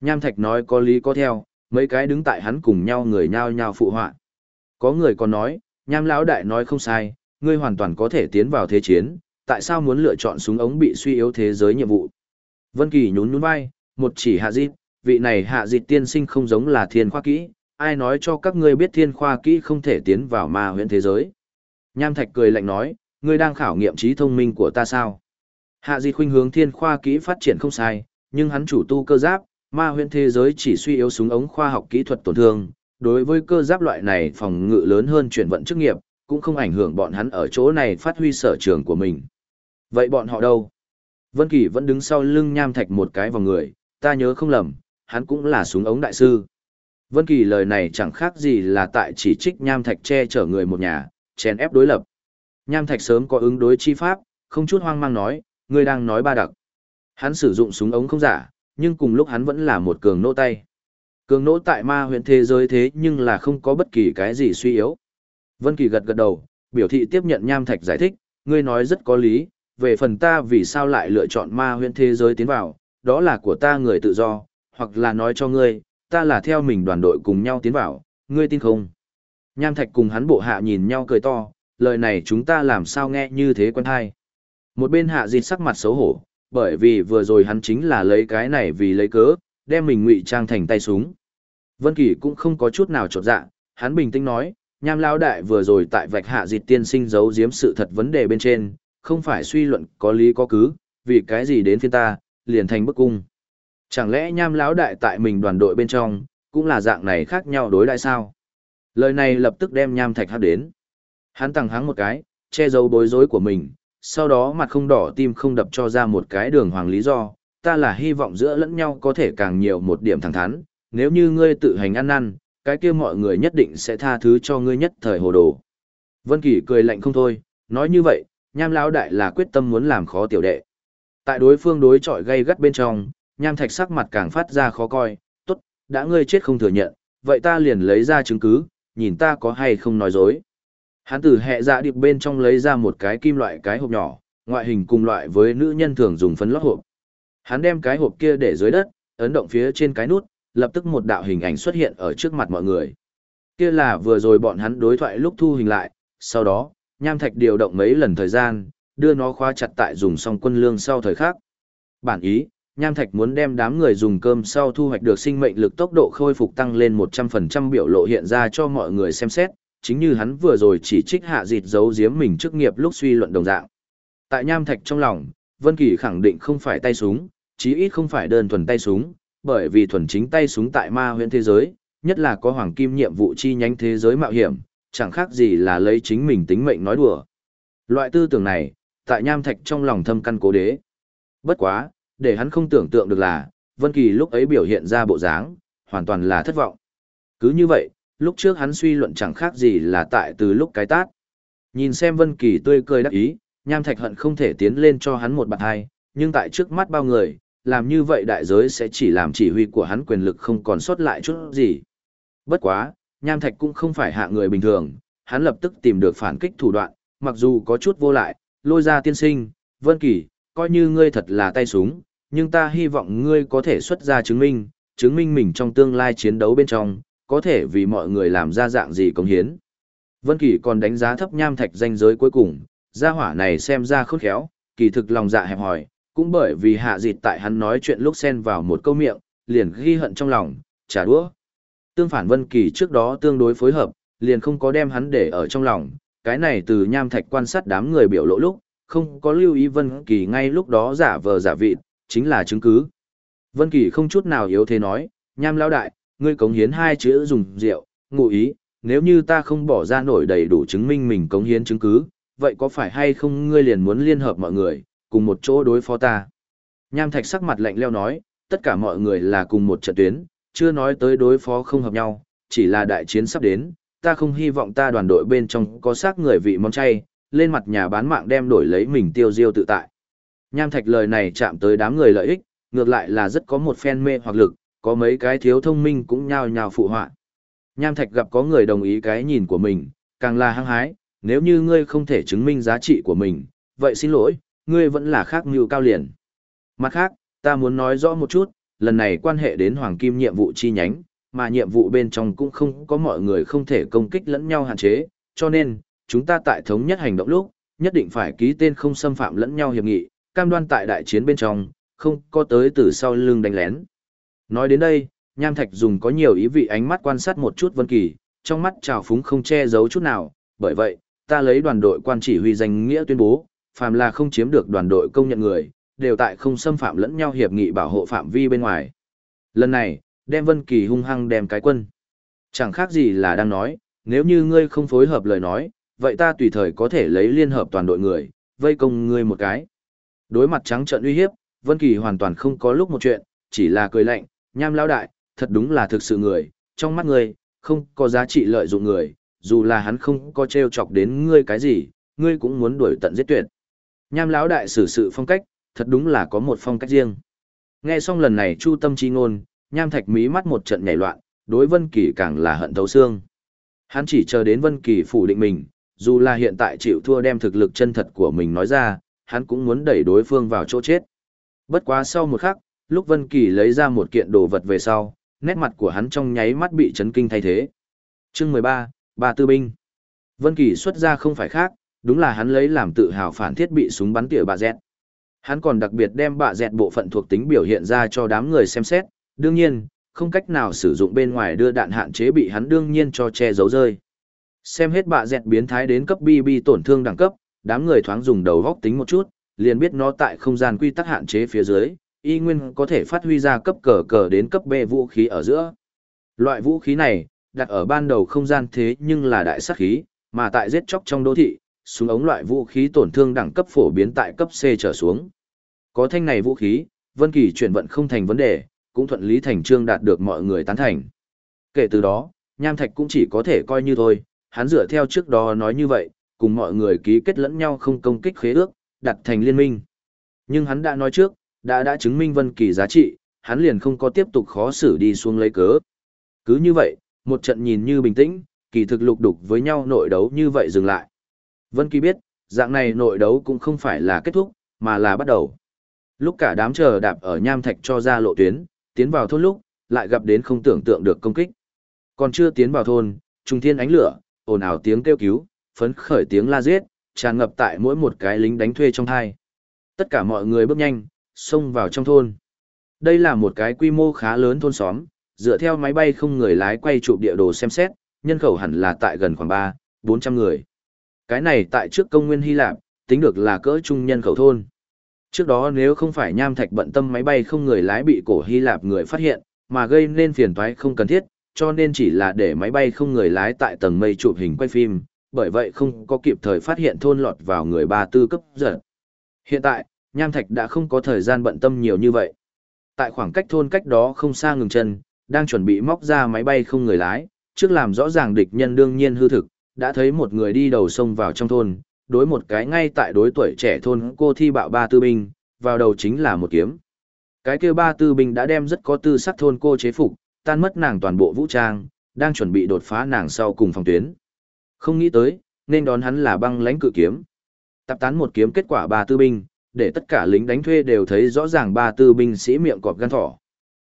Nham Thạch nói có lý có theo, mấy cái đứng tại hắn cùng nhau người nhao nhao phụ họa. Có người còn nói, Nham lão đại nói không sai, ngươi hoàn toàn có thể tiến vào thế chiến, tại sao muốn lựa chọn súng ống bị suy yếu thế giới nhiệm vụ? Vân Kỳ nhún nhún vai, một chỉ hạ dịch, vị này hạ dịch tiên sinh không giống là thiên khoa kỹ, ai nói cho các ngươi biết thiên khoa kỹ không thể tiến vào ma huyễn thế giới? Nham Thạch cười lạnh nói, ngươi đang khảo nghiệm trí thông minh của ta sao? Hạ dịch khuynh hướng thiên khoa kỹ phát triển không sai, nhưng hắn chủ tu cơ giáp, ma huyễn thế giới chỉ suy yếu súng ống khoa học kỹ thuật tổn thương, đối với cơ giáp loại này phòng ngự lớn hơn chuyển vận chức nghiệp, cũng không ảnh hưởng bọn hắn ở chỗ này phát huy sở trường của mình. Vậy bọn họ đâu? Vân Kỳ vẫn đứng sau lưng Nham Thạch một cái vào người, ta nhớ không lầm, hắn cũng là súng ống đại sư. Vân Kỳ lời này chẳng khác gì là tại chỉ trích Nham Thạch che chở người một nhà, chèn ép đối lập. Nham Thạch sớm có ứng đối chi pháp, không chút hoang mang nói, ngươi đang nói ba đặc. Hắn sử dụng súng ống không giả, nhưng cùng lúc hắn vẫn là một cường nỗ tay. Cường nỗ tại ma huyện thế giới thế nhưng là không có bất kỳ cái gì suy yếu. Vân Kỳ gật gật đầu, biểu thị tiếp nhận Nham Thạch giải thích, ngươi nói rất có lý, về phần ta vì sao lại lựa chọn ma huyện thế giới tiến vào, đó là của ta người tự do, hoặc là nói cho ngươi, ta là theo mình đoàn đội cùng nhau tiến vào, ngươi tin không? Nham Thạch cùng hắn bộ hạ nhìn nhau cười to, lời này chúng ta làm sao nghe như thế quen hay. Một bên hạ dịch sắc mặt xấu hổ, bởi vì vừa rồi hắn chính là lấy cái này vì lấy cớ, đem mình ngụy trang thành tay súng. Vân Kỳ cũng không có chút nào chột dạ, hắn bình tĩnh nói, nham lão đại vừa rồi tại vạch hạ dịch tiên sinh giấu giếm sự thật vấn đề bên trên, không phải suy luận có lý có cứ, vì cái gì đến phiên ta, liền thành bức cung. Chẳng lẽ nham lão đại tại mình đoàn đội bên trong, cũng là dạng này khác nhau đối đại sao? Lời này lập tức đem nham thạch hát đến. Hắn tăng hắng một cái, che giấu bối rối của mình, sau đó mặt không đỏ tim không đập cho ra một cái đường hoàng lý do, ta là hy vọng giữa lẫn nhau có thể càng nhiều một điểm thẳng thắn, nếu như ngươi tự hành ăn năn, cái kia mọi người nhất định sẽ tha thứ cho ngươi nhất thời hồ đồ. Vân Kỳ cười lạnh không thôi, nói như vậy, Nham lão đại là quyết tâm muốn làm khó tiểu đệ. Tại đối phương đối chọi gay gắt bên trong, Nham Thạch sắc mặt càng phát ra khó coi, "Tốt, đã ngươi chết không thừa nhận, vậy ta liền lấy ra chứng cứ, nhìn ta có hay không nói dối." Hắn từ hệ dạ điệp bên trong lấy ra một cái kim loại cái hộp nhỏ, ngoại hình cùng loại với nữ nhân thường dùng phấn lót hộp. Hắn đem cái hộp kia để dưới đất, ấn động phía trên cái nút, lập tức một đạo hình ảnh xuất hiện ở trước mặt mọi người. Kia là vừa rồi bọn hắn đối thoại lúc thu hình lại, sau đó, Nham Thạch điều động mấy lần thời gian, đưa nó khóa chặt tại dùng xong quân lương sau thời khắc. Bản ý, Nham Thạch muốn đem đám người dùng cơm sau thu hoạch được sinh mệnh lực tốc độ khôi phục tăng lên 100% biểu lộ hiện ra cho mọi người xem xét, chính như hắn vừa rồi chỉ trích hạ dịt giấu giếm mình trước nghiệp lúc suy luận đồng dạng. Tại Nham Thạch trong lòng, Vân Kỳ khẳng định không phải tay súng, chí ít không phải đơn thuần tay súng, bởi vì thuần chính tay súng tại ma huyễn thế giới, nhất là có hoàng kim nhiệm vụ chi nhánh thế giới mạo hiểm, chẳng khác gì là lấy chính mình tính mệnh nói đùa. Loại tư tưởng này, tại Nham Thạch trong lòng thâm căn cố đế. Bất quá, để hắn không tưởng tượng được là, Vân Kỳ lúc ấy biểu hiện ra bộ dáng, hoàn toàn là thất vọng. Cứ như vậy, lúc trước hắn suy luận chẳng khác gì là tại từ lúc cái tát. Nhìn xem Vân Kỳ tươi cười đắc ý, Nham Thạch hận không thể tiến lên cho hắn một bạt hai, nhưng tại trước mắt bao người, làm như vậy đại giới sẽ chỉ làm chỉ huy của hắn quyền lực không còn sót lại chút gì. Bất quá, Nham Thạch cũng không phải hạ người bình thường, hắn lập tức tìm được phản kích thủ đoạn, mặc dù có chút vô lại, lôi ra tiên sinh, Vân Kỳ, coi như ngươi thật là tay súng, nhưng ta hy vọng ngươi có thể xuất ra chứng minh, chứng minh mình trong tương lai chiến đấu bên trong, có thể vì mọi người làm ra dạng gì công hiến. Vân Kỳ còn đánh giá thấp nham thạch danh giới cuối cùng, gia hỏa này xem ra khôn khéo, kỳ thực lòng dạ hẹp hòi, cũng bởi vì hạ dịt tại hắn nói chuyện lúc xen vào một câu miệng, liền ghi hận trong lòng, trả đũa. Tương phản Vân Kỳ trước đó tương đối phối hợp, liền không có đem hắn để ở trong lòng, cái này từ nham thạch quan sát đám người biểu lộ lúc, không có lưu ý Vân Kỳ ngay lúc đó giả vờ giả vịt, chính là chứng cứ. Vân Kỳ không chút nào yếu thế nói, nham lão đại, ngươi cống hiến hai chữ dùng rượu, ngụ ý, nếu như ta không bỏ ra nổi đầy đủ chứng minh mình cống hiến chứng cứ, vậy có phải hay không ngươi liền muốn liên hợp mọi người, cùng một chỗ đối phó ta? Nham Thạch sắc mặt lạnh leo nói, tất cả mọi người là cùng một trận tuyến, chưa nói tới đối phó không hợp nhau, chỉ là đại chiến sắp đến, ta không hy vọng ta đoàn đội bên trong có xác người vị món chay, lên mặt nhà bán mạng đem đổi lấy mình tiêu diêu tự tại. Nham Thạch lời này chạm tới đám người lợi ích, ngược lại là rất có một phen mê hoặc lực, có mấy cái thiếu thông minh cũng nhao nhao phụ họa. Nham Thạch gặp có người đồng ý cái nhìn của mình, càng là hăng hái, nếu như ngươi không thể chứng minh giá trị của mình, vậy xin lỗi, ngươi vẫn là khác mưu cao liền. Mặt khác, ta muốn nói rõ một chút, lần này quan hệ đến hoàng kim nhiệm vụ chi nhánh, mà nhiệm vụ bên trong cũng không có mọi người không thể công kích lẫn nhau hạn chế, cho nên, chúng ta tại thống nhất hành động lúc, nhất định phải ký tên không xâm phạm lẫn nhau hiệp nghị, cam đoan tại đại chiến bên trong, không có tới từ sau lưng đánh lén. Nói đến đây, Nham Thạch dùng có nhiều ý vị ánh mắt quan sát một chút Vân Kỳ, trong mắt trào phúng không che giấu chút nào, bởi vậy, ta lấy đoàn đội quan chỉ huy danh nghĩa tuyên bố, phàm là không chiếm được đoàn đội công nhận người, đều tại không xâm phạm lẫn nhau hiệp nghị bảo hộ phạm vi bên ngoài. Lần này, đem Vân Kỳ hung hăng đem cái quân. Chẳng khác gì là đang nói, nếu như ngươi không phối hợp lời nói, vậy ta tùy thời có thể lấy liên hợp toàn đội người, vây công ngươi một cái. Đối mặt trắng trợn uy hiếp, Vân Kỳ hoàn toàn không có lúc một chuyện, chỉ là cười lạnh, nham lão đại, thật đúng là thực sự người, trong mắt ngươi, không có giá trị lợi dụng người, dù là hắn không có treo chọc đến ngươi cái gì, ngươi cũng muốn đuổi tận giết tuyệt. Nham lão đại xử sự phong cách, thật đúng là có một phong cách riêng. Nghe xong lần này Chu Tâm chi ngôn, Nham Thạch mí mắt một trận nhảy loạn, đối Vân Kỳ càng là hận thấu xương. Hắn chỉ chờ đến Vân Kỳ phủ định mình, dù là hiện tại chịu thua đem thực lực chân thật của mình nói ra, hắn cũng muốn đẩy đối phương vào chỗ chết. Bất quá sau một khắc, lúc Vân Kỳ lấy ra một kiện đồ vật về sau, nét mặt của hắn trong nháy mắt bị chấn kinh thay thế. Chương 13, Ba Tư Binh Vân Kỳ xuất ra không phải khác, đúng là hắn lấy làm tự hào phản thiết bị súng bắn tỉa bạ dẹt. Hắn còn đặc biệt đem bạ dẹt bộ phận thuộc tính biểu hiện ra cho đám người xem xét, đương nhiên, không cách nào sử dụng bên ngoài đưa đạn hạn chế bị hắn đương nhiên cho che giấu rơi. Xem hết bạ dẹt biến thái đến cấp BB tổn thương đẳng cấp, đám người thoáng dùng đầu góc tính một chút, liền biết nó tại không gian quy tắc hạn chế phía dưới, y nguyên có thể phát huy ra cấp cờ cờ đến cấp B vũ khí ở giữa. Loại vũ khí này, đặt ở ban đầu không gian thế nhưng là đại sát khí, mà tại giết chóc trong đô thị, súng ống loại vũ khí tổn thương đẳng cấp phổ biến tại cấp C trở xuống. Có thanh này vũ khí, Vân Kỳ chuyển vận không thành vấn đề, cũng thuận lý thành trương đạt được mọi người tán thành. Kể từ đó, Nham Thạch cũng chỉ có thể coi như thôi, hắn dựa theo trước đó nói như vậy, cùng mọi người ký kết lẫn nhau không công kích khế ước, đặt thành liên minh. Nhưng hắn đã nói trước, đã đã chứng minh Vân Kỳ giá trị, hắn liền không có tiếp tục khó xử đi xuống lấy cớ. Cứ như vậy, một trận nhìn như bình tĩnh, kỳ thực lục đục với nhau nội đấu như vậy dừng lại. Vân Kỳ biết, dạng này nội đấu cũng không phải là kết thúc, mà là bắt đầu. Lúc cả đám chờ đạp ở nham thạch cho ra lộ tuyến, tiến vào thôn lúc, lại gặp đến không tưởng tượng được công kích. Còn chưa tiến vào thôn, trung thiên ánh lửa, ồn ào tiếng kêu cứu, phấn khởi tiếng la giết, tràn ngập tại mỗi một cái lính đánh thuê trong thai. Tất cả mọi người bước nhanh, xông vào trong thôn. Đây là một cái quy mô khá lớn thôn xóm, dựa theo máy bay không người lái quay chụp địa đồ xem xét, nhân khẩu hẳn là tại gần khoảng 3, 400 người. Cái này tại trước công nguyên Hy Lạp, tính được là cỡ trung nhân khẩu thôn. Trước đó nếu không phải nham thạch bận tâm máy bay không người lái bị cổ Hy Lạp người phát hiện, mà gây nên phiền toái không cần thiết, cho nên chỉ là để máy bay không người lái tại tầng mây chụp hình quay phim, bởi vậy không có kịp thời phát hiện thôn lọt vào người ba tư cấp giật. Hiện tại, Nham Thạch đã không có thời gian bận tâm nhiều như vậy. Tại khoảng cách thôn cách đó không xa ngừng chân, đang chuẩn bị móc ra máy bay không người lái, trước làm rõ ràng địch nhân đương nhiên hư thực, đã thấy một người đi đầu sông vào trong thôn, đối một cái ngay tại đối tuổi trẻ thôn cô thi bạo ba tư binh, vào đầu chính là một kiếm. Cái kia ba tư binh đã đem rất có tư sắc thôn cô chế phục, tan mất nàng toàn bộ vũ trang, đang chuẩn bị đột phá nàng sau cùng phòng tuyến. Không nghĩ tới, nên đón hắn là băng lãnh cự kiếm. Tập tán một kiếm kết quả ba tư binh, để tất cả lính đánh thuê đều thấy rõ ràng ba tư binh sĩ miệng cọp gan thỏ.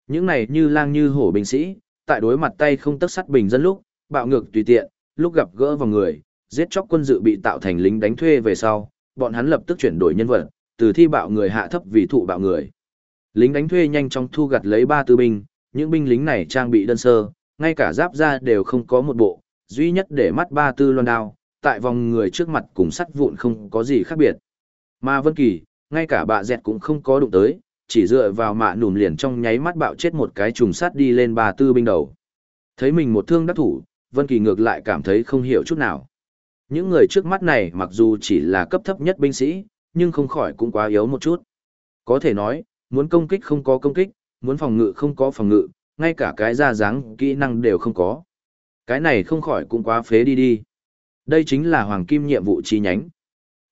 Những này như lang như hổ binh sĩ, tại đối mặt tay không tất sắt bình dân lúc, bạo ngược tùy tiện, lúc gặp gỡ vào người, giết chóc quân dự bị tạo thành lính đánh thuê về sau, bọn hắn lập tức chuyển đổi nhân vật, từ thi bạo người hạ thấp vì thụ bạo người. Lính đánh thuê nhanh chóng thu gặt lấy ba tư binh, những binh lính này trang bị đơn sơ, ngay cả giáp da đều không có một bộ, duy nhất để mắt ba tư loan đao, tại vòng người trước mặt cùng sắt vụn không có gì khác biệt. Mà Vân Kỳ, ngay cả bạ dẹt cũng không có đụng tới, chỉ dựa vào mạ nùm liền trong nháy mắt bạo chết một cái trùng sát đi lên bà tư binh đầu. Thấy mình một thương đắc thủ, Vân Kỳ ngược lại cảm thấy không hiểu chút nào. Những người trước mắt này mặc dù chỉ là cấp thấp nhất binh sĩ, nhưng không khỏi cũng quá yếu một chút. Có thể nói, muốn công kích không có công kích, muốn phòng ngự không có phòng ngự, ngay cả cái ra dáng kỹ năng đều không có. Cái này không khỏi cũng quá phế đi đi. Đây chính là hoàng kim nhiệm vụ chi nhánh.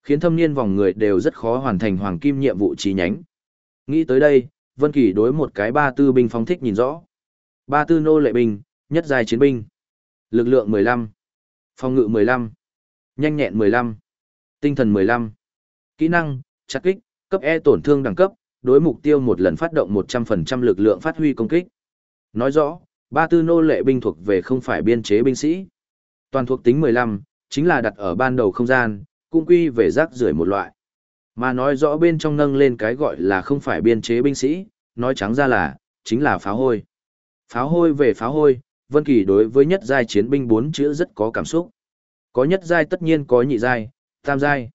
Khiến thâm niên vòng người đều rất khó hoàn thành hoàng kim nhiệm vụ chi nhánh. Nghĩ tới đây, Vân Kỳ đối một cái ba tư binh phóng thích nhìn rõ. Ba tư nô lệ binh, nhất giai chiến binh. Lực lượng 15. Phòng ngự 15. Nhanh nhẹn 15. Tinh thần 15. Kỹ năng, chặt kích, cấp E tổn thương đẳng cấp, đối mục tiêu một lần phát động 100% lực lượng phát huy công kích. Nói rõ, ba tư nô lệ binh thuộc về không phải biên chế binh sĩ. Toàn thuộc tính 15, chính là đặt ở ban đầu không gian, cũng quy về rác rưởi một loại. Mà nói rõ bên trong nâng lên cái gọi là không phải biên chế binh sĩ, nói trắng ra là, chính là pháo hôi. Pháo hôi về pháo hôi, Vân Kỳ đối với nhất giai chiến binh bốn chữ rất có cảm xúc. Có nhất giai tất nhiên có nhị giai, tam giai.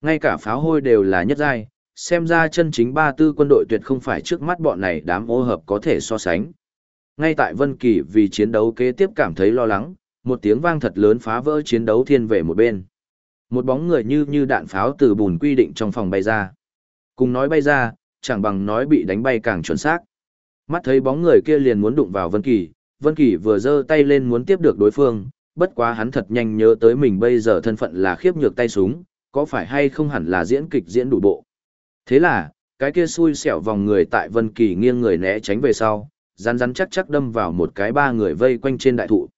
Ngay cả pháo hôi đều là nhất giai, xem ra chân chính ba tư quân đội tuyệt không phải trước mắt bọn này đám ô hợp có thể so sánh. Ngay tại Vân Kỳ vì chiến đấu kế tiếp cảm thấy lo lắng, một tiếng vang thật lớn phá vỡ chiến đấu thiên về một bên. Một bóng người như như đạn pháo từ bùn quy định trong phòng bay ra. Cùng nói bay ra, chẳng bằng nói bị đánh bay càng chuẩn xác. Mắt thấy bóng người kia liền muốn đụng vào Vân Kỳ, Vân Kỳ vừa giơ tay lên muốn tiếp được đối phương, bất quá hắn thật nhanh nhớ tới mình bây giờ thân phận là khiếp nhược tay súng, có phải hay không hẳn là diễn kịch diễn đủ bộ. Thế là, cái kia xui xẻo vòng người tại Vân Kỳ nghiêng người né tránh về sau, rắn rắn chắc chắc đâm vào một cái ba người vây quanh trên đại thụ.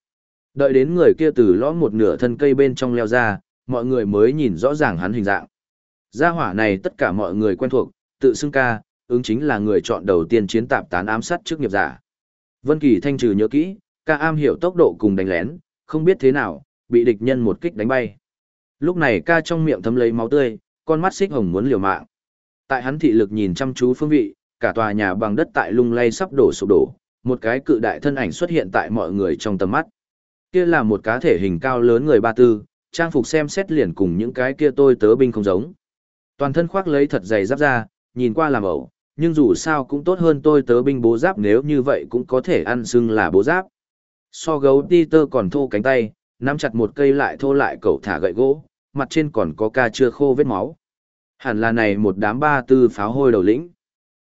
Đợi đến người kia từ lõm một nửa thân cây bên trong leo ra, mọi người mới nhìn rõ ràng hắn hình dạng. Gia hỏa này tất cả mọi người quen thuộc, tự xưng ca, ứng chính là người chọn đầu tiên chiến tạp tán ám sát trước nghiệp giả. Vân Kỳ thanh trừ nhớ kỹ, ca am hiểu tốc độ cùng đánh lén, không biết thế nào, bị địch nhân một kích đánh bay. Lúc này ca trong miệng thấm lấy máu tươi, con mắt xích hồng muốn liều mạng. Tại hắn thị lực nhìn chăm chú phương vị, cả tòa nhà bằng đất tại lung lay sắp đổ sụp đổ, một cái cự đại thân ảnh xuất hiện tại mọi người trong tầm mắt. Kia là một cá thể hình cao lớn người ba tư, trang phục xem xét liền cùng những cái kia tôi tớ binh không giống. Toàn thân khoác lấy thật dày giáp ra, nhìn qua làm ẩu, nhưng dù sao cũng tốt hơn tôi tớ binh bố giáp nếu như vậy cũng có thể ăn xưng là bố giáp. So gấu đi tơ còn thô cánh tay, nắm chặt một cây lại thô lại cậu thả gậy gỗ, mặt trên còn có ca chưa khô vết máu. Hẳn là này một đám ba tư pháo hôi đầu lĩnh.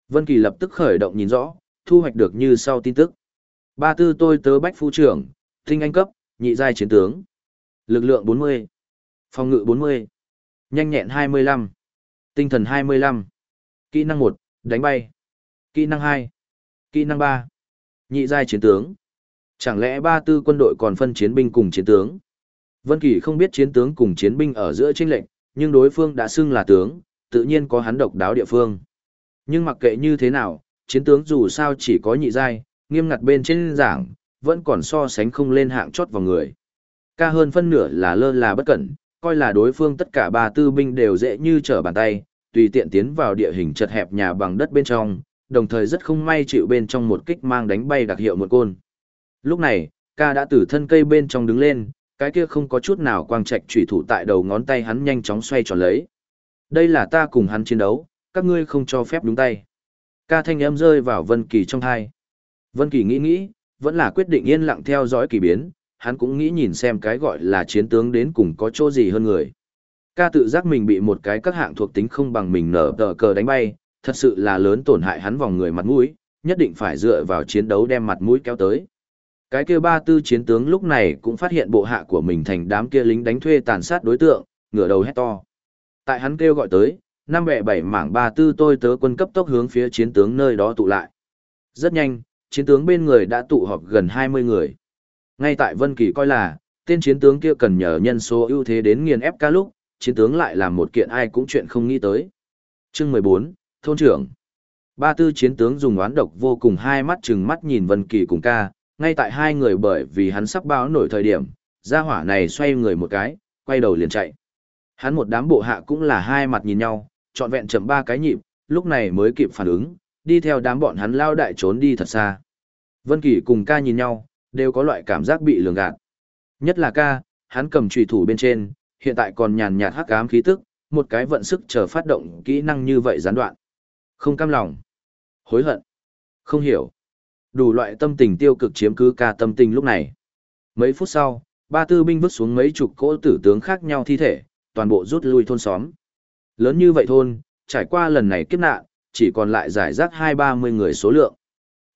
Vân Kỳ lập tức khởi động nhìn rõ, thu hoạch được như sau tin tức. Ba tư tôi tớ bách phu trưởng, tinh anh cấp, nhị giai chiến tướng. Lực lượng 40. Phòng ngự 40. Nhanh nhẹn 25. Tinh thần 25. Kỹ năng 1, đánh bay. Kỹ năng 2. Kỹ năng 3. Nhị giai chiến tướng. Chẳng lẽ ba tư quân đội còn phân chiến binh cùng chiến tướng? Vân Kỳ không biết chiến tướng cùng chiến binh ở giữa chênh lệnh, nhưng đối phương đã xưng là tướng, tự nhiên có hắn độc đáo địa phương. Nhưng mặc kệ như thế nào, chiến tướng dù sao chỉ có nhị giai, nghiêm ngặt bên trên giảng, vẫn còn so sánh không lên hạng chót vào người. Ca hơn phân nửa là lơ là bất cẩn, coi là đối phương tất cả ba tư binh đều dễ như trở bàn tay, tùy tiện tiến vào địa hình chật hẹp nhà bằng đất bên trong, đồng thời rất không may chịu bên trong một kích mang đánh bay đặc hiệu một côn. Lúc này, ca đã từ thân cây bên trong đứng lên, cái kia không có chút nào quang trạch chủy thủ tại đầu ngón tay hắn nhanh chóng xoay tròn lấy. Đây là ta cùng hắn chiến đấu, các ngươi không cho phép đúng tay. Ca thanh âm rơi vào Vân Kỳ trong tai. Vân Kỳ nghĩ nghĩ, vẫn là quyết định yên lặng theo dõi kỳ biến, hắn cũng nghĩ nhìn xem cái gọi là chiến tướng đến cùng có chỗ gì hơn người. Ca tự giác mình bị một cái các hạng thuộc tính không bằng mình nở tờ cờ đánh bay, thật sự là lớn tổn hại hắn vòng người mặt mũi, nhất định phải dựa vào chiến đấu đem mặt mũi kéo tới. Cái kia ba tư chiến tướng lúc này cũng phát hiện bộ hạ của mình thành đám kia lính đánh thuê tàn sát đối tượng, ngửa đầu hét to. Tại hắn kêu gọi tới, năm bẻ bảy mảng ba tư tôi tớ quân cấp tốc hướng phía chiến tướng nơi đó tụ lại. Rất nhanh, chiến tướng bên người đã tụ họp gần 20 người. Ngay tại Vân Kỳ coi là, tên chiến tướng kia cần nhờ nhân số ưu thế đến nghiền ép ca lúc, chiến tướng lại làm một kiện ai cũng chuyện không nghĩ tới. Chương 14, Thôn trưởng. Ba tư chiến tướng dùng oán độc vô cùng hai mắt trừng mắt nhìn Vân Kỳ cùng ca, ngay tại hai người bởi vì hắn sắp báo nổi thời điểm, gia hỏa này xoay người một cái, quay đầu liền chạy. Hắn một đám bộ hạ cũng là hai mặt nhìn nhau, trọn vẹn chậm ba cái nhịp, lúc này mới kịp phản ứng, đi theo đám bọn hắn lao đại trốn đi thật xa. Vân Kỳ cùng ca nhìn nhau, đều có loại cảm giác bị lường gạt. Nhất là ca, hắn cầm chùy thủ bên trên, hiện tại còn nhàn nhạt hắc ám khí tức, một cái vận sức chờ phát động kỹ năng như vậy gián đoạn. Không cam lòng, hối hận, không hiểu. Đủ loại tâm tình tiêu cực chiếm cứ ca tâm tình lúc này. Mấy phút sau, ba tư binh vứt xuống mấy chục cỗ tử tướng khác nhau thi thể, toàn bộ rút lui thôn xóm. Lớn như vậy thôn, trải qua lần này kiếp nạn, chỉ còn lại giải rác hai ba mươi người số lượng.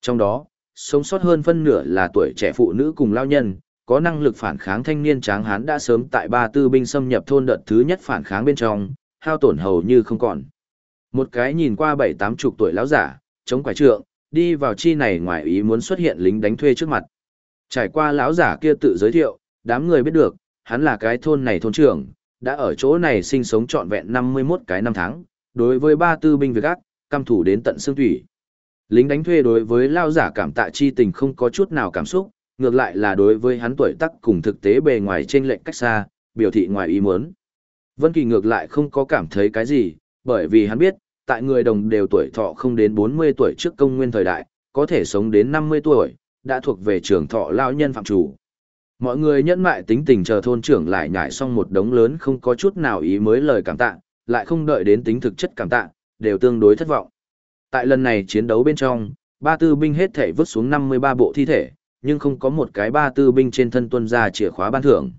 Trong đó, sống sót hơn phân nửa là tuổi trẻ phụ nữ cùng lao nhân, có năng lực phản kháng thanh niên tráng hán đã sớm tại ba tư binh xâm nhập thôn đợt thứ nhất phản kháng bên trong, hao tổn hầu như không còn. Một cái nhìn qua bảy tám chục tuổi lão giả, chống quải trượng, đi vào chi này ngoài ý muốn xuất hiện lính đánh thuê trước mặt. Trải qua lão giả kia tự giới thiệu, đám người biết được, hắn là cái thôn này thôn trưởng, đã ở chỗ này sinh sống trọn vẹn 51 cái năm tháng, đối với ba tư binh việc ác, căm thủ đến tận xương thủy. Lính đánh thuê đối với lao giả cảm tạ chi tình không có chút nào cảm xúc, ngược lại là đối với hắn tuổi tác cùng thực tế bề ngoài trên lệnh cách xa, biểu thị ngoài ý muốn. Vân Kỳ ngược lại không có cảm thấy cái gì, bởi vì hắn biết, tại người đồng đều tuổi thọ không đến 40 tuổi trước công nguyên thời đại, có thể sống đến 50 tuổi, đã thuộc về trường thọ lao nhân phạm chủ. Mọi người nhẫn mại tính tình chờ thôn trưởng lại nhảy xong một đống lớn không có chút nào ý mới lời cảm tạ, lại không đợi đến tính thực chất cảm tạ, đều tương đối thất vọng. Tại lần này chiến đấu bên trong, ba tư binh hết thể vứt xuống 53 bộ thi thể, nhưng không có một cái ba tư binh trên thân tuân ra chìa khóa ban thưởng.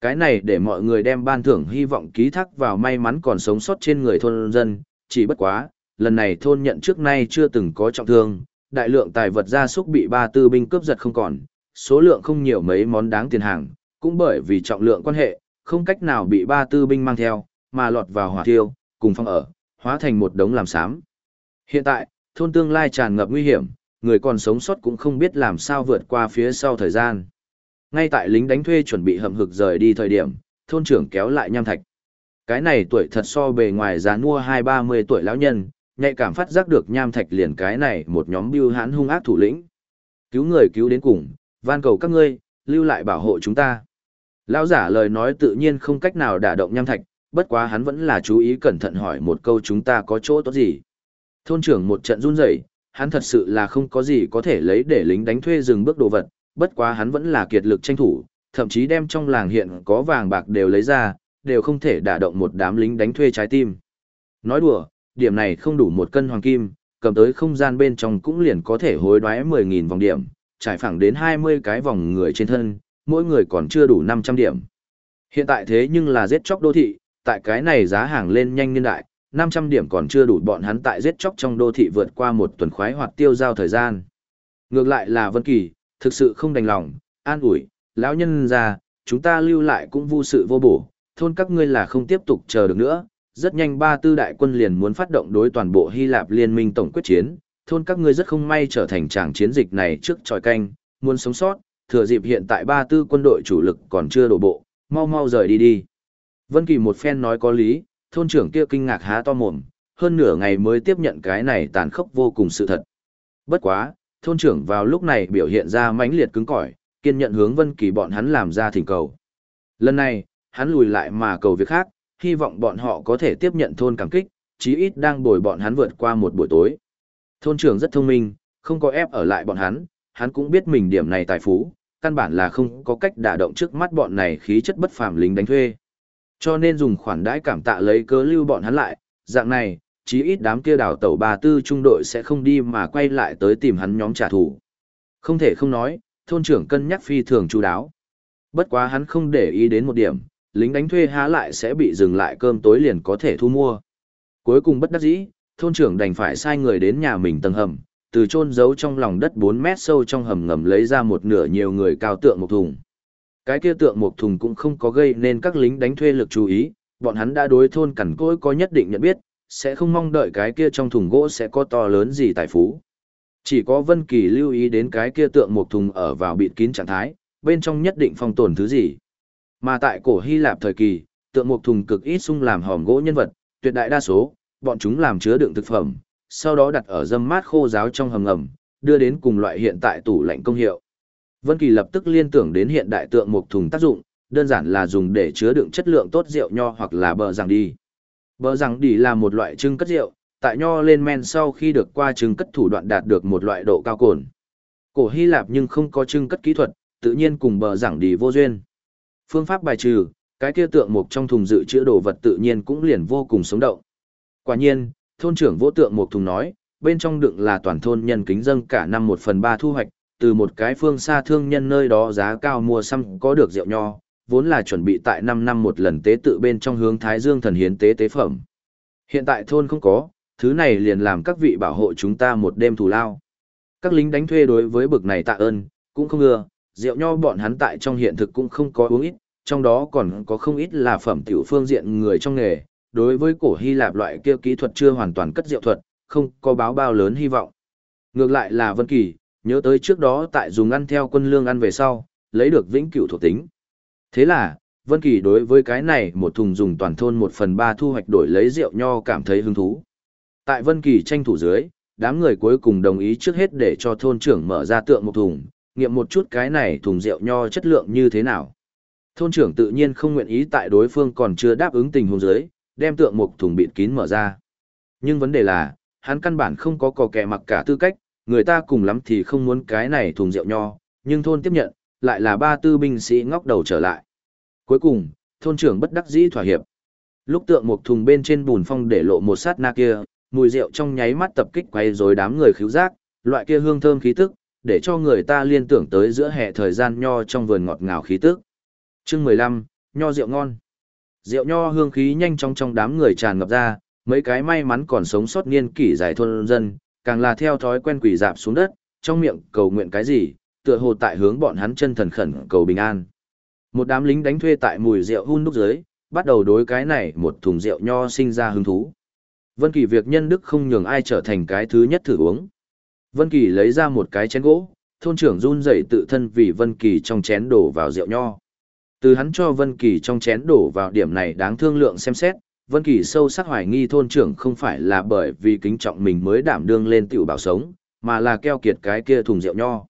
Cái này để mọi người đem ban thưởng hy vọng ký thác vào may mắn còn sống sót trên người thôn dân, chỉ bất quá, lần này thôn nhận trước nay chưa từng có trọng thương, đại lượng tài vật gia súc bị ba tư binh cướp giật không còn, số lượng không nhiều mấy món đáng tiền hàng, cũng bởi vì trọng lượng quan hệ, không cách nào bị ba tư binh mang theo, mà lọt vào hỏa thiêu, cùng phong ở, hóa thành một đống làm xám. Hiện tại, thôn tương lai tràn ngập nguy hiểm, người còn sống sót cũng không biết làm sao vượt qua phía sau thời gian. Ngay tại lính đánh thuê chuẩn bị hầm hực rời đi thời điểm, thôn trưởng kéo lại nham thạch. Cái này tuổi thật so bề ngoài giá mua hai ba mươi tuổi lão nhân, nhạy cảm phát giác được nham thạch liền cái này một nhóm bưu hãn hung ác thủ lĩnh. Cứu người cứu đến cùng, van cầu các ngươi, lưu lại bảo hộ chúng ta. Lão giả lời nói tự nhiên không cách nào đả động nham thạch, bất quá hắn vẫn là chú ý cẩn thận hỏi một câu chúng ta có chỗ tốt gì. Thôn trưởng một trận run rẩy, hắn thật sự là không có gì có thể lấy để lính đánh thuê dừng bước đồ vật, bất quá hắn vẫn là kiệt lực tranh thủ, thậm chí đem trong làng hiện có vàng bạc đều lấy ra, đều không thể đả động một đám lính đánh thuê trái tim. Nói đùa, điểm này không đủ một cân hoàng kim, cầm tới không gian bên trong cũng liền có thể hối đoái 10.000 vòng điểm, trải phẳng đến 20 cái vòng người trên thân, mỗi người còn chưa đủ 500 điểm. Hiện tại thế nhưng là giết chóc đô thị, tại cái này giá hàng lên nhanh niên đại, 500 điểm còn chưa đủ bọn hắn tại giết chóc trong đô thị vượt qua một tuần khoái hoặc tiêu giao thời gian. Ngược lại là Vân Kỳ, thực sự không đành lòng, an ủi, lão nhân già, chúng ta lưu lại cũng vô sự vô bổ, thôn các ngươi là không tiếp tục chờ được nữa, rất nhanh ba tư đại quân liền muốn phát động đối toàn bộ Hy Lạp liên minh tổng quyết chiến, thôn các ngươi rất không may trở thành tràng chiến dịch này trước tròi canh, muốn sống sót, thừa dịp hiện tại ba tư quân đội chủ lực còn chưa đổ bộ, mau mau rời đi đi. Vân Kỳ một phen nói có lý, thôn trưởng kia kinh ngạc há to mồm, hơn nửa ngày mới tiếp nhận cái này tàn khốc vô cùng sự thật. Bất quá, thôn trưởng vào lúc này biểu hiện ra mãnh liệt cứng cỏi, kiên nhận hướng Vân Kỳ bọn hắn làm ra thỉnh cầu. Lần này, hắn lùi lại mà cầu việc khác, hy vọng bọn họ có thể tiếp nhận thôn cảm kích, chí ít đang bồi bọn hắn vượt qua một buổi tối. Thôn trưởng rất thông minh, không có ép ở lại bọn hắn, hắn cũng biết mình điểm này tài phú, căn bản là không có cách đả động trước mắt bọn này khí chất bất phàm lính đánh thuê. Cho nên dùng khoản đãi cảm tạ lấy cớ lưu bọn hắn lại, dạng này, chí ít đám kia đảo tàu bà tư trung đội sẽ không đi mà quay lại tới tìm hắn nhóm trả thù. Không thể không nói, thôn trưởng cân nhắc phi thường chú đáo. Bất quá hắn không để ý đến một điểm, lính đánh thuê há lại sẽ bị dừng lại cơm tối liền có thể thu mua. Cuối cùng bất đắc dĩ, thôn trưởng đành phải sai người đến nhà mình tầng hầm, từ chôn giấu trong lòng đất 4 mét sâu trong hầm ngầm lấy ra một nửa nhiều người cao tượng một thùng. Cái kia tượng một thùng cũng không có gây nên các lính đánh thuê lực chú ý, bọn hắn đã đối thôn cằn cỗi có nhất định nhận biết, sẽ không mong đợi cái kia trong thùng gỗ sẽ có to lớn gì tài phú. Chỉ có Vân Kỳ lưu ý đến cái kia tượng một thùng ở vào bịt kín trạng thái, bên trong nhất định phong tồn thứ gì. Mà tại cổ Hy Lạp thời kỳ, tượng một thùng cực ít sung làm hòm gỗ nhân vật, tuyệt đại đa số, bọn chúng làm chứa đựng thực phẩm, sau đó đặt ở dâm mát khô giáo trong hầm ngầm, đưa đến cùng loại hiện tại tủ lạnh công hiệu. Vân Kỳ lập tức liên tưởng đến hiện đại tượng một thùng tác dụng, đơn giản là dùng để chứa đựng chất lượng tốt rượu nho hoặc là bờ rằng đi. Bờ rằng đi là một loại trưng cất rượu, tại nho lên men sau khi được qua trưng cất thủ đoạn đạt được một loại độ cao cồn. Cổ Hy Lạp nhưng không có trưng cất kỹ thuật, tự nhiên cùng bờ rằng đi vô duyên. Phương pháp bài trừ, cái kia tượng mục trong thùng dự trữ đồ vật tự nhiên cũng liền vô cùng sống động. Quả nhiên, thôn trưởng vô tượng mục thùng nói, bên trong đựng là toàn thôn nhân kính dâng cả năm một phần ba thu hoạch, từ một cái phương xa thương nhân nơi đó giá cao mua xăm có được rượu nho, vốn là chuẩn bị tại 5 năm một lần tế tự bên trong hướng Thái Dương thần hiến tế tế phẩm. Hiện tại thôn không có, thứ này liền làm các vị bảo hộ chúng ta một đêm thù lao. Các lính đánh thuê đối với bực này tạ ơn, cũng không ưa, rượu nho bọn hắn tại trong hiện thực cũng không có uống ít, trong đó còn có không ít là phẩm tiểu phương diện người trong nghề, đối với cổ Hy Lạp loại kia kỹ thuật chưa hoàn toàn cất rượu thuật, không có báo bao lớn hy vọng. Ngược lại là Vân Kỳ, nhớ tới trước đó tại dùng ăn theo quân lương ăn về sau, lấy được vĩnh cửu thuộc tính. Thế là, Vân Kỳ đối với cái này một thùng dùng toàn thôn một phần ba thu hoạch đổi lấy rượu nho cảm thấy hứng thú. Tại Vân Kỳ tranh thủ dưới, đám người cuối cùng đồng ý trước hết để cho thôn trưởng mở ra tượng một thùng, nghiệm một chút cái này thùng rượu nho chất lượng như thế nào. Thôn trưởng tự nhiên không nguyện ý tại đối phương còn chưa đáp ứng tình huống dưới, đem tượng một thùng bịt kín mở ra. Nhưng vấn đề là, hắn căn bản không có cò kẻ mặc cả tư cách, người ta cùng lắm thì không muốn cái này thùng rượu nho, nhưng thôn tiếp nhận, lại là ba tư binh sĩ ngóc đầu trở lại. Cuối cùng, thôn trưởng bất đắc dĩ thỏa hiệp. Lúc tượng một thùng bên trên bùn phong để lộ một sát na kia, mùi rượu trong nháy mắt tập kích quay rồi đám người khiếu giác, loại kia hương thơm khí tức, để cho người ta liên tưởng tới giữa hè thời gian nho trong vườn ngọt ngào khí tức. Chương 15, nho rượu ngon. Rượu nho hương khí nhanh chóng trong đám người tràn ngập ra, mấy cái may mắn còn sống sót niên kỷ dài thôn dân, càng là theo thói quen quỷ dạp xuống đất, trong miệng cầu nguyện cái gì, tựa hồ tại hướng bọn hắn chân thần khẩn cầu bình an. Một đám lính đánh thuê tại mùi rượu hun đúc dưới, bắt đầu đối cái này một thùng rượu nho sinh ra hứng thú. Vân Kỳ việc nhân đức không nhường ai trở thành cái thứ nhất thử uống. Vân Kỳ lấy ra một cái chén gỗ, thôn trưởng run rẩy tự thân vì Vân Kỳ trong chén đổ vào rượu nho. Từ hắn cho Vân Kỳ trong chén đổ vào điểm này đáng thương lượng xem xét, Vân Kỳ sâu sắc hoài nghi thôn trưởng không phải là bởi vì kính trọng mình mới đảm đương lên tiểu bảo sống, mà là keo kiệt cái kia thùng rượu nho.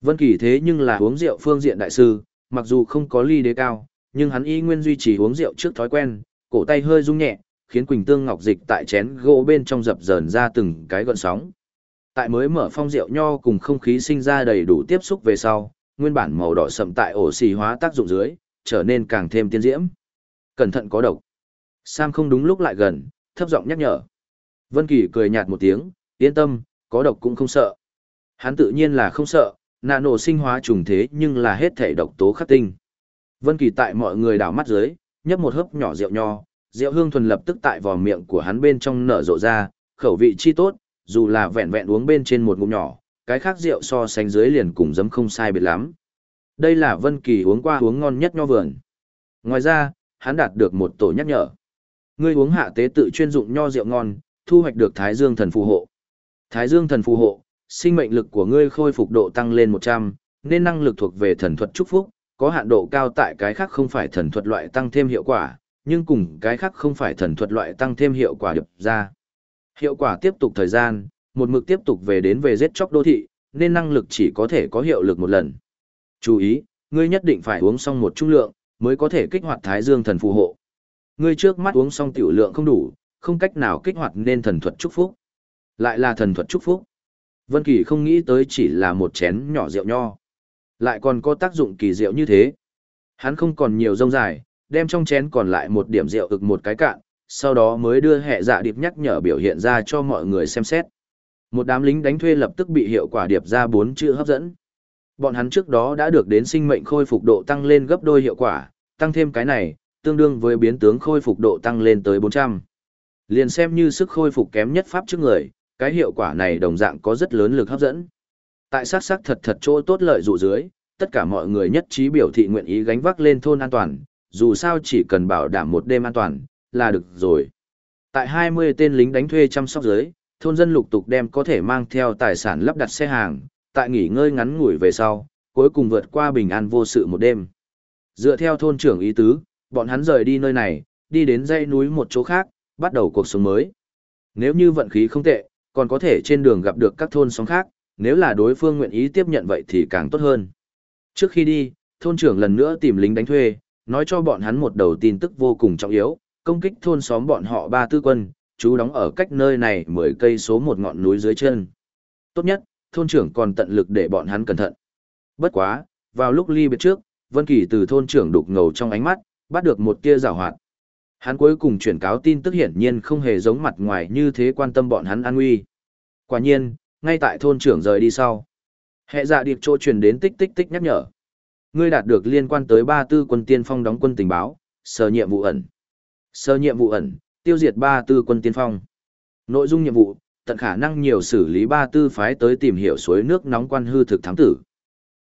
Vân Kỳ thế nhưng là uống rượu phương diện đại sư, mặc dù không có ly đế cao, nhưng hắn y nguyên duy trì uống rượu trước thói quen, cổ tay hơi rung nhẹ, khiến Quỳnh Tương Ngọc dịch tại chén gỗ bên trong dập dờn ra từng cái gợn sóng. Tại mới mở phong rượu nho cùng không khí sinh ra đầy đủ tiếp xúc về sau, nguyên bản màu đỏ sậm tại ổ xì hóa tác dụng dưới, trở nên càng thêm tiên diễm. Cẩn thận có độc. Sam không đúng lúc lại gần, thấp giọng nhắc nhở. Vân Kỳ cười nhạt một tiếng, yên tâm, có độc cũng không sợ. Hắn tự nhiên là không sợ, nano sinh hóa trùng thế nhưng là hết thể độc tố khắc tinh. Vân Kỳ tại mọi người đảo mắt dưới, nhấp một hớp nhỏ rượu nho, rượu hương thuần lập tức tại vò miệng của hắn bên trong nở rộ ra, khẩu vị chi tốt, dù là vẹn vẹn uống bên trên một ngụm nhỏ, cái khác rượu so sánh dưới liền cùng giấm không sai biệt lắm. Đây là Vân Kỳ uống qua uống ngon nhất nho vườn. Ngoài ra, hắn đạt được một tổ nhắc nhở. Ngươi uống hạ tế tự chuyên dụng nho rượu ngon, thu hoạch được Thái Dương thần phù hộ. Thái Dương thần phù hộ, sinh mệnh lực của ngươi khôi phục độ tăng lên 100, nên năng lực thuộc về thần thuật chúc phúc, có hạn độ cao tại cái khác không phải thần thuật loại tăng thêm hiệu quả, nhưng cùng cái khác không phải thần thuật loại tăng thêm hiệu quả được ra. Hiệu quả tiếp tục thời gian, một mực tiếp tục về đến về giết chóc đô thị, nên năng lực chỉ có thể có hiệu lực một lần. Chú ý, ngươi nhất định phải uống xong một trung lượng, mới có thể kích hoạt Thái Dương thần phù hộ. Ngươi trước mắt uống xong tiểu lượng không đủ, không cách nào kích hoạt nên thần thuật chúc phúc. Lại là thần thuật chúc phúc. Vân Kỳ không nghĩ tới chỉ là một chén nhỏ rượu nho. Lại còn có tác dụng kỳ diệu như thế. Hắn không còn nhiều rông dài, đem trong chén còn lại một điểm rượu ực một cái cạn, sau đó mới đưa hệ dạ điệp nhắc nhở biểu hiện ra cho mọi người xem xét. Một đám lính đánh thuê lập tức bị hiệu quả điệp ra bốn chữ hấp dẫn. Bọn hắn trước đó đã được đến sinh mệnh khôi phục độ tăng lên gấp đôi hiệu quả, tăng thêm cái này, tương đương với biến tướng khôi phục độ tăng lên tới 400. Liền xem như sức khôi phục kém nhất pháp trước người, cái hiệu quả này đồng dạng có rất lớn lực hấp dẫn. Tại sát sắc thật thật chỗ tốt lợi dụ dưới, tất cả mọi người nhất trí biểu thị nguyện ý gánh vác lên thôn an toàn, dù sao chỉ cần bảo đảm một đêm an toàn, là được rồi. Tại 20 tên lính đánh thuê chăm sóc dưới, thôn dân lục tục đem có thể mang theo tài sản lắp đặt xe hàng, tại nghỉ ngơi ngắn ngủi về sau, cuối cùng vượt qua bình an vô sự một đêm. Dựa theo thôn trưởng ý tứ, bọn hắn rời đi nơi này, đi đến dãy núi một chỗ khác, bắt đầu cuộc sống mới. Nếu như vận khí không tệ, còn có thể trên đường gặp được các thôn xóm khác, nếu là đối phương nguyện ý tiếp nhận vậy thì càng tốt hơn. Trước khi đi, thôn trưởng lần nữa tìm lính đánh thuê, nói cho bọn hắn một đầu tin tức vô cùng trọng yếu, công kích thôn xóm bọn họ ba tư quân, chú đóng ở cách nơi này 10 cây số một ngọn núi dưới chân. Tốt nhất, thôn trưởng còn tận lực để bọn hắn cẩn thận. Bất quá, vào lúc ly biệt trước, Vân Kỳ từ thôn trưởng đục ngầu trong ánh mắt, bắt được một tia giảo hoạt. Hắn cuối cùng chuyển cáo tin tức hiển nhiên không hề giống mặt ngoài như thế quan tâm bọn hắn an nguy. Quả nhiên, ngay tại thôn trưởng rời đi sau. Hệ dạ điệp chỗ truyền đến tích tích tích nhắc nhở. Ngươi đạt được liên quan tới ba tư quân tiên phong đóng quân tình báo, sở nhiệm vụ ẩn. Sở nhiệm vụ ẩn, tiêu diệt ba tư quân tiên phong. Nội dung nhiệm vụ, tận khả năng nhiều xử lý ba tư phái tới tìm hiểu suối nước nóng quan hư thực thám tử.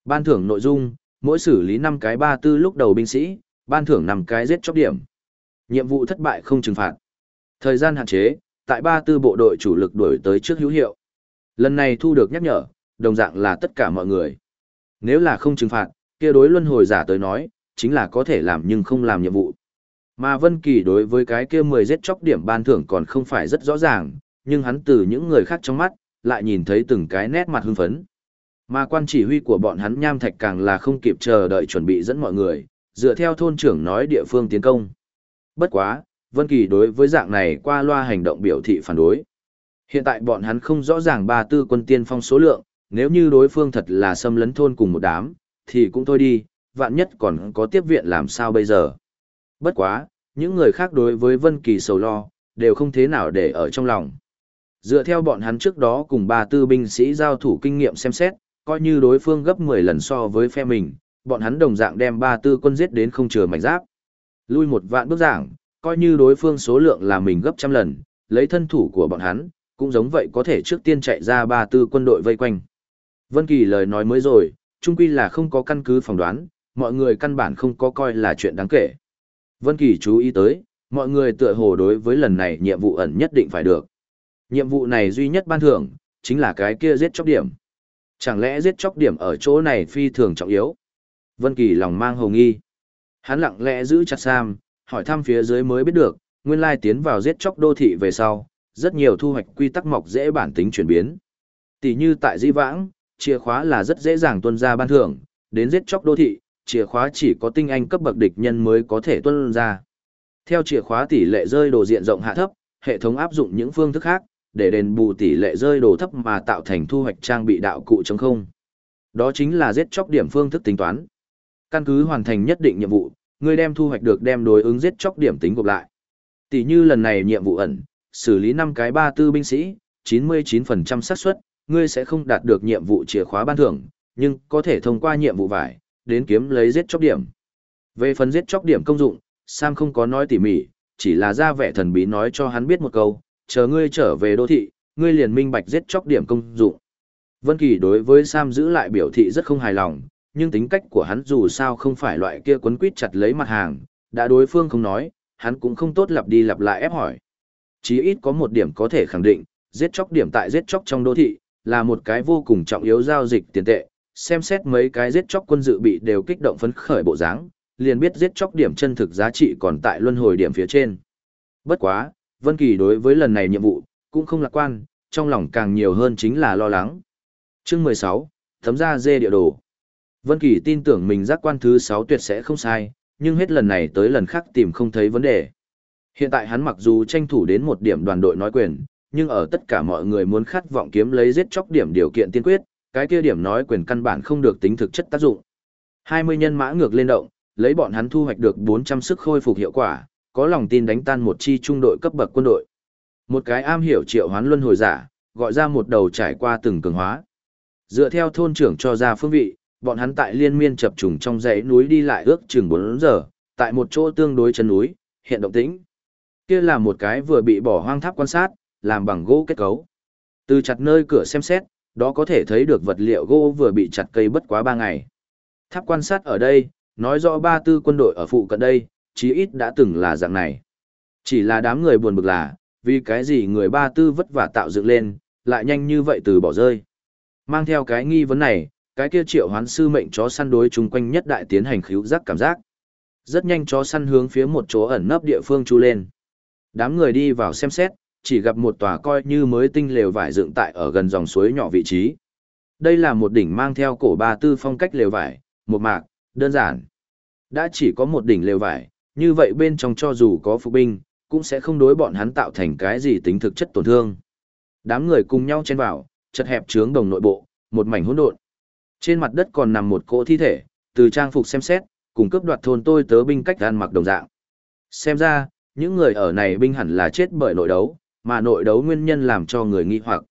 Ban thưởng nội dung, mỗi xử lý 5 cái ba tư lúc đầu binh sĩ, ban thưởng năm cái giết chóc điểm. Nhiệm vụ thất bại không trừng phạt. Thời gian hạn chế, tại ba tư bộ đội chủ lực đuổi tới trước hữu hiệu. Lần này thu được nhắc nhở, đồng dạng là tất cả mọi người. Nếu là không trừng phạt, kia đối luân hồi giả tới nói, chính là có thể làm nhưng không làm nhiệm vụ. Mà Vân Kỳ đối với cái kia 10 giết chóc điểm ban thưởng còn không phải rất rõ ràng, nhưng hắn từ những người khác trong mắt, lại nhìn thấy từng cái nét mặt hưng phấn. Mà quan chỉ huy của bọn hắn nham thạch càng là không kịp chờ đợi chuẩn bị dẫn mọi người, dựa theo thôn trưởng nói địa phương tiến công. Bất quá, Vân Kỳ đối với dạng này qua loa hành động biểu thị phản đối. Hiện tại bọn hắn không rõ ràng ba tư quân tiên phong số lượng, nếu như đối phương thật là xâm lấn thôn cùng một đám, thì cũng thôi đi, vạn nhất còn có tiếp viện làm sao bây giờ. Bất quá, những người khác đối với Vân Kỳ sầu lo, đều không thế nào để ở trong lòng. Dựa theo bọn hắn trước đó cùng ba tư binh sĩ giao thủ kinh nghiệm xem xét, coi như đối phương gấp 10 lần so với phe mình, bọn hắn đồng dạng đem ba tư quân giết đến không chừa mảnh giáp. Lui một vạn bước giảng, coi như đối phương số lượng là mình gấp trăm lần, lấy thân thủ của bọn hắn, cũng giống vậy có thể trước tiên chạy ra ba tư quân đội vây quanh. Vân Kỳ lời nói mới rồi, chung quy là không có căn cứ phỏng đoán, mọi người căn bản không có coi là chuyện đáng kể. Vân Kỳ chú ý tới, mọi người tựa hồ đối với lần này nhiệm vụ ẩn nhất định phải được. Nhiệm vụ này duy nhất ban thưởng, chính là cái kia giết chóc điểm. Chẳng lẽ giết chóc điểm ở chỗ này phi thường trọng yếu? Vân Kỳ lòng mang hồ nghi. Hắn lặng lẽ giữ chặt Sam, hỏi thăm phía dưới mới biết được, nguyên lai tiến vào giết chóc đô thị về sau, rất nhiều thu hoạch quy tắc mọc dễ bản tính chuyển biến. Tỷ như tại Di Vãng, chìa khóa là rất dễ dàng tuân ra ban thưởng, đến giết chóc đô thị, chìa khóa chỉ có tinh anh cấp bậc địch nhân mới có thể tuân ra. Theo chìa khóa tỷ lệ rơi đồ diện rộng hạ thấp, hệ thống áp dụng những phương thức khác, để đền bù tỷ lệ rơi đồ thấp mà tạo thành thu hoạch trang bị đạo cụ chống không. Đó chính là giết chóc điểm phương thức tính toán. Căn cứ hoàn thành nhất định nhiệm vụ, ngươi đem thu hoạch được đem đối ứng giết chóc điểm tính gộp lại. Tỷ như lần này nhiệm vụ ẩn, xử lý 5 cái ba tư binh sĩ, 99% xác suất, ngươi sẽ không đạt được nhiệm vụ chìa khóa ban thưởng, nhưng có thể thông qua nhiệm vụ vải, đến kiếm lấy giết chóc điểm. Về phần giết chóc điểm công dụng, Sam không có nói tỉ mỉ, chỉ là ra vẻ thần bí nói cho hắn biết một câu, chờ ngươi trở về đô thị, ngươi liền minh bạch giết chóc điểm công dụng. Vân Kỳ đối với Sam giữ lại biểu thị rất không hài lòng, nhưng tính cách của hắn dù sao không phải loại kia quấn quýt chặt lấy mặt hàng, đã đối phương không nói, hắn cũng không tốt lặp đi lặp lại ép hỏi. Chí ít có một điểm có thể khẳng định, giết chóc điểm tại giết chóc trong đô thị, là một cái vô cùng trọng yếu giao dịch tiền tệ, xem xét mấy cái giết chóc quân dự bị đều kích động phấn khởi bộ dáng, liền biết giết chóc điểm chân thực giá trị còn tại luân hồi điểm phía trên. Bất quá, Vân Kỳ đối với lần này nhiệm vụ, cũng không lạc quan, trong lòng càng nhiều hơn chính là lo lắng. Chương 16, thấm ra dê địa đồ. Vân Kỳ tin tưởng mình giác quan thứ 6 tuyệt sẽ không sai, nhưng hết lần này tới lần khác tìm không thấy vấn đề. Hiện tại hắn mặc dù tranh thủ đến một điểm đoàn đội nói quyền, nhưng ở tất cả mọi người muốn khát vọng kiếm lấy giết chóc điểm điều kiện tiên quyết, cái kia điểm nói quyền căn bản không được tính thực chất tác dụng. 20 nhân mã ngược lên động, lấy bọn hắn thu hoạch được 400 sức khôi phục hiệu quả, có lòng tin đánh tan một chi trung đội cấp bậc quân đội. Một cái am hiểu triệu hoán luân hồi giả, gọi ra một đầu trải qua từng cường hóa. Dựa theo thôn trưởng cho ra phương vị, bọn hắn tại liên miên chập trùng trong dãy núi đi lại ước chừng 4 giờ, tại một chỗ tương đối chân núi, hiện động tĩnh. Kia là một cái vừa bị bỏ hoang tháp quan sát, làm bằng gỗ kết cấu. Từ chặt nơi cửa xem xét, đó có thể thấy được vật liệu gỗ vừa bị chặt cây bất quá 3 ngày. Tháp quan sát ở đây, nói rõ ba tư quân đội ở phụ cận đây, chí ít đã từng là dạng này. Chỉ là đám người buồn bực là, vì cái gì người ba tư vất vả tạo dựng lên, lại nhanh như vậy từ bỏ rơi. Mang theo cái nghi vấn này, cái kia triệu hoán sư mệnh chó săn đối chung quanh nhất đại tiến hành khíu giác cảm giác. Rất nhanh chó săn hướng phía một chỗ ẩn nấp địa phương chu lên. Đám người đi vào xem xét, chỉ gặp một tòa coi như mới tinh lều vải dựng tại ở gần dòng suối nhỏ vị trí. Đây là một đỉnh mang theo cổ ba tư phong cách lều vải, một mạc, đơn giản. Đã chỉ có một đỉnh lều vải, như vậy bên trong cho dù có phục binh, cũng sẽ không đối bọn hắn tạo thành cái gì tính thực chất tổn thương. Đám người cùng nhau chen vào, chật hẹp trướng đồng nội bộ, một mảnh hỗn độn. Trên mặt đất còn nằm một cỗ thi thể, từ trang phục xem xét, cùng cướp đoạt thôn tôi tớ binh cách ăn mặc đồng dạng. Xem ra, những người ở này binh hẳn là chết bởi nội đấu, mà nội đấu nguyên nhân làm cho người nghi hoặc.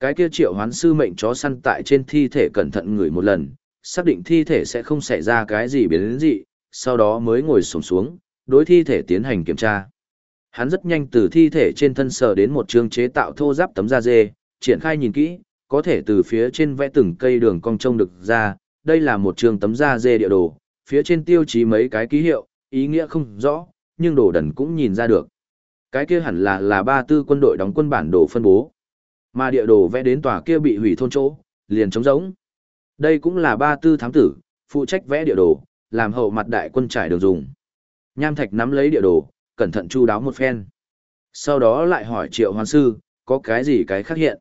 Cái kia triệu hoán sư mệnh chó săn tại trên thi thể cẩn thận ngửi một lần, xác định thi thể sẽ không xảy ra cái gì biến dị, sau đó mới ngồi sổng xuống, đối thi thể tiến hành kiểm tra. Hắn rất nhanh từ thi thể trên thân sờ đến một chương chế tạo thô giáp tấm da dê, triển khai nhìn kỹ, có thể từ phía trên vẽ từng cây đường cong trông được ra, đây là một trường tấm da dê địa đồ, phía trên tiêu chí mấy cái ký hiệu, ý nghĩa không rõ, nhưng đồ đần cũng nhìn ra được. Cái kia hẳn là là ba tư quân đội đóng quân bản đồ phân bố. Mà địa đồ vẽ đến tòa kia bị hủy thôn chỗ, liền trống rỗng. Đây cũng là ba tư thám tử, phụ trách vẽ địa đồ, làm hậu mặt đại quân trải đường dùng. Nham Thạch nắm lấy địa đồ, cẩn thận chu đáo một phen. Sau đó lại hỏi triệu hoán sư, có cái gì cái khác hiện.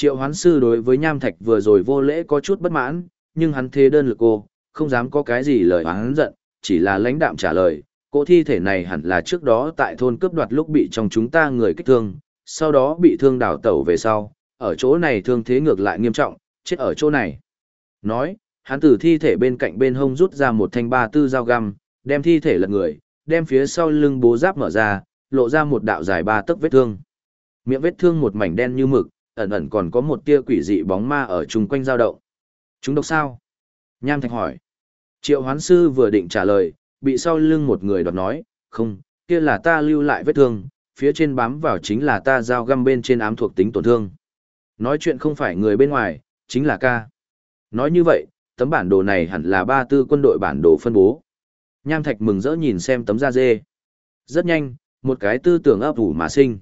Triệu hoán sư đối với nham thạch vừa rồi vô lễ có chút bất mãn, nhưng hắn thế đơn lực cô, không dám có cái gì lời hắn giận, chỉ là lãnh đạm trả lời, cỗ thi thể này hẳn là trước đó tại thôn cướp đoạt lúc bị trong chúng ta người kích thương, sau đó bị thương đảo tẩu về sau, ở chỗ này thương thế ngược lại nghiêm trọng, chết ở chỗ này. Nói, hắn từ thi thể bên cạnh bên hông rút ra một thanh ba tư dao găm, đem thi thể lật người, đem phía sau lưng bố giáp mở ra, lộ ra một đạo dài ba tấc vết thương. Miệng vết thương một mảnh đen như mực, ẩn ẩn còn có một tia quỷ dị bóng ma ở chung quanh dao động. Chúng độc sao? Nham Thạch hỏi. Triệu hoán sư vừa định trả lời, bị sau lưng một người đoạt nói, không, kia là ta lưu lại vết thương, phía trên bám vào chính là ta dao găm bên trên ám thuộc tính tổn thương. Nói chuyện không phải người bên ngoài, chính là ca. Nói như vậy, tấm bản đồ này hẳn là ba tư quân đội bản đồ phân bố. Nham Thạch mừng rỡ nhìn xem tấm da dê. Rất nhanh, một cái tư tưởng ấp ủ mà sinh.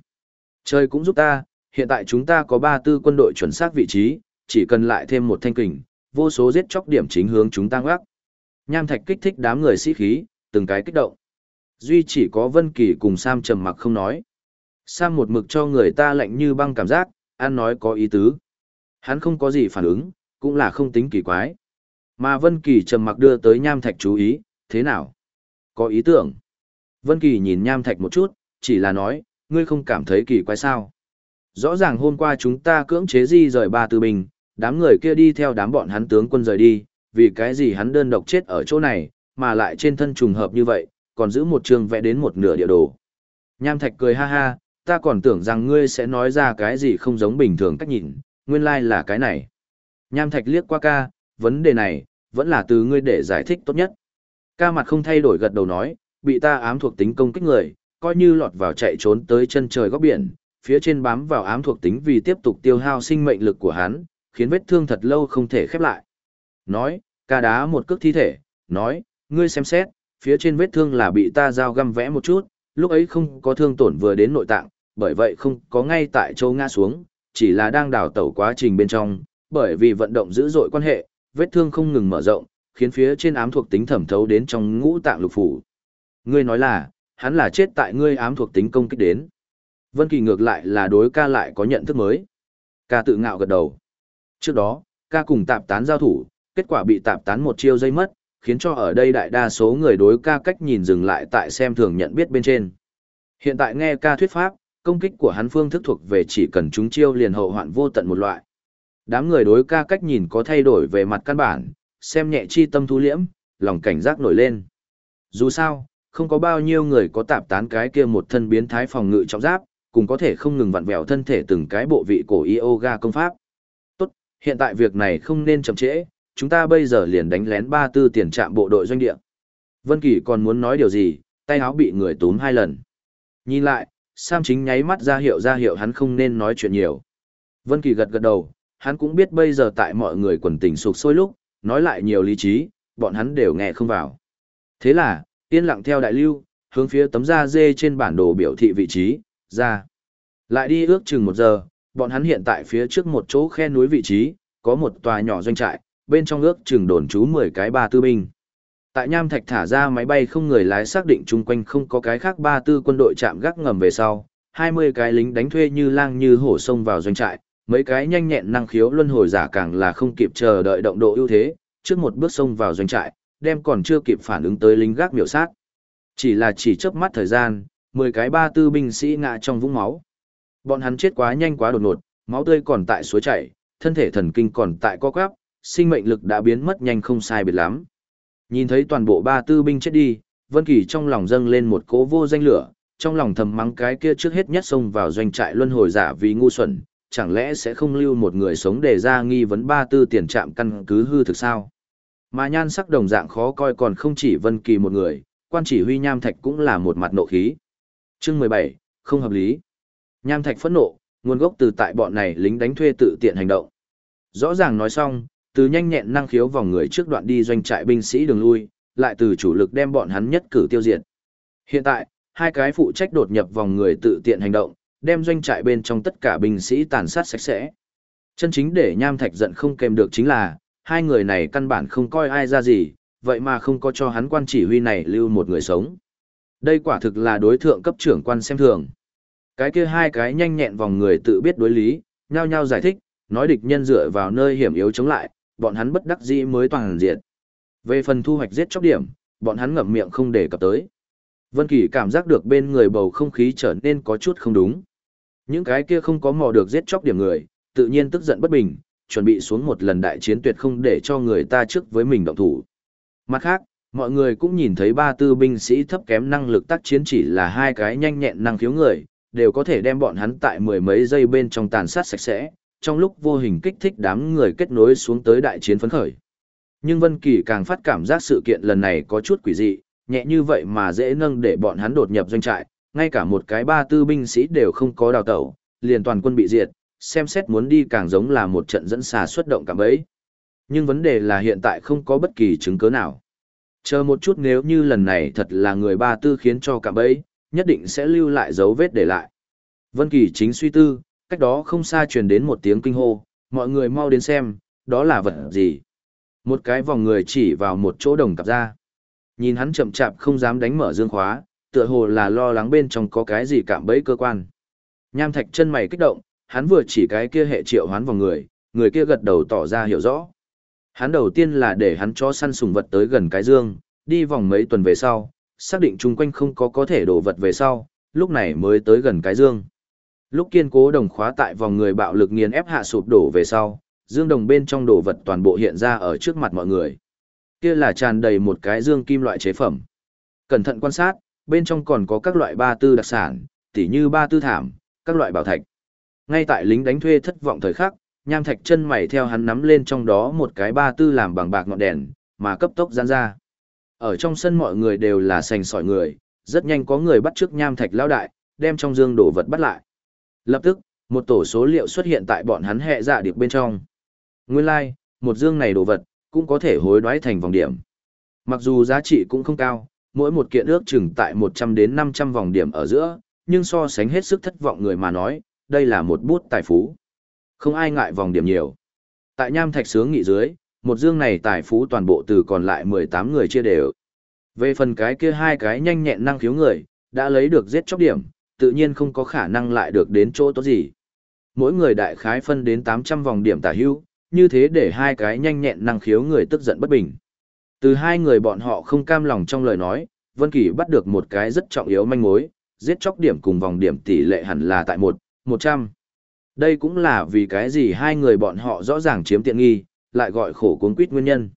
Trời cũng giúp ta, hiện tại chúng ta có ba tư quân đội chuẩn xác vị trí, chỉ cần lại thêm một thanh kình, vô số giết chóc điểm chính hướng chúng ta ngoác. Nham Thạch kích thích đám người sĩ khí, từng cái kích động. Duy chỉ có Vân Kỳ cùng Sam trầm mặc không nói. Sam một mực cho người ta lạnh như băng cảm giác, ăn nói có ý tứ. Hắn không có gì phản ứng, cũng là không tính kỳ quái. Mà Vân Kỳ trầm mặc đưa tới Nham Thạch chú ý, thế nào? Có ý tưởng. Vân Kỳ nhìn Nham Thạch một chút, chỉ là nói, ngươi không cảm thấy kỳ quái sao? Rõ ràng hôm qua chúng ta cưỡng chế di rời ba tư binh, đám người kia đi theo đám bọn hắn tướng quân rời đi, vì cái gì hắn đơn độc chết ở chỗ này, mà lại trên thân trùng hợp như vậy, còn giữ một trường vẽ đến một nửa địa đồ. Nham Thạch cười ha ha, ta còn tưởng rằng ngươi sẽ nói ra cái gì không giống bình thường cách nhìn, nguyên lai like là cái này. Nham Thạch liếc qua ca, vấn đề này, vẫn là từ ngươi để giải thích tốt nhất. Ca mặt không thay đổi gật đầu nói, bị ta ám thuộc tính công kích người, coi như lọt vào chạy trốn tới chân trời góc biển, phía trên bám vào ám thuộc tính vì tiếp tục tiêu hao sinh mệnh lực của hắn, khiến vết thương thật lâu không thể khép lại. Nói, ca đá một cước thi thể, nói, ngươi xem xét, phía trên vết thương là bị ta dao găm vẽ một chút, lúc ấy không có thương tổn vừa đến nội tạng, bởi vậy không có ngay tại châu ngã xuống, chỉ là đang đào tẩu quá trình bên trong, bởi vì vận động dữ dội quan hệ, vết thương không ngừng mở rộng, khiến phía trên ám thuộc tính thẩm thấu đến trong ngũ tạng lục phủ. Ngươi nói là, hắn là chết tại ngươi ám thuộc tính công kích đến. Vân Kỳ ngược lại là đối ca lại có nhận thức mới. Ca tự ngạo gật đầu. Trước đó, ca cùng tạp tán giao thủ, kết quả bị tạp tán một chiêu dây mất, khiến cho ở đây đại đa số người đối ca cách nhìn dừng lại tại xem thường nhận biết bên trên. Hiện tại nghe ca thuyết pháp, công kích của hắn phương thức thuộc về chỉ cần chúng chiêu liền hậu hoạn vô tận một loại. Đám người đối ca cách nhìn có thay đổi về mặt căn bản, xem nhẹ chi tâm thu liễm, lòng cảnh giác nổi lên. Dù sao, không có bao nhiêu người có tạp tán cái kia một thân biến thái phòng ngự trọng giáp, cùng có thể không ngừng vặn vẹo thân thể từng cái bộ vị cổ yoga công pháp. Tốt, hiện tại việc này không nên chậm trễ, chúng ta bây giờ liền đánh lén ba tư tiền trạm bộ đội doanh địa. Vân Kỳ còn muốn nói điều gì, tay áo bị người túm hai lần. Nhìn lại, Sam chính nháy mắt ra hiệu ra hiệu hắn không nên nói chuyện nhiều. Vân Kỳ gật gật đầu, hắn cũng biết bây giờ tại mọi người quần tình sục sôi lúc, nói lại nhiều lý trí, bọn hắn đều nghe không vào. Thế là, yên lặng theo đại lưu, hướng phía tấm da dê trên bản đồ biểu thị vị trí, ra. Lại đi ước chừng một giờ, bọn hắn hiện tại phía trước một chỗ khe núi vị trí, có một tòa nhỏ doanh trại, bên trong ước chừng đồn trú 10 cái ba tư binh. Tại Nham Thạch thả ra máy bay không người lái xác định chung quanh không có cái khác ba tư quân đội chạm gác ngầm về sau, 20 cái lính đánh thuê như lang như hổ xông vào doanh trại, mấy cái nhanh nhẹn năng khiếu luân hồi giả càng là không kịp chờ đợi động độ ưu thế, trước một bước xông vào doanh trại, đem còn chưa kịp phản ứng tới lính gác miểu sát. Chỉ là chỉ chớp mắt thời gian, 10 cái ba tư binh sĩ ngã trong vũng máu. Bọn hắn chết quá nhanh quá đột ngột, máu tươi còn tại suối chảy, thân thể thần kinh còn tại co quắp, sinh mệnh lực đã biến mất nhanh không sai biệt lắm. Nhìn thấy toàn bộ ba tư binh chết đi, Vân Kỳ trong lòng dâng lên một cỗ vô danh lửa, trong lòng thầm mắng cái kia trước hết nhất xông vào doanh trại luân hồi giả vì ngu xuẩn, chẳng lẽ sẽ không lưu một người sống để ra nghi vấn ba tư tiền trạm căn cứ hư thực sao? Mà nhan sắc đồng dạng khó coi còn không chỉ Vân Kỳ một người, quan chỉ huy Nham Thạch cũng là một mặt nộ khí. Chương mười bảy không hợp lý. Nham Thạch phẫn nộ, nguồn gốc từ tại bọn này lính đánh thuê tự tiện hành động. Rõ ràng nói xong, từ nhanh nhẹn năng khiếu vòng người trước đoạn đi doanh trại binh sĩ đường lui, lại từ chủ lực đem bọn hắn nhất cử tiêu diệt. Hiện tại, hai cái phụ trách đột nhập vòng người tự tiện hành động, đem doanh trại bên trong tất cả binh sĩ tàn sát sạch sẽ. Chân chính để Nham Thạch giận không kèm được chính là, hai người này căn bản không coi ai ra gì, vậy mà không có cho hắn quan chỉ huy này lưu một người sống. Đây quả thực là đối thượng cấp trưởng quan xem thường. Cái kia hai cái nhanh nhẹn vòng người tự biết đối lý, nhao nhao giải thích, nói địch nhân dựa vào nơi hiểm yếu chống lại, bọn hắn bất đắc dĩ mới toàn diệt. Về phần thu hoạch giết chóc điểm, bọn hắn ngậm miệng không để cập tới. Vân Kỳ cảm giác được bên người bầu không khí trở nên có chút không đúng. Những cái kia không có mò được giết chóc điểm người, tự nhiên tức giận bất bình, chuẩn bị xuống một lần đại chiến tuyệt không để cho người ta trước với mình động thủ. Mặt khác, mọi người cũng nhìn thấy ba tư binh sĩ thấp kém năng lực tác chiến chỉ là hai cái nhanh nhẹn năng khiếu người, đều có thể đem bọn hắn tại mười mấy giây bên trong tàn sát sạch sẽ, trong lúc vô hình kích thích đám người kết nối xuống tới đại chiến phấn khởi. Nhưng Vân Kỳ càng phát cảm giác sự kiện lần này có chút quỷ dị, nhẹ như vậy mà dễ nâng để bọn hắn đột nhập doanh trại, ngay cả một cái ba tư binh sĩ đều không có đào tẩu, liền toàn quân bị diệt, xem xét muốn đi càng giống là một trận dẫn xà xuất động cả bấy. Nhưng vấn đề là hiện tại không có bất kỳ chứng cứ nào. Chờ một chút nếu như lần này thật là người ba tư khiến cho cạm bấy, nhất định sẽ lưu lại dấu vết để lại. Vân Kỳ chính suy tư, cách đó không xa truyền đến một tiếng kinh hô, mọi người mau đến xem, đó là vật gì. Một cái vòng người chỉ vào một chỗ đồng cặp ra. Nhìn hắn chậm chạp không dám đánh mở dương khóa, tựa hồ là lo lắng bên trong có cái gì cạm bẫy cơ quan. Nham thạch chân mày kích động, hắn vừa chỉ cái kia hệ triệu hoán vào người, người kia gật đầu tỏ ra hiểu rõ. Hắn đầu tiên là để hắn cho săn sùng vật tới gần cái dương, đi vòng mấy tuần về sau, xác định chung quanh không có có thể đổ vật về sau, lúc này mới tới gần cái dương. Lúc kiên cố đồng khóa tại vòng người bạo lực nghiền ép hạ sụp đổ về sau, dương đồng bên trong đồ vật toàn bộ hiện ra ở trước mặt mọi người. Kia là tràn đầy một cái dương kim loại chế phẩm. Cẩn thận quan sát, bên trong còn có các loại ba tư đặc sản, tỉ như ba tư thảm, các loại bảo thạch. Ngay tại lính đánh thuê thất vọng thời khắc, nham thạch chân mày theo hắn nắm lên trong đó một cái ba tư làm bằng bạc ngọn đèn, mà cấp tốc giãn ra. Ở trong sân mọi người đều là sành sỏi người, rất nhanh có người bắt trước nham thạch lao đại, đem trong dương đồ vật bắt lại. Lập tức, một tổ số liệu xuất hiện tại bọn hắn hệ dạ điệp bên trong. Nguyên lai, like, một dương này đồ vật, cũng có thể hối đoái thành vòng điểm. Mặc dù giá trị cũng không cao, mỗi một kiện ước chừng tại 100 đến 500 vòng điểm ở giữa, nhưng so sánh hết sức thất vọng người mà nói, đây là một bút tài phú. Không ai ngại vòng điểm nhiều. Tại nham thạch sướng nghị dưới, một dương này tài phú toàn bộ từ còn lại 18 người chia đều. Về phần cái kia hai cái nhanh nhẹn năng khiếu người, đã lấy được giết chóc điểm, tự nhiên không có khả năng lại được đến chỗ tốt gì. Mỗi người đại khái phân đến 800 vòng điểm tả hữu, như thế để hai cái nhanh nhẹn năng khiếu người tức giận bất bình. Từ hai người bọn họ không cam lòng trong lời nói, Vân Kỳ bắt được một cái rất trọng yếu manh mối, giết chóc điểm cùng vòng điểm tỷ lệ hẳn là tại 1, 100. Đây cũng là vì cái gì hai người bọn họ rõ ràng chiếm tiện nghi, lại gọi khổ cuốn quýt nguyên nhân.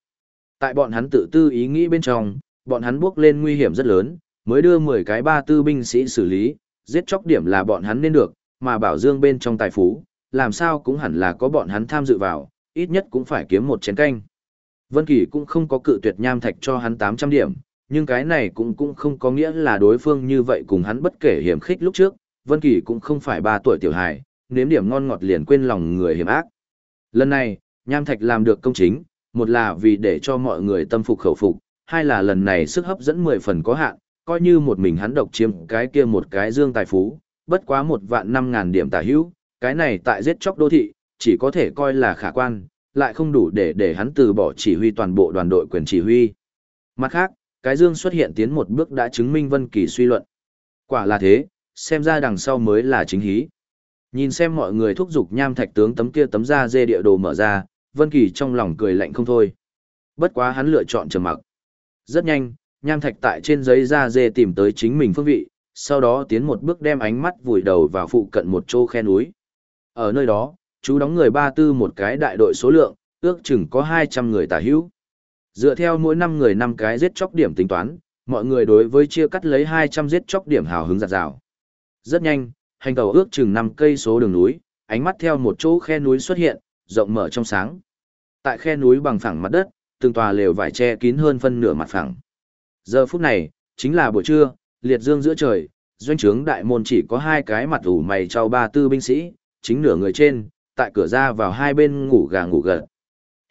Tại bọn hắn tự tư ý nghĩ bên trong, bọn hắn bước lên nguy hiểm rất lớn, mới đưa 10 cái ba tư binh sĩ xử lý, giết chóc điểm là bọn hắn nên được, mà bảo dương bên trong tài phú, làm sao cũng hẳn là có bọn hắn tham dự vào, ít nhất cũng phải kiếm một chén canh. Vân Kỳ cũng không có cự tuyệt nham thạch cho hắn 800 điểm, nhưng cái này cũng cũng không có nghĩa là đối phương như vậy cùng hắn bất kể hiểm khích lúc trước, Vân Kỳ cũng không phải 3 tuổi tiểu hài, nếm điểm ngon ngọt liền quên lòng người hiểm ác. Lần này, nham thạch làm được công chính, một là vì để cho mọi người tâm phục khẩu phục, hai là lần này sức hấp dẫn 10 phần có hạn, coi như một mình hắn độc chiếm cái kia một cái dương tài phú, bất quá một vạn năm ngàn điểm tả hữu, cái này tại giết chóc đô thị, chỉ có thể coi là khả quan, lại không đủ để để hắn từ bỏ chỉ huy toàn bộ đoàn đội quyền chỉ huy. Mặt khác, cái dương xuất hiện tiến một bước đã chứng minh Vân Kỳ suy luận. Quả là thế, xem ra đằng sau mới là chính hí. Nhìn xem mọi người thúc giục nham thạch tướng tấm kia tấm da dê địa đồ mở ra, Vân Kỳ trong lòng cười lạnh không thôi. Bất quá hắn lựa chọn trầm mặc. Rất nhanh, nham thạch tại trên giấy da dê tìm tới chính mình phương vị, sau đó tiến một bước đem ánh mắt vùi đầu vào phụ cận một chỗ khe núi. Ở nơi đó, chú đóng người ba tư một cái đại đội số lượng, ước chừng có 200 người tả hữu. Dựa theo mỗi năm người năm cái giết chóc điểm tính toán, mọi người đối với chia cắt lấy 200 giết chóc điểm hào hứng dạt rào. Rất nhanh, hành tàu ước chừng 5 cây số đường núi, ánh mắt theo một chỗ khe núi xuất hiện, rộng mở trong sáng. Tại khe núi bằng phẳng mặt đất, từng tòa lều vải che kín hơn phân nửa mặt phẳng. Giờ phút này, chính là buổi trưa, liệt dương giữa trời, doanh trướng đại môn chỉ có hai cái mặt ủ mày trao ba tư binh sĩ, chính nửa người trên, tại cửa ra vào hai bên ngủ gà ngủ gật.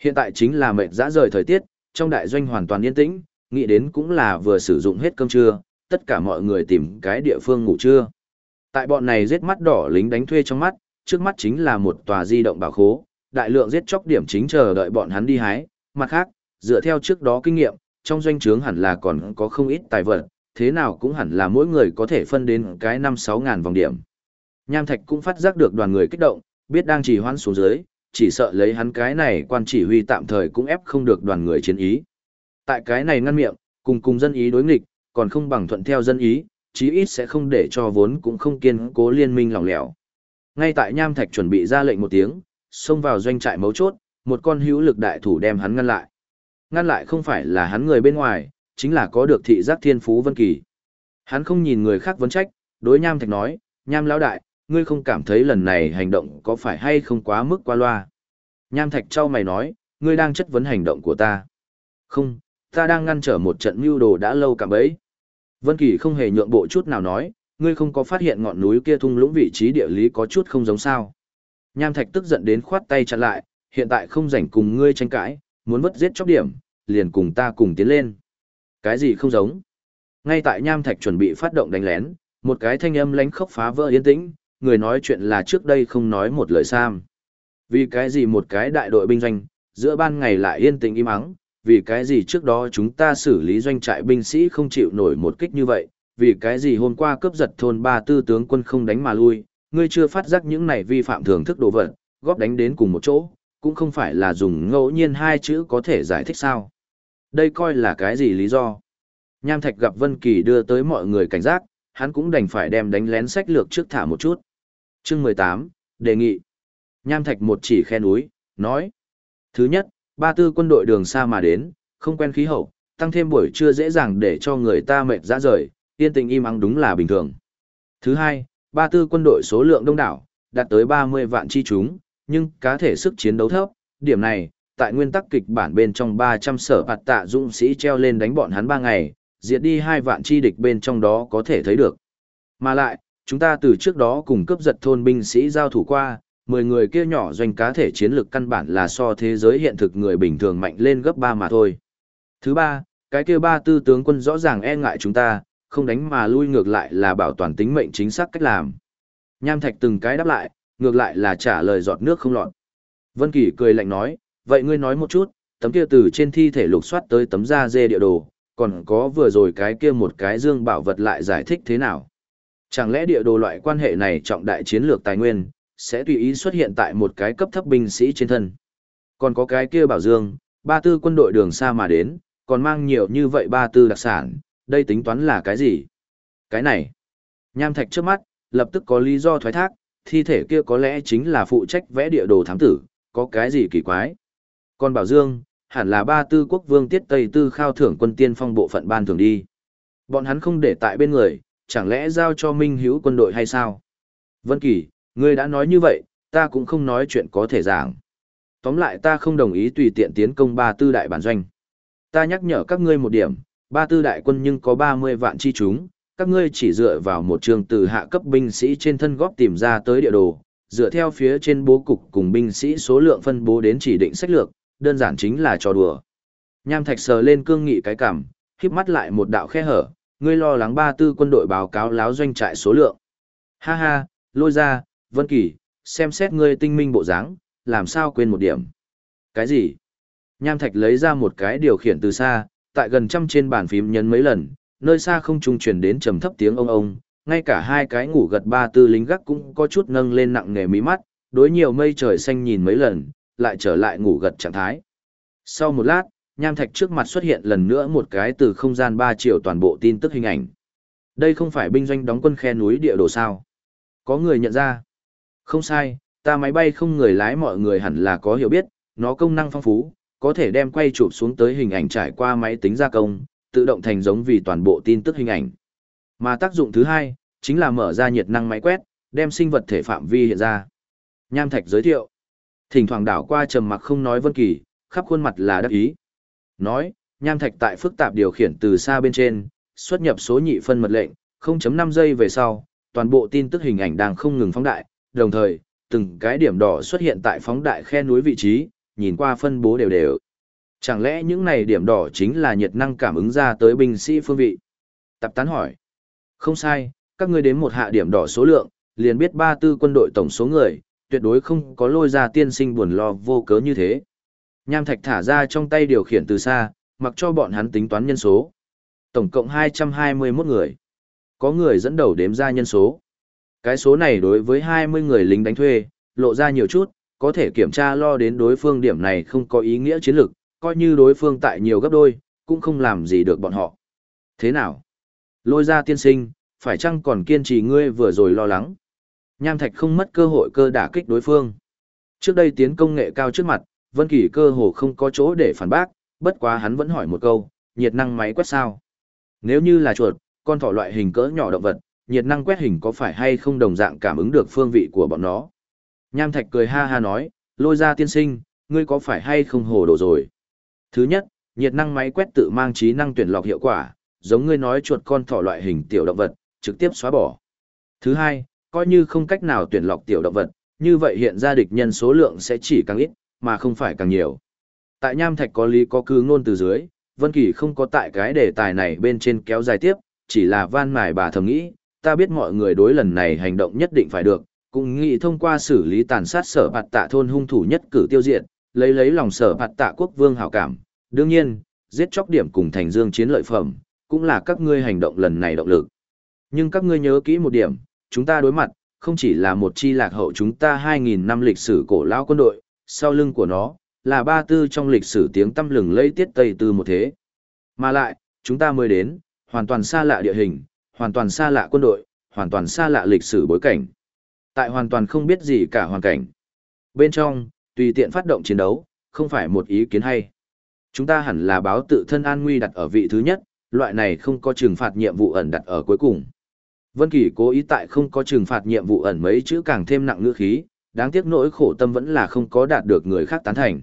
Hiện tại chính là mệt dã rời thời tiết, trong đại doanh hoàn toàn yên tĩnh, nghĩ đến cũng là vừa sử dụng hết cơm trưa, tất cả mọi người tìm cái địa phương ngủ trưa. Tại bọn này giết mắt đỏ lính đánh thuê trong mắt, trước mắt chính là một tòa di động bảo khố, đại lượng giết chóc điểm chính chờ đợi bọn hắn đi hái, mặt khác, dựa theo trước đó kinh nghiệm, trong doanh trướng hẳn là còn có không ít tài vật, thế nào cũng hẳn là mỗi người có thể phân đến cái 5-6 ngàn vòng điểm. Nham Thạch cũng phát giác được đoàn người kích động, biết đang chỉ hoãn xuống dưới, chỉ sợ lấy hắn cái này quan chỉ huy tạm thời cũng ép không được đoàn người chiến ý. Tại cái này ngăn miệng, cùng cùng dân ý đối nghịch, còn không bằng thuận theo dân ý, chí ít sẽ không để cho vốn cũng không kiên cố liên minh lỏng lẻo. Ngay tại Nham Thạch chuẩn bị ra lệnh một tiếng, xông vào doanh trại mấu chốt, một con hữu lực đại thủ đem hắn ngăn lại. Ngăn lại không phải là hắn người bên ngoài, chính là có được thị giác thiên phú Vân Kỳ. Hắn không nhìn người khác vấn trách, đối Nham Thạch nói, Nham lão đại, ngươi không cảm thấy lần này hành động có phải hay không quá mức qua loa. Nham Thạch trao mày nói, ngươi đang chất vấn hành động của ta. Không, ta đang ngăn trở một trận mưu đồ đã lâu cả bấy. Vân Kỳ không hề nhượng bộ chút nào nói, ngươi không có phát hiện ngọn núi kia thung lũng vị trí địa lý có chút không giống sao. Nham Thạch tức giận đến khoát tay chặn lại, hiện tại không rảnh cùng ngươi tranh cãi, muốn vứt giết chóc điểm, liền cùng ta cùng tiến lên. Cái gì không giống? Ngay tại Nham Thạch chuẩn bị phát động đánh lén, một cái thanh âm lánh khốc phá vỡ yên tĩnh, người nói chuyện là trước đây không nói một lời sam. Vì cái gì một cái đại đội binh doanh, giữa ban ngày lại yên tĩnh im ắng, vì cái gì trước đó chúng ta xử lý doanh trại binh sĩ không chịu nổi một kích như vậy, vì cái gì hôm qua cướp giật thôn ba tư tướng quân không đánh mà lui, ngươi chưa phát giác những này vi phạm thường thức đồ vật, góp đánh đến cùng một chỗ, cũng không phải là dùng ngẫu nhiên hai chữ có thể giải thích sao. Đây coi là cái gì lý do? Nham Thạch gặp Vân Kỳ đưa tới mọi người cảnh giác, hắn cũng đành phải đem đánh lén sách lược trước thả một chút. Chương 18, đề nghị. Nham Thạch một chỉ khe núi, nói. Thứ nhất, ba tư quân đội đường xa mà đến, không quen khí hậu, tăng thêm buổi trưa dễ dàng để cho người ta mệt ra rời, yên tình im ắng đúng là bình thường. Thứ hai, ba tư quân đội số lượng đông đảo, đạt tới 30 vạn chi chúng, nhưng cá thể sức chiến đấu thấp, điểm này, tại nguyên tắc kịch bản bên trong 300 sở bạt tạ dũng sĩ treo lên đánh bọn hắn 3 ngày, diệt đi hai vạn chi địch bên trong đó có thể thấy được. Mà lại, chúng ta từ trước đó cùng cướp giật thôn binh sĩ giao thủ qua, 10 người kia nhỏ doanh cá thể chiến lược căn bản là so thế giới hiện thực người bình thường mạnh lên gấp 3 mà thôi. Thứ ba, cái kia ba tư tướng quân rõ ràng e ngại chúng ta, không đánh mà lui ngược lại là bảo toàn tính mệnh chính xác cách làm. Nham Thạch từng cái đáp lại, ngược lại là trả lời giọt nước không lọt. Vân Kỳ cười lạnh nói, vậy ngươi nói một chút, tấm kia từ trên thi thể lục soát tới tấm da dê địa đồ, còn có vừa rồi cái kia một cái dương bảo vật lại giải thích thế nào? Chẳng lẽ địa đồ loại quan hệ này trọng đại chiến lược tài nguyên, sẽ tùy ý xuất hiện tại một cái cấp thấp binh sĩ trên thân? Còn có cái kia bảo dương, ba tư quân đội đường xa mà đến, còn mang nhiều như vậy ba tư đặc sản, đây tính toán là cái gì? Cái này. Nham Thạch trước mắt, lập tức có lý do thoái thác, thi thể kia có lẽ chính là phụ trách vẽ địa đồ thám tử, có cái gì kỳ quái. Còn Bảo Dương, hẳn là ba tư quốc vương tiết Tây Tư khao thưởng quân tiên phong bộ phận ban thường đi. Bọn hắn không để tại bên người, chẳng lẽ giao cho Minh Hữu quân đội hay sao? Vân Kỳ, ngươi đã nói như vậy, ta cũng không nói chuyện có thể giảng. Tóm lại ta không đồng ý tùy tiện tiến công ba tư đại bản doanh. Ta nhắc nhở các ngươi một điểm, ba tư đại quân nhưng có 30 vạn chi chúng, các ngươi chỉ dựa vào một trường từ hạ cấp binh sĩ trên thân góp tìm ra tới địa đồ, dựa theo phía trên bố cục cùng binh sĩ số lượng phân bố đến chỉ định sách lược, đơn giản chính là trò đùa. Nham Thạch sờ lên cương nghị cái cằm, híp mắt lại một đạo khe hở, ngươi lo lắng ba tư quân đội báo cáo láo doanh trại số lượng. Ha ha, lôi ra, Vân Kỳ, xem xét ngươi tinh minh bộ dáng, làm sao quên một điểm. Cái gì? Nham Thạch lấy ra một cái điều khiển từ xa, tại gần trăm trên bàn phím nhấn mấy lần, nơi xa không trung truyền đến trầm thấp tiếng ông ông, ngay cả hai cái ngủ gật ba tư lính gác cũng có chút nâng lên nặng nề mí mắt, đối nhiều mây trời xanh nhìn mấy lần, lại trở lại ngủ gật trạng thái. Sau một lát, nham thạch trước mặt xuất hiện lần nữa một cái từ không gian ba triệu toàn bộ tin tức hình ảnh. Đây không phải binh doanh đóng quân khe núi địa đồ sao. Có người nhận ra. Không sai, ta máy bay không người lái mọi người hẳn là có hiểu biết, nó công năng phong phú, có thể đem quay chụp xuống tới hình ảnh trải qua máy tính gia công, tự động thành giống vì toàn bộ tin tức hình ảnh. Mà tác dụng thứ hai, chính là mở ra nhiệt năng máy quét, đem sinh vật thể phạm vi hiện ra. Nham Thạch giới thiệu. Thỉnh thoảng đảo qua trầm mặc không nói Vân Kỳ, khắp khuôn mặt là đắc ý. Nói, Nham Thạch tại phức tạp điều khiển từ xa bên trên, xuất nhập số nhị phân mật lệnh, 0.5 giây về sau, toàn bộ tin tức hình ảnh đang không ngừng phóng đại, đồng thời, từng cái điểm đỏ xuất hiện tại phóng đại khe núi vị trí, nhìn qua phân bố đều đều. Chẳng lẽ những này điểm đỏ chính là nhiệt năng cảm ứng ra tới binh sĩ phương vị? Tập tán hỏi. Không sai, các ngươi đến một hạ điểm đỏ số lượng, liền biết ba tư quân đội tổng số người, tuyệt đối không có lôi ra tiên sinh buồn lo vô cớ như thế. Nham thạch thả ra trong tay điều khiển từ xa, mặc cho bọn hắn tính toán nhân số. Tổng cộng 221 người. Có người dẫn đầu đếm ra nhân số. Cái số này đối với 20 người lính đánh thuê, lộ ra nhiều chút, có thể kiểm tra lo đến đối phương điểm này không có ý nghĩa chiến lược, coi như đối phương tại nhiều gấp đôi, cũng không làm gì được bọn họ. Thế nào? Lôi ra tiên sinh, phải chăng còn kiên trì ngươi vừa rồi lo lắng? Nham Thạch không mất cơ hội cơ đả kích đối phương. Trước đây tiến công nghệ cao trước mặt, Vân Kỳ cơ hồ không có chỗ để phản bác, bất quá hắn vẫn hỏi một câu, nhiệt năng máy quét sao? Nếu như là chuột, con thỏ loại hình cỡ nhỏ động vật, nhiệt năng quét hình có phải hay không đồng dạng cảm ứng được phương vị của bọn nó? Nham Thạch cười ha ha nói, lôi ra tiên sinh, ngươi có phải hay không hồ đồ rồi? Thứ nhất, nhiệt năng máy quét tự mang trí năng tuyển lọc hiệu quả, giống ngươi nói chuột con thỏ loại hình tiểu động vật, trực tiếp xóa bỏ. Thứ hai, coi như không cách nào tuyển lọc tiểu động vật, như vậy hiện ra địch nhân số lượng sẽ chỉ càng ít, mà không phải càng nhiều. Tại Nham Thạch có lý có cứ ngôn từ dưới, Vân Kỳ không có tại cái đề tài này bên trên kéo dài tiếp, chỉ là van mài bà thầm nghĩ, ta biết mọi người đối lần này hành động nhất định phải được, cũng nghĩ thông qua xử lý tàn sát sở bạt tạ thôn hung thủ nhất cử tiêu diệt, lấy lấy lòng sở bạt tạ quốc vương hảo cảm. Đương nhiên, giết chóc điểm cùng thành dương chiến lợi phẩm, cũng là các ngươi hành động lần này động lực. Nhưng các ngươi nhớ kỹ một điểm, chúng ta đối mặt, không chỉ là một chi lạc hậu chúng ta 2.000 năm lịch sử cổ lao quân đội, sau lưng của nó, là ba tư trong lịch sử tiếng tâm lừng lây tiết Tây Tư một thế. Mà lại, chúng ta mới đến, hoàn toàn xa lạ địa hình, hoàn toàn xa lạ quân đội, hoàn toàn xa lạ lịch sử bối cảnh. Tại hoàn toàn không biết gì cả hoàn cảnh. Bên trong, tùy tiện phát động chiến đấu, không phải một ý kiến hay. Chúng ta hẳn là báo tự thân an nguy đặt ở vị thứ nhất, loại này không có trừng phạt nhiệm vụ ẩn đặt ở cuối cùng. Vân Kỳ cố ý tại không có trừng phạt nhiệm vụ ẩn mấy chữ càng thêm nặng ngữ khí, đáng tiếc nỗi khổ tâm vẫn là không có đạt được người khác tán thành.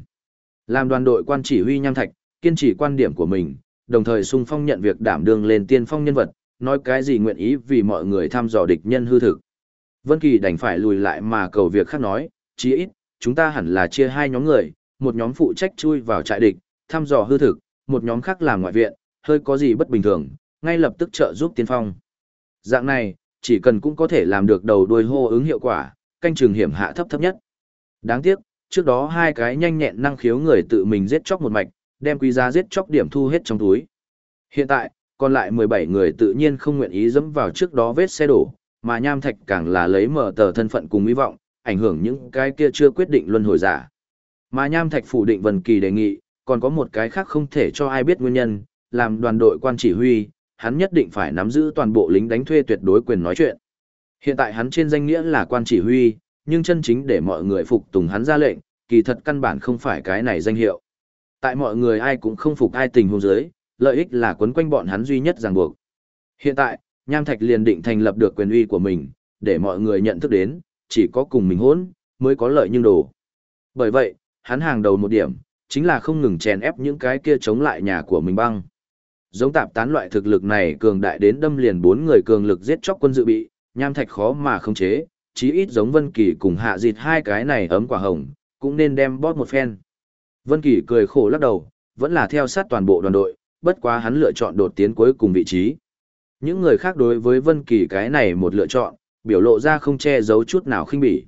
Làm đoàn đội quan chỉ huy nham thạch, kiên trì quan điểm của mình, đồng thời sung phong nhận việc đảm đương lên tiên phong nhân vật, nói cái gì nguyện ý vì mọi người thăm dò địch nhân hư thực. Vân Kỳ đành phải lùi lại mà cầu việc khác nói, chí ít, chúng ta hẳn là chia hai nhóm người, một nhóm phụ trách chui vào trại địch, thăm dò hư thực, một nhóm khác làm ngoại viện, hơi có gì bất bình thường, ngay lập tức trợ giúp tiên phong. Dạng này, chỉ cần cũng có thể làm được đầu đuôi hô ứng hiệu quả, canh trường hiểm hạ thấp thấp nhất. Đáng tiếc, trước đó hai cái nhanh nhẹn năng khiếu người tự mình giết chóc một mạch, đem quý giá giết chóc điểm thu hết trong túi. Hiện tại, còn lại 17 người tự nhiên không nguyện ý dẫm vào trước đó vết xe đổ, mà nham thạch càng là lấy mở tờ thân phận cùng hy vọng, ảnh hưởng những cái kia chưa quyết định luân hồi giả. Mà nham thạch phủ định Vân Kỳ đề nghị, còn có một cái khác không thể cho ai biết nguyên nhân, làm đoàn đội quan chỉ huy, hắn nhất định phải nắm giữ toàn bộ lính đánh thuê tuyệt đối quyền nói chuyện. Hiện tại hắn trên danh nghĩa là quan chỉ huy, nhưng chân chính để mọi người phục tùng hắn ra lệnh, kỳ thật căn bản không phải cái này danh hiệu. Tại mọi người ai cũng không phục ai tình huống dưới, lợi ích là quấn quanh bọn hắn duy nhất ràng buộc. Hiện tại, Nham Thạch liền định thành lập được quyền uy của mình, để mọi người nhận thức đến, chỉ có cùng mình hỗn, mới có lợi nhưng đồ. Bởi vậy, hắn hàng đầu một điểm, chính là không ngừng chèn ép những cái kia chống lại nhà của mình băng. Giống tạp tán loại thực lực này cường đại đến đâm liền bốn người cường lực giết chóc quân dự bị, Nham Thạch khó mà không chế, chí ít giống Vân Kỳ cùng hạ dịt hai cái này ấm quả hồng, cũng nên đem bóp một phen. Vân Kỳ cười khổ lắc đầu, vẫn là theo sát toàn bộ đoàn đội, bất quá hắn lựa chọn đột tiến cuối cùng vị trí. Những người khác đối với Vân Kỳ cái này một lựa chọn, biểu lộ ra không che giấu chút nào khinh bỉ.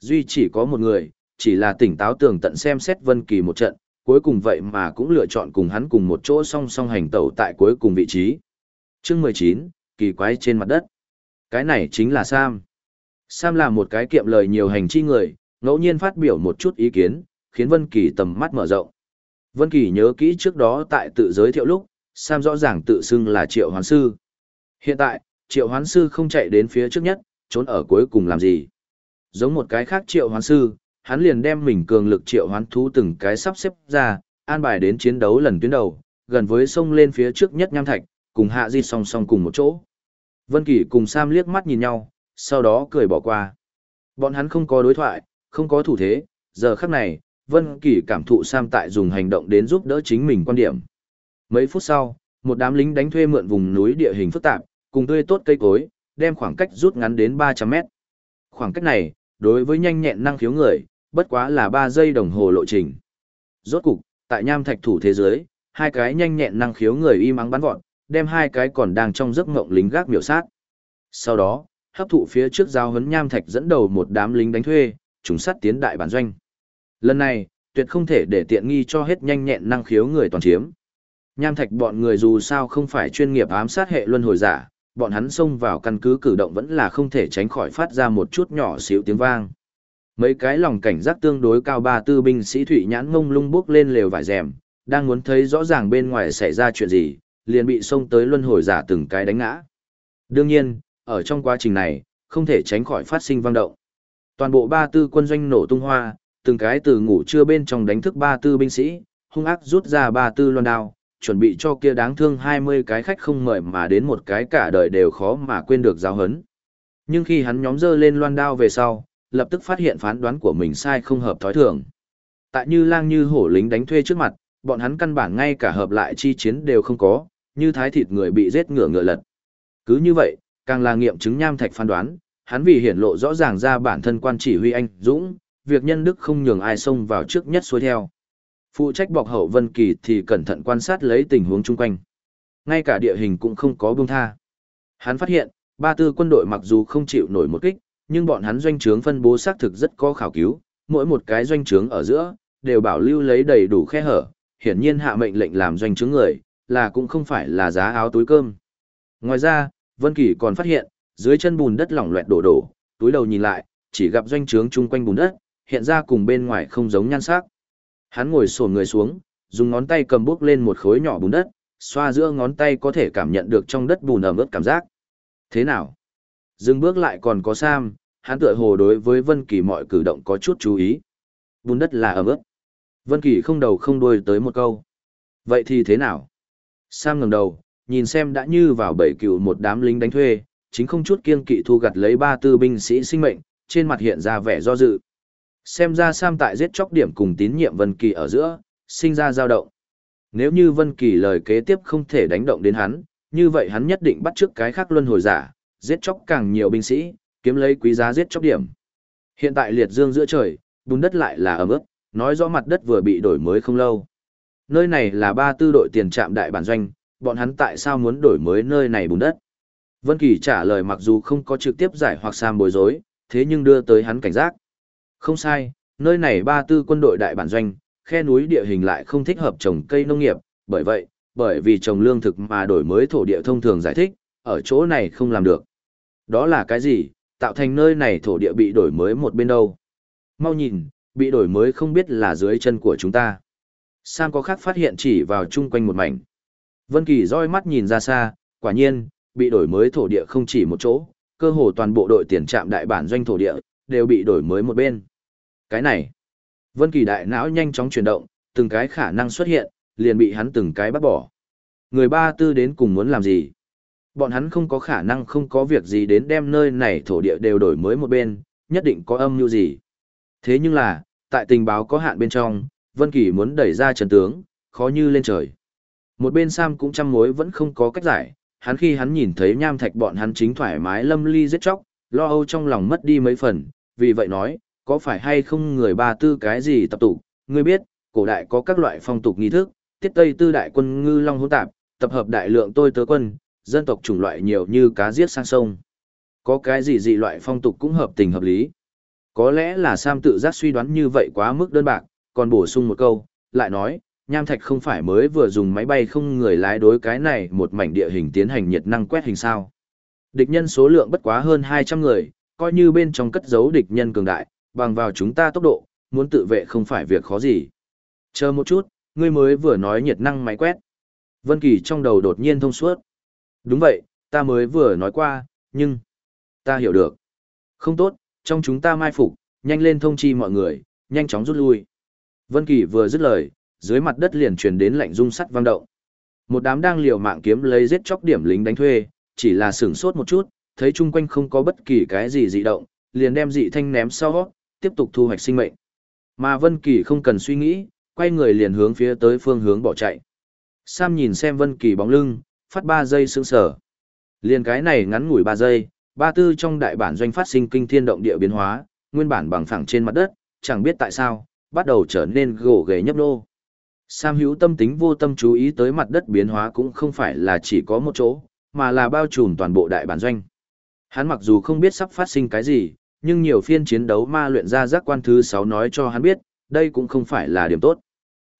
Duy chỉ có một người, chỉ là tỉnh táo tường tận xem xét Vân Kỳ một trận, cuối cùng vậy mà cũng lựa chọn cùng hắn cùng một chỗ song song hành tẩu tại cuối cùng vị trí. Chương 19, kỳ quái trên mặt đất. Cái này chính là Sam. Sam là một cái kiệm lời nhiều hành chi người, ngẫu nhiên phát biểu một chút ý kiến, khiến Vân Kỳ tầm mắt mở rộng. Vân Kỳ nhớ kỹ trước đó tại tự giới thiệu lúc, Sam rõ ràng tự xưng là Triệu Hoán Sư. Hiện tại, Triệu Hoán Sư không chạy đến phía trước nhất, trốn ở cuối cùng làm gì. Giống một cái khác Triệu Hoán Sư, hắn liền đem mình cường lực Triệu Hoán Thú từng cái sắp xếp ra, an bài đến chiến đấu lần tuyến đầu, gần với sông lên phía trước nhất nham thạch, cùng hạ di song song cùng một chỗ. Vân Kỳ cùng Sam liếc mắt nhìn nhau, sau đó cười bỏ qua. Bọn hắn không có đối thoại, không có thủ thế, giờ khắc này, Vân Kỳ cảm thụ Sam tại dùng hành động đến giúp đỡ chính mình quan điểm. Mấy phút sau, một đám lính đánh thuê mượn vùng núi địa hình phức tạp, cùng tươi tốt cây cối, đem khoảng cách rút ngắn đến 300 mét. Khoảng cách này, đối với nhanh nhẹn năng khiếu người, bất quá là 3 giây đồng hồ lộ trình. Rốt cục, tại nham thạch thủ thế giới, hai cái nhanh nhẹn năng khiếu người y mắng bắn vọt, đem hai cái còn đang trong giấc ngộng lính gác miểu sát. Sau đó, hấp thụ phía trước giao hấn nham thạch dẫn đầu một đám lính đánh thuê, trùng sát tiến đại bản doanh. Lần này, tuyệt không thể để tiện nghi cho hết nhanh nhẹn năng khiếu người toàn chiếm. Nham thạch bọn người dù sao không phải chuyên nghiệp ám sát hệ luân hồi giả, bọn hắn xông vào căn cứ cử động vẫn là không thể tránh khỏi phát ra một chút nhỏ xíu tiếng vang. Mấy cái lòng cảnh giác tương đối cao ba tư binh sĩ thủy nhãn ngông lung bước lên lều vải rèm, đang muốn thấy rõ ràng bên ngoài xảy ra chuyện gì, liền bị xông tới luân hồi giả từng cái đánh ngã. Đương nhiên, ở trong quá trình này, không thể tránh khỏi phát sinh vang động. Toàn bộ ba tư quân doanh nổ tung hoa, từng cái từ ngủ trưa bên trong đánh thức ba tư binh sĩ, hung ác rút ra ba tư loan đao, chuẩn bị cho kia đáng thương 20 cái khách không mời mà đến một cái cả đời đều khó mà quên được giáo hấn. Nhưng khi hắn nhóm dơ lên loan đao về sau, lập tức phát hiện phán đoán của mình sai không hợp thói thường. Tại như lang như hổ lính đánh thuê trước mặt, bọn hắn căn bản ngay cả hợp lại chi chiến đều không có, như thái thịt người bị giết ngựa ngựa lật. Cứ như vậy, càng là nghiệm chứng nham thạch phán đoán, hắn vì hiển lộ rõ ràng ra bản thân quan chỉ huy anh Dũng, việc nhân đức không nhường ai xông vào trước nhất xuôi theo. Phụ trách bọc hậu Vân Kỳ thì cẩn thận quan sát lấy tình huống chung quanh. Ngay cả địa hình cũng không có buông tha. Hắn phát hiện, ba tư quân đội mặc dù không chịu nổi một kích, nhưng bọn hắn doanh trướng phân bố xác thực rất có khảo cứu, mỗi một cái doanh trướng ở giữa đều bảo lưu lấy đầy đủ khe hở, hiển nhiên hạ mệnh lệnh làm doanh trướng người, là cũng không phải là giá áo túi cơm. Ngoài ra, Vân Kỳ còn phát hiện, dưới chân bùn đất lỏng loẹt đổ đổ, túi đầu nhìn lại, chỉ gặp doanh trướng chung quanh bùn đất, hiện ra cùng bên ngoài không giống nhan sắc. Hắn ngồi sổ người xuống, dùng ngón tay cầm bước lên một khối nhỏ bùn đất, xoa giữa ngón tay có thể cảm nhận được trong đất bùn ẩm ướt cảm giác. Thế nào? Dừng bước lại còn có Sam, hắn tựa hồ đối với Vân Kỳ mọi cử động có chút chú ý. Bùn đất là ẩm ướt. Vân Kỳ không đầu không đuôi tới một câu. Vậy thì thế nào? Sam ngẩng đầu, nhìn xem đã như vào bầy cừu một đám lính đánh thuê, chính không chút kiêng kỵ thu gặt lấy ba tư binh sĩ sinh mệnh, trên mặt hiện ra vẻ do dự. Xem ra Sam tại giết chóc điểm cùng tín nhiệm Vân Kỳ ở giữa, sinh ra dao động. Nếu như Vân Kỳ lời kế tiếp không thể đánh động đến hắn, như vậy hắn nhất định bắt trước cái khác luân hồi giả, giết chóc càng nhiều binh sĩ, kiếm lấy quý giá giết chóc điểm. Hiện tại liệt dương giữa trời, bùn đất lại là ẩm ướt, nói rõ mặt đất vừa bị đổi mới không lâu. Nơi này là ba tư đội tiền trạm đại bản doanh, bọn hắn tại sao muốn đổi mới nơi này bùn đất? Vân Kỳ trả lời mặc dù không có trực tiếp giải hoặc sam bối rối, thế nhưng đưa tới hắn cảnh giác. Không sai, nơi này ba tư quân đội đại bản doanh, khe núi địa hình lại không thích hợp trồng cây nông nghiệp, bởi vậy, bởi vì trồng lương thực mà đổi mới thổ địa thông thường giải thích, ở chỗ này không làm được. Đó là cái gì, tạo thành nơi này thổ địa bị đổi mới một bên đâu. Mau nhìn, bị đổi mới không biết là dưới chân của chúng ta. Sam có khác phát hiện chỉ vào chung quanh một mảnh. Vân Kỳ roi mắt nhìn ra xa, quả nhiên, bị đổi mới thổ địa không chỉ một chỗ, cơ hồ toàn bộ đội tiền trạm đại bản doanh thổ địa đều bị đổi mới một bên. Cái này, Vân Kỳ đại não nhanh chóng chuyển động, từng cái khả năng xuất hiện, liền bị hắn từng cái bắt bỏ. Người ba tư đến cùng muốn làm gì? Bọn hắn không có khả năng không có việc gì đến đem nơi này thổ địa đều đổi mới một bên, nhất định có âm mưu gì. Thế nhưng là, tại tình báo có hạn bên trong, Vân Kỳ muốn đẩy ra trận tướng, khó như lên trời. Một bên Sam cũng trăm mối vẫn không có cách giải, hắn khi hắn nhìn thấy nham thạch bọn hắn chính thoải mái lâm ly giết chóc, lo âu trong lòng mất đi mấy phần, vì vậy nói, có phải hay không người ba tư cái gì tập tụ, ngươi biết, cổ đại có các loại phong tục nghi thức, tiết tây tư đại quân ngư long hỗn tạp, tập hợp đại lượng tôi tớ quân, dân tộc chủng loại nhiều như cá giết sang sông. Có cái gì dị loại phong tục cũng hợp tình hợp lý. Có lẽ là Sam tự giác suy đoán như vậy quá mức đơn bạc, còn bổ sung một câu, lại nói, Nham Thạch không phải mới vừa dùng máy bay không người lái đối cái này một mảnh địa hình tiến hành nhiệt năng quét hình sao. Địch nhân số lượng bất quá hơn 200 người, coi như bên trong cất giấu địch nhân cường đại, bằng vào chúng ta tốc độ, muốn tự vệ không phải việc khó gì. Chờ một chút, ngươi mới vừa nói nhiệt năng máy quét. Vân Kỳ trong đầu đột nhiên thông suốt. Đúng vậy, ta mới vừa nói qua, nhưng... Ta hiểu được. Không tốt, trong chúng ta mai phục, nhanh lên thông chi mọi người, nhanh chóng rút lui. Vân Kỳ vừa dứt lời, dưới mặt đất liền truyền đến lạnh rung sắt vang động. Một đám đang liều mạng kiếm lấy giết chóc điểm lính đánh thuê, chỉ là sửng sốt một chút, thấy chung quanh không có bất kỳ cái gì dị động, liền đem dị thanh ném sau, tiếp tục thu hoạch sinh mệnh. Mà Vân Kỳ không cần suy nghĩ, quay người liền hướng phía tới phương hướng bỏ chạy. Sam nhìn xem Vân Kỳ bóng lưng, phát 3 giây sững sờ. Liền cái này ngắn ngủi 3 giây, ba tư trong đại bản doanh phát sinh kinh thiên động địa biến hóa, nguyên bản bằng phẳng trên mặt đất, chẳng biết tại sao, bắt đầu trở nên gồ ghề nhấp nhô. Sam hữu tâm tính vô tâm chú ý tới mặt đất biến hóa cũng không phải là chỉ có một chỗ, mà là bao trùm toàn bộ đại bản doanh. Hắn mặc dù không biết sắp phát sinh cái gì, nhưng nhiều phiên chiến đấu ma luyện ra giác quan thứ 6 nói cho hắn biết, đây cũng không phải là điểm tốt.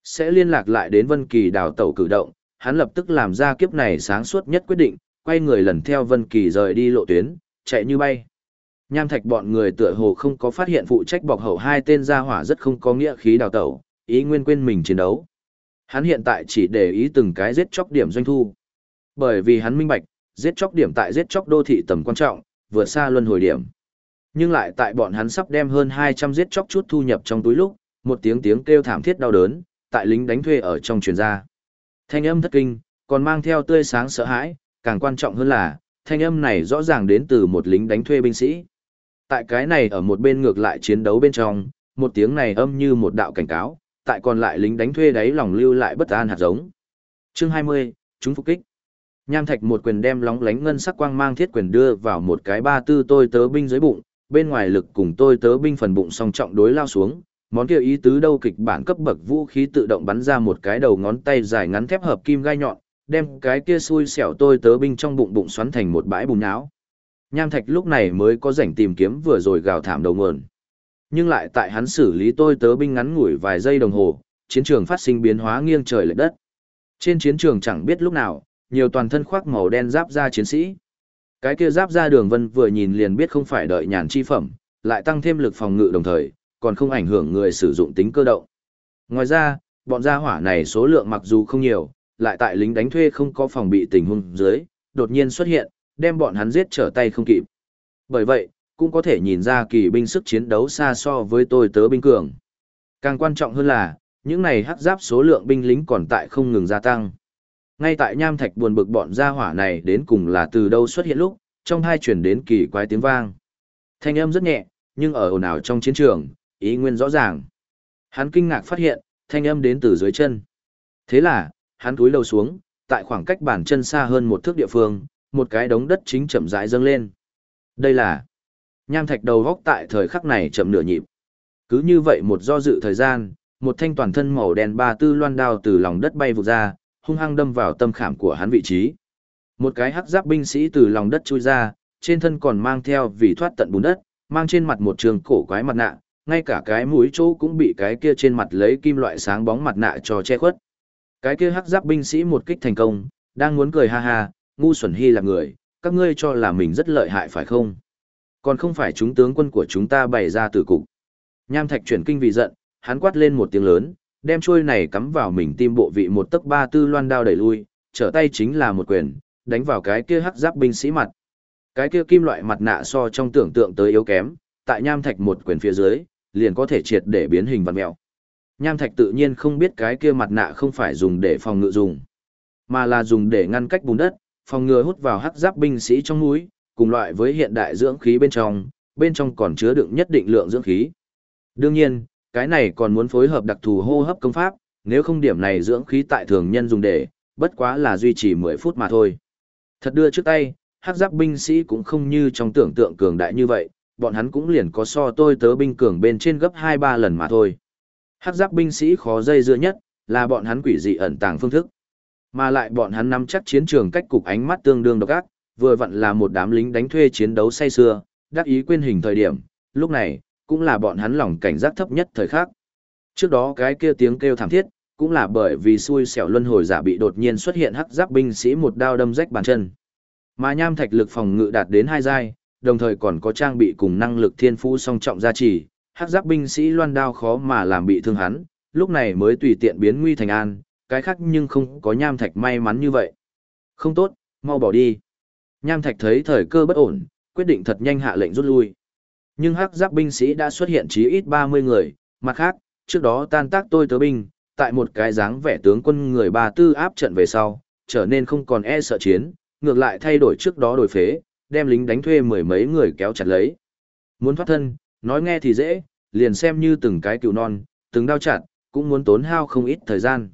Sẽ liên lạc lại đến Vân Kỳ đào tẩu cử động, hắn lập tức làm ra kiếp này sáng suốt nhất quyết định, quay người lần theo Vân Kỳ rời đi lộ tuyến, chạy như bay. Nham Thạch bọn người tựa hồ không có phát hiện phụ trách bọc hậu hai tên gia hỏa rất không có nghĩa khí đào tẩu, ý nguyên quên mình chiến đấu. Hắn hiện tại chỉ để ý từng cái giết chóc điểm doanh thu. Bởi vì hắn minh bạch, giết chóc điểm tại giết chóc đô thị tầm quan trọng, vừa xa luân hồi điểm. Nhưng lại tại bọn hắn sắp đem hơn 200 giết chóc chút thu nhập trong túi lúc, một tiếng tiếng kêu thảm thiết đau đớn, tại lính đánh thuê ở trong truyền ra. Thanh âm thất kinh, còn mang theo tươi sáng sợ hãi, càng quan trọng hơn là, thanh âm này rõ ràng đến từ một lính đánh thuê binh sĩ. Tại cái này ở một bên ngược lại chiến đấu bên trong, một tiếng này âm như một đạo cảnh cáo, tại còn lại lính đánh thuê đấy lòng lưu lại bất an hạt giống. Chương 20, chúng phục kích. Nham Thạch một quyền đem lóng lánh ngân sắc quang mang thiết quyền đưa vào một cái ba tư tôi tớ binh dưới bụng, bên ngoài lực cùng tôi tớ binh phần bụng song trọng đối lao xuống, món kia ý tứ đâu kịch bản cấp bậc vũ khí tự động bắn ra một cái đầu ngón tay dài ngắn thép hợp kim gai nhọn, đem cái kia xui xẻo tôi tớ binh trong bụng bụng xoắn thành một bãi bùn nhão. Nham Thạch lúc này mới có rảnh tìm kiếm vừa rồi gào thảm đầu nguồn. Nhưng lại tại hắn xử lý tôi tớ binh ngắn ngủi vài giây đồng hồ, chiến trường phát sinh biến hóa nghiêng trời lệch đất. Trên chiến trường chẳng biết lúc nào, nhiều toàn thân khoác màu đen giáp ra chiến sĩ. Cái kia giáp ra đường vân vừa nhìn liền biết không phải đợi nhàn chi phẩm, lại tăng thêm lực phòng ngự đồng thời, còn không ảnh hưởng người sử dụng tính cơ động. Ngoài ra, bọn gia hỏa này số lượng mặc dù không nhiều, lại tại lính đánh thuê không có phòng bị tình huống dưới, đột nhiên xuất hiện, đem bọn hắn giết trở tay không kịp. Bởi vậy, cũng có thể nhìn ra kỳ binh sức chiến đấu xa so với tôi tớ binh cường. Càng quan trọng hơn là, những này hắc giáp số lượng binh lính còn tại không ngừng gia tăng. Ngay tại nham thạch buồn bực bọn gia hỏa này đến cùng là từ đâu xuất hiện lúc, trong hai chuyển đến kỳ quái tiếng vang. Thanh âm rất nhẹ, nhưng ở ồn ào trong chiến trường, ý nguyên rõ ràng. Hắn kinh ngạc phát hiện, thanh âm đến từ dưới chân. Thế là, hắn túi đầu xuống, tại khoảng cách bàn chân xa hơn một thước địa phương, một cái đống đất chính chậm rãi dâng lên. Đây là nham thạch đầu góc tại thời khắc này chậm nửa nhịp. Cứ như vậy một do dự thời gian, một thanh toàn thân màu đen ba tư loan đao từ lòng đất bay vụt ra, hung hăng đâm vào tâm khảm của hắn vị trí. Một cái hắc giáp binh sĩ từ lòng đất chui ra, trên thân còn mang theo vì thoát tận bùn đất, mang trên mặt một trường cổ quái mặt nạ, ngay cả cái mũi chỗ cũng bị cái kia trên mặt lấy kim loại sáng bóng mặt nạ cho che khuất. Cái kia hắc giáp binh sĩ một kích thành công, đang muốn cười ha ha, ngu xuẩn hy là người, các ngươi cho là mình rất lợi hại phải không? Còn không phải chúng tướng quân của chúng ta bày ra tử cục. Nham Thạch chuyển kinh vì giận, hắn quát lên một tiếng lớn, đem chuôi này cắm vào mình tim bộ vị một tấc ba tư loan đao đẩy lui, trở tay chính là một quyền, đánh vào cái kia hắc giáp binh sĩ mặt. Cái kia kim loại mặt nạ so trong tưởng tượng tới yếu kém, tại nham thạch một quyền phía dưới, liền có thể triệt để biến hình vật mèo. Nham thạch tự nhiên không biết cái kia mặt nạ không phải dùng để phòng ngự dùng, mà là dùng để ngăn cách bùn đất, phòng ngừa hút vào hắc giáp binh sĩ trong mũi, cùng loại với hiện đại dưỡng khí bên trong, bên trong còn chứa đựng nhất định lượng dưỡng khí. Đương nhiên, cái này còn muốn phối hợp đặc thù hô hấp công pháp, nếu không điểm này dưỡng khí tại thường nhân dùng để, bất quá là duy trì 10 phút mà thôi. Thật đưa trước tay, hắc giáp binh sĩ cũng không như trong tưởng tượng cường đại như vậy, bọn hắn cũng liền có so tôi tớ binh cường bên trên gấp 2-3 lần mà thôi. Hắc giáp binh sĩ khó dây dưa nhất, là bọn hắn quỷ dị ẩn tàng phương thức. Mà lại bọn hắn nắm chắc chiến trường cách cục ánh mắt tương đương độc ác, vừa vặn là một đám lính đánh thuê chiến đấu say xưa, đắc ý quên hình thời điểm, lúc này, cũng là bọn hắn lòng cảnh giác thấp nhất thời khắc. Trước đó cái kia tiếng kêu thảm thiết, cũng là bởi vì xui xẻo luân hồi giả bị đột nhiên xuất hiện hắc giáp binh sĩ một đao đâm rách bàn chân. Mà nham thạch lực phòng ngự đạt đến hai giai, đồng thời còn có trang bị cùng năng lực thiên phú song trọng gia trì, hắc giáp binh sĩ loan đao khó mà làm bị thương hắn, lúc này mới tùy tiện biến nguy thành an, cái khác nhưng không có nham thạch may mắn như vậy. Không tốt, mau bỏ đi. Nham thạch thấy thời cơ bất ổn, quyết định thật nhanh hạ lệnh rút lui. Nhưng hắc giáp binh sĩ đã xuất hiện chí ít 30 người, mặt khác, trước đó tan tác tôi tớ binh, tại một cái dáng vẻ tướng quân người ba tư áp trận về sau, trở nên không còn e sợ chiến, ngược lại thay đổi trước đó đổi phế, đem lính đánh thuê mười mấy người kéo chặt lấy. Muốn thoát thân, nói nghe thì dễ, liền xem như từng cái cừu non, từng đao chặt, cũng muốn tốn hao không ít thời gian.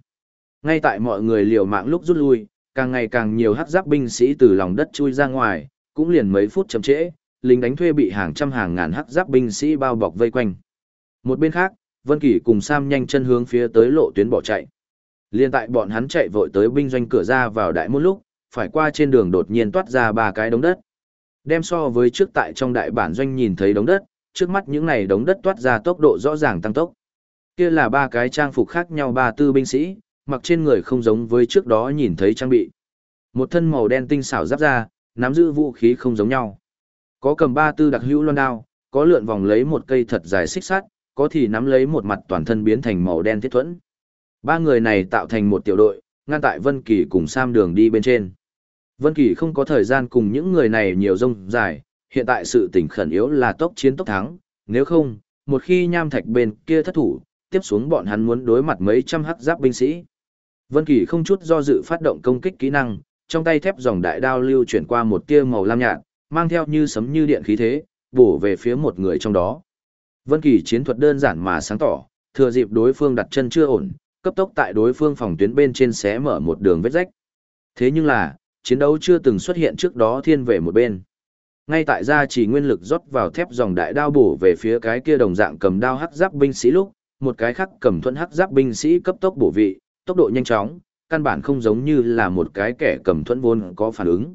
Ngay tại mọi người liều mạng lúc rút lui, càng ngày càng nhiều hắc giáp binh sĩ từ lòng đất chui ra ngoài, cũng liền mấy phút chậm trễ, lính đánh thuê bị hàng trăm hàng ngàn hắc giáp binh sĩ bao bọc vây quanh. Một bên khác, Vân Kỳ cùng Sam nhanh chân hướng phía tới lộ tuyến bỏ chạy. Liên tại bọn hắn chạy vội tới binh doanh cửa ra vào đại môn lúc, phải qua trên đường đột nhiên toát ra ba cái đống đất. Đem so với trước tại trong đại bản doanh nhìn thấy đống đất, trước mắt những này đống đất toát ra tốc độ rõ ràng tăng tốc. Kia là ba cái trang phục khác nhau ba tư binh sĩ, mặc trên người không giống với trước đó nhìn thấy trang bị. Một thân màu đen tinh xảo giáp ra, nắm giữ vũ khí không giống nhau. Có cầm ba tư đặc hữu loan đao, có lượn vòng lấy một cây thật dài xích sắt, có thì nắm lấy một mặt toàn thân biến thành màu đen thiết thuẫn. Ba người này tạo thành một tiểu đội, ngăn tại Vân Kỳ cùng Sam đường đi bên trên. Vân Kỳ không có thời gian cùng những người này nhiều rông dài, hiện tại sự tình khẩn yếu là tốc chiến tốc thắng, nếu không, một khi nham thạch bên kia thất thủ, tiếp xuống bọn hắn muốn đối mặt mấy trăm hắc giáp binh sĩ. Vân Kỳ không chút do dự phát động công kích kỹ năng, trong tay thép dòng đại đao lưu chuyển qua một tia màu lam nhạt, mang theo như sấm như điện khí thế, bổ về phía một người trong đó. Vân Kỳ chiến thuật đơn giản mà sáng tỏ, thừa dịp đối phương đặt chân chưa ổn, cấp tốc tại đối phương phòng tuyến bên trên xé mở một đường vết rách. Thế nhưng là, chiến đấu chưa từng xuất hiện trước đó thiên về một bên. Ngay tại gia chỉ nguyên lực rót vào thép dòng đại đao bổ về phía cái kia đồng dạng cầm đao hắc giáp binh sĩ lúc, một cái khác cầm thuẫn hắc giáp binh sĩ cấp tốc bổ vị, tốc độ nhanh chóng, căn bản không giống như là một cái kẻ cầm thuẫn vốn có phản ứng.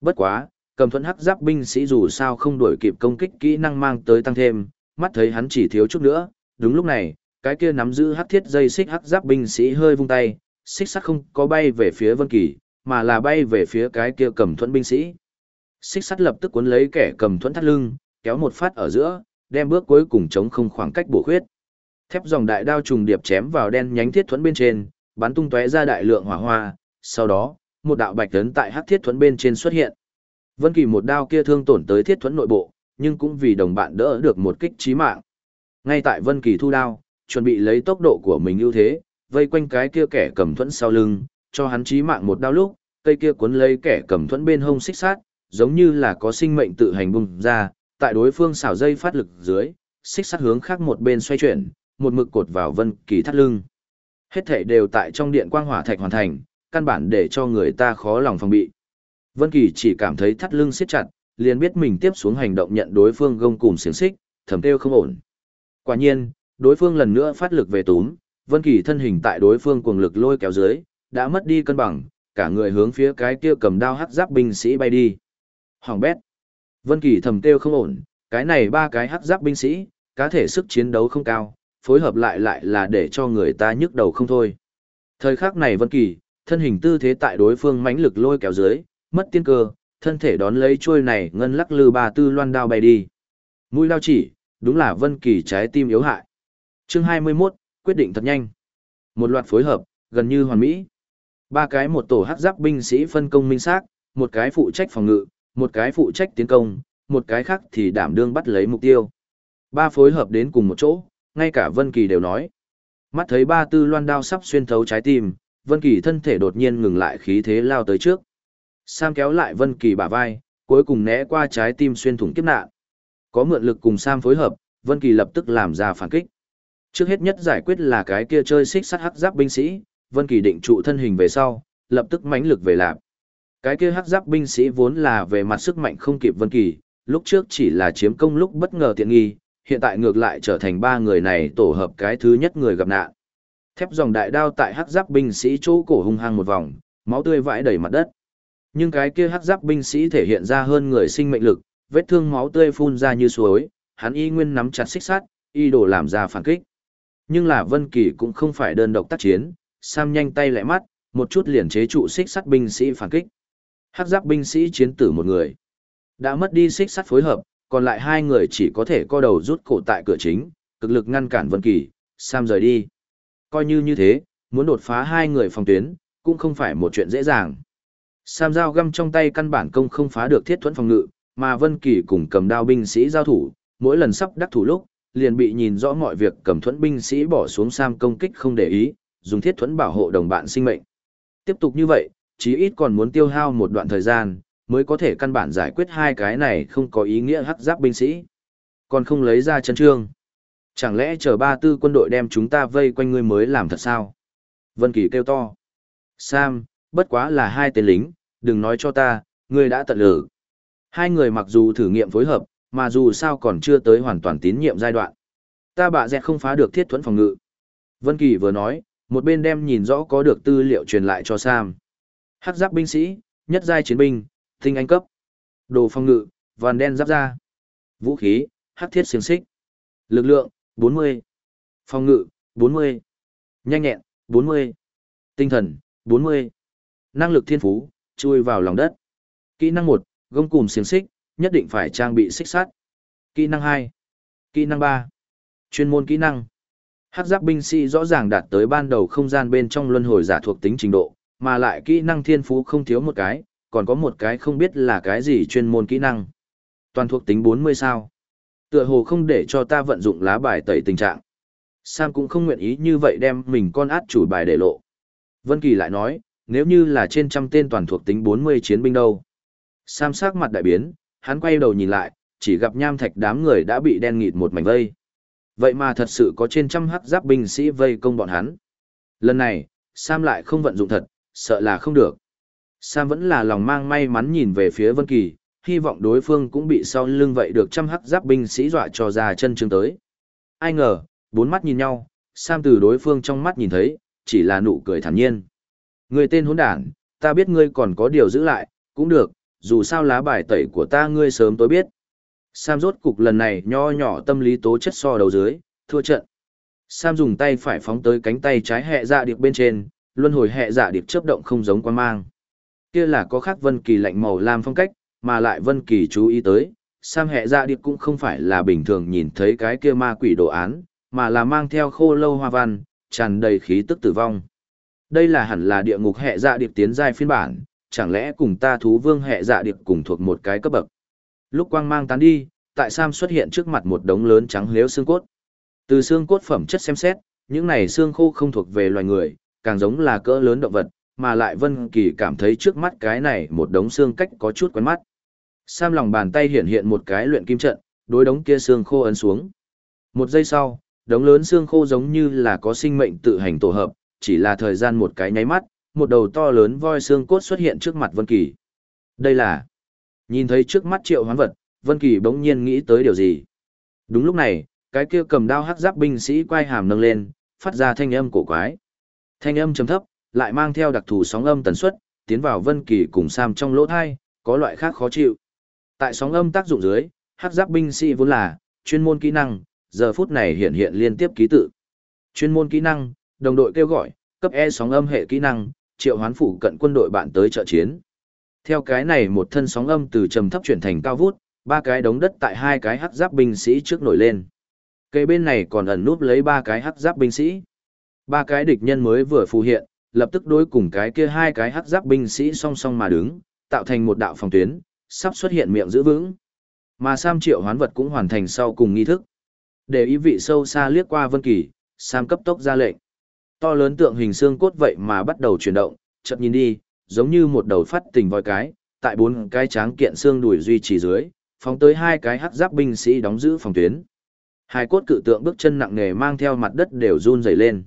Bất quá, cầm thuẫn hắc giáp binh sĩ dù sao không đuổi kịp công kích kỹ năng mang tới tăng thêm, mắt thấy hắn chỉ thiếu chút nữa, đúng lúc này, cái kia nắm giữ hắc thiết dây xích hắc giáp binh sĩ hơi vung tay, xích sắt không có bay về phía Vân Kỳ, mà là bay về phía cái kia cầm thuẫn binh sĩ. Xích sắt lập tức cuốn lấy kẻ cầm thuẫn thắt lưng, kéo một phát ở giữa, đem bước cuối cùng chống không khoảng cách bổ khuyết. Thép dòng đại đao trùng điệp chém vào đen nhánh thiết thuẫn bên trên, bắn tung tóe ra đại lượng hỏa hoa, sau đó, một đạo bạch tấn tại hắc thiết thuẫn bên trên xuất hiện. Vân Kỳ một đao kia thương tổn tới thiết thuẫn nội bộ, nhưng cũng vì đồng bạn đỡ được một kích chí mạng. Ngay tại Vân Kỳ thu đao, chuẩn bị lấy tốc độ của mình ưu thế, vây quanh cái kia kẻ cầm thuẫn sau lưng, cho hắn chí mạng một đao lúc, cây kia cuốn lấy kẻ cầm thuẫn bên hông xích sát, giống như là có sinh mệnh tự hành bung ra, tại đối phương xảo dây phát lực dưới, xích sát hướng khác một bên xoay chuyển, một mực cột vào Vân Kỳ thắt lưng. Hết thảy đều tại trong điện quang hỏa thạch hoàn thành, căn bản để cho người ta khó lòng phòng bị. Vân Kỳ chỉ cảm thấy thắt lưng siết chặt, liền biết mình tiếp xuống hành động nhận đối phương gông cùm xiềng xích, thầm tiêu không ổn. Quả nhiên, đối phương lần nữa phát lực về túm, Vân Kỳ thân hình tại đối phương cuồng lực lôi kéo dưới, đã mất đi cân bằng, cả người hướng phía cái kia cầm đao hắc giáp binh sĩ bay đi. Hoàng bét. Vân Kỳ thầm tiêu không ổn, cái này ba cái hắc giáp binh sĩ, cá thể sức chiến đấu không cao, phối hợp lại lại là để cho người ta nhức đầu không thôi. Thời khắc này Vân Kỳ, thân hình tư thế tại đối phương mãnh lực lôi kéo dưới, mất tiên cơ, thân thể đón lấy chuôi này ngân lắc lư ba tư loan đao bay đi. Mũi đao chỉ, đúng là Vân Kỳ trái tim yếu hại. Chương 21, quyết định thật nhanh. Một loạt phối hợp, gần như hoàn mỹ. Ba cái một tổ hắc giáp binh sĩ phân công minh xác, một cái phụ trách phòng ngự, một cái phụ trách tiến công, một cái khác thì đảm đương bắt lấy mục tiêu. Ba phối hợp đến cùng một chỗ, ngay cả Vân Kỳ đều nói. Mắt thấy ba tư loan đao sắp xuyên thấu trái tim, Vân Kỳ thân thể đột nhiên ngừng lại khí thế lao tới trước. Sam kéo lại Vân Kỳ bả vai, cuối cùng né qua trái tim xuyên thủng kiếp nạn. Có mượn lực cùng Sam phối hợp, Vân Kỳ lập tức làm ra phản kích. Trước hết nhất giải quyết là cái kia chơi xích sắt hắc giáp binh sĩ, Vân Kỳ định trụ thân hình về sau, lập tức mãnh lực về lại. Cái kia hắc giáp binh sĩ vốn là về mặt sức mạnh không kịp Vân Kỳ, lúc trước chỉ là chiếm công lúc bất ngờ tiện nghi, hiện tại ngược lại trở thành ba người này tổ hợp cái thứ nhất người gặp nạn. Thép dòng đại đao tại hắc giáp binh sĩ chỗ cổ hung hăng một vòng, máu tươi vãi đầy mặt đất. Nhưng cái kia hắc giáp binh sĩ thể hiện ra hơn người sinh mệnh lực, vết thương máu tươi phun ra như suối, hắn y nguyên nắm chặt xích sắt, y đồ làm ra phản kích. Nhưng là Vân Kỳ cũng không phải đơn độc tác chiến, Sam nhanh tay lẹ mắt, một chút liền chế trụ xích sắt binh sĩ phản kích. Hắc giáp binh sĩ chiến tử một người. Đã mất đi xích sắt phối hợp, còn lại hai người chỉ có thể co đầu rút cổ tại cửa chính, cực lực ngăn cản Vân Kỳ, Sam rời đi. Coi như như thế, muốn đột phá hai người phòng tuyến, cũng không phải một chuyện dễ dàng. Sam dao găm trong tay căn bản công không phá được thiết thuẫn phòng ngự, mà Vân Kỳ cùng cầm đao binh sĩ giao thủ, mỗi lần sắp đắc thủ lúc, liền bị nhìn rõ mọi việc cầm thuẫn binh sĩ bỏ xuống Sam công kích không để ý, dùng thiết thuẫn bảo hộ đồng bạn sinh mệnh. Tiếp tục như vậy, chí ít còn muốn tiêu hao một đoạn thời gian, mới có thể căn bản giải quyết hai cái này không có ý nghĩa hắc giáp binh sĩ. Còn không lấy ra chân trương. Chẳng lẽ chờ ba tư quân đội đem chúng ta vây quanh ngươi mới làm thật sao? Vân Kỳ kêu to. Sam, bất quá là hai tên lính, đừng nói cho ta, ngươi đã tận lử. Hai người mặc dù thử nghiệm phối hợp, mà dù sao còn chưa tới hoàn toàn tín nhiệm giai đoạn. Ta bạ dẹt không phá được thiết thuẫn phòng ngự. Vân Kỳ vừa nói, một bên đem nhìn rõ có được tư liệu truyền lại cho Sam. Hắc giáp binh sĩ, nhất giai chiến binh, tinh anh cấp. Đồ phòng ngự, vằn đen giáp da. Vũ khí, hắc thiết xiềng xích. Lực lượng, 40. Phòng ngự, 40. Nhanh nhẹn, 40. Tinh thần, 40. Năng lực thiên phú, chui vào lòng đất. Kỹ năng 1, gông cùm xiềng xích, nhất định phải trang bị xích sắt. Kỹ năng 2, kỹ năng 3, chuyên môn kỹ năng. Hắc giáp binh sĩ rõ ràng đạt tới ban đầu không gian bên trong luân hồi giả thuộc tính trình độ, mà lại kỹ năng thiên phú không thiếu một cái, còn có một cái không biết là cái gì chuyên môn kỹ năng. Toàn thuộc tính 40 sao. Tựa hồ không để cho ta vận dụng lá bài tẩy tình trạng. Sam cũng không nguyện ý như vậy đem mình con át chủ bài để lộ. Vân Kỳ lại nói, nếu như là trên trăm tên toàn thuộc tính 40 chiến binh đâu. Sam sắc mặt đại biến, hắn quay đầu nhìn lại, chỉ gặp nham thạch đám người đã bị đen nghịt một mảnh vây. Vậy mà thật sự có trên trăm hắc giáp binh sĩ vây công bọn hắn. Lần này, Sam lại không vận dụng thật, sợ là không được. Sam vẫn là lòng mang may mắn nhìn về phía Vân Kỳ, hy vọng đối phương cũng bị sau lưng vậy được trăm hắc giáp binh sĩ dọa cho ra chân chương tới. Ai ngờ, bốn mắt nhìn nhau, Sam từ đối phương trong mắt nhìn thấy, chỉ là nụ cười thản nhiên. Người tên hỗn đản, ta biết ngươi còn có điều giữ lại, cũng được, dù sao lá bài tẩy của ta ngươi sớm tối biết. Sam rốt cục lần này nho nhỏ tâm lý tố chất so đầu dưới, thua trận. Sam dùng tay phải phóng tới cánh tay trái hệ dạ điệp bên trên, luân hồi hệ dạ điệp chớp động không giống quan mang. Kia là có khác vân kỳ lạnh màu lam phong cách, mà lại vân kỳ chú ý tới, Sam hệ dạ điệp cũng không phải là bình thường nhìn thấy cái kia ma quỷ đồ án, mà là mang theo khô lâu hoa văn, tràn đầy khí tức tử vong. Đây là hẳn là địa ngục hệ dạ điệp tiến giai phiên bản, chẳng lẽ cùng ta thú vương hệ dạ điệp cùng thuộc một cái cấp bậc. Lúc quang mang tán đi, tại Sam xuất hiện trước mặt một đống lớn trắng liếu xương cốt. Từ xương cốt phẩm chất xem xét, những này xương khô không thuộc về loài người, càng giống là cỡ lớn động vật, mà lại Vân Kỳ cảm thấy trước mắt cái này một đống xương cách có chút quen mắt. Sam lòng bàn tay hiện hiện một cái luyện kim trận, đối đống kia xương khô ấn xuống. Một giây sau, đống lớn xương khô giống như là có sinh mệnh tự hành tổ hợp, chỉ là thời gian một cái nháy mắt, một đầu to lớn voi xương cốt xuất hiện trước mặt Vân Kỳ. Đây là Nhìn thấy trước mắt triệu hoán vật, Vân Kỳ bỗng nhiên nghĩ tới điều gì. Đúng lúc này, cái kia cầm đao hắc giáp binh sĩ quay hàm nâng lên, phát ra thanh âm cổ quái. Thanh âm trầm thấp, lại mang theo đặc thù sóng âm tần suất, tiến vào Vân Kỳ cùng Sam trong lỗ tai, có loại khác khó chịu. Tại sóng âm tác dụng dưới, hắc giáp binh sĩ vốn là chuyên môn kỹ năng, giờ phút này hiện hiện liên tiếp ký tự. Chuyên môn kỹ năng, đồng đội kêu gọi, cấp E sóng âm hệ kỹ năng, triệu hoán phủ cận quân đội bạn tới trợ chiến. Theo cái này một thân sóng âm từ trầm thấp chuyển thành cao vút, ba cái đống đất tại hai cái hắc giáp binh sĩ trước nổi lên. Cây bên này còn ẩn núp lấy ba cái hắc giáp binh sĩ. Ba cái địch nhân mới vừa phù hiện, lập tức đối cùng cái kia hai cái hắc giáp binh sĩ song song mà đứng, tạo thành một đạo phòng tuyến, sắp xuất hiện miệng giữ vững. Mà Sam triệu hoán vật cũng hoàn thành sau cùng nghi thức. Để ý vị sâu xa liếc qua Vân Kỳ, Sam cấp tốc ra lệnh. To lớn tượng hình xương cốt vậy mà bắt đầu chuyển động, chợt nhìn đi, giống như một đầu phát tình voi cái, tại bốn cái tráng kiện xương đùi duy trì dưới, phóng tới hai cái hắc giáp binh sĩ đóng giữ phòng tuyến. Hai cốt cự tượng bước chân nặng nề mang theo mặt đất đều run rẩy lên.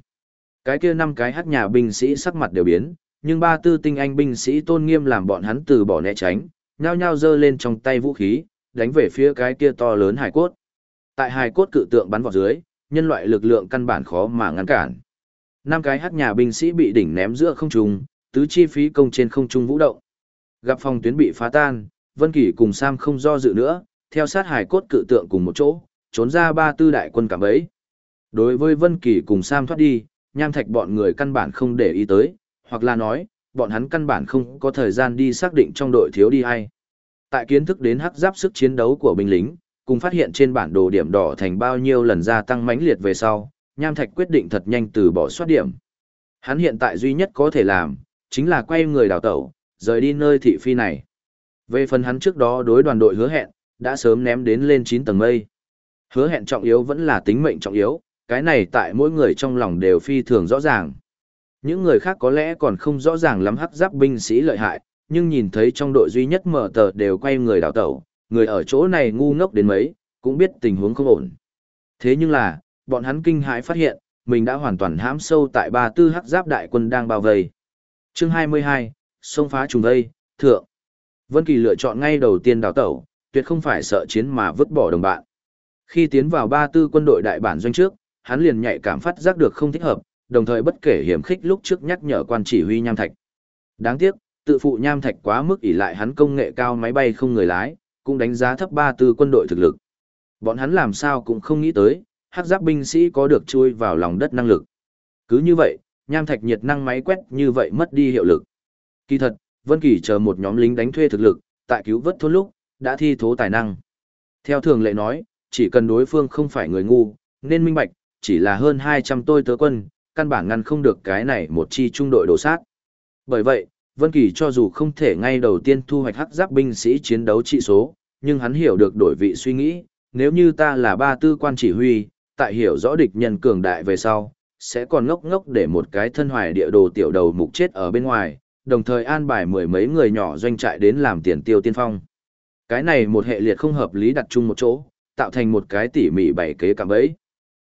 Cái kia năm cái hắc nhà binh sĩ sắc mặt đều biến, nhưng ba tư tinh anh binh sĩ tôn nghiêm làm bọn hắn từ bỏ né tránh, nhao nhao giơ lên trong tay vũ khí, đánh về phía cái kia to lớn hải cốt. Tại hải cốt cự tượng bắn vào dưới, nhân loại lực lượng căn bản khó mà ngăn cản. Năm cái hắc nhà binh sĩ bị đỉnh ném giữa không trung, tứ chi phí công trên không trung vũ động. Gặp phòng tuyến bị phá tan, Vân Kỳ cùng Sam không do dự nữa, theo sát hải cốt cự tượng cùng một chỗ, trốn ra ba tư đại quân cảm bấy. Đối với Vân Kỳ cùng Sam thoát đi, nham thạch bọn người căn bản không để ý tới, hoặc là nói, bọn hắn căn bản không có thời gian đi xác định trong đội thiếu đi ai. Tại kiến thức đến hắc giáp sức chiến đấu của binh lính, cùng phát hiện trên bản đồ điểm đỏ thành bao nhiêu lần gia tăng mãnh liệt về sau, nham thạch quyết định thật nhanh từ bỏ soát điểm. Hắn hiện tại duy nhất có thể làm, chính là quay người đào tẩu, rời đi nơi thị phi này. Về phần hắn trước đó đối đoàn đội hứa hẹn, đã sớm ném đến lên 9 tầng mây. Hứa hẹn trọng yếu vẫn là tính mệnh trọng yếu, cái này tại mỗi người trong lòng đều phi thường rõ ràng. Những người khác có lẽ còn không rõ ràng lắm hắc giáp binh sĩ lợi hại, nhưng nhìn thấy trong đội duy nhất mở tờ đều quay người đào tẩu, người ở chỗ này ngu ngốc đến mấy, cũng biết tình huống không ổn. Thế nhưng là, bọn hắn kinh hãi phát hiện, mình đã hoàn toàn hãm sâu tại ba tư hắc giáp đại quân đang bao vây chương 22, sông phá trùng vây, thượng. Vân Kỳ lựa chọn ngay đầu tiên đào tẩu, tuyệt không phải sợ chiến mà vứt bỏ đồng bạn. Khi tiến vào ba tư quân đội đại bản doanh trước, hắn liền nhạy cảm phát giác được không thích hợp, đồng thời bất kể hiểm khích lúc trước nhắc nhở quan chỉ huy Nham Thạch. Đáng tiếc, tự phụ Nham Thạch quá mức ỷ lại hắn công nghệ cao máy bay không người lái, cũng đánh giá thấp ba tư quân đội thực lực. Bọn hắn làm sao cũng không nghĩ tới, hắc giáp binh sĩ có được chui vào lòng đất năng lực. Cứ như vậy, nham thạch nhiệt năng máy quét như vậy mất đi hiệu lực. Kỳ thật, Vân Kỳ chờ một nhóm lính đánh thuê thực lực, tại cứu vớt thôn lúc, đã thi thố tài năng. Theo thường lệ nói, chỉ cần đối phương không phải người ngu, nên minh bạch, chỉ là hơn 200 tôi tớ quân, căn bản ngăn không được cái này một chi trung đội đổ sát. Bởi vậy, Vân Kỳ cho dù không thể ngay đầu tiên thu hoạch hắc giáp binh sĩ chiến đấu trị số, nhưng hắn hiểu được đổi vị suy nghĩ, nếu như ta là ba tư quan chỉ huy, tại hiểu rõ địch nhân cường đại về sau, sẽ còn ngốc ngốc để một cái thân hoài địa đồ tiểu đầu mục chết ở bên ngoài, đồng thời an bài mười mấy người nhỏ doanh trại đến làm tiền tiêu tiên phong. Cái này một hệ liệt không hợp lý đặt chung một chỗ, tạo thành một cái tỉ mỉ bảy kế cạm bẫy.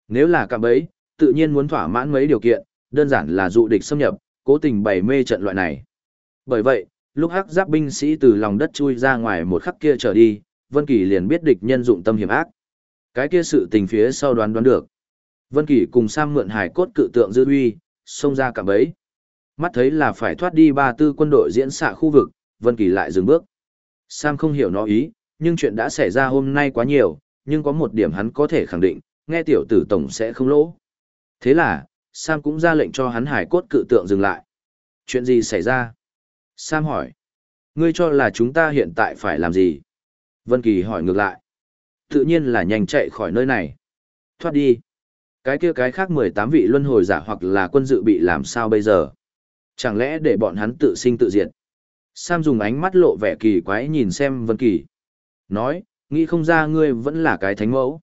Nếu là cạm bẫy, tự nhiên muốn thỏa mãn mấy điều kiện, đơn giản là dụ địch xâm nhập, cố tình bày mê trận loại này. Bởi vậy, lúc hắc giáp binh sĩ từ lòng đất chui ra ngoài một khắc kia trở đi, Vân Kỳ liền biết địch nhân dụng tâm hiểm ác. Cái kia sự tình phía sau đoán đoán được. Vân Kỳ cùng Sam mượn hải cốt cự tượng dư uy, xông ra cạm bẫy. Mắt thấy là phải thoát đi ba tư quân đội diễn xạ khu vực, Vân Kỳ lại dừng bước. Sam không hiểu nó ý, nhưng chuyện đã xảy ra hôm nay quá nhiều, nhưng có một điểm hắn có thể khẳng định, nghe tiểu tử tổng sẽ không lỗ. Thế là, Sam cũng ra lệnh cho hắn hải cốt cự tượng dừng lại. Chuyện gì xảy ra? Sam hỏi. Ngươi cho là chúng ta hiện tại phải làm gì? Vân Kỳ hỏi ngược lại. Tự nhiên là nhanh chạy khỏi nơi này. Thoát đi. Cái kia cái khác 18 vị luân hồi giả hoặc là quân dự bị làm sao bây giờ? Chẳng lẽ để bọn hắn tự sinh tự diệt? Sam dùng ánh mắt lộ vẻ kỳ quái nhìn xem Vân Kỳ. Nói, nghĩ không ra ngươi vẫn là cái thánh mẫu.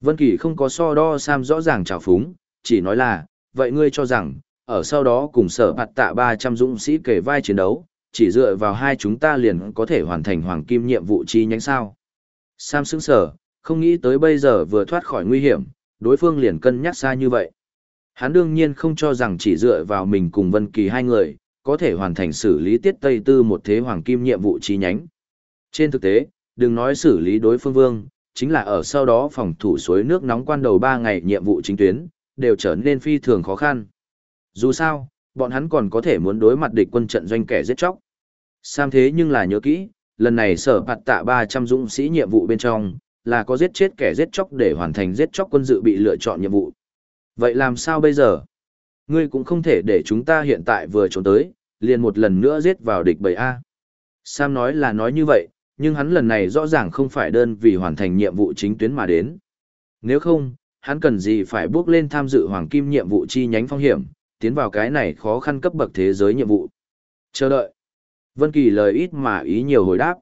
Vân Kỳ không có so đo Sam rõ ràng trào phúng, chỉ nói là, vậy ngươi cho rằng, ở sau đó cùng sở bạt tạ 300 dũng sĩ kể vai chiến đấu, chỉ dựa vào hai chúng ta liền có thể hoàn thành hoàng kim nhiệm vụ chi nhánh sao. Sam sững sở, không nghĩ tới bây giờ vừa thoát khỏi nguy hiểm, đối phương liền cân nhắc xa như vậy. Hắn đương nhiên không cho rằng chỉ dựa vào mình cùng Vân Kỳ hai người, có thể hoàn thành xử lý tiết Tây Tư một thế hoàng kim nhiệm vụ chi nhánh. Trên thực tế, đừng nói xử lý đối phương vương, chính là ở sau đó phòng thủ suối nước nóng quan đầu 3 ngày nhiệm vụ chính tuyến, đều trở nên phi thường khó khăn. Dù sao, bọn hắn còn có thể muốn đối mặt địch quân trận doanh kẻ giết chóc. Sam thế nhưng là nhớ kỹ, lần này sở Phạt tạ 300 dũng sĩ nhiệm vụ bên trong, là có giết chết kẻ giết chóc để hoàn thành giết chóc quân dự bị lựa chọn nhiệm vụ. Vậy làm sao bây giờ? Ngươi cũng không thể để chúng ta hiện tại vừa trốn tới, liền một lần nữa giết vào địch bầy A. Sam nói là nói như vậy, nhưng hắn lần này rõ ràng không phải đơn vì hoàn thành nhiệm vụ chính tuyến mà đến. Nếu không, hắn cần gì phải bước lên tham dự hoàng kim nhiệm vụ chi nhánh phong hiểm, tiến vào cái này khó khăn cấp bậc thế giới nhiệm vụ. Chờ đợi. Vân Kỳ lời ít mà ý nhiều hồi đáp.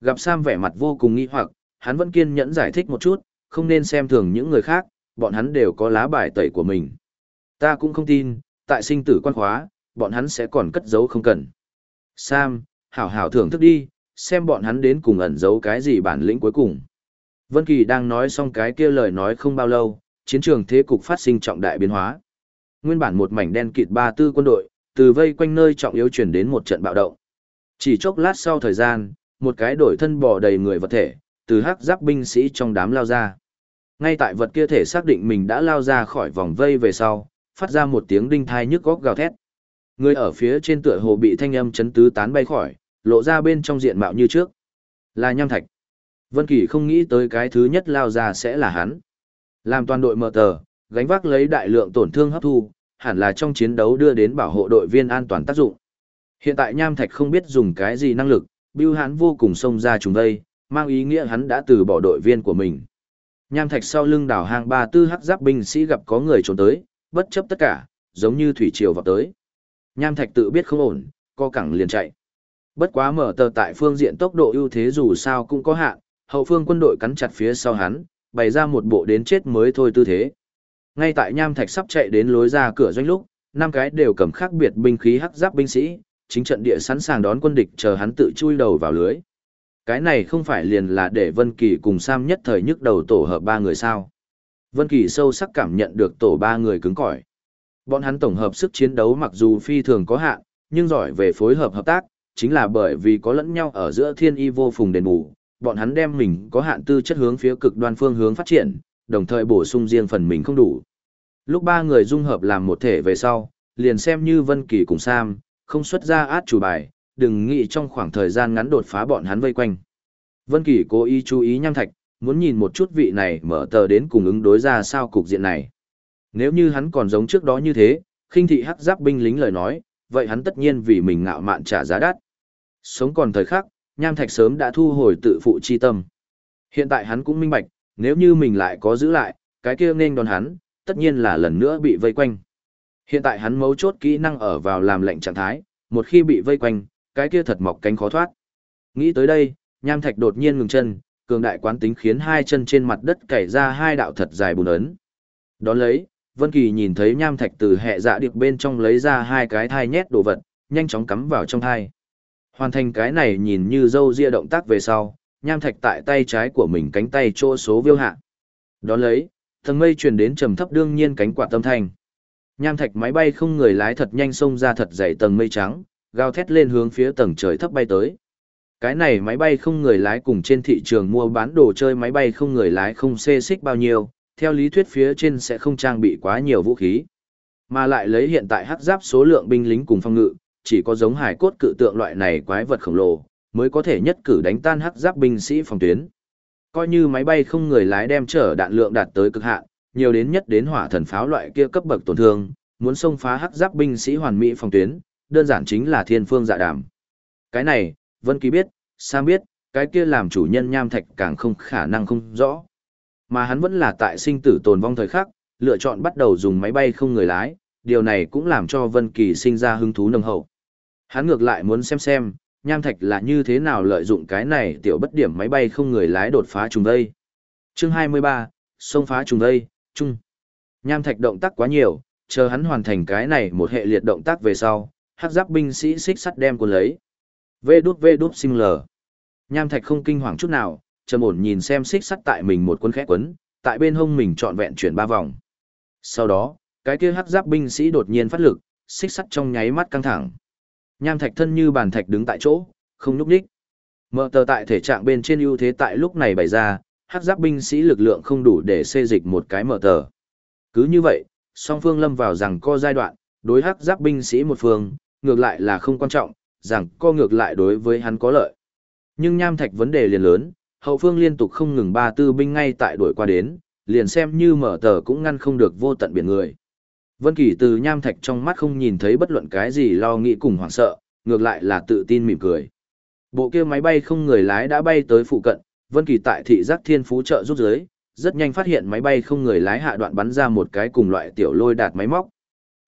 Gặp Sam vẻ mặt vô cùng nghi hoặc, hắn vẫn kiên nhẫn giải thích một chút, không nên xem thường những người khác, bọn hắn đều có lá bài tẩy của mình. Ta cũng không tin, tại sinh tử quan khóa, bọn hắn sẽ còn cất giấu không cần. Sam, hảo hảo thưởng thức đi, xem bọn hắn đến cùng ẩn giấu cái gì bản lĩnh cuối cùng. Vân Kỳ đang nói xong cái kia lời nói không bao lâu, chiến trường thế cục phát sinh trọng đại biến hóa. Nguyên bản một mảnh đen kịt ba tư quân đội, từ vây quanh nơi trọng yếu chuyển đến một trận bạo động. Chỉ chốc lát sau thời gian, một cái đổi thân bò đầy người vật thể, từ hắc giáp binh sĩ trong đám lao ra. Ngay tại vật kia thể xác định mình đã lao ra khỏi vòng vây về sau, phát ra một tiếng đinh thai nhức góc gào thét. Người ở phía trên tựa hồ bị thanh âm chấn tứ tán bay khỏi, lộ ra bên trong diện mạo như trước. Là nham thạch. Vân Kỳ không nghĩ tới cái thứ nhất lao ra sẽ là hắn. Làm toàn đội mở tờ, gánh vác lấy đại lượng tổn thương hấp thu, hẳn là trong chiến đấu đưa đến bảo hộ đội viên an toàn tác dụng. Hiện tại nham thạch không biết dùng cái gì năng lực, Bưu hắn vô cùng xông ra trùng đây, mang ý nghĩa hắn đã từ bỏ đội viên của mình. Nham thạch sau lưng đảo hàng ba tư hắc giáp binh sĩ gặp có người trốn tới, bất chấp tất cả, giống như thủy triều vào tới. Nham thạch tự biết không ổn, co cẳng liền chạy. Bất quá mở tờ tại phương diện tốc độ ưu thế dù sao cũng có hạn, hậu phương quân đội cắn chặt phía sau hắn, bày ra một bộ đến chết mới thôi tư thế. Ngay tại Nham Thạch sắp chạy đến lối ra cửa doanh lúc, năm cái đều cầm khác biệt binh khí hắc giáp binh sĩ, chính trận địa sẵn sàng đón quân địch chờ hắn tự chui đầu vào lưới. Cái này không phải liền là để Vân Kỳ cùng Sam nhất thời nhức đầu tổ hợp ba người sao? Vân Kỳ sâu sắc cảm nhận được tổ ba người cứng cỏi. Bọn hắn tổng hợp sức chiến đấu mặc dù phi thường có hạn, nhưng giỏi về phối hợp hợp tác, chính là bởi vì có lẫn nhau ở giữa thiên y vô phùng đền bù, bọn hắn đem mình có hạn tư chất hướng phía cực đoan phương hướng phát triển, đồng thời bổ sung riêng phần mình không đủ. Lúc ba người dung hợp làm một thể về sau, liền xem như Vân Kỳ cùng Sam, không xuất ra át chủ bài, đừng nghĩ trong khoảng thời gian ngắn đột phá bọn hắn vây quanh. Vân Kỳ cố ý chú ý nham thạch, muốn nhìn một chút vị này mở tờ đến cùng ứng đối ra sao cục diện này. Nếu như hắn còn giống trước đó như thế, khinh thị hắc giáp binh lính lời nói, vậy hắn tất nhiên vì mình ngạo mạn trả giá đắt. Sống còn thời khắc, Nham Thạch sớm đã thu hồi tự phụ chi tâm. Hiện tại hắn cũng minh bạch, nếu như mình lại có giữ lại, cái kia nên đón hắn, tất nhiên là lần nữa bị vây quanh. Hiện tại hắn mấu chốt kỹ năng ở vào làm lệnh trạng thái, một khi bị vây quanh, cái kia thật mọc cánh khó thoát. Nghĩ tới đây, Nham Thạch đột nhiên ngừng chân, cường đại quán tính khiến hai chân trên mặt đất cày ra hai đạo thật dài bùn ấn. Đón lấy, Vân Kỳ nhìn thấy Nham Thạch từ hệ dạ điệp bên trong lấy ra hai cái thai nhét đồ vật, nhanh chóng cắm vào trong thai. Hoàn thành cái này nhìn như dâu ria động tác về sau, Nham Thạch tại tay trái của mình cánh tay chỗ số viêu hạ. Đón lấy, thần mây truyền đến trầm thấp đương nhiên cánh quạt tâm thanh. Nham Thạch máy bay không người lái thật nhanh xông ra thật dày tầng mây trắng, gào thét lên hướng phía tầng trời thấp bay tới. Cái này máy bay không người lái cùng trên thị trường mua bán đồ chơi máy bay không người lái không xê xích bao nhiêu, theo lý thuyết phía trên sẽ không trang bị quá nhiều vũ khí. Mà lại lấy hiện tại hắc giáp số lượng binh lính cùng phong ngự, chỉ có giống hải cốt cự tượng loại này quái vật khổng lồ, mới có thể nhất cử đánh tan hắc giáp binh sĩ phòng tuyến. Coi như máy bay không người lái đem chở đạn lượng đạt tới cực hạn, nhiều đến nhất đến hỏa thần pháo loại kia cấp bậc tổn thương, muốn xông phá hắc giáp binh sĩ hoàn mỹ phòng tuyến, đơn giản chính là thiên phương dạ đàm. Cái này, Vân Kỳ biết, Sam biết, cái kia làm chủ nhân nham thạch càng không khả năng không rõ. Mà hắn vẫn là tại sinh tử tồn vong thời khắc, lựa chọn bắt đầu dùng máy bay không người lái, điều này cũng làm cho Vân Kỳ sinh ra hứng thú nồng hậu. Hắn ngược lại muốn xem xem, nham thạch là như thế nào lợi dụng cái này tiểu bất điểm máy bay không người lái đột phá trùng đây Chương 23, xông phá trùng đây chung Nham thạch động tác quá nhiều, chờ hắn hoàn thành cái này một hệ liệt động tác về sau, hắc giáp binh sĩ xích sắt đem cuốn lấy. Vê đút vê đút sinh lờ. Nham thạch không kinh hoàng chút nào, trầm ổn nhìn xem xích sắt tại mình một cuốn khẽ quấn, tại bên hông mình trọn vẹn chuyển ba vòng. Sau đó, cái kia hắc giáp binh sĩ đột nhiên phát lực, xích sắt trong nháy mắt căng thẳng. Nham thạch thân như bàn thạch đứng tại chỗ, không nhúc nhích. Mở tờ tại thể trạng bên trên ưu thế tại lúc này bày ra, hắc giáp binh sĩ lực lượng không đủ để xê dịch một cái mở tờ. Cứ như vậy, song phương lâm vào rằng co giai đoạn, đối hắc giáp binh sĩ một phương, ngược lại là không quan trọng, rằng co ngược lại đối với hắn có lợi. Nhưng nham thạch vấn đề liền lớn, hậu phương liên tục không ngừng ba tư binh ngay tại đuổi qua đến, liền xem như mở tờ cũng ngăn không được vô tận biển người. Vân Kỳ từ nham thạch trong mắt không nhìn thấy bất luận cái gì lo nghĩ cùng hoảng sợ, ngược lại là tự tin mỉm cười. Bộ kia máy bay không người lái đã bay tới phụ cận, Vân Kỳ tại thị giác thiên phú trợ rút dưới, rất nhanh phát hiện máy bay không người lái hạ đoạn bắn ra một cái cùng loại tiểu lôi đạt máy móc.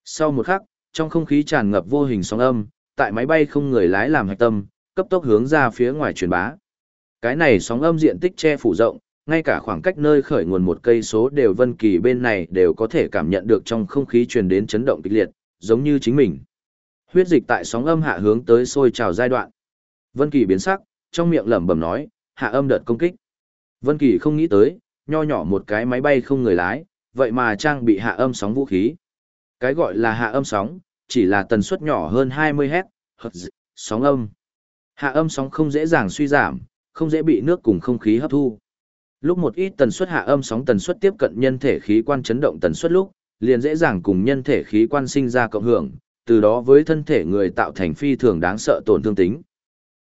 Sau một khắc, trong không khí tràn ngập vô hình sóng âm, tại máy bay không người lái làm hạch tâm, cấp tốc hướng ra phía ngoài truyền bá. Cái này sóng âm diện tích che phủ rộng, ngay cả khoảng cách nơi khởi nguồn một cây số đều vân kỳ bên này đều có thể cảm nhận được trong không khí truyền đến chấn động kịch liệt, giống như chính mình. Huyết dịch tại sóng âm hạ hướng tới sôi trào giai đoạn. Vân Kỳ biến sắc, trong miệng lẩm bẩm nói, hạ âm đợt công kích. Vân Kỳ không nghĩ tới, nho nhỏ một cái máy bay không người lái, vậy mà trang bị hạ âm sóng vũ khí. Cái gọi là hạ âm sóng, chỉ là tần suất nhỏ hơn 20 Hz, sóng âm. Hạ âm sóng không dễ dàng suy giảm, không dễ bị nước cùng không khí hấp thu. Lúc một ít tần suất hạ âm sóng tần suất tiếp cận nhân thể khí quan chấn động tần suất lúc, liền dễ dàng cùng nhân thể khí quan sinh ra cộng hưởng, từ đó với thân thể người tạo thành phi thường đáng sợ tổn thương tính.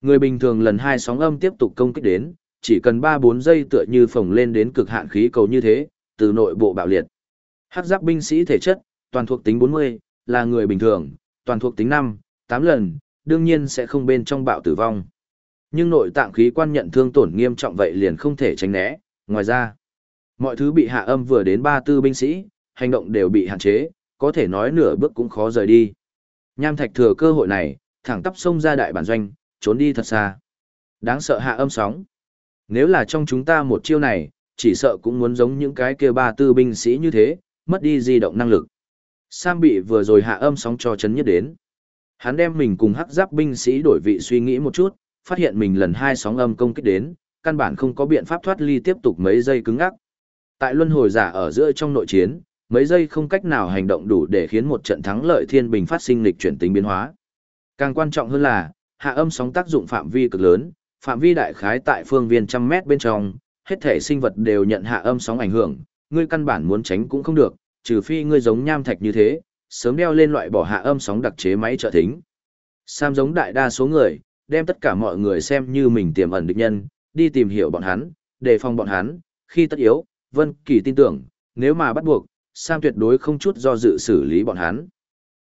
Người bình thường lần hai sóng âm tiếp tục công kích đến, chỉ cần 3-4 giây tựa như phồng lên đến cực hạn khí cầu như thế, từ nội bộ bạo liệt. Hắc giáp binh sĩ thể chất, toàn thuộc tính 40, là người bình thường, toàn thuộc tính 5, 8 lần, đương nhiên sẽ không bên trong bạo tử vong. Nhưng nội tạng khí quan nhận thương tổn nghiêm trọng vậy liền không thể tránh né, ngoài ra, mọi thứ bị hạ âm vừa đến ba tư binh sĩ, hành động đều bị hạn chế, có thể nói nửa bước cũng khó rời đi. Nham Thạch thừa cơ hội này, thẳng tắp sông ra đại bản doanh, trốn đi thật xa. Đáng sợ hạ âm sóng. Nếu là trong chúng ta một chiêu này, chỉ sợ cũng muốn giống những cái kia ba tư binh sĩ như thế, mất đi di động năng lực. Sam bị vừa rồi hạ âm sóng cho chấn nhất đến. Hắn đem mình cùng hắc giáp binh sĩ đổi vị suy nghĩ một chút, phát hiện mình lần hai sóng âm công kích đến, căn bản không có biện pháp thoát ly tiếp tục mấy giây cứng ngắc. Tại luân hồi giả ở giữa trong nội chiến, mấy giây không cách nào hành động đủ để khiến một trận thắng lợi thiên bình phát sinh lịch chuyển tính biến hóa. Càng quan trọng hơn là, hạ âm sóng tác dụng phạm vi cực lớn, phạm vi đại khái tại phương viên trăm mét bên trong, hết thể sinh vật đều nhận hạ âm sóng ảnh hưởng, ngươi căn bản muốn tránh cũng không được, trừ phi ngươi giống nham thạch như thế, sớm đeo lên loại bỏ hạ âm sóng đặc chế máy trợ thính. Sam giống đại đa số người, đem tất cả mọi người xem như mình tiềm ẩn địch nhân, đi tìm hiểu bọn hắn, đề phòng bọn hắn, khi tất yếu, Vân Kỳ tin tưởng, nếu mà bắt buộc, Sam tuyệt đối không chút do dự xử lý bọn hắn.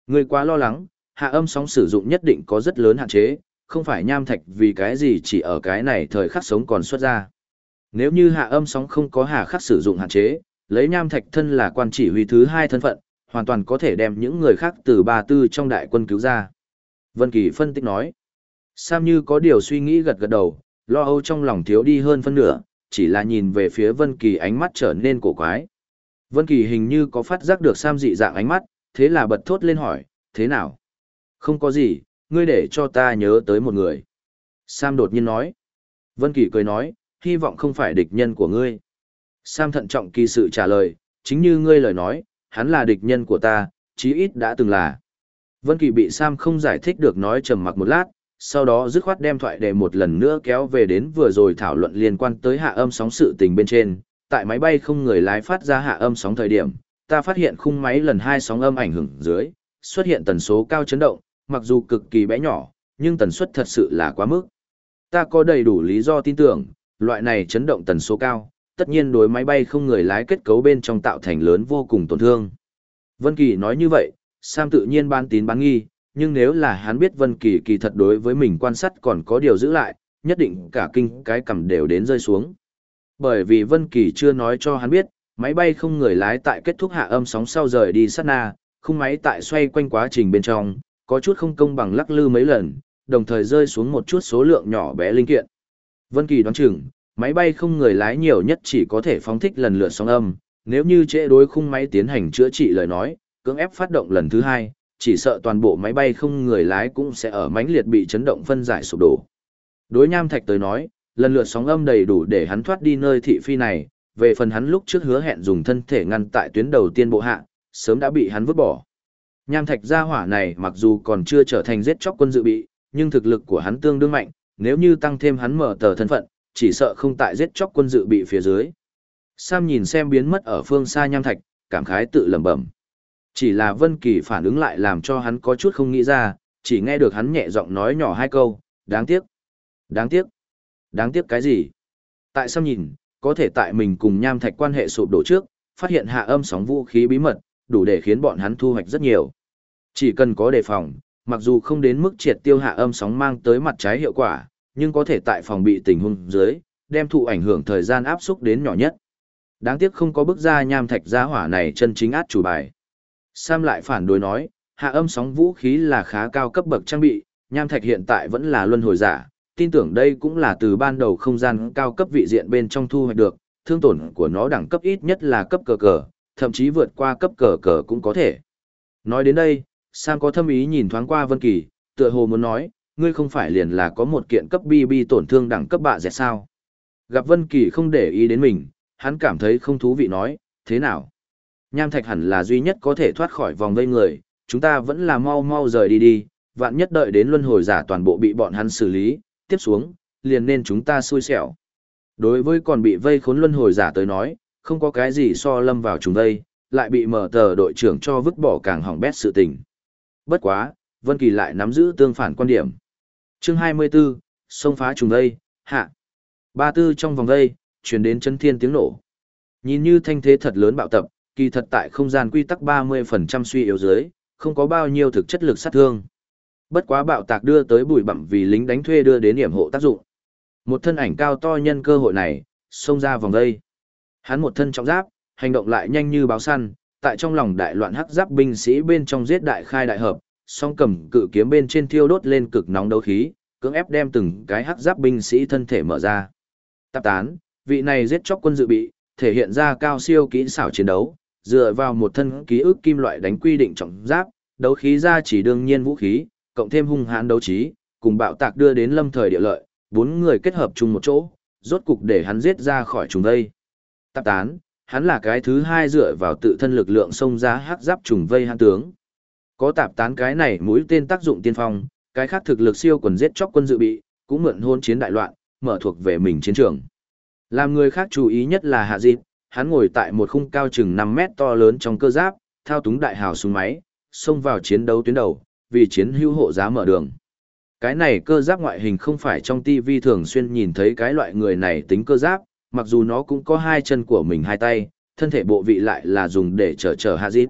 Người quá lo lắng, hạ âm sóng sử dụng nhất định có rất lớn hạn chế, không phải nham thạch vì cái gì chỉ ở cái này thời khắc sống còn xuất ra. Nếu như hạ âm sóng không có hạ khắc sử dụng hạn chế, lấy nham thạch thân là quan chỉ huy thứ hai thân phận, hoàn toàn có thể đem những người khác từ ba tư trong đại quân cứu ra. Vân Kỳ phân tích nói. Sam như có điều suy nghĩ gật gật đầu, lo âu trong lòng thiếu đi hơn phân nửa, chỉ là nhìn về phía Vân Kỳ ánh mắt trở nên cổ quái. Vân Kỳ hình như có phát giác được Sam dị dạng ánh mắt, thế là bật thốt lên hỏi, thế nào? Không có gì, ngươi để cho ta nhớ tới một người. Sam đột nhiên nói. Vân Kỳ cười nói, hy vọng không phải địch nhân của ngươi. Sam thận trọng kỳ sự trả lời, chính như ngươi lời nói, hắn là địch nhân của ta, chí ít đã từng là. Vân Kỳ bị Sam không giải thích được nói trầm mặc một lát, sau đó dứt khoát đem thoại đề một lần nữa kéo về đến vừa rồi thảo luận liên quan tới hạ âm sóng sự tình bên trên. Tại máy bay không người lái phát ra hạ âm sóng thời điểm, ta phát hiện khung máy lần hai sóng âm ảnh hưởng dưới, xuất hiện tần số cao chấn động, mặc dù cực kỳ bé nhỏ, nhưng tần suất thật sự là quá mức. Ta có đầy đủ lý do tin tưởng, loại này chấn động tần số cao, tất nhiên đối máy bay không người lái kết cấu bên trong tạo thành lớn vô cùng tổn thương. Vân Kỳ nói như vậy, Sam tự nhiên ban tín bán nghi, nhưng nếu là hắn biết Vân Kỳ kỳ thật đối với mình quan sát còn có điều giữ lại, nhất định cả kinh cái cầm đều đến rơi xuống. Bởi vì Vân Kỳ chưa nói cho hắn biết, máy bay không người lái tại kết thúc hạ âm sóng sau rời đi sát na, khung máy tại xoay quanh quá trình bên trong, có chút không công bằng lắc lư mấy lần, đồng thời rơi xuống một chút số lượng nhỏ bé linh kiện. Vân Kỳ đoán chừng, máy bay không người lái nhiều nhất chỉ có thể phóng thích lần lượt sóng âm, nếu như trễ đối khung máy tiến hành chữa trị lời nói, cưỡng ép phát động lần thứ hai, chỉ sợ toàn bộ máy bay không người lái cũng sẽ ở mãnh liệt bị chấn động phân giải sụp đổ. Đối Nham Thạch tới nói, lần lượt sóng âm đầy đủ để hắn thoát đi nơi thị phi này, về phần hắn lúc trước hứa hẹn dùng thân thể ngăn tại tuyến đầu tiên bộ hạ, sớm đã bị hắn vứt bỏ. Nham Thạch gia hỏa này mặc dù còn chưa trở thành giết chóc quân dự bị, nhưng thực lực của hắn tương đương mạnh, nếu như tăng thêm hắn mở tờ thân phận, chỉ sợ không tại giết chóc quân dự bị phía dưới. Sam nhìn xem biến mất ở phương xa Nham Thạch, cảm khái tự lẩm bẩm. Chỉ là Vân Kỳ phản ứng lại làm cho hắn có chút không nghĩ ra, chỉ nghe được hắn nhẹ giọng nói nhỏ hai câu, đáng tiếc. Đáng tiếc. Đáng tiếc cái gì? Tại sam nhìn, có thể tại mình cùng nham thạch quan hệ sụp đổ trước, phát hiện hạ âm sóng vũ khí bí mật, đủ để khiến bọn hắn thu hoạch rất nhiều. Chỉ cần có đề phòng, mặc dù không đến mức triệt tiêu hạ âm sóng mang tới mặt trái hiệu quả, nhưng có thể tại phòng bị tình huống dưới, đem thụ ảnh hưởng thời gian áp xúc đến nhỏ nhất. Đáng tiếc không có bức ra nham thạch gia hỏa này chân chính át chủ bài. Sam lại phản đối nói, hạ âm sóng vũ khí là khá cao cấp bậc trang bị, nham thạch hiện tại vẫn là luân hồi giả, tin tưởng đây cũng là từ ban đầu không gian cao cấp vị diện bên trong thu hoạch được, thương tổn của nó đẳng cấp ít nhất là cấp cờ cờ, thậm chí vượt qua cấp cờ cờ cũng có thể. Nói đến đây, Sam có thâm ý nhìn thoáng qua Vân Kỳ, tựa hồ muốn nói, ngươi không phải liền là có một kiện cấp BB tổn thương đẳng cấp bạ dẹt sao? Gặp Vân Kỳ không để ý đến mình, hắn cảm thấy không thú vị nói, thế nào? Nham Thạch hẳn là duy nhất có thể thoát khỏi vòng vây người, chúng ta vẫn là mau mau rời đi đi, vạn nhất đợi đến luân hồi giả toàn bộ bị bọn hắn xử lý, tiếp xuống, liền nên chúng ta xui xẻo. Đối với còn bị vây khốn luân hồi giả tới nói, không có cái gì so lâm vào chúng vây, lại bị mở tờ đội trưởng cho vứt bỏ càng hỏng bét sự tình. Bất quá, Vân Kỳ lại nắm giữ tương phản quan điểm. Chương 24, xông phá trùng đây, hạ. Ba tư trong vòng đây, truyền đến chân thiên tiếng nổ. Nhìn như thanh thế thật lớn bạo tập, kỳ thật tại không gian quy tắc 30% suy yếu dưới, không có bao nhiêu thực chất lực sát thương. Bất quá bạo tạc đưa tới bụi bặm vì lính đánh thuê đưa đến điểm hộ tác dụng. Một thân ảnh cao to nhân cơ hội này, xông ra vòng đây. Hắn một thân trọng giáp, hành động lại nhanh như báo săn, tại trong lòng đại loạn hắc giáp binh sĩ bên trong giết đại khai đại hợp, song cầm cự kiếm bên trên thiêu đốt lên cực nóng đấu khí, cưỡng ép đem từng cái hắc giáp binh sĩ thân thể mở ra. Tạp tán, vị này giết chóc quân dự bị, thể hiện ra cao siêu kỹ xảo chiến đấu, dựa vào một thân ký ức kim loại đánh quy định trọng giáp, đấu khí ra chỉ đương nhiên vũ khí, cộng thêm hung hãn đấu trí, cùng bạo tạc đưa đến lâm thời địa lợi, bốn người kết hợp chung một chỗ, rốt cục để hắn giết ra khỏi trùng vây. Tạp tán, hắn là cái thứ hai dựa vào tự thân lực lượng xông ra hắc giáp trùng vây hãn tướng. Có tạp tán cái này mũi tên tác dụng tiên phong, cái khác thực lực siêu quần giết chóc quân dự bị, cũng mượn hôn chiến đại loạn, mở thuộc về mình chiến trường. Làm người khác chú ý nhất là Hạ Dịp, hắn ngồi tại một khung cao chừng 5 mét to lớn trong cơ giáp, thao túng đại hào súng máy, xông vào chiến đấu tuyến đầu, vì chiến hữu hộ giá mở đường. Cái này cơ giáp ngoại hình không phải trong TV thường xuyên nhìn thấy cái loại người này tính cơ giáp, mặc dù nó cũng có hai chân của mình hai tay, thân thể bộ vị lại là dùng để chở chở hạ dít.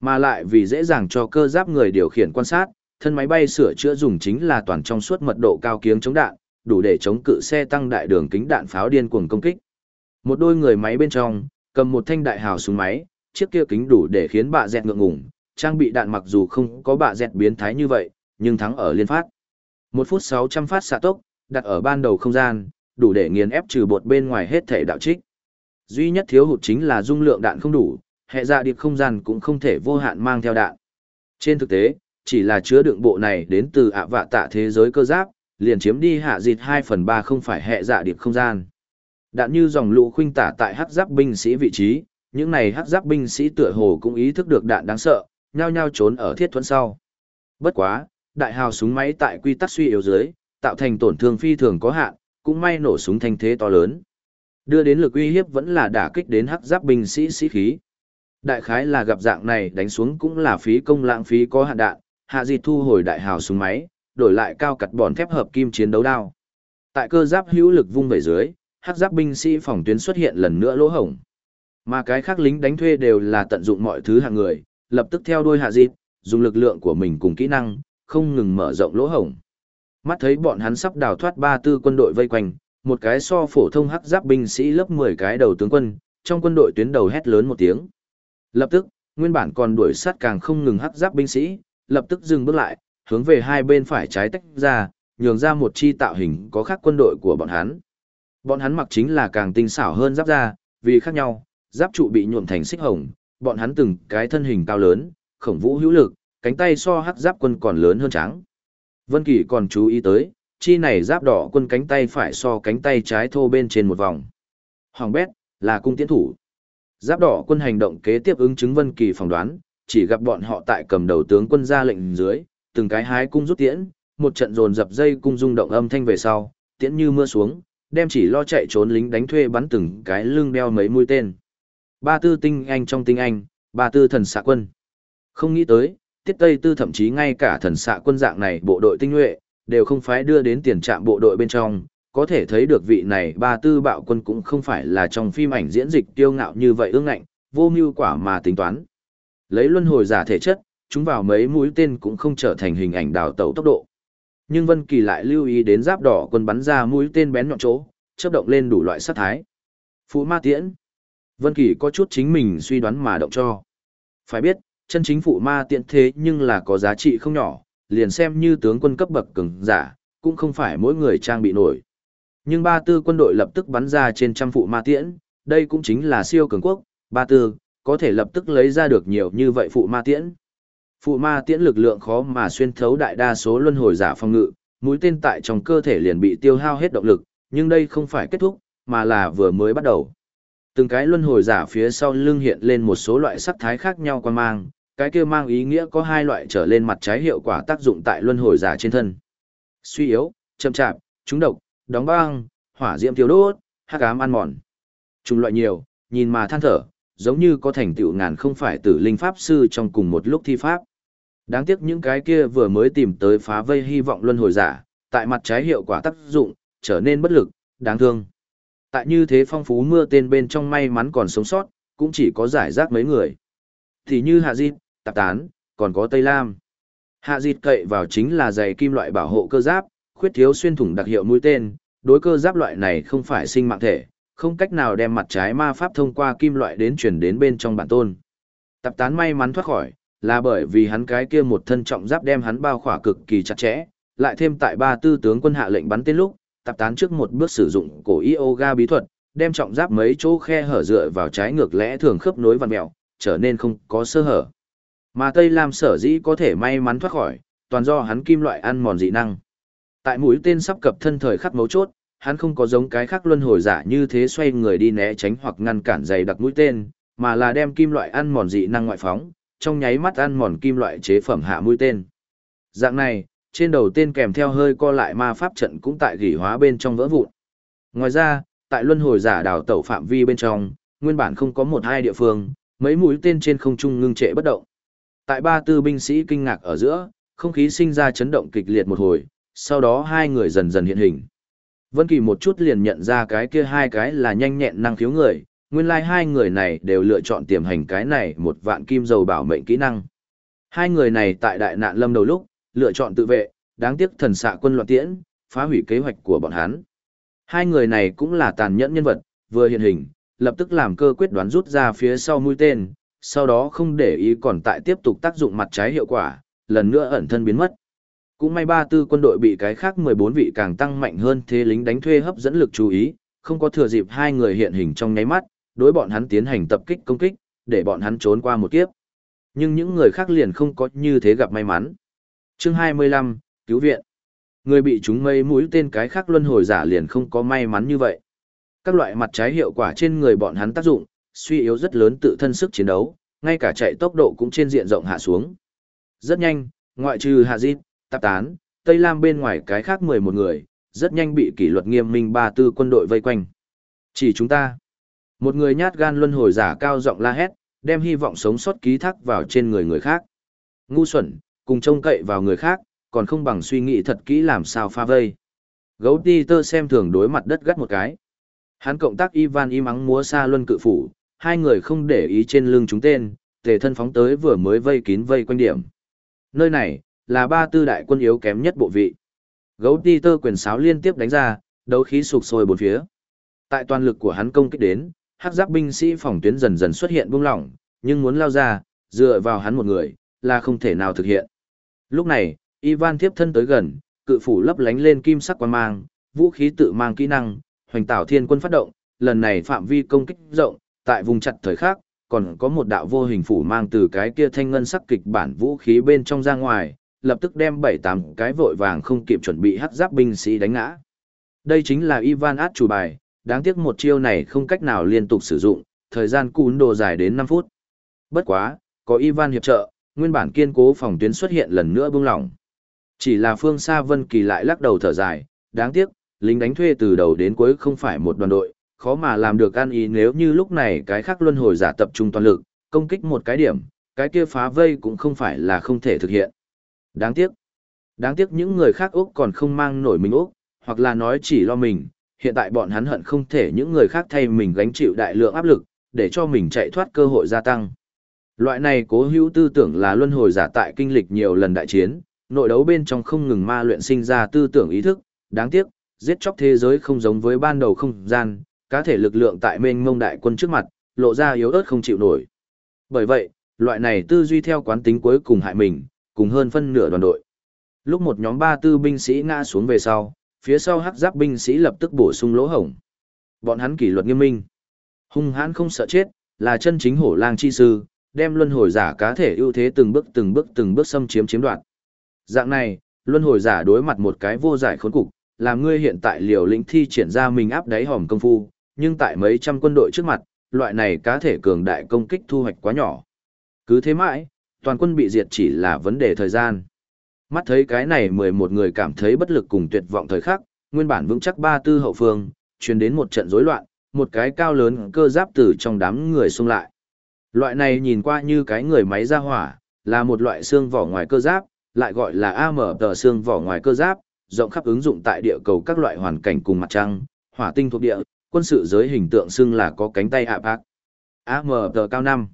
Mà lại vì dễ dàng cho cơ giáp người điều khiển quan sát, thân máy bay sửa chữa dùng chính là toàn trong suốt mật độ cao kiếng chống đạn, đủ để chống cự xe tăng đại đường kính đạn pháo điên cuồng công kích. Một đôi người máy bên trong, cầm một thanh đại hào súng máy, chiếc kia kính đủ để khiến bạ dẹt ngượng ngùng, trang bị đạn mặc dù không có bạ dẹt biến thái như vậy, nhưng thắng ở liên phát. Một phút 600 phát xạ tốc, đặt ở ban đầu không gian, đủ để nghiền ép trừ bột bên ngoài hết thể đạo trích. Duy nhất thiếu hụt chính là dung lượng đạn không đủ, hệ dạ điệp không gian cũng không thể vô hạn mang theo đạn. Trên thực tế, chỉ là chứa đựng bộ này đến từ ạ vạ tạ thế giới cơ giáp, liền chiếm đi hạ dịt 2 phần 3 không phải hệ dạ điệp không gian. Đạn như dòng lũ khuynh tả tại hắc giáp binh sĩ vị trí, những này hắc giáp binh sĩ tựa hồ cũng ý thức được đạn đáng sợ, nhao nhao trốn ở thiết thuẫn sau. Bất quá, đại hào súng máy tại quy tắc suy yếu dưới, tạo thành tổn thương phi thường có hạn, cũng may nổ súng thanh thế to lớn. Đưa đến lực uy hiếp vẫn là đả kích đến hắc giáp binh sĩ sĩ khí. Đại khái là gặp dạng này đánh xuống cũng là phí công lãng phí có hạn đạn, hạ dịt thu hồi đại hào súng máy, đổi lại cao cặt bòn thép hợp kim chiến đấu đao. Tại cơ giáp hữu lực vung về dưới, hắc giáp binh sĩ phòng tuyến xuất hiện lần nữa lỗ hổng. Mà cái khác lính đánh thuê đều là tận dụng mọi thứ hạng người, lập tức theo đuôi hạ dịt, dùng lực lượng của mình cùng kỹ năng, không ngừng mở rộng lỗ hổng. Mắt thấy bọn hắn sắp đào thoát ba tư quân đội vây quanh, một cái so phổ thông hắc giáp binh sĩ lớp 10 cái đầu tướng quân, trong quân đội tuyến đầu hét lớn một tiếng. Lập tức, nguyên bản còn đuổi sát càng không ngừng hắc giáp binh sĩ, lập tức dừng bước lại, hướng về hai bên phải trái tách ra, nhường ra một chi tạo hình có khác quân đội của bọn hắn. Bọn hắn mặc chính là càng tinh xảo hơn giáp ra, vì khác nhau, giáp trụ bị nhuộm thành xích hồng, bọn hắn từng cái thân hình cao lớn, khổng vũ hữu lực, cánh tay so hắc giáp quân còn lớn hơn trắng. Vân Kỳ còn chú ý tới, chi này giáp đỏ quân cánh tay phải so cánh tay trái thô bên trên một vòng. Hoàng bét, là cung tiến thủ. Giáp đỏ quân hành động kế tiếp ứng chứng Vân Kỳ phỏng đoán, chỉ gặp bọn họ tại cầm đầu tướng quân ra lệnh dưới, từng cái hái cung rút tiễn, một trận dồn dập dây cung rung động âm thanh về sau, tiễn như mưa xuống, đem chỉ lo chạy trốn lính đánh thuê bắn từng cái lưng đeo mấy mũi tên. Ba tư tinh anh trong tinh anh, ba tư thần xạ quân. Không nghĩ tới, tiết tây tư thậm chí ngay cả thần xạ quân dạng này bộ đội tinh nhuệ, đều không phải đưa đến tiền trạm bộ đội bên trong, có thể thấy được vị này ba tư bạo quân cũng không phải là trong phim ảnh diễn dịch tiêu ngạo như vậy ương ngạnh, vô mưu quả mà tính toán. Lấy luân hồi giả thể chất, chúng vào mấy mũi tên cũng không trở thành hình ảnh đào tẩu tốc độ. Nhưng Vân Kỳ lại lưu ý đến giáp đỏ quân bắn ra mũi tên bén nhọn chỗ, chớp động lên đủ loại sát thái. Phú ma tiễn. Vân Kỳ có chút chính mình suy đoán mà động cho. Phải biết, chân chính phụ ma tiễn thế nhưng là có giá trị không nhỏ, liền xem như tướng quân cấp bậc cường giả, cũng không phải mỗi người trang bị nổi. Nhưng ba tư quân đội lập tức bắn ra trên trăm phụ ma tiễn, đây cũng chính là siêu cường quốc, ba tư, có thể lập tức lấy ra được nhiều như vậy phụ ma tiễn. Phụ ma tiễn lực lượng khó mà xuyên thấu đại đa số luân hồi giả phòng ngự, mũi tên tại trong cơ thể liền bị tiêu hao hết động lực, nhưng đây không phải kết thúc, mà là vừa mới bắt đầu. Từng cái luân hồi giả phía sau lưng hiện lên một số loại sắc thái khác nhau quan mang, cái kia mang ý nghĩa có hai loại trở lên mặt trái hiệu quả tác dụng tại luân hồi giả trên thân. Suy yếu, chậm chạp, trúng độc, đóng băng, hỏa diễm tiêu đốt, hắc ám ăn mòn. chủng loại nhiều, nhìn mà than thở, giống như có thành tựu ngàn không phải tử linh pháp sư trong cùng một lúc thi pháp. Đáng tiếc những cái kia vừa mới tìm tới phá vây hy vọng luân hồi giả, tại mặt trái hiệu quả tác dụng, trở nên bất lực, đáng thương. Tại như thế phong phú mưa tên bên trong may mắn còn sống sót, cũng chỉ có giải rác mấy người. Thì như Hạ Dịt, Tạp Tán, còn có Tây Lam. Hạ Dịt cậy vào chính là giày kim loại bảo hộ cơ giáp, khuyết thiếu xuyên thủng đặc hiệu mũi tên, đối cơ giáp loại này không phải sinh mạng thể, không cách nào đem mặt trái ma pháp thông qua kim loại đến chuyển đến bên trong bản tôn. Tập Tán may mắn thoát khỏi, là bởi vì hắn cái kia một thân trọng giáp đem hắn bao khỏa cực kỳ chặt chẽ, lại thêm tại ba tư tướng quân hạ lệnh bắn tên lúc, tập tán trước một bước sử dụng cổ yoga bí thuật, đem trọng giáp mấy chỗ khe hở dựa vào trái ngược lẽ thường khớp nối vặn mèo, trở nên không có sơ hở. Mà Tây Lam sở dĩ có thể may mắn thoát khỏi, toàn do hắn kim loại ăn mòn dị năng. Tại mũi tên sắp cập thân thời khắc mấu chốt, hắn không có giống cái khác luân hồi giả như thế xoay người đi né tránh hoặc ngăn cản dày đặc mũi tên, mà là đem kim loại ăn mòn dị năng ngoại phóng, trong nháy mắt ăn mòn kim loại chế phẩm hạ mũi tên. Dạng này, trên đầu tên kèm theo hơi co lại ma pháp trận cũng tại gỉ hóa bên trong vỡ vụn. Ngoài ra, tại luân hồi giả đào tẩu phạm vi bên trong, nguyên bản không có một hai địa phương, mấy mũi tên trên không trung ngưng trệ bất động. Tại ba tư binh sĩ kinh ngạc ở giữa, không khí sinh ra chấn động kịch liệt một hồi, sau đó hai người dần dần hiện hình. Vân Kỳ một chút liền nhận ra cái kia hai cái là nhanh nhẹn năng khiếu người, nguyên lai like hai người này đều lựa chọn tiềm hành cái này một vạn kim dầu bảo mệnh kỹ năng. Hai người này tại đại nạn lâm đầu lúc, lựa chọn tự vệ, đáng tiếc thần xạ quân loạn tiễn, phá hủy kế hoạch của bọn hắn. Hai người này cũng là tàn nhẫn nhân vật, vừa hiện hình, lập tức làm cơ quyết đoán rút ra phía sau mũi tên, sau đó không để ý còn tại tiếp tục tác dụng mặt trái hiệu quả, lần nữa ẩn thân biến mất. Cũng may ba tư quân đội bị cái khác 14 vị càng tăng mạnh hơn thế lính đánh thuê hấp dẫn lực chú ý, không có thừa dịp hai người hiện hình trong nháy mắt, đối bọn hắn tiến hành tập kích công kích, để bọn hắn trốn qua một kiếp. Nhưng những người khác liền không có như thế gặp may mắn. Chương 25, cứu viện. Người bị chúng mây mũi tên cái khác luân hồi giả liền không có may mắn như vậy. Các loại mặt trái hiệu quả trên người bọn hắn tác dụng, suy yếu rất lớn tự thân sức chiến đấu, ngay cả chạy tốc độ cũng trên diện rộng hạ xuống. Rất nhanh, ngoại trừ Hạ Dịch, Tạp Tán, Tây Lam bên ngoài cái khác 11 người, rất nhanh bị kỷ luật nghiêm minh ba tư quân đội vây quanh. Chỉ chúng ta. Một người nhát gan luân hồi giả cao giọng la hét, đem hy vọng sống sót ký thác vào trên người người khác. Ngu xuẩn, cùng trông cậy vào người khác, còn không bằng suy nghĩ thật kỹ làm sao pha vây. Gấu ti tơ xem thường đối mặt đất gắt một cái. Hắn cộng tác Ivan im ắng múa xa luân cự phủ, hai người không để ý trên lưng chúng tên, tề thân phóng tới vừa mới vây kín vây quanh điểm. Nơi này, là ba tư đại quân yếu kém nhất bộ vị. Gấu ti tơ quyền sáo liên tiếp đánh ra, đấu khí sụp sôi bốn phía. Tại toàn lực của hắn công kích đến, hắc giáp binh sĩ phòng tuyến dần dần xuất hiện buông lỏng, nhưng muốn lao ra, dựa vào hắn một người, là không thể nào thực hiện. Lúc này, Ivan tiếp thân tới gần, cự phủ lấp lánh lên kim sắc quan mang, vũ khí tự mang kỹ năng, hoành tảo thiên quân phát động, lần này phạm vi công kích rộng, tại vùng chặt thời khắc, còn có một đạo vô hình phủ mang từ cái kia thanh ngân sắc kịch bản vũ khí bên trong ra ngoài, lập tức đem bảy tám cái vội vàng không kịp chuẩn bị hắc giáp binh sĩ đánh ngã. Đây chính là Ivan át chủ bài, đáng tiếc một chiêu này không cách nào liên tục sử dụng, thời gian cún đồ dài đến 5 phút. Bất quá, có Ivan hiệp trợ, nguyên bản kiên cố phòng tuyến xuất hiện lần nữa bung lỏng. Chỉ là phương xa Vân Kỳ lại lắc đầu thở dài, đáng tiếc, lính đánh thuê từ đầu đến cuối không phải một đoàn đội, khó mà làm được an ý nếu như lúc này cái khác luân hồi giả tập trung toàn lực, công kích một cái điểm, cái kia phá vây cũng không phải là không thể thực hiện. Đáng tiếc. Đáng tiếc những người khác Úc còn không mang nổi mình Úc, hoặc là nói chỉ lo mình, hiện tại bọn hắn hận không thể những người khác thay mình gánh chịu đại lượng áp lực, để cho mình chạy thoát cơ hội gia tăng. Loại này cố hữu tư tưởng là luân hồi giả tại kinh lịch nhiều lần đại chiến, nội đấu bên trong không ngừng ma luyện sinh ra tư tưởng ý thức, đáng tiếc, giết chóc thế giới không giống với ban đầu không gian, cá thể lực lượng tại mênh mông đại quân trước mặt, lộ ra yếu ớt không chịu nổi. Bởi vậy, loại này tư duy theo quán tính cuối cùng hại mình, cùng hơn phân nửa đoàn đội. Lúc một nhóm ba tư binh sĩ ngã xuống về sau, phía sau hắc giáp binh sĩ lập tức bổ sung lỗ hổng. Bọn hắn kỷ luật nghiêm minh. Hung hãn không sợ chết, là chân chính hổ lang chi sư, đem luân hồi giả cá thể ưu thế từng bước từng bước từng bước xâm chiếm chiếm đoạt. Dạng này, luân hồi giả đối mặt một cái vô giải khốn cục, làm ngươi hiện tại liều lĩnh thi triển ra mình áp đáy hòm công phu, nhưng tại mấy trăm quân đội trước mặt, loại này cá thể cường đại công kích thu hoạch quá nhỏ. Cứ thế mãi, toàn quân bị diệt chỉ là vấn đề thời gian. Mắt thấy cái này 11 người cảm thấy bất lực cùng tuyệt vọng thời khắc, nguyên bản vững chắc ba tư hậu phương, truyền đến một trận rối loạn, một cái cao lớn cơ giáp từ trong đám người xung lại. Loại này nhìn qua như cái người máy ra hỏa, là một loại xương vỏ ngoài cơ giáp, lại gọi là AM tờ xương vỏ ngoài cơ giáp, rộng khắp ứng dụng tại địa cầu các loại hoàn cảnh cùng mặt trăng, hỏa tinh thuộc địa, quân sự giới hình tượng xương là có cánh tay ạ bác. AM tờ cao 5,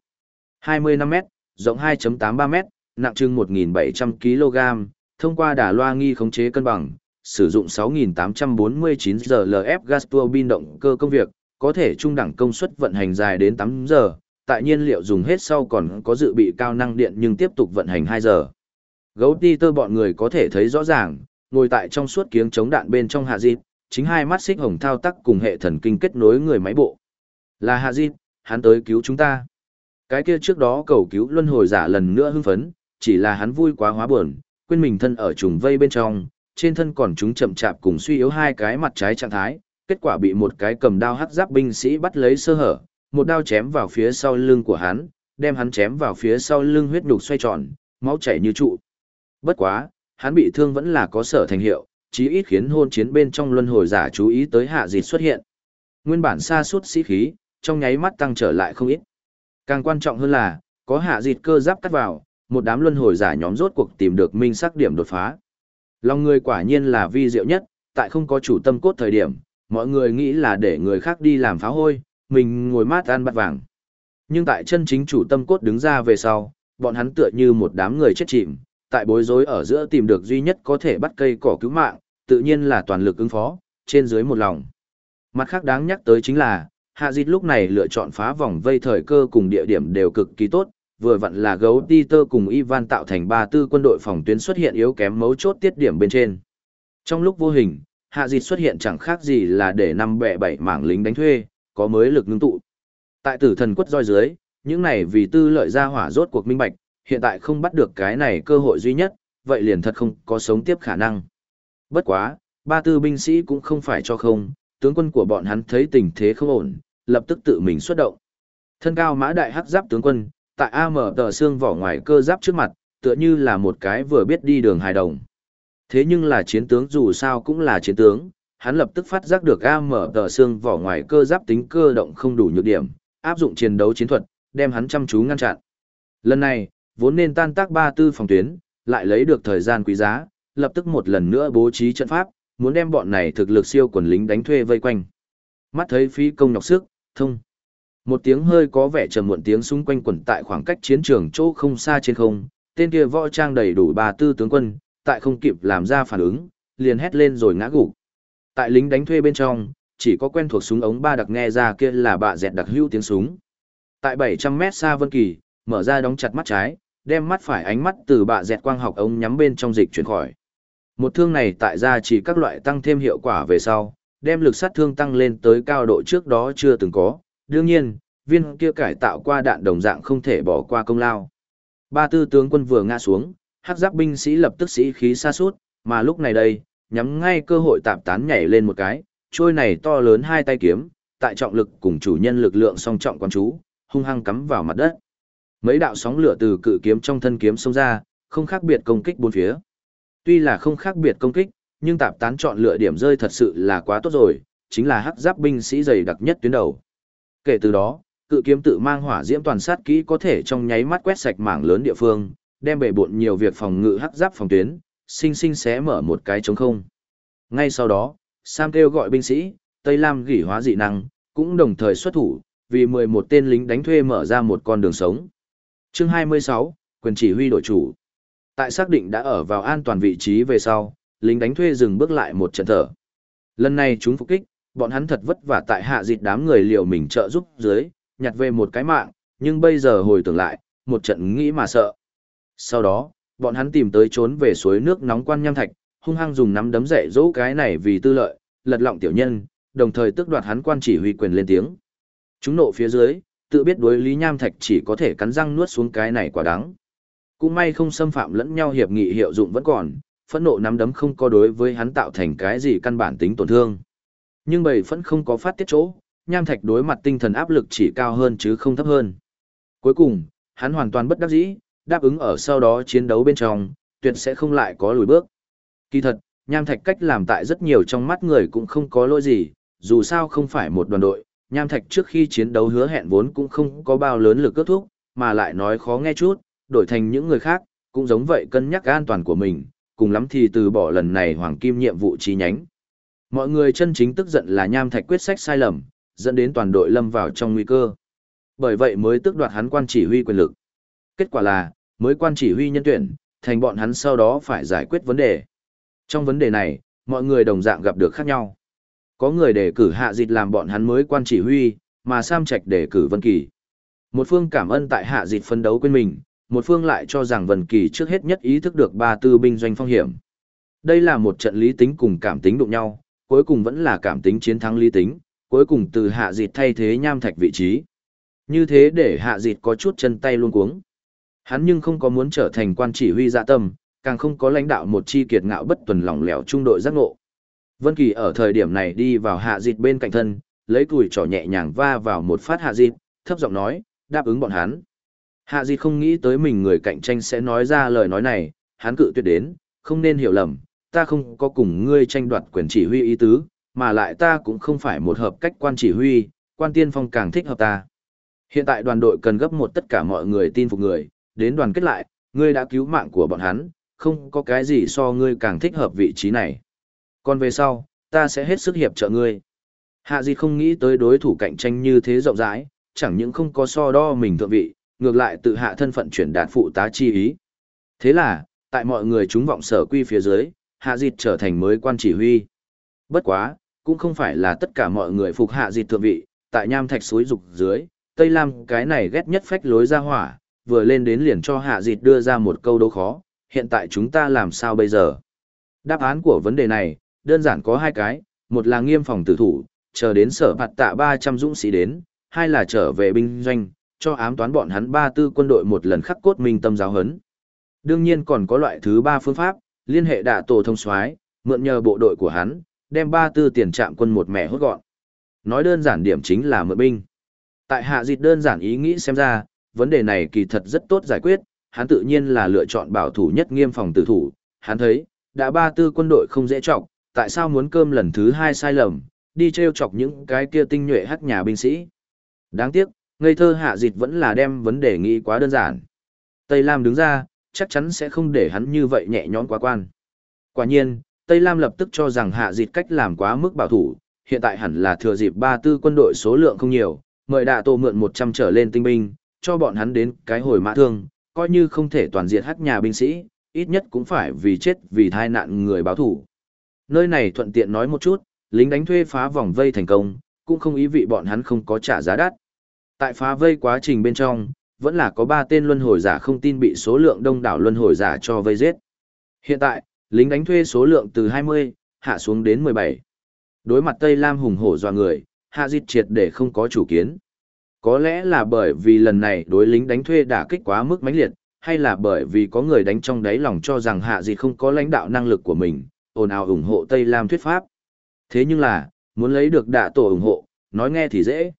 25 m rộng 2.83 m nặng chừng 1.700 kg, thông qua đà loa nghi khống chế cân bằng, sử dụng 6.849 giờ LF gas turbine động cơ công việc, có thể trung đẳng công suất vận hành dài đến 8 giờ, tại nhiên liệu dùng hết sau còn có dự bị cao năng điện nhưng tiếp tục vận hành 2 giờ. Gấu ti tơ bọn người có thể thấy rõ ràng, ngồi tại trong suốt kiếng chống đạn bên trong hạ dịp, chính hai mắt xích hồng thao tác cùng hệ thần kinh kết nối người máy bộ. Là hạ dịp, hắn tới cứu chúng ta. Cái kia trước đó cầu cứu luân hồi giả lần nữa hưng phấn, chỉ là hắn vui quá hóa buồn, quên mình thân ở trùng vây bên trong, trên thân còn chúng chậm chạp cùng suy yếu hai cái mặt trái trạng thái, kết quả bị một cái cầm đao hắc giáp binh sĩ bắt lấy sơ hở, một đao chém vào phía sau lưng của hắn, đem hắn chém vào phía sau lưng huyết đục xoay tròn, máu chảy như trụ. Bất quá, hắn bị thương vẫn là có sở thành hiệu, chí ít khiến hôn chiến bên trong luân hồi giả chú ý tới hạ dịch xuất hiện. Nguyên bản xa suốt sĩ khí, trong nháy mắt tăng trở lại không ít. Càng quan trọng hơn là, có hạ dịt cơ giáp cắt vào, một đám luân hồi giả nhóm rốt cuộc tìm được minh sắc điểm đột phá. Lòng người quả nhiên là vi diệu nhất, tại không có chủ tâm cốt thời điểm, mọi người nghĩ là để người khác đi làm phá hôi, mình ngồi mát ăn bát vàng. Nhưng tại chân chính chủ tâm cốt đứng ra về sau, bọn hắn tựa như một đám người chết chìm, tại bối rối ở giữa tìm được duy nhất có thể bắt cây cỏ cứu mạng, tự nhiên là toàn lực ứng phó, trên dưới một lòng. Mặt khác đáng nhắc tới chính là, Hạ Dịch lúc này lựa chọn phá vòng vây thời cơ cùng địa điểm đều cực kỳ tốt, vừa vặn là gấu Peter cùng Ivan tạo thành ba tư quân đội phòng tuyến xuất hiện yếu kém mấu chốt tiết điểm bên trên. Trong lúc vô hình, Hạ Dịch xuất hiện chẳng khác gì là để năm bẻ bảy mảng lính đánh thuê, có mới lực ngưng tụ. Tại tử thần quất roi dưới, những này vì tư lợi ra hỏa rốt cuộc minh bạch, hiện tại không bắt được cái này cơ hội duy nhất, vậy liền thật không có sống tiếp khả năng. Bất quá, ba tư binh sĩ cũng không phải cho không, tướng quân của bọn hắn thấy tình thế không ổn, lập tức tự mình xuất động. Thân cao mã đại hắc giáp tướng quân, tại AM tờ xương vỏ ngoài cơ giáp trước mặt, tựa như là một cái vừa biết đi đường hài đồng. Thế nhưng là chiến tướng dù sao cũng là chiến tướng, hắn lập tức phát giác được AM tờ xương vỏ ngoài cơ giáp tính cơ động không đủ nhược điểm, áp dụng chiến đấu chiến thuật, đem hắn chăm chú ngăn chặn. Lần này, vốn nên tan tác ba tư phòng tuyến, lại lấy được thời gian quý giá, lập tức một lần nữa bố trí trận pháp, muốn đem bọn này thực lực siêu quần lính đánh thuê vây quanh. Mắt thấy phí công nhọc sức, thông. Một tiếng hơi có vẻ trầm muộn tiếng xung quanh quẩn tại khoảng cách chiến trường chỗ không xa trên không, tên kia võ trang đầy đủ ba tư tướng quân, tại không kịp làm ra phản ứng, liền hét lên rồi ngã gục. Tại lính đánh thuê bên trong, chỉ có quen thuộc súng ống ba đặc nghe ra kia là bạ dẹt đặc hữu tiếng súng. Tại 700 mét xa Vân Kỳ, mở ra đóng chặt mắt trái, đem mắt phải ánh mắt từ bạ dẹt quang học ống nhắm bên trong dịch chuyển khỏi. Một thương này tại ra chỉ các loại tăng thêm hiệu quả về sau, đem lực sát thương tăng lên tới cao độ trước đó chưa từng có. Đương nhiên, viên kia cải tạo qua đạn đồng dạng không thể bỏ qua công lao. Ba tư tướng quân vừa ngã xuống, hắc giáp binh sĩ lập tức sĩ khí xa suốt, mà lúc này đây, nhắm ngay cơ hội tạm tán nhảy lên một cái, trôi này to lớn hai tay kiếm, tại trọng lực cùng chủ nhân lực lượng song trọng quan chú, hung hăng cắm vào mặt đất. Mấy đạo sóng lửa từ cự kiếm trong thân kiếm xông ra, không khác biệt công kích bốn phía. Tuy là không khác biệt công kích, nhưng tạp tán chọn lựa điểm rơi thật sự là quá tốt rồi, chính là hắc giáp binh sĩ dày đặc nhất tuyến đầu. Kể từ đó, cự kiếm tự mang hỏa diễm toàn sát kỹ có thể trong nháy mắt quét sạch mảng lớn địa phương, đem bể bộn nhiều việc phòng ngự hắc giáp phòng tuyến, sinh sinh xé mở một cái trống không. Ngay sau đó, Sam kêu gọi binh sĩ, Tây Lam gỉ hóa dị năng, cũng đồng thời xuất thủ, vì 11 tên lính đánh thuê mở ra một con đường sống. Chương 26, quyền chỉ huy đội chủ. Tại xác định đã ở vào an toàn vị trí về sau, lính đánh thuê dừng bước lại một trận thở. Lần này chúng phục kích, bọn hắn thật vất vả tại hạ dịch đám người liều mình trợ giúp dưới, nhặt về một cái mạng, nhưng bây giờ hồi tưởng lại, một trận nghĩ mà sợ. Sau đó, bọn hắn tìm tới trốn về suối nước nóng quan nham thạch, hung hăng dùng nắm đấm dạy dỗ cái này vì tư lợi, lật lọng tiểu nhân, đồng thời tước đoạt hắn quan chỉ huy quyền lên tiếng. Chúng nộ phía dưới, tự biết đối lý nham thạch chỉ có thể cắn răng nuốt xuống cái này quả đắng. Cũng may không xâm phạm lẫn nhau hiệp nghị hiệu dụng vẫn còn, phẫn nộ nắm đấm không có đối với hắn tạo thành cái gì căn bản tính tổn thương. Nhưng bầy phẫn không có phát tiết chỗ, nham thạch đối mặt tinh thần áp lực chỉ cao hơn chứ không thấp hơn. Cuối cùng, hắn hoàn toàn bất đắc dĩ, đáp ứng ở sau đó chiến đấu bên trong, tuyệt sẽ không lại có lùi bước. Kỳ thật, nham thạch cách làm tại rất nhiều trong mắt người cũng không có lỗi gì, dù sao không phải một đoàn đội, nham thạch trước khi chiến đấu hứa hẹn vốn cũng không có bao lớn lực kết thúc, mà lại nói khó nghe chút, đổi thành những người khác, cũng giống vậy cân nhắc an toàn của mình, cùng lắm thì từ bỏ lần này hoàng kim nhiệm vụ chi nhánh. Mọi người chân chính tức giận là nham thạch quyết sách sai lầm, dẫn đến toàn đội lâm vào trong nguy cơ. Bởi vậy mới tước đoạt hắn quan chỉ huy quyền lực. Kết quả là, mới quan chỉ huy nhân tuyển, thành bọn hắn sau đó phải giải quyết vấn đề. Trong vấn đề này, mọi người đồng dạng gặp được khác nhau. Có người đề cử hạ dịch làm bọn hắn mới quan chỉ huy, mà Sam Trạch đề cử Vân Kỳ. Một phương cảm ơn tại hạ dịch phân đấu quên mình, một phương lại cho rằng Vân Kỳ trước hết nhất ý thức được ba tư binh doanh phong hiểm. Đây là một trận lý tính cùng cảm tính đụng nhau, cuối cùng vẫn là cảm tính chiến thắng lý tính, cuối cùng từ hạ dịch thay thế nham thạch vị trí. Như thế để hạ dịch có chút chân tay luôn cuống. Hắn nhưng không có muốn trở thành quan chỉ huy dạ tâm, càng không có lãnh đạo một chi kiệt ngạo bất tuần lỏng lẻo trung đội giác ngộ. Vân Kỳ ở thời điểm này đi vào hạ dịch bên cạnh thân, lấy cùi trỏ nhẹ nhàng va vào một phát hạ dịch, thấp giọng nói, đáp ứng bọn hắn. Hạ Di không nghĩ tới mình người cạnh tranh sẽ nói ra lời nói này, hắn cự tuyệt đến, không nên hiểu lầm, ta không có cùng ngươi tranh đoạt quyền chỉ huy ý tứ, mà lại ta cũng không phải một hợp cách quan chỉ huy, quan tiên phong càng thích hợp ta. Hiện tại đoàn đội cần gấp một tất cả mọi người tin phục người, đến đoàn kết lại, ngươi đã cứu mạng của bọn hắn, không có cái gì so ngươi càng thích hợp vị trí này. Còn về sau, ta sẽ hết sức hiệp trợ ngươi. Hạ Di không nghĩ tới đối thủ cạnh tranh như thế rộng rãi, chẳng những không có so đo mình thượng vị, ngược lại tự hạ thân phận chuyển đạt phụ tá chi ý. Thế là, Tại mọi người chúng vọng sở quy phía dưới, hạ dịch trở thành mới quan chỉ huy. Bất quá, cũng không phải là tất cả mọi người phục hạ dịch thượng vị, tại nham thạch suối dục dưới, Tây Lam cái này ghét nhất phách lối ra hỏa, vừa lên đến liền cho hạ dịch đưa ra một câu đố khó, hiện tại chúng ta làm sao bây giờ? Đáp án của vấn đề này, đơn giản có hai cái, một là nghiêm phòng tử thủ, chờ đến sở phạt tạ 300 dũng sĩ đến, hai là trở về binh doanh, cho ám toán bọn hắn ba tư quân đội một lần khắc cốt minh tâm giáo hấn. Đương nhiên còn có loại thứ ba phương pháp, liên hệ đạ tổ thông soái mượn nhờ bộ đội của hắn, đem ba tư tiền trạm quân một mẹ hốt gọn. Nói đơn giản điểm chính là mượn binh. Tại hạ dịch đơn giản ý nghĩ xem ra, vấn đề này kỳ thật rất tốt giải quyết, hắn tự nhiên là lựa chọn bảo thủ nhất nghiêm phòng tử thủ. Hắn thấy, đã ba tư quân đội không dễ trọng, tại sao muốn cơm lần thứ hai sai lầm, đi treo chọc những cái kia tinh nhuệ hắc nhà binh sĩ. Đáng tiếc, ngây thơ hạ dịt vẫn là đem vấn đề nghĩ quá đơn giản. Tây Lam đứng ra, chắc chắn sẽ không để hắn như vậy nhẹ nhõm quá quan. Quả nhiên, Tây Lam lập tức cho rằng hạ dịt cách làm quá mức bảo thủ, hiện tại hẳn là thừa dịp ba tư quân đội số lượng không nhiều, mời đạ tổ mượn 100 trở lên tinh binh, cho bọn hắn đến cái hồi mã thương, coi như không thể toàn diện hắc nhà binh sĩ, ít nhất cũng phải vì chết vì thai nạn người báo thủ. Nơi này thuận tiện nói một chút, lính đánh thuê phá vòng vây thành công, cũng không ý vị bọn hắn không có trả giá đắt. Tại phá vây quá trình bên trong, vẫn là có ba tên luân hồi giả không tin bị số lượng đông đảo luân hồi giả cho vây giết. Hiện tại, lính đánh thuê số lượng từ 20, hạ xuống đến 17. Đối mặt Tây Lam hùng hổ dọa người, hạ dịch triệt để không có chủ kiến. Có lẽ là bởi vì lần này đối lính đánh thuê đã kích quá mức mãnh liệt, hay là bởi vì có người đánh trong đáy lòng cho rằng hạ dịch không có lãnh đạo năng lực của mình, ồn ào ủng hộ Tây Lam thuyết pháp. Thế nhưng là, muốn lấy được đạ tổ ủng hộ, nói nghe thì dễ.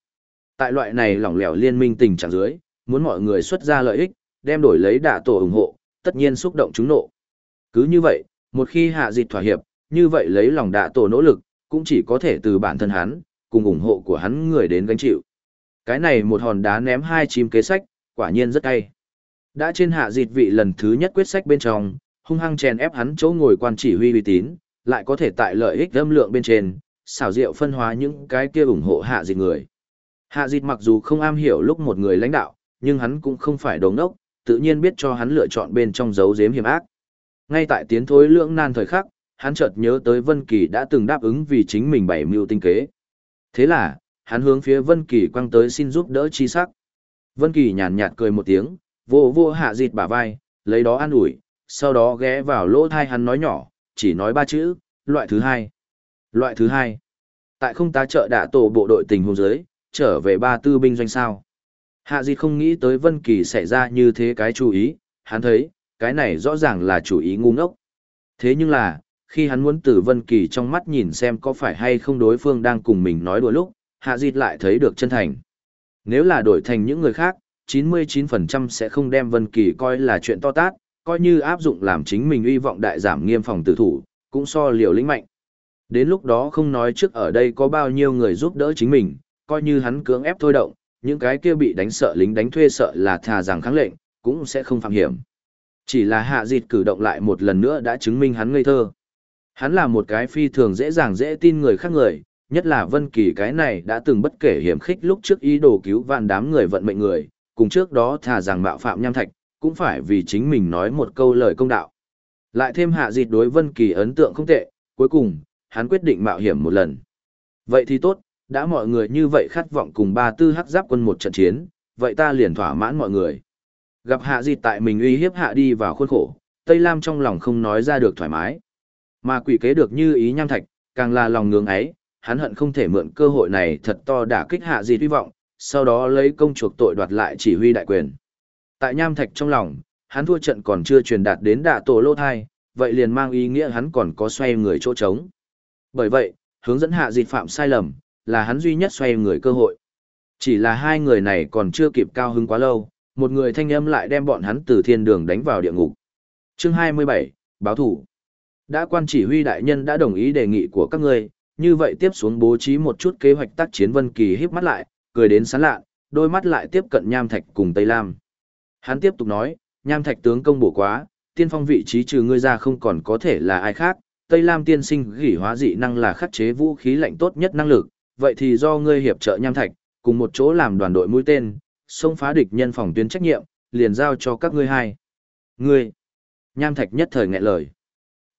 Tại loại này lỏng lẻo liên minh tình trạng dưới, muốn mọi người xuất ra lợi ích, đem đổi lấy đả tổ ủng hộ, tất nhiên xúc động chúng nộ. Cứ như vậy, một khi hạ dịch thỏa hiệp, như vậy lấy lòng đạ tổ nỗ lực, cũng chỉ có thể từ bản thân hắn, cùng ủng hộ của hắn người đến gánh chịu. Cái này một hòn đá ném hai chim kế sách, quả nhiên rất hay. Đã trên hạ dịch vị lần thứ nhất quyết sách bên trong, hung hăng chèn ép hắn chỗ ngồi quan chỉ huy uy tín, lại có thể tại lợi ích âm lượng bên trên, xảo diệu phân hóa những cái kia ủng hộ hạ dịch người. Hạ dịch mặc dù không am hiểu lúc một người lãnh đạo, nhưng hắn cũng không phải đồ ngốc, tự nhiên biết cho hắn lựa chọn bên trong dấu giếm hiểm ác. Ngay tại tiến thối lưỡng nan thời khắc, hắn chợt nhớ tới Vân Kỳ đã từng đáp ứng vì chính mình bảy mưu tinh kế. Thế là, hắn hướng phía Vân Kỳ quăng tới xin giúp đỡ chi sắc. Vân Kỳ nhàn nhạt cười một tiếng, vô vô hạ dịt bả vai, lấy đó an ủi, sau đó ghé vào lỗ thai hắn nói nhỏ, chỉ nói ba chữ, loại thứ hai. Loại thứ hai. Tại không tá trợ đạ tổ bộ đội tình huống dưới, trở về ba tư binh doanh sao. Hạ Di không nghĩ tới Vân Kỳ xảy ra như thế cái chú ý, hắn thấy, cái này rõ ràng là chủ ý ngu ngốc. Thế nhưng là, khi hắn muốn từ Vân Kỳ trong mắt nhìn xem có phải hay không đối phương đang cùng mình nói đùa lúc, Hạ Di lại thấy được chân thành. Nếu là đổi thành những người khác, 99% sẽ không đem Vân Kỳ coi là chuyện to tát, coi như áp dụng làm chính mình uy vọng đại giảm nghiêm phòng tử thủ, cũng so liều lĩnh mạnh. Đến lúc đó không nói trước ở đây có bao nhiêu người giúp đỡ chính mình, coi như hắn cưỡng ép thôi động, những cái kia bị đánh sợ lính đánh thuê sợ là thà rằng kháng lệnh, cũng sẽ không phạm hiểm. Chỉ là hạ dịt cử động lại một lần nữa đã chứng minh hắn ngây thơ. Hắn là một cái phi thường dễ dàng dễ tin người khác người, nhất là Vân Kỳ cái này đã từng bất kể hiểm khích lúc trước ý đồ cứu vạn đám người vận mệnh người, cùng trước đó thà rằng mạo phạm nham thạch, cũng phải vì chính mình nói một câu lời công đạo. Lại thêm hạ dịt đối Vân Kỳ ấn tượng không tệ, cuối cùng, hắn quyết định mạo hiểm một lần. Vậy thì tốt, đã mọi người như vậy khát vọng cùng ba tư hắc giáp quân một trận chiến, vậy ta liền thỏa mãn mọi người. Gặp hạ di tại mình uy hiếp hạ đi vào khuôn khổ, Tây Lam trong lòng không nói ra được thoải mái. Mà quỷ kế được như ý nham thạch, càng là lòng ngưỡng ấy, hắn hận không thể mượn cơ hội này thật to đả kích hạ di hy vọng, sau đó lấy công chuộc tội đoạt lại chỉ huy đại quyền. Tại nham thạch trong lòng, hắn thua trận còn chưa truyền đạt đến đạ tổ lô thai, vậy liền mang ý nghĩa hắn còn có xoay người chỗ trống. Bởi vậy, hướng dẫn hạ di phạm sai lầm, là hắn duy nhất xoay người cơ hội. Chỉ là hai người này còn chưa kịp cao hứng quá lâu, một người thanh âm lại đem bọn hắn từ thiên đường đánh vào địa ngục. Chương 27, báo thủ. Đã quan chỉ huy đại nhân đã đồng ý đề nghị của các ngươi, như vậy tiếp xuống bố trí một chút kế hoạch tác chiến Vân Kỳ híp mắt lại, cười đến sán lạ, đôi mắt lại tiếp cận Nham Thạch cùng Tây Lam. Hắn tiếp tục nói, Nham Thạch tướng công bổ quá, tiên phong vị trí trừ ngươi ra không còn có thể là ai khác, Tây Lam tiên sinh gỉ hóa dị năng là khắc chế vũ khí lạnh tốt nhất năng lực, vậy thì do ngươi hiệp trợ Nham Thạch, cùng một chỗ làm đoàn đội mũi tên, xông phá địch nhân phòng tuyến trách nhiệm, liền giao cho các ngươi hai. Ngươi, Nham Thạch nhất thời nghẹn lời.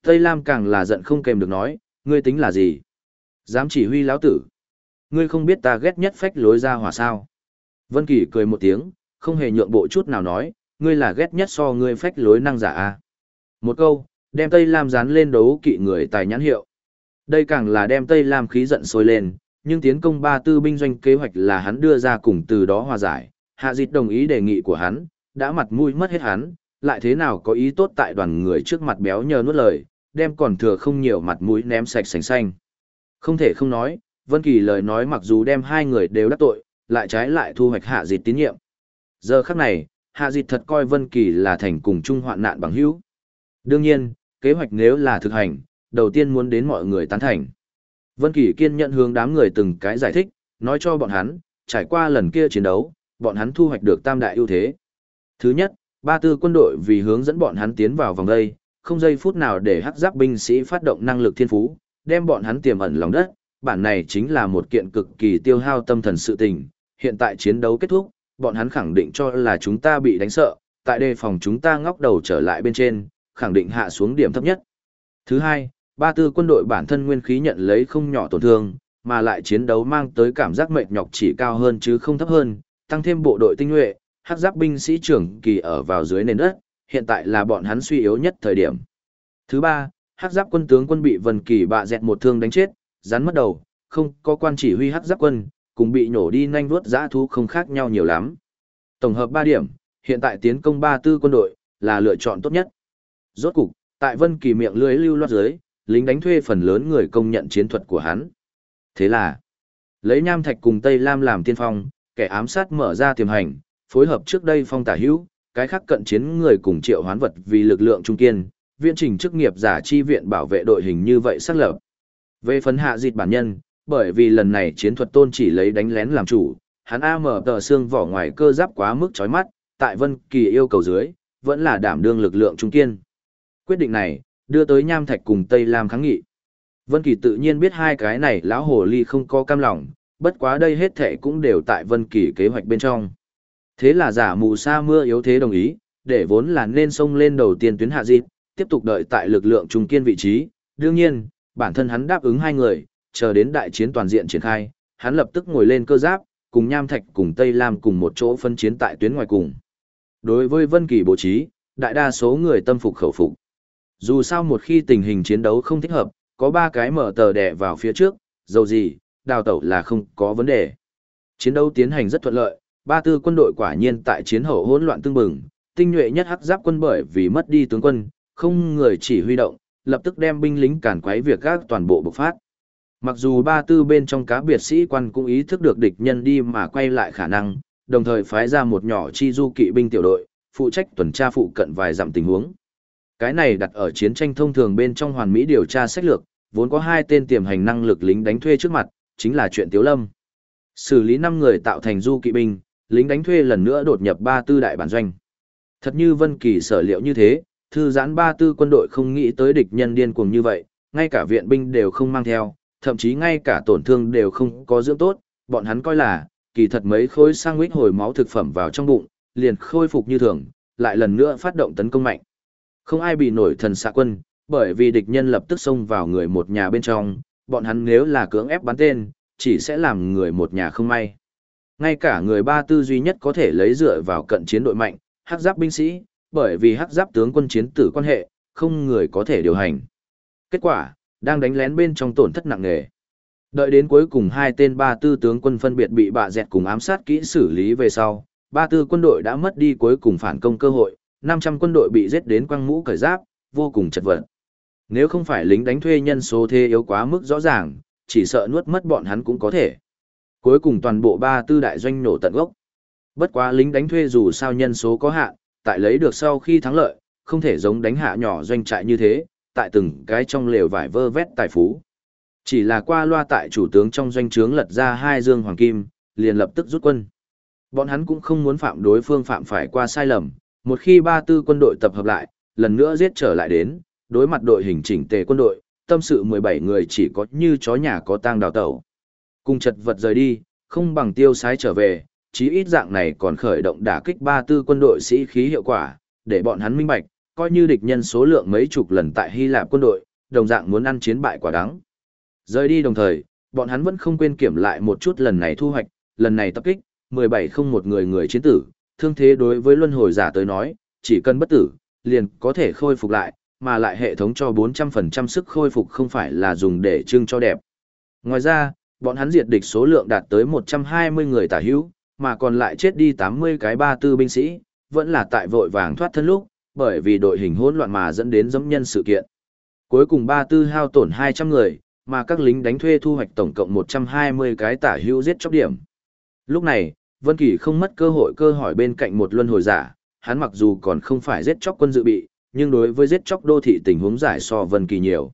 Tây Lam càng là giận không kèm được nói, ngươi tính là gì? Dám chỉ huy lão tử. Ngươi không biết ta ghét nhất phách lối ra hỏa sao. Vân Kỳ cười một tiếng, không hề nhượng bộ chút nào nói, ngươi là ghét nhất so ngươi phách lối năng giả a. Một câu, đem Tây Lam dán lên đấu kỵ người tài nhãn hiệu. Đây càng là đem Tây Lam khí giận sôi lên, nhưng tiến công ba tư binh doanh kế hoạch là hắn đưa ra cùng từ đó hòa giải, hạ dịch đồng ý đề nghị của hắn, đã mặt mũi mất hết hắn, lại thế nào có ý tốt tại đoàn người trước mặt béo nhờ nuốt lời, đem còn thừa không nhiều mặt mũi ném sạch sành xanh. Không thể không nói, Vân Kỳ lời nói mặc dù đem hai người đều đắc tội, lại trái lại thu hoạch hạ dịch tín nhiệm. Giờ khắc này, hạ dịch thật coi Vân Kỳ là thành cùng chung hoạn nạn bằng hữu. Đương nhiên, kế hoạch nếu là thực hành, đầu tiên muốn đến mọi người tán thành. Vân Kỳ kiên nhận hướng đám người từng cái giải thích, nói cho bọn hắn, trải qua lần kia chiến đấu, bọn hắn thu hoạch được tam đại ưu thế. Thứ nhất, ba tư quân đội vì hướng dẫn bọn hắn tiến vào vòng đây, không giây phút nào để hắc giáp binh sĩ phát động năng lực thiên phú, đem bọn hắn tiềm ẩn lòng đất, bản này chính là một kiện cực kỳ tiêu hao tâm thần sự tình. Hiện tại chiến đấu kết thúc, bọn hắn khẳng định cho là chúng ta bị đánh sợ, tại đề phòng chúng ta ngóc đầu trở lại bên trên, khẳng định hạ xuống điểm thấp nhất. Thứ hai, ba tư quân đội bản thân nguyên khí nhận lấy không nhỏ tổn thương, mà lại chiến đấu mang tới cảm giác mệt nhọc chỉ cao hơn chứ không thấp hơn, tăng thêm bộ đội tinh nhuệ, hắc giáp binh sĩ trưởng kỳ ở vào dưới nền đất, hiện tại là bọn hắn suy yếu nhất thời điểm. Thứ ba, hắc giáp quân tướng quân bị Vân Kỳ bạ dẹt một thương đánh chết, rắn mất đầu, không có quan chỉ huy hắc giáp quân, cùng bị nổ đi nhanh vuốt dã thú không khác nhau nhiều lắm. Tổng hợp 3 điểm, hiện tại tiến công ba tư quân đội là lựa chọn tốt nhất. Rốt cục, tại Vân Kỳ miệng lưới lưu loát dưới, lính đánh thuê phần lớn người công nhận chiến thuật của hắn. Thế là, lấy Nham Thạch cùng Tây Lam làm tiên phong, kẻ ám sát mở ra tiềm hành, phối hợp trước đây phong tả hữu, cái khác cận chiến người cùng triệu hoán vật vì lực lượng trung kiên, viện trình chức nghiệp giả chi viện bảo vệ đội hình như vậy xác lập. Về phấn hạ dịt bản nhân, bởi vì lần này chiến thuật tôn chỉ lấy đánh lén làm chủ, hắn A mở tờ xương vỏ ngoài cơ giáp quá mức chói mắt, tại Vân Kỳ yêu cầu dưới, vẫn là đảm đương lực lượng trung kiên. Quyết định này, đưa tới Nham Thạch cùng Tây Lam kháng nghị. Vân Kỳ tự nhiên biết hai cái này lão hồ ly không có cam lòng, bất quá đây hết thệ cũng đều tại Vân Kỳ kế hoạch bên trong. Thế là giả mù sa mưa yếu thế đồng ý, để vốn là nên xông lên đầu tiên tuyến hạ dịp, tiếp tục đợi tại lực lượng trung kiên vị trí. Đương nhiên, bản thân hắn đáp ứng hai người, chờ đến đại chiến toàn diện triển khai, hắn lập tức ngồi lên cơ giáp, cùng Nham Thạch cùng Tây Lam cùng một chỗ phân chiến tại tuyến ngoài cùng. Đối với Vân Kỳ bố trí, đại đa số người tâm phục khẩu phục. Dù sao một khi tình hình chiến đấu không thích hợp, có ba cái mở tờ đẻ vào phía trước, dầu gì, đào tẩu là không có vấn đề. Chiến đấu tiến hành rất thuận lợi, ba tư quân đội quả nhiên tại chiến hậu hỗn loạn tương bừng, tinh nhuệ nhất hắc giáp quân bởi vì mất đi tướng quân, không người chỉ huy động, lập tức đem binh lính cản quấy việc các toàn bộ bộc phát. Mặc dù ba tư bên trong cá biệt sĩ quan cũng ý thức được địch nhân đi mà quay lại khả năng, đồng thời phái ra một nhỏ chi du kỵ binh tiểu đội, phụ trách tuần tra phụ cận vài dặm tình huống. Cái này đặt ở chiến tranh thông thường bên trong hoàn mỹ điều tra sách lược, vốn có hai tên tiềm hành năng lực lính đánh thuê trước mặt, chính là chuyện Tiếu Lâm. Xử lý 5 người tạo thành du kỵ binh, lính đánh thuê lần nữa đột nhập ba tư đại bản doanh. Thật như Vân Kỳ sở liệu như thế, thư giãn ba tư quân đội không nghĩ tới địch nhân điên cuồng như vậy, ngay cả viện binh đều không mang theo, thậm chí ngay cả tổn thương đều không có dưỡng tốt, bọn hắn coi là, kỳ thật mấy khối sang huyết hồi máu thực phẩm vào trong bụng, liền khôi phục như thường, lại lần nữa phát động tấn công mạnh. Không ai bị nổi thần xạ quân, bởi vì địch nhân lập tức xông vào người một nhà bên trong, bọn hắn nếu là cưỡng ép bắn tên, chỉ sẽ làm người một nhà không may. Ngay cả người ba tư duy nhất có thể lấy dựa vào cận chiến đội mạnh, hắc giáp binh sĩ, bởi vì hắc giáp tướng quân chiến tử quan hệ, không người có thể điều hành. Kết quả, đang đánh lén bên trong tổn thất nặng nề. Đợi đến cuối cùng hai tên ba tư tướng quân phân biệt bị bạ dẹt cùng ám sát kỹ xử lý về sau, ba tư quân đội đã mất đi cuối cùng phản công cơ hội, 500 quân đội bị giết đến quăng mũ cởi giáp, vô cùng chật vật. Nếu không phải lính đánh thuê nhân số thế yếu quá mức rõ ràng, chỉ sợ nuốt mất bọn hắn cũng có thể. Cuối cùng toàn bộ ba tư đại doanh nổ tận gốc. Bất quá lính đánh thuê dù sao nhân số có hạn, tại lấy được sau khi thắng lợi, không thể giống đánh hạ nhỏ doanh trại như thế, tại từng cái trong lều vải vơ vét tài phú. Chỉ là qua loa tại chủ tướng trong doanh trướng lật ra hai dương hoàng kim, liền lập tức rút quân. Bọn hắn cũng không muốn phạm đối phương phạm phải qua sai lầm, một khi ba tư quân đội tập hợp lại, lần nữa giết trở lại đến, đối mặt đội hình chỉnh tề quân đội, tâm sự 17 người chỉ có như chó nhà có tang đào tẩu. Cùng chật vật rời đi, không bằng tiêu sái trở về, chí ít dạng này còn khởi động đả kích ba tư quân đội sĩ khí hiệu quả, để bọn hắn minh bạch, coi như địch nhân số lượng mấy chục lần tại Hy Lạp quân đội, đồng dạng muốn ăn chiến bại quả đắng. Rời đi đồng thời, bọn hắn vẫn không quên kiểm lại một chút lần này thu hoạch, lần này tập kích, 17 không một người người chiến tử, thương thế đối với luân hồi giả tới nói, chỉ cần bất tử, liền có thể khôi phục lại, mà lại hệ thống cho 400% sức khôi phục không phải là dùng để trưng cho đẹp. Ngoài ra, bọn hắn diệt địch số lượng đạt tới 120 người tả hữu, mà còn lại chết đi 80 cái ba tư binh sĩ, vẫn là tại vội vàng thoát thân lúc, bởi vì đội hình hỗn loạn mà dẫn đến dẫm nhân sự kiện. Cuối cùng ba tư hao tổn 200 người, mà các lính đánh thuê thu hoạch tổng cộng 120 cái tả hữu giết chóc điểm. Lúc này, Vân Kỳ không mất cơ hội cơ hỏi bên cạnh một luân hồi giả, hắn mặc dù còn không phải giết chóc quân dự bị, nhưng đối với giết chóc đô thị tình huống giải so Vân Kỳ nhiều.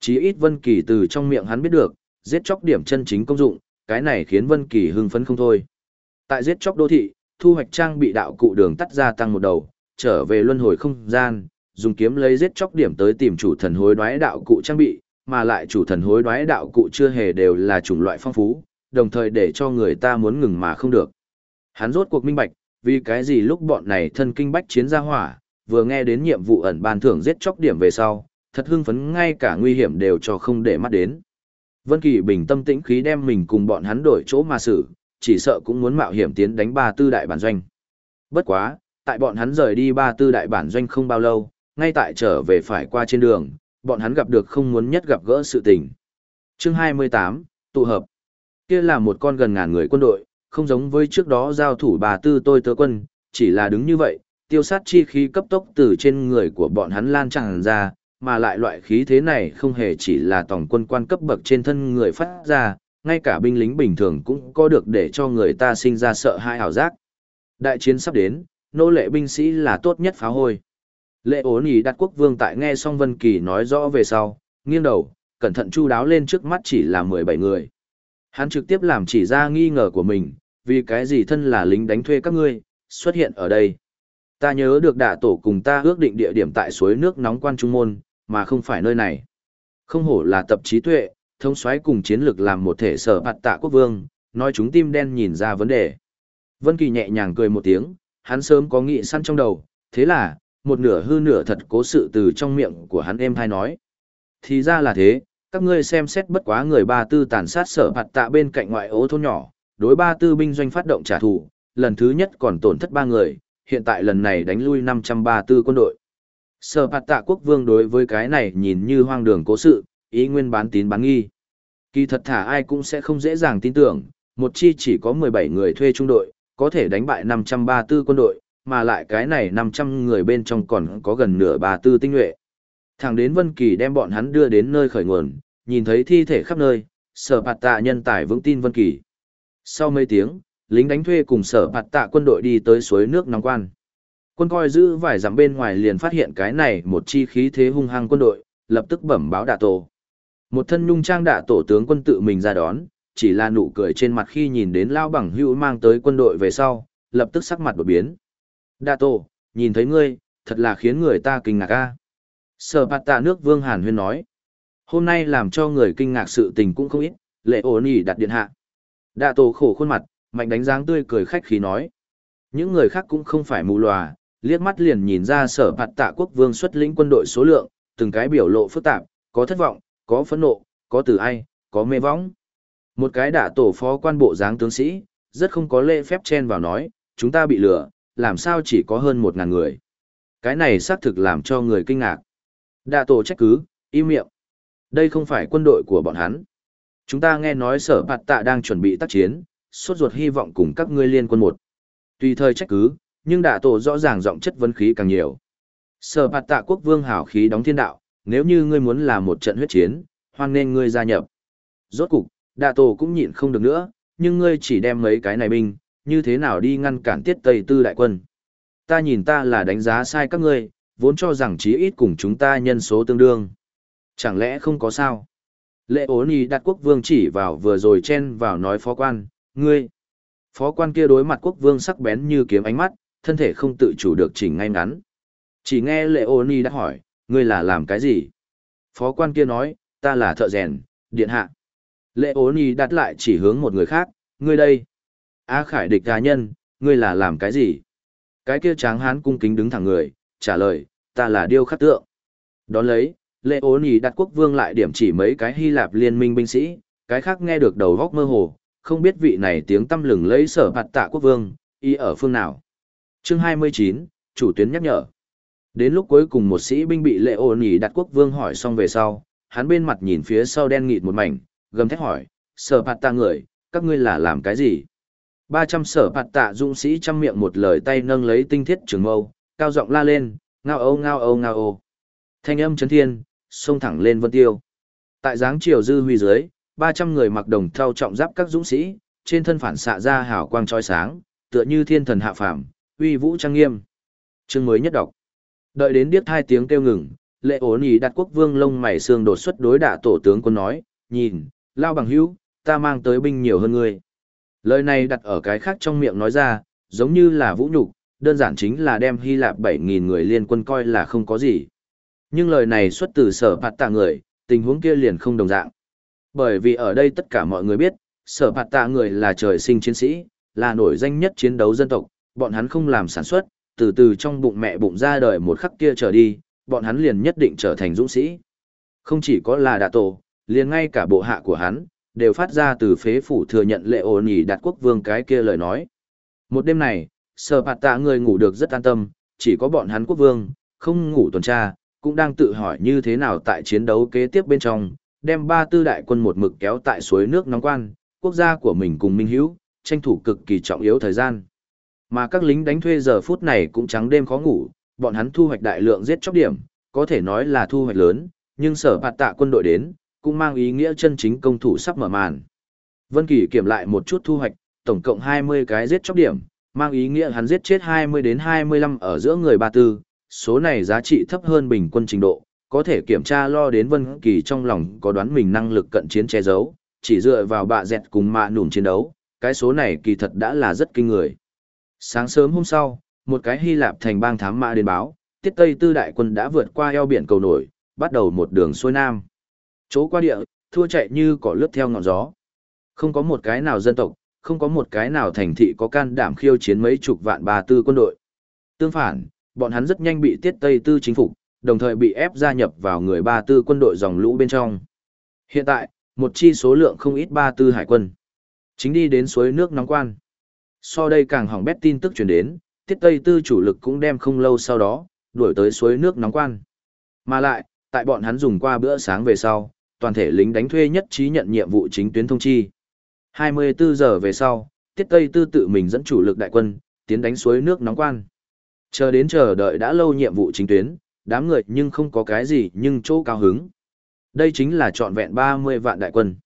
Chí ít Vân Kỳ từ trong miệng hắn biết được, giết chóc điểm chân chính công dụng, cái này khiến Vân Kỳ hưng phấn không thôi. Tại giết chóc đô thị, thu hoạch trang bị đạo cụ đường tắt ra tăng một đầu, trở về luân hồi không gian, dùng kiếm lấy giết chóc điểm tới tìm chủ thần hối đoái đạo cụ trang bị, mà lại chủ thần hối đoái đạo cụ chưa hề đều là chủng loại phong phú, đồng thời để cho người ta muốn ngừng mà không được. Hắn rốt cuộc minh bạch, vì cái gì lúc bọn này thân kinh bách chiến ra hỏa, vừa nghe đến nhiệm vụ ẩn ban thưởng giết chóc điểm về sau, thật hưng phấn ngay cả nguy hiểm đều cho không để mắt đến. Vân Kỳ bình tâm tĩnh khí đem mình cùng bọn hắn đổi chỗ mà xử, chỉ sợ cũng muốn mạo hiểm tiến đánh ba tư đại bản doanh. Bất quá, tại bọn hắn rời đi ba tư đại bản doanh không bao lâu, ngay tại trở về phải qua trên đường, bọn hắn gặp được không muốn nhất gặp gỡ sự tình. Chương 28, tụ hợp. Kia là một con gần ngàn người quân đội, không giống với trước đó giao thủ bà tư tôi tớ quân, chỉ là đứng như vậy, tiêu sát chi khí cấp tốc từ trên người của bọn hắn lan tràn ra, mà lại loại khí thế này không hề chỉ là tổng quân quan cấp bậc trên thân người phát ra, ngay cả binh lính bình thường cũng có được để cho người ta sinh ra sợ hãi hảo giác. Đại chiến sắp đến, nô lệ binh sĩ là tốt nhất phá hôi. Lệ ốn ý đặt quốc vương tại nghe xong Vân Kỳ nói rõ về sau, nghiêng đầu, cẩn thận chu đáo lên trước mắt chỉ là 17 người. Hắn trực tiếp làm chỉ ra nghi ngờ của mình, vì cái gì thân là lính đánh thuê các ngươi, xuất hiện ở đây. Ta nhớ được đạ tổ cùng ta ước định địa điểm tại suối nước nóng quan trung môn, mà không phải nơi này. Không hổ là tập trí tuệ, thông soái cùng chiến lược làm một thể sở bạt tạ quốc vương, nói chúng tim đen nhìn ra vấn đề. Vân Kỳ nhẹ nhàng cười một tiếng, hắn sớm có nghị săn trong đầu, thế là, một nửa hư nửa thật cố sự từ trong miệng của hắn em hay nói. Thì ra là thế, các ngươi xem xét bất quá người ba tư tàn sát sở bạt tạ bên cạnh ngoại ố thôn nhỏ, đối ba tư binh doanh phát động trả thù, lần thứ nhất còn tổn thất ba người, hiện tại lần này đánh lui 534 quân đội. Sở bạt tạ quốc vương đối với cái này nhìn như hoang đường cố sự, ý nguyên bán tín bán nghi. Kỳ thật thả ai cũng sẽ không dễ dàng tin tưởng, một chi chỉ có 17 người thuê trung đội, có thể đánh bại 534 quân đội, mà lại cái này 500 người bên trong còn có gần nửa bà tư tinh nhuệ. Thẳng đến Vân Kỳ đem bọn hắn đưa đến nơi khởi nguồn, nhìn thấy thi thể khắp nơi, sở bạt tạ nhân tài vững tin Vân Kỳ. Sau mấy tiếng, lính đánh thuê cùng sở bạt tạ quân đội đi tới suối nước nóng quan. Quân coi giữ vài dặm bên ngoài liền phát hiện cái này một chi khí thế hung hăng quân đội, lập tức bẩm báo đạ tổ. Một thân nhung trang đạ tổ tướng quân tự mình ra đón, chỉ là nụ cười trên mặt khi nhìn đến lao bằng hữu mang tới quân đội về sau, lập tức sắc mặt đột biến. Đạ tổ, nhìn thấy ngươi, thật là khiến người ta kinh ngạc a. Sở bạt tạ nước vương Hàn Huyên nói. Hôm nay làm cho người kinh ngạc sự tình cũng không ít, lệ ổn ỉ đặt điện hạ. Đạ tổ khổ khuôn mặt, mạnh đánh dáng tươi cười khách khí nói. Những người khác cũng không phải mù lòa, liếc mắt liền nhìn ra sở bạt tạ quốc vương xuất lĩnh quân đội số lượng, từng cái biểu lộ phức tạp, có thất vọng, có phẫn nộ, có từ ai, có mê võng. Một cái đạ tổ phó quan bộ dáng tướng sĩ, rất không có lễ phép chen vào nói, chúng ta bị lừa, làm sao chỉ có hơn một ngàn người. Cái này xác thực làm cho người kinh ngạc. Đạ tổ trách cứ, im miệng. Đây không phải quân đội của bọn hắn. Chúng ta nghe nói sở bạt tạ đang chuẩn bị tác chiến, suốt ruột hy vọng cùng các ngươi liên quân một. Tùy thời trách cứ, nhưng đạ tổ rõ ràng giọng chất vấn khí càng nhiều. Sở bạt tạ quốc vương hảo khí đóng thiên đạo, nếu như ngươi muốn làm một trận huyết chiến, hoan nên ngươi gia nhập. Rốt cục, đạ tổ cũng nhịn không được nữa, nhưng ngươi chỉ đem mấy cái này binh, như thế nào đi ngăn cản tiết tây tư đại quân. Ta nhìn ta là đánh giá sai các ngươi, vốn cho rằng chí ít cùng chúng ta nhân số tương đương. Chẳng lẽ không có sao? Lệ ố nì đặt quốc vương chỉ vào vừa rồi chen vào nói phó quan, ngươi. Phó quan kia đối mặt quốc vương sắc bén như kiếm ánh mắt, thân thể không tự chủ được chỉnh ngay ngắn. Chỉ nghe lệ ố ni đã hỏi, ngươi là làm cái gì? Phó quan kia nói, ta là thợ rèn, điện hạ. Lệ ố ni đặt lại chỉ hướng một người khác, ngươi đây. A khải địch cá nhân, ngươi là làm cái gì? Cái kia tráng hán cung kính đứng thẳng người, trả lời, ta là điêu khắc tượng. Đón lấy, lệ ố nhì đặt quốc vương lại điểm chỉ mấy cái Hy Lạp liên minh binh sĩ, cái khác nghe được đầu góc mơ hồ, không biết vị này tiếng tâm lừng lấy sở bạt tạ quốc vương, y ở phương nào. Chương 29, chủ tuyến nhắc nhở. Đến lúc cuối cùng một sĩ binh bị lệ ố nhì đặt quốc vương hỏi xong về sau, hắn bên mặt nhìn phía sau đen nghịt một mảnh, gầm thét hỏi, sở bạt tạ người, các ngươi là làm cái gì? 300 sở bạt tạ dũng sĩ chăm miệng một lời tay nâng lấy tinh thiết trường mâu, cao giọng la lên, ngao âu ngao âu ngao âu. Thanh âm chấn thiên, xông thẳng lên vân tiêu. Tại dáng chiều dư huy dưới, 300 người mặc đồng thau trọng giáp các dũng sĩ, trên thân phản xạ ra hào quang chói sáng, tựa như thiên thần hạ phàm, uy vũ trang nghiêm. Chương mới nhất đọc. Đợi đến điếc hai tiếng kêu ngừng, lệ ổn ý đặt quốc vương lông mày xương đột xuất đối đả tổ tướng quân nói, nhìn, lao bằng hữu, ta mang tới binh nhiều hơn ngươi. Lời này đặt ở cái khác trong miệng nói ra, giống như là vũ nhục, đơn giản chính là đem Hy Lạp 7.000 người liên quân coi là không có gì. Nhưng lời này xuất từ sở phạt tạ người, tình huống kia liền không đồng dạng. Bởi vì ở đây tất cả mọi người biết, sở phạt tạ người là trời sinh chiến sĩ, là nổi danh nhất chiến đấu dân tộc, bọn hắn không làm sản xuất, từ từ trong bụng mẹ bụng ra đời một khắc kia trở đi, bọn hắn liền nhất định trở thành dũng sĩ. Không chỉ có là đạ tổ, liền ngay cả bộ hạ của hắn, đều phát ra từ phế phủ thừa nhận lệ ổn ỉ đặt quốc vương cái kia lời nói. Một đêm này, sở phạt tạ người ngủ được rất an tâm, chỉ có bọn hắn quốc vương, không ngủ tuần tra, cũng đang tự hỏi như thế nào tại chiến đấu kế tiếp bên trong, đem ba tư đại quân một mực kéo tại suối nước nóng quan, quốc gia của mình cùng Minh Hữu, tranh thủ cực kỳ trọng yếu thời gian. Mà các lính đánh thuê giờ phút này cũng trắng đêm khó ngủ, bọn hắn thu hoạch đại lượng giết chóc điểm, có thể nói là thu hoạch lớn, nhưng sở phạt tạ quân đội đến, cũng mang ý nghĩa chân chính công thủ sắp mở màn. Vân Kỳ kiểm lại một chút thu hoạch, tổng cộng 20 cái giết chóc điểm, mang ý nghĩa hắn giết chết 20 đến 25 ở giữa người ba tư, số này giá trị thấp hơn bình quân trình độ, có thể kiểm tra lo đến Vân Kỳ trong lòng có đoán mình năng lực cận chiến che giấu, chỉ dựa vào bạ dẹt cùng mạ nủm chiến đấu, cái số này kỳ thật đã là rất kinh người. Sáng sớm hôm sau, một cái Hy Lạp thành bang thám mã đến báo, tiết Tây Tư đại quân đã vượt qua eo biển cầu nổi, bắt đầu một đường xuôi nam. Chỗ qua địa, thua chạy như cỏ lướt theo ngọn gió. Không có một cái nào dân tộc, không có một cái nào thành thị có can đảm khiêu chiến mấy chục vạn bà tư quân đội. Tương phản, bọn hắn rất nhanh bị tiết Tây Tư chính phục, đồng thời bị ép gia nhập vào người ba tư quân đội dòng lũ bên trong. Hiện tại, một chi số lượng không ít ba tư hải quân. Chính đi đến suối nước nóng quan. So đây càng hỏng bét tin tức truyền đến, tiết Tây Tư chủ lực cũng đem không lâu sau đó, đuổi tới suối nước nóng quan. Mà lại, tại bọn hắn dùng qua bữa sáng về sau, toàn thể lính đánh thuê nhất trí nhận nhiệm vụ chính tuyến thông chi. 24 giờ về sau, Tiết Tây Tư tự mình dẫn chủ lực đại quân, tiến đánh suối nước nóng quan. Chờ đến chờ đợi đã lâu nhiệm vụ chính tuyến, đám người nhưng không có cái gì nhưng chỗ cao hứng. Đây chính là trọn vẹn 30 vạn đại quân.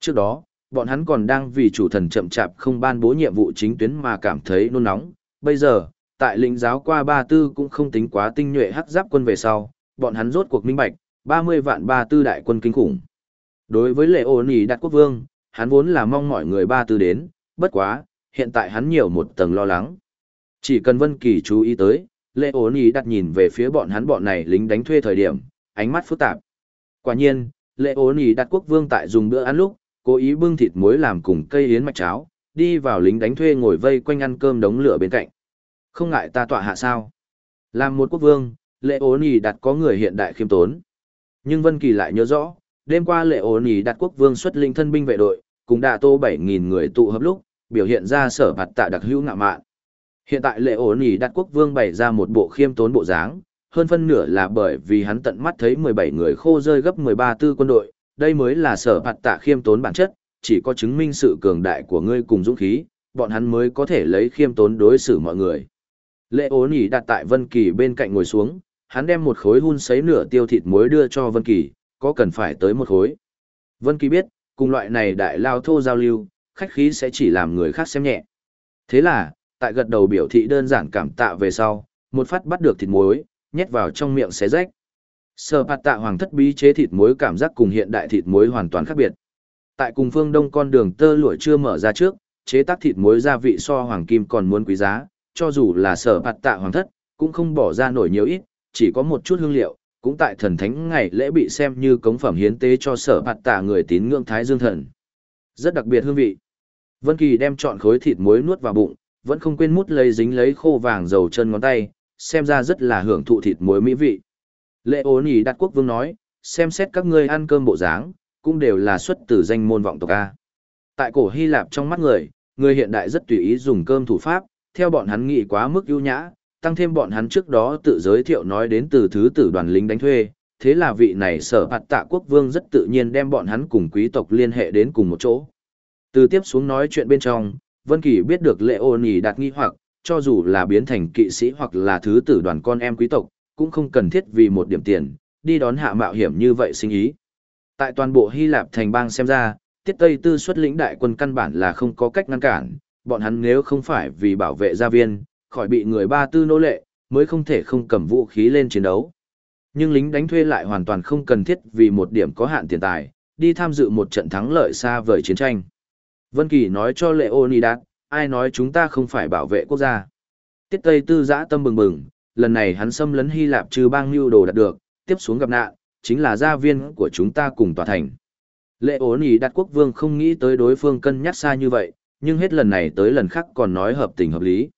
Trước đó, bọn hắn còn đang vì chủ thần chậm chạp không ban bố nhiệm vụ chính tuyến mà cảm thấy nôn nóng. Bây giờ, tại lĩnh giáo qua ba tư cũng không tính quá tinh nhuệ hắc giáp quân về sau, bọn hắn rốt cuộc minh bạch, 30 vạn ba tư đại quân kinh khủng. Đối với lệ ổn ý đặt quốc vương, hắn vốn là mong mọi người ba tư đến, bất quá, hiện tại hắn nhiều một tầng lo lắng. Chỉ cần Vân Kỳ chú ý tới, lệ ổn ý đặt nhìn về phía bọn hắn bọn này lính đánh thuê thời điểm, ánh mắt phức tạp. Quả nhiên, lệ ổn ý đặt quốc vương tại dùng bữa ăn lúc, cố ý bưng thịt muối làm cùng cây yến mạch cháo, đi vào lính đánh thuê ngồi vây quanh ăn cơm đống lửa bên cạnh. Không ngại ta tọa hạ sao? Làm một quốc vương, lệ ổn ý đặt có người hiện đại khiêm tốn. Nhưng Vân Kỳ lại nhớ rõ, đêm qua lệ ổn ý đặt quốc vương xuất linh thân binh vệ đội, cùng đạ tô 7.000 người tụ hợp lúc, biểu hiện ra sở mặt tạ đặc hữu ngạo mạn. Hiện tại lệ ổn ý đặt quốc vương bày ra một bộ khiêm tốn bộ dáng, hơn phân nửa là bởi vì hắn tận mắt thấy 17 người khô rơi gấp 13 tư quân đội, đây mới là sở phạt tạ khiêm tốn bản chất, chỉ có chứng minh sự cường đại của ngươi cùng dũng khí, bọn hắn mới có thể lấy khiêm tốn đối xử mọi người. Lệ ổn ý đặt tại Vân Kỳ bên cạnh ngồi xuống, hắn đem một khối hun sấy nửa tiêu thịt muối đưa cho Vân Kỳ, có cần phải tới một khối. Vân Kỳ biết, cùng loại này đại lao thô giao lưu, khách khí sẽ chỉ làm người khác xem nhẹ. Thế là, tại gật đầu biểu thị đơn giản cảm tạ về sau, một phát bắt được thịt muối, nhét vào trong miệng xé rách. Sở phạt tạ hoàng thất bí chế thịt muối cảm giác cùng hiện đại thịt muối hoàn toàn khác biệt. Tại cùng phương đông con đường tơ lụa chưa mở ra trước, chế tác thịt muối gia vị so hoàng kim còn muốn quý giá, cho dù là sở phạt tạ hoàng thất, cũng không bỏ ra nổi nhiều ít, chỉ có một chút hương liệu, cũng tại thần thánh ngày lễ bị xem như cống phẩm hiến tế cho sở phạt tạ người tín ngưỡng thái dương thần. Rất đặc biệt hương vị. Vân Kỳ đem chọn khối thịt muối nuốt vào bụng, vẫn không quên mút lấy dính lấy khô vàng dầu chân ngón tay, xem ra rất là hưởng thụ thịt muối mỹ vị. Lệ ố nỉ đặt quốc vương nói, xem xét các ngươi ăn cơm bộ dáng, cũng đều là xuất từ danh môn vọng tộc A. Tại cổ Hy Lạp trong mắt người, người hiện đại rất tùy ý dùng cơm thủ pháp, theo bọn hắn nghĩ quá mức ưu nhã, tăng thêm bọn hắn trước đó tự giới thiệu nói đến từ thứ tử đoàn lính đánh thuê, thế là vị này sở hạt tạ quốc vương rất tự nhiên đem bọn hắn cùng quý tộc liên hệ đến cùng một chỗ. Từ tiếp xuống nói chuyện bên trong, Vân Kỳ biết được lệ ôn ý đặt nghi hoặc, cho dù là biến thành kỵ sĩ hoặc là thứ tử đoàn con em quý tộc, cũng không cần thiết vì một điểm tiền, đi đón hạ mạo hiểm như vậy sinh ý. Tại toàn bộ Hy Lạp thành bang xem ra, tiết Tây Tư xuất lĩnh đại quân căn bản là không có cách ngăn cản, bọn hắn nếu không phải vì bảo vệ gia viên, khỏi bị người ba tư nô lệ, mới không thể không cầm vũ khí lên chiến đấu. Nhưng lính đánh thuê lại hoàn toàn không cần thiết vì một điểm có hạn tiền tài, đi tham dự một trận thắng lợi xa vời chiến tranh. Vân Kỳ nói cho Leonidas, ai nói chúng ta không phải bảo vệ quốc gia. Tiết Tây Tư giã tâm bừng bừng, lần này hắn xâm lấn Hy Lạp trừ bang lưu đồ đạt được, tiếp xuống gặp nạn, chính là gia viên của chúng ta cùng tòa thành. Lệ ổn ý đặt quốc vương không nghĩ tới đối phương cân nhắc xa như vậy, nhưng hết lần này tới lần khác còn nói hợp tình hợp lý.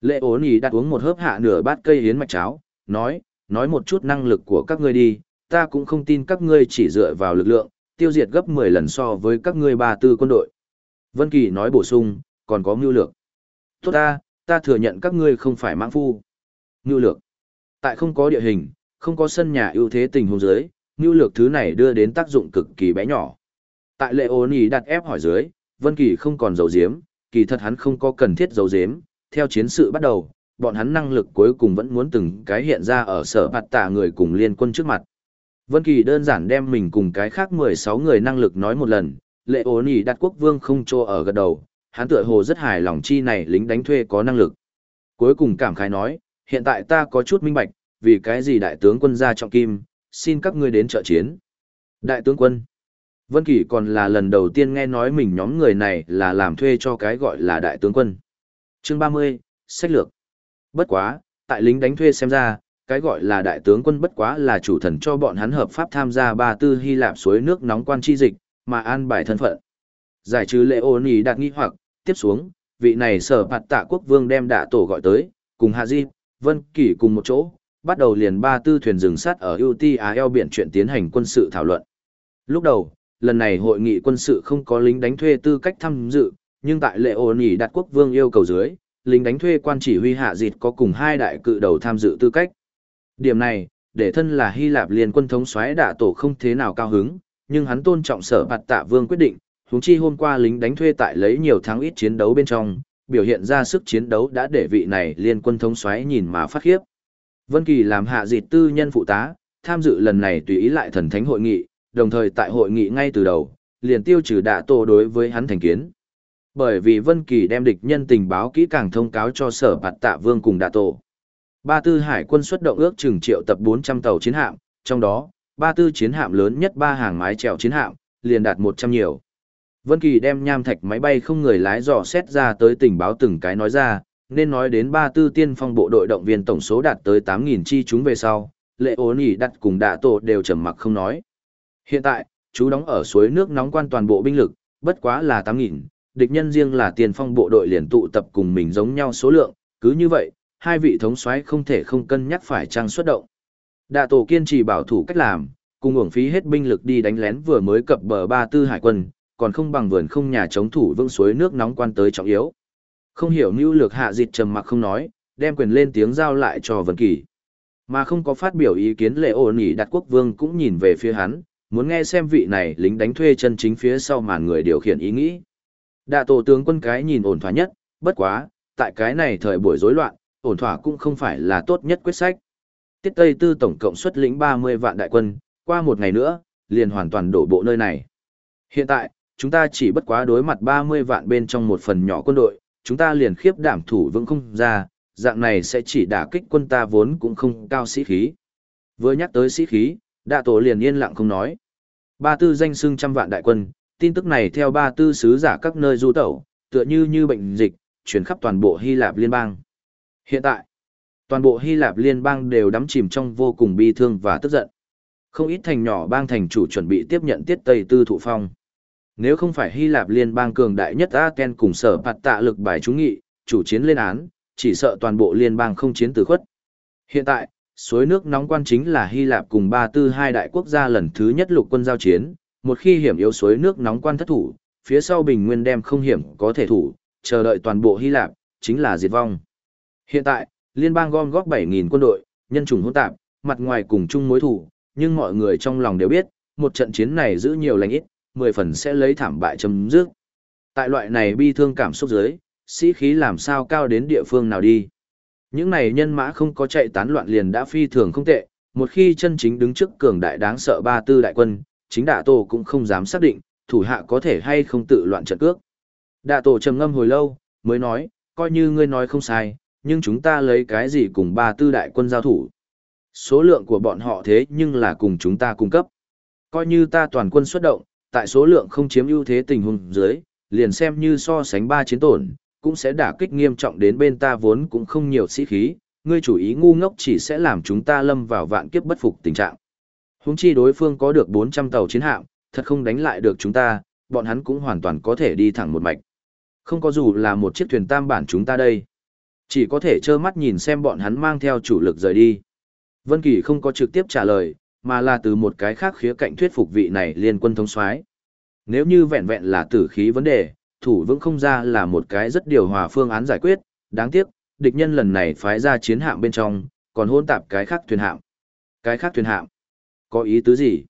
Lệ ổn ý đặt uống một hớp hạ nửa bát cây hiến mạch cháo, nói, nói một chút năng lực của các ngươi đi, ta cũng không tin các ngươi chỉ dựa vào lực lượng, tiêu diệt gấp 10 lần so với các ngươi ba tư quân đội. Vân Kỳ nói bổ sung, còn có mưu lược. Tốt ta, ta thừa nhận các ngươi không phải mãng phu. Mưu lược. Tại không có địa hình, không có sân nhà ưu thế tình huống dưới, mưu lược thứ này đưa đến tác dụng cực kỳ bé nhỏ. Tại lệ ôn ý đặt ép hỏi dưới, Vân Kỳ không còn dấu diếm, kỳ thật hắn không có cần thiết dấu diếm, theo chiến sự bắt đầu, bọn hắn năng lực cuối cùng vẫn muốn từng cái hiện ra ở sở bạt tạ người cùng liên quân trước mặt. Vân Kỳ đơn giản đem mình cùng cái khác 16 người năng lực nói một lần, lệ ổ nỉ đặt quốc vương không cho ở gật đầu, hắn tựa hồ rất hài lòng chi này lính đánh thuê có năng lực. Cuối cùng cảm khái nói, hiện tại ta có chút minh bạch, vì cái gì đại tướng quân ra trọng kim, xin các ngươi đến trợ chiến. Đại tướng quân. Vân Kỳ còn là lần đầu tiên nghe nói mình nhóm người này là làm thuê cho cái gọi là đại tướng quân. Chương 30, sách lược. Bất quá, tại lính đánh thuê xem ra, cái gọi là đại tướng quân bất quá là chủ thần cho bọn hắn hợp pháp tham gia ba tư Hy Lạp suối nước nóng quan chi dịch, mà an bài thân phận. Giải trừ lệ ô nì đạt nghi hoặc, tiếp xuống, vị này sở phạt tạ quốc vương đem đạ tổ gọi tới, cùng Hạ Di, Vân Kỳ cùng một chỗ, bắt đầu liền ba tư thuyền rừng sắt ở UTAL biển chuyện tiến hành quân sự thảo luận. Lúc đầu, lần này hội nghị quân sự không có lính đánh thuê tư cách tham dự, nhưng tại lệ ôn ý đạt quốc vương yêu cầu dưới, lính đánh thuê quan chỉ huy hạ dịt có cùng hai đại cự đầu tham dự tư cách. Điểm này, để thân là Hy Lạp liên quân thống soái đạ tổ không thế nào cao hứng, nhưng hắn tôn trọng sở bạt tạ vương quyết định, huống chi hôm qua lính đánh thuê tại lấy nhiều tháng ít chiến đấu bên trong, biểu hiện ra sức chiến đấu đã để vị này liên quân thống xoáy nhìn mà phát khiếp. Vân Kỳ làm hạ dịt tư nhân phụ tá, tham dự lần này tùy ý lại thần thánh hội nghị, đồng thời tại hội nghị ngay từ đầu, liền tiêu trừ đạ tổ đối với hắn thành kiến. Bởi vì Vân Kỳ đem địch nhân tình báo kỹ càng thông cáo cho sở bạt tạ vương cùng đạ tổ. Ba tư hải quân xuất động ước chừng triệu tập 400 tàu chiến hạm, trong đó, ba tư chiến hạm lớn nhất ba hàng mái chèo chiến hạm, liền đạt 100 nhiều. Vân Kỳ đem nham thạch máy bay không người lái dò xét ra tới tình báo từng cái nói ra, nên nói đến ba tư tiên phong bộ đội động viên tổng số đạt tới 8.000 chi chúng về sau, lệ ố nỉ đặt cùng đạ tổ đều trầm mặc không nói. Hiện tại, chú đóng ở suối nước nóng quan toàn bộ binh lực, bất quá là 8.000, địch nhân riêng là tiền phong bộ đội liền tụ tập cùng mình giống nhau số lượng, cứ như vậy, hai vị thống soái không thể không cân nhắc phải trang xuất động. Đạ tổ kiên trì bảo thủ cách làm, cùng uổng phí hết binh lực đi đánh lén vừa mới cập bờ ba tư hải quân, còn không bằng vườn không nhà chống thủ vững suối nước nóng quan tới trọng yếu. Không hiểu mưu lược hạ dịch trầm mặc không nói, đem quyền lên tiếng giao lại cho Vân Kỳ. Mà không có phát biểu ý kiến lệ ổn nghỉ đặt quốc vương cũng nhìn về phía hắn, muốn nghe xem vị này lính đánh thuê chân chính phía sau màn người điều khiển ý nghĩ. Đạ tổ tướng quân cái nhìn ổn thỏa nhất, bất quá, tại cái này thời buổi rối loạn, ổn thỏa cũng không phải là tốt nhất quyết sách. Tiết Tây Tư tổng cộng xuất lĩnh 30 vạn đại quân, qua một ngày nữa, liền hoàn toàn đổ bộ nơi này. Hiện tại, chúng ta chỉ bất quá đối mặt 30 vạn bên trong một phần nhỏ quân đội, chúng ta liền khiếp đảm thủ vững không ra, dạng này sẽ chỉ đả kích quân ta vốn cũng không cao sĩ khí. Vừa nhắc tới sĩ khí, đạ tổ liền yên lặng không nói. Ba tư danh xưng trăm vạn đại quân, tin tức này theo ba tư sứ giả các nơi du tẩu, tựa như như bệnh dịch, chuyển khắp toàn bộ Hy Lạp liên bang. Hiện tại, toàn bộ Hy Lạp liên bang đều đắm chìm trong vô cùng bi thương và tức giận. Không ít thành nhỏ bang thành chủ chuẩn bị tiếp nhận tiết Tây Tư thụ phong. Nếu không phải Hy Lạp liên bang cường đại nhất Aten cùng sở phạt tạ lực bài trúng nghị, chủ chiến lên án, chỉ sợ toàn bộ liên bang không chiến từ khuất. Hiện tại, suối nước nóng quan chính là Hy Lạp cùng ba tư hai đại quốc gia lần thứ nhất lục quân giao chiến, một khi hiểm yếu suối nước nóng quan thất thủ, phía sau bình nguyên đem không hiểm có thể thủ, chờ đợi toàn bộ Hy Lạp, chính là diệt vong. Hiện tại, liên bang gom góp 7.000 quân đội, nhân chủng hỗn tạp, mặt ngoài cùng chung mối thủ, nhưng mọi người trong lòng đều biết, một trận chiến này giữ nhiều lành ít, 10 phần sẽ lấy thảm bại chấm dứt. Tại loại này bi thương cảm xúc dưới, sĩ khí làm sao cao đến địa phương nào đi. Những này nhân mã không có chạy tán loạn liền đã phi thường không tệ, một khi chân chính đứng trước cường đại đáng sợ ba tư đại quân, chính đạ tổ cũng không dám xác định, thủ hạ có thể hay không tự loạn trận cước. Đạ tổ trầm ngâm hồi lâu, mới nói, coi như ngươi nói không sai, nhưng chúng ta lấy cái gì cùng ba tư đại quân giao thủ. Số lượng của bọn họ thế nhưng là cùng chúng ta cung cấp. Coi như ta toàn quân xuất động, tại số lượng không chiếm ưu thế tình huống dưới, liền xem như so sánh ba chiến tổn, cũng sẽ đả kích nghiêm trọng đến bên ta vốn cũng không nhiều sĩ khí, ngươi chủ ý ngu ngốc chỉ sẽ làm chúng ta lâm vào vạn kiếp bất phục tình trạng. Huống chi đối phương có được 400 tàu chiến hạm, thật không đánh lại được chúng ta, bọn hắn cũng hoàn toàn có thể đi thẳng một mạch. Không có dù là một chiếc thuyền tam bản chúng ta đây. Chỉ có thể trơ mắt nhìn xem bọn hắn mang theo chủ lực rời đi. Vân Kỳ không có trực tiếp trả lời, mà là từ một cái khác khía cạnh thuyết phục vị này liên quân thống soái. Nếu như vẹn vẹn là tử khí vấn đề, thủ vững không ra là một cái rất điều hòa phương án giải quyết, đáng tiếc, địch nhân lần này phái ra chiến hạm bên trong, còn hôn tạp cái khác thuyền hạm. Cái khác thuyền hạm? Có ý tứ gì?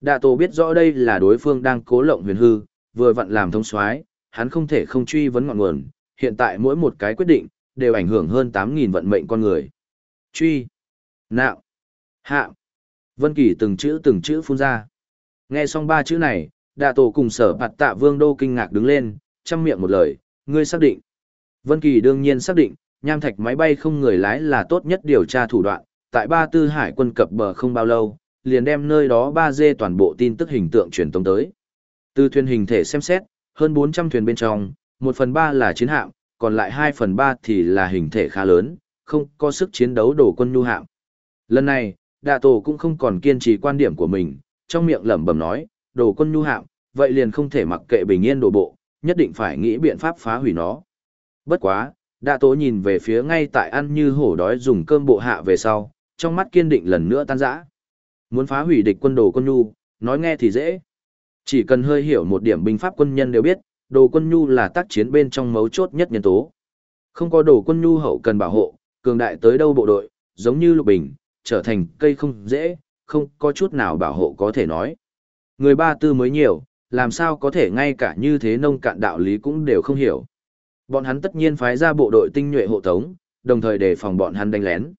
Đạ tổ biết rõ đây là đối phương đang cố lộng huyền hư, vừa vặn làm thống soái, hắn không thể không truy vấn ngọn nguồn, hiện tại mỗi một cái quyết định, đều ảnh hưởng hơn 8.000 vận mệnh con người. Truy, nạo, hạ. Vân Kỳ từng chữ từng chữ phun ra. Nghe xong ba chữ này, đạ tổ cùng sở bạt tạ vương đô kinh ngạc đứng lên, chăm miệng một lời, ngươi xác định. Vân Kỳ đương nhiên xác định, nham thạch máy bay không người lái là tốt nhất điều tra thủ đoạn, tại ba tư hải quân cập bờ không bao lâu, liền đem nơi đó ba dê toàn bộ tin tức hình tượng truyền tống tới. Từ thuyền hình thể xem xét, hơn 400 thuyền bên trong, 1 phần 3 là chiến hạm, còn lại 2 phần 3 thì là hình thể khá lớn, không có sức chiến đấu đổ quân nhu hạm. Lần này, Đạ Tổ cũng không còn kiên trì quan điểm của mình, trong miệng lẩm bẩm nói, đổ quân nhu hạm, vậy liền không thể mặc kệ bình yên đổ bộ, nhất định phải nghĩ biện pháp phá hủy nó. Bất quá, Đạ Tổ nhìn về phía ngay tại ăn như hổ đói dùng cơm bộ hạ về sau, trong mắt kiên định lần nữa tan rã. Muốn phá hủy địch quân đồ quân nhu, nói nghe thì dễ. Chỉ cần hơi hiểu một điểm binh pháp quân nhân đều biết, đồ quân nhu là tác chiến bên trong mấu chốt nhất nhân tố. Không có đồ quân nhu hậu cần bảo hộ, cường đại tới đâu bộ đội, giống như lục bình, trở thành cây không dễ, không có chút nào bảo hộ có thể nói. Người ba tư mới nhiều, làm sao có thể ngay cả như thế nông cạn đạo lý cũng đều không hiểu. Bọn hắn tất nhiên phái ra bộ đội tinh nhuệ hộ tống, đồng thời đề phòng bọn hắn đánh lén.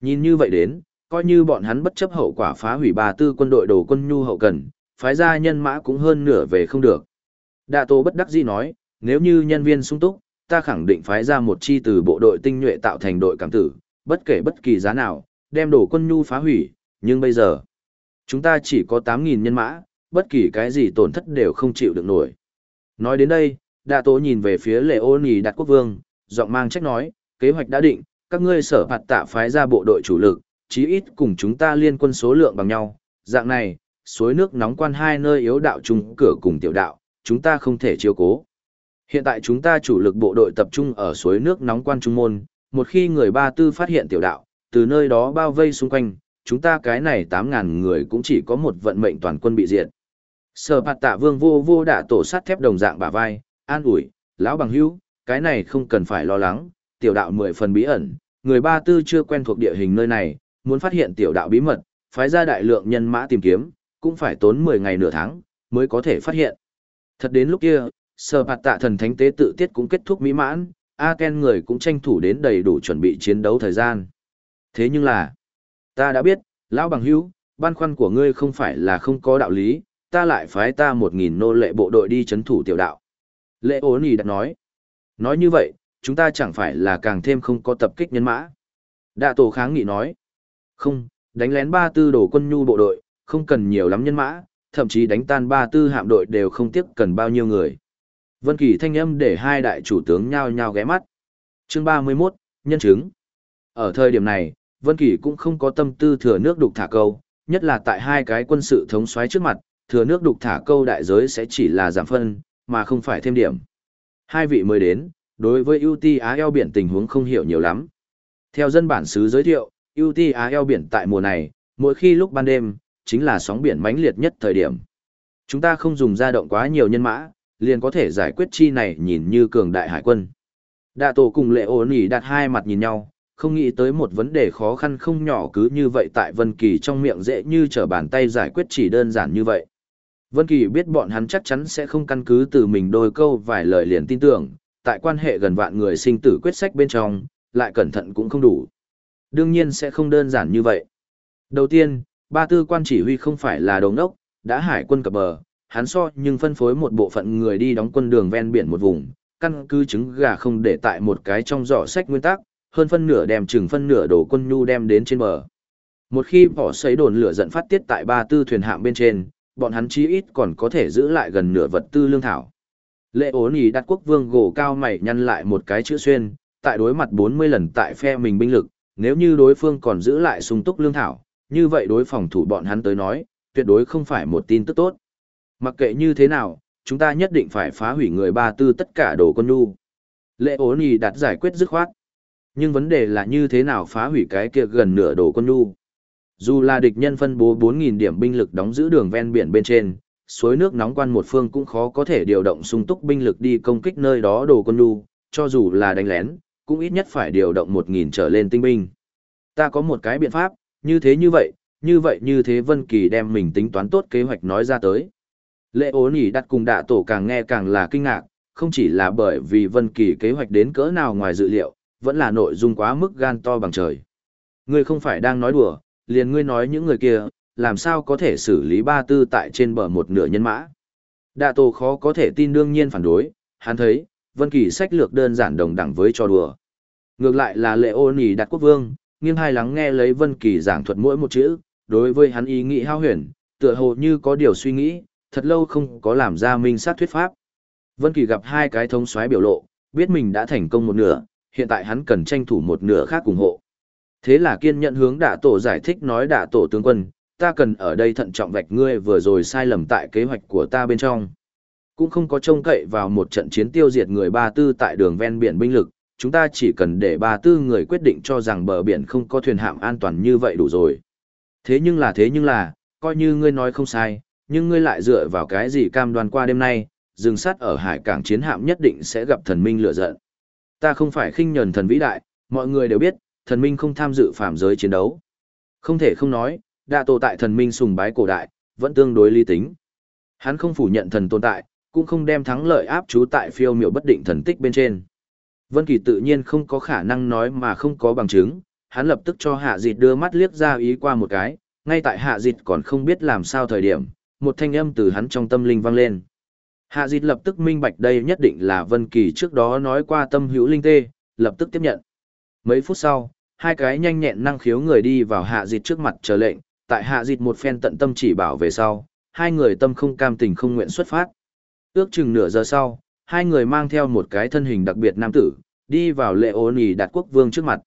Nhìn như vậy đến, coi như bọn hắn bất chấp hậu quả phá hủy ba tư quân đội đồ quân nhu hậu cần, phái ra nhân mã cũng hơn nửa về không được. Đạ Tô bất đắc dĩ nói, nếu như nhân viên sung túc, ta khẳng định phái ra một chi từ bộ đội tinh nhuệ tạo thành đội cảm tử, bất kể bất kỳ giá nào, đem đổ quân nhu phá hủy, nhưng bây giờ, chúng ta chỉ có 8.000 nhân mã, bất kỳ cái gì tổn thất đều không chịu được nổi. Nói đến đây, Đạ Tô nhìn về phía Lệ Ô Nì Đạt Quốc Vương, giọng mang trách nói, kế hoạch đã định, các ngươi sở phạt tạ phái ra bộ đội chủ lực, chí ít cùng chúng ta liên quân số lượng bằng nhau. Dạng này, suối nước nóng quan hai nơi yếu đạo trung cửa cùng tiểu đạo, chúng ta không thể chiếu cố. Hiện tại chúng ta chủ lực bộ đội tập trung ở suối nước nóng quan trung môn, một khi người ba tư phát hiện tiểu đạo, từ nơi đó bao vây xung quanh, chúng ta cái này 8.000 người cũng chỉ có một vận mệnh toàn quân bị diệt. Sở bạt tạ vương vô vô đã tổ sắt thép đồng dạng bả vai, an ủi, lão bằng hữu, cái này không cần phải lo lắng, tiểu đạo mười phần bí ẩn, người ba tư chưa quen thuộc địa hình nơi này, muốn phát hiện tiểu đạo bí mật, phái ra đại lượng nhân mã tìm kiếm, cũng phải tốn 10 ngày nửa tháng, mới có thể phát hiện. Thật đến lúc kia, sở bạt tạ thần thánh tế tự tiết cũng kết thúc mỹ mãn, A Ken người cũng tranh thủ đến đầy đủ chuẩn bị chiến đấu thời gian. Thế nhưng là, ta đã biết, lão bằng hữu, băn khoăn của ngươi không phải là không có đạo lý, ta lại phái ta một nghìn nô lệ bộ đội đi chấn thủ tiểu đạo. Lệ ố nì đã nói. Nói như vậy, chúng ta chẳng phải là càng thêm không có tập kích nhân mã. Đạ tổ kháng nghị nói. Không, đánh lén ba tư đổ quân nhu bộ đội, không cần nhiều lắm nhân mã, thậm chí đánh tan ba tư hạm đội đều không tiếc cần bao nhiêu người. Vân Kỳ thanh âm để hai đại chủ tướng nhao nhao ghé mắt. Chương 31, nhân chứng. Ở thời điểm này, Vân Kỳ cũng không có tâm tư thừa nước đục thả câu, nhất là tại hai cái quân sự thống soái trước mặt, thừa nước đục thả câu đại giới sẽ chỉ là giảm phân, mà không phải thêm điểm. Hai vị mới đến, đối với UT Á eo biển tình huống không hiểu nhiều lắm. Theo dân bản xứ giới thiệu, UTA eo biển tại mùa này, mỗi khi lúc ban đêm, chính là sóng biển mãnh liệt nhất thời điểm. Chúng ta không dùng ra động quá nhiều nhân mã, liền có thể giải quyết chi này nhìn như cường đại hải quân. Đạ tổ cùng lệ ổn ỉ đặt hai mặt nhìn nhau, không nghĩ tới một vấn đề khó khăn không nhỏ cứ như vậy tại Vân Kỳ trong miệng dễ như trở bàn tay giải quyết chỉ đơn giản như vậy. Vân Kỳ biết bọn hắn chắc chắn sẽ không căn cứ từ mình đôi câu vài lời liền tin tưởng, tại quan hệ gần vạn người sinh tử quyết sách bên trong, lại cẩn thận cũng không đủ. Đương nhiên sẽ không đơn giản như vậy. Đầu tiên, ba tư quan chỉ huy không phải là đồng đốc, đã hải quân cập bờ, hắn so nhưng phân phối một bộ phận người đi đóng quân đường ven biển một vùng, căn cứ trứng gà không để tại một cái trong giỏ sách nguyên tắc, hơn phân nửa đem chừng phân nửa đổ quân nhu đem đến trên bờ. Một khi bỏ sấy đồn lửa giận phát tiết tại ba tư thuyền hạm bên trên, bọn hắn chí ít còn có thể giữ lại gần nửa vật tư lương thảo. Lệ ốn ý đặt quốc vương gỗ cao mày nhăn lại một cái chữ xuyên, tại đối mặt 40 lần tại phe mình binh lực, nếu như đối phương còn giữ lại sung túc lương thảo, như vậy đối phòng thủ bọn hắn tới nói, tuyệt đối không phải một tin tức tốt. Mặc kệ như thế nào, chúng ta nhất định phải phá hủy người ba tư tất cả đồ con nu. Lệ ố nì đặt giải quyết dứt khoát. Nhưng vấn đề là như thế nào phá hủy cái kia gần nửa đồ con nu. Dù là địch nhân phân bố 4.000 điểm binh lực đóng giữ đường ven biển bên trên, suối nước nóng quan một phương cũng khó có thể điều động sung túc binh lực đi công kích nơi đó đồ con nu. cho dù là đánh lén, cũng ít nhất phải điều động 1.000 trở lên tinh binh. Ta có một cái biện pháp, như thế như vậy, như vậy như thế Vân Kỳ đem mình tính toán tốt kế hoạch nói ra tới. Lệ ố nhỉ đặt cùng đạ tổ càng nghe càng là kinh ngạc, không chỉ là bởi vì Vân Kỳ kế hoạch đến cỡ nào ngoài dự liệu, vẫn là nội dung quá mức gan to bằng trời. Ngươi không phải đang nói đùa, liền ngươi nói những người kia, làm sao có thể xử lý ba tư tại trên bờ một nửa nhân mã. Đạ tổ khó có thể tin đương nhiên phản đối, hắn thấy, Vân Kỳ sách lược đơn giản đồng đẳng với trò đùa. Ngược lại là lệ ô nỉ đặt quốc vương, nghiêng hai lắng nghe lấy Vân Kỳ giảng thuật mỗi một chữ, đối với hắn ý nghĩ hao huyền, tựa hồ như có điều suy nghĩ, thật lâu không có làm ra minh sát thuyết pháp. Vân Kỳ gặp hai cái thống soái biểu lộ, biết mình đã thành công một nửa, hiện tại hắn cần tranh thủ một nửa khác ủng hộ. Thế là kiên nhận hướng đả tổ giải thích nói đả tổ tướng quân, ta cần ở đây thận trọng vạch ngươi vừa rồi sai lầm tại kế hoạch của ta bên trong. Cũng không có trông cậy vào một trận chiến tiêu diệt người ba tư tại đường ven biển binh lực, chúng ta chỉ cần để ba tư người quyết định cho rằng bờ biển không có thuyền hạm an toàn như vậy đủ rồi. Thế nhưng là thế nhưng là, coi như ngươi nói không sai, nhưng ngươi lại dựa vào cái gì cam đoan qua đêm nay, rừng sắt ở hải cảng chiến hạm nhất định sẽ gặp thần minh lửa giận. Ta không phải khinh nhờn thần vĩ đại, mọi người đều biết, thần minh không tham dự phạm giới chiến đấu. Không thể không nói, đa tổ tại thần minh sùng bái cổ đại, vẫn tương đối lý tính. Hắn không phủ nhận thần tồn tại, cũng không đem thắng lợi áp chú tại phiêu miểu bất định thần tích bên trên. Vân Kỳ tự nhiên không có khả năng nói mà không có bằng chứng, hắn lập tức cho Hạ Dịch đưa mắt liếc ra ý qua một cái, ngay tại Hạ Dịch còn không biết làm sao thời điểm, một thanh âm từ hắn trong tâm linh vang lên. Hạ Dịch lập tức minh bạch đây nhất định là Vân Kỳ trước đó nói qua tâm hữu linh tê, lập tức tiếp nhận. Mấy phút sau, hai cái nhanh nhẹn năng khiếu người đi vào Hạ Dịch trước mặt chờ lệnh, tại Hạ Dịch một phen tận tâm chỉ bảo về sau, hai người tâm không cam tình không nguyện xuất phát. Ước chừng nửa giờ sau, hai người mang theo một cái thân hình đặc biệt nam tử, đi vào lệ ôn ỉ đặt quốc vương trước mặt.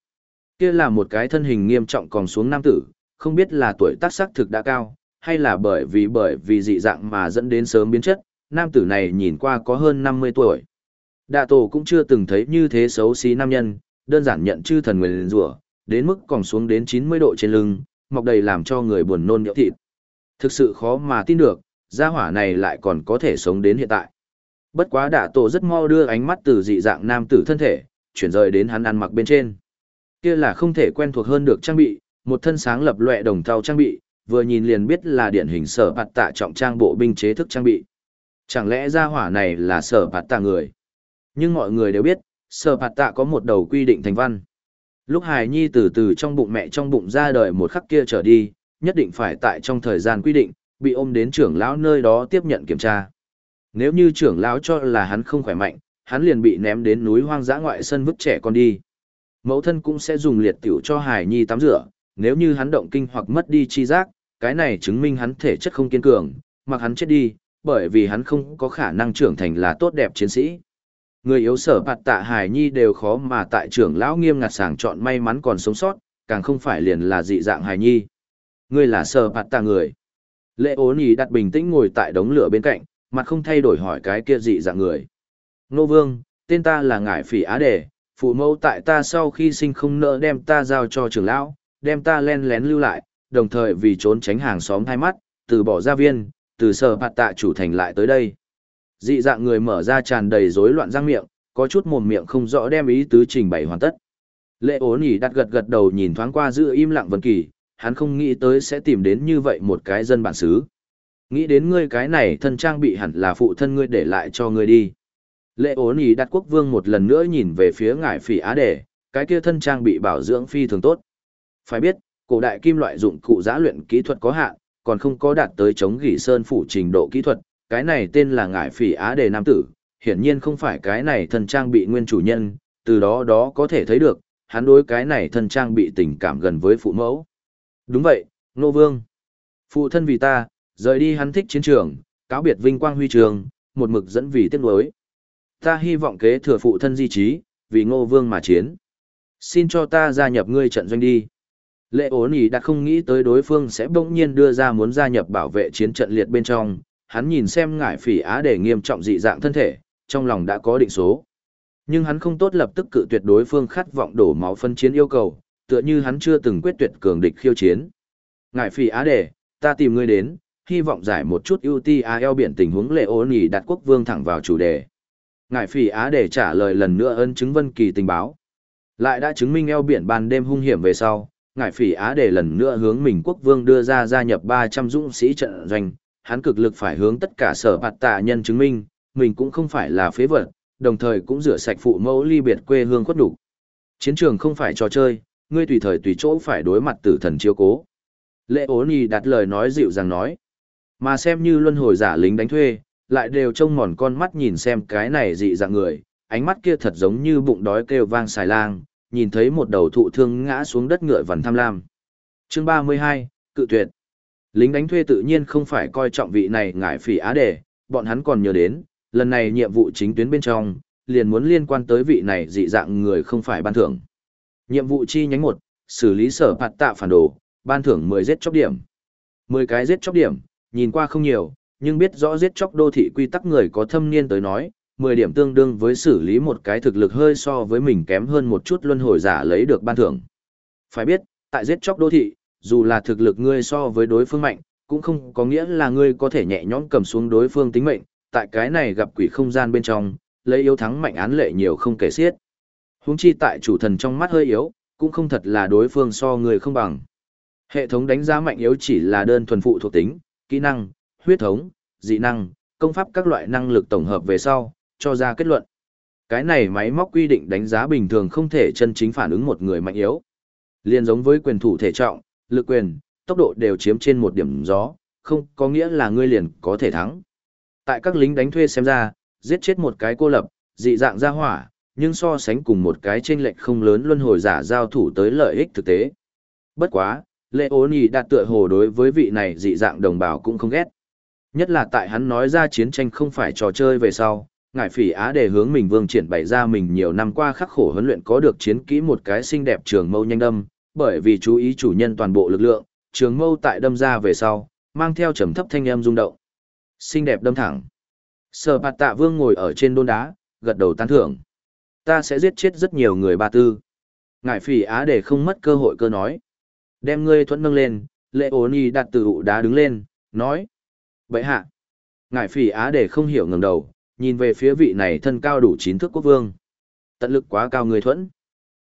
Kia là một cái thân hình nghiêm trọng còn xuống nam tử, không biết là tuổi tác sắc thực đã cao, hay là bởi vì bởi vì dị dạng mà dẫn đến sớm biến chất, nam tử này nhìn qua có hơn 50 tuổi. Đạ tổ cũng chưa từng thấy như thế xấu xí nam nhân, đơn giản nhận chư thần nguyền rủa, đến mức còn xuống đến 90 độ trên lưng, mọc đầy làm cho người buồn nôn nhỡ thịt. Thực sự khó mà tin được, gia hỏa này lại còn có thể sống đến hiện tại. Bất quá đạ tổ rất mau đưa ánh mắt từ dị dạng nam tử thân thể, chuyển rời đến hắn ăn mặc bên trên. Kia là không thể quen thuộc hơn được trang bị, một thân sáng lập loè đồng thau trang bị, vừa nhìn liền biết là điển hình sở bạt tạ trọng trang bộ binh chế thức trang bị. Chẳng lẽ gia hỏa này là sở bạt tạ người? Nhưng mọi người đều biết, sở bạt tạ có một đầu quy định thành văn. Lúc hài nhi từ từ trong bụng mẹ trong bụng ra đời một khắc kia trở đi, nhất định phải tại trong thời gian quy định, bị ôm đến trưởng lão nơi đó tiếp nhận kiểm tra. Nếu như trưởng lão cho là hắn không khỏe mạnh, hắn liền bị ném đến núi hoang dã ngoại sân vứt trẻ con đi. Mẫu thân cũng sẽ dùng liệt tiểu cho hài nhi tắm rửa, nếu như hắn động kinh hoặc mất đi chi giác, cái này chứng minh hắn thể chất không kiên cường, mặc hắn chết đi, bởi vì hắn không có khả năng trưởng thành là tốt đẹp chiến sĩ. Người yếu sở bạt tạ hài nhi đều khó mà tại trưởng lão nghiêm ngặt sàng chọn may mắn còn sống sót, càng không phải liền là dị dạng hài nhi. Ngươi là sở bạt tạ người. Lệ ố nhì đặt bình tĩnh ngồi tại đống lửa bên cạnh, mặt không thay đổi hỏi cái kia dị dạng người. Nô vương, tên ta là ngải phỉ á đề, phụ mẫu tại ta sau khi sinh không nỡ đem ta giao cho trưởng lão, đem ta len lén lưu lại, đồng thời vì trốn tránh hàng xóm thay mắt, từ bỏ gia viên, từ sở bạt tạ chủ thành lại tới đây. Dị dạng người mở ra tràn đầy rối loạn răng miệng, có chút mồm miệng không rõ đem ý tứ trình bày hoàn tất. Lệ ố nỉ đặt gật gật đầu nhìn thoáng qua giữ im lặng Vân Kỳ, hắn không nghĩ tới sẽ tìm đến như vậy một cái dân bản xứ. Nghĩ đến ngươi cái này thân trang bị hẳn là phụ thân ngươi để lại cho ngươi đi. Lệ ốn ý đặt quốc vương một lần nữa nhìn về phía ngải phỉ á đề, cái kia thân trang bị bảo dưỡng phi thường tốt. Phải biết, cổ đại kim loại dụng cụ giã luyện kỹ thuật có hạn, còn không có đạt tới chống gỉ sơn phủ trình độ kỹ thuật, cái này tên là ngải phỉ á đề nam tử, hiển nhiên không phải cái này thân trang bị nguyên chủ nhân, từ đó đó có thể thấy được, hắn đối cái này thân trang bị tình cảm gần với phụ mẫu. Đúng vậy, Nô Vương. Phụ thân vì ta, rời đi hắn thích chiến trường, cáo biệt vinh quang huy trường, một mực dẫn vì tiếc nuối. Ta hy vọng kế thừa phụ thân di trí, vì Ngô Vương mà chiến. Xin cho ta gia nhập ngươi trận doanh đi. Lệ ố nỉ đã không nghĩ tới đối phương sẽ bỗng nhiên đưa ra muốn gia nhập bảo vệ chiến trận liệt bên trong, hắn nhìn xem ngải phỉ á để nghiêm trọng dị dạng thân thể, trong lòng đã có định số. Nhưng hắn không tốt lập tức cự tuyệt đối phương khát vọng đổ máu phân chiến yêu cầu, tựa như hắn chưa từng quyết tuyệt cường địch khiêu chiến. Ngải phỉ á để, ta tìm ngươi đến, hy vọng giải một chút UTAL biển tình huống lệ ôn nhì đặt quốc vương thẳng vào chủ đề. Ngải phỉ á để trả lời lần nữa ân chứng vân kỳ tình báo. Lại đã chứng minh eo biển ban đêm hung hiểm về sau, ngải phỉ á để lần nữa hướng mình quốc vương đưa ra gia nhập 300 dũng sĩ trận doanh, hắn cực lực phải hướng tất cả sở bạt tạ nhân chứng minh, mình cũng không phải là phế vật, đồng thời cũng rửa sạch phụ mẫu ly biệt quê hương khuất đủ. Chiến trường không phải trò chơi, ngươi tùy thời tùy chỗ phải đối mặt tử thần chiếu cố. Lệ ố nì đặt lời nói dịu dàng nói, mà xem như luân hồi giả lính đánh thuê, lại đều trông mòn con mắt nhìn xem cái này dị dạng người, ánh mắt kia thật giống như bụng đói kêu vang xài lang, nhìn thấy một đầu thụ thương ngã xuống đất ngựa vằn tham lam. Chương 32, cự tuyệt. Lính đánh thuê tự nhiên không phải coi trọng vị này ngại phỉ á đề, bọn hắn còn nhớ đến, lần này nhiệm vụ chính tuyến bên trong, liền muốn liên quan tới vị này dị dạng người không phải ban thưởng. Nhiệm vụ chi nhánh 1, xử lý sở phạt tạ phản đồ, ban thưởng 10 giết chóc điểm. 10 cái giết chóc điểm, nhìn qua không nhiều, nhưng biết rõ giết chóc đô thị quy tắc người có thâm niên tới nói, 10 điểm tương đương với xử lý một cái thực lực hơi so với mình kém hơn một chút luân hồi giả lấy được ban thưởng. Phải biết, tại giết chóc đô thị, dù là thực lực ngươi so với đối phương mạnh, cũng không có nghĩa là ngươi có thể nhẹ nhõm cầm xuống đối phương tính mệnh, tại cái này gặp quỷ không gian bên trong, lấy yếu thắng mạnh án lệ nhiều không kể xiết. Huống chi tại chủ thần trong mắt hơi yếu, cũng không thật là đối phương so người không bằng. Hệ thống đánh giá mạnh yếu chỉ là đơn thuần phụ thuộc tính, kỹ năng, huyết thống, dị năng, công pháp các loại năng lực tổng hợp về sau, cho ra kết luận. Cái này máy móc quy định đánh giá bình thường không thể chân chính phản ứng một người mạnh yếu. Liên giống với quyền thủ thể trọng, lực quyền, tốc độ đều chiếm trên một điểm gió, không có nghĩa là ngươi liền có thể thắng. Tại các lính đánh thuê xem ra, giết chết một cái cô lập, dị dạng ra hỏa, nhưng so sánh cùng một cái chênh lệch không lớn luân hồi giả giao thủ tới lợi ích thực tế. Bất quá, Lệ ố Nhị đạt tựa hồ đối với vị này dị dạng đồng bào cũng không ghét. Nhất là tại hắn nói ra chiến tranh không phải trò chơi về sau, ngải phỉ á để hướng mình vương triển bày ra mình nhiều năm qua khắc khổ huấn luyện có được chiến kỹ một cái xinh đẹp trường mâu nhanh đâm, bởi vì chú ý chủ nhân toàn bộ lực lượng, trường mâu tại đâm ra về sau, mang theo trầm thấp thanh âm rung động. Xinh đẹp đâm thẳng. Sở bạt tạ vương ngồi ở trên đôn đá, gật đầu tán thưởng. Ta sẽ giết chết rất nhiều người ba tư. Ngải phỉ á để không mất cơ hội cơ nói. Đem ngươi thuẫn nâng lên, lệ ố Nhi đặt từ ụ đá đứng lên, nói. Vậy hạ. Ngải phỉ á để không hiểu ngẩng đầu, nhìn về phía vị này thân cao đủ chín thước quốc vương. Tận lực quá cao người thuẫn.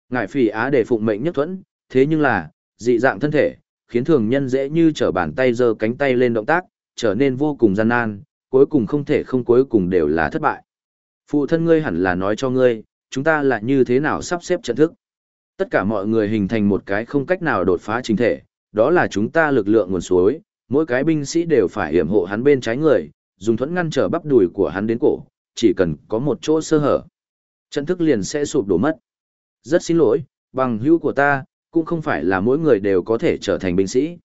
Ngải phỉ á để phụng mệnh nhất thuẫn, thế nhưng là, dị dạng thân thể, khiến thường nhân dễ như trở bàn tay giơ cánh tay lên động tác, trở nên vô cùng gian nan, cuối cùng không thể không cuối cùng đều là thất bại. Phụ thân ngươi hẳn là nói cho ngươi, chúng ta là như thế nào sắp xếp trận thức. Tất cả mọi người hình thành một cái không cách nào đột phá chính thể, đó là chúng ta lực lượng nguồn suối, mỗi cái binh sĩ đều phải hiểm hộ hắn bên trái người, dùng thuẫn ngăn trở bắp đùi của hắn đến cổ, chỉ cần có một chỗ sơ hở. Trận thức liền sẽ sụp đổ mất. Rất xin lỗi, bằng hữu của ta, cũng không phải là mỗi người đều có thể trở thành binh sĩ.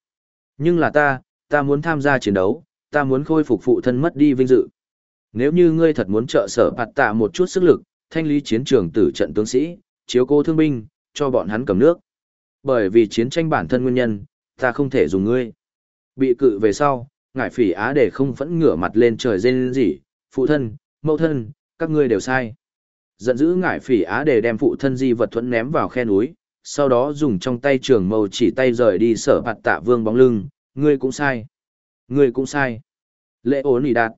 Nhưng là ta, ta muốn tham gia chiến đấu, ta muốn khôi phục phụ thân mất đi vinh dự. Nếu như ngươi thật muốn trợ sở bạt tạ một chút sức lực, thanh lý chiến trường tử trận tướng sĩ, chiếu cố thương binh, cho bọn hắn cầm nước. Bởi vì chiến tranh bản thân nguyên nhân, ta không thể dùng ngươi. Bị cự về sau, ngải phỉ á để không vẫn ngửa mặt lên trời rên rỉ, phụ thân, mẫu thân, các ngươi đều sai. Giận dữ ngải phỉ á để đem phụ thân di vật thuẫn ném vào khe núi, sau đó dùng trong tay trường mâu chỉ tay rời đi sở bạt tạ vương bóng lưng, ngươi cũng sai. Ngươi cũng sai. Lệ ổn nỉ đạt.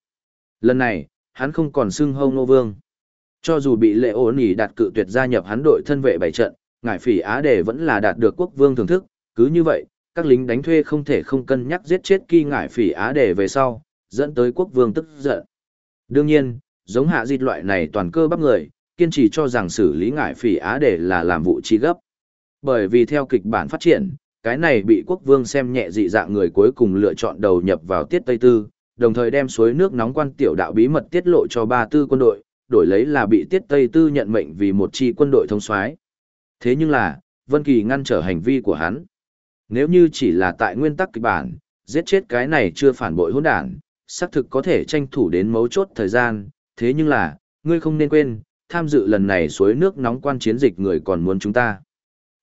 Lần này, hắn không còn xưng hâu nô vương. Cho dù bị lệ ổn nỉ đạt cự tuyệt gia nhập hắn đội thân vệ bảy trận, ngải phỉ Á Đề vẫn là đạt được quốc vương thưởng thức, cứ như vậy, các lính đánh thuê không thể không cân nhắc giết chết kỳ ngải phỉ Á Đề về sau, dẫn tới quốc vương tức giận. Đương nhiên, giống hạ dịch loại này toàn cơ bắp người, kiên trì cho rằng xử lý ngải phỉ Á Đề là làm vụ chi gấp. Bởi vì theo kịch bản phát triển, cái này bị quốc vương xem nhẹ dị dạng người cuối cùng lựa chọn đầu nhập vào tiết Tây Tư, đồng thời đem suối nước nóng quan tiểu đạo bí mật tiết lộ cho ba tư quân đội, đổi lấy là bị tiết Tây Tư nhận mệnh vì một chi quân đội thông soái. Thế nhưng là, Vân Kỳ ngăn trở hành vi của hắn. Nếu như chỉ là tại nguyên tắc kịch bản, giết chết cái này chưa phản bội hỗn đản, xác thực có thể tranh thủ đến mấu chốt thời gian, thế nhưng là, ngươi không nên quên, tham dự lần này suối nước nóng quan chiến dịch người còn muốn chúng ta.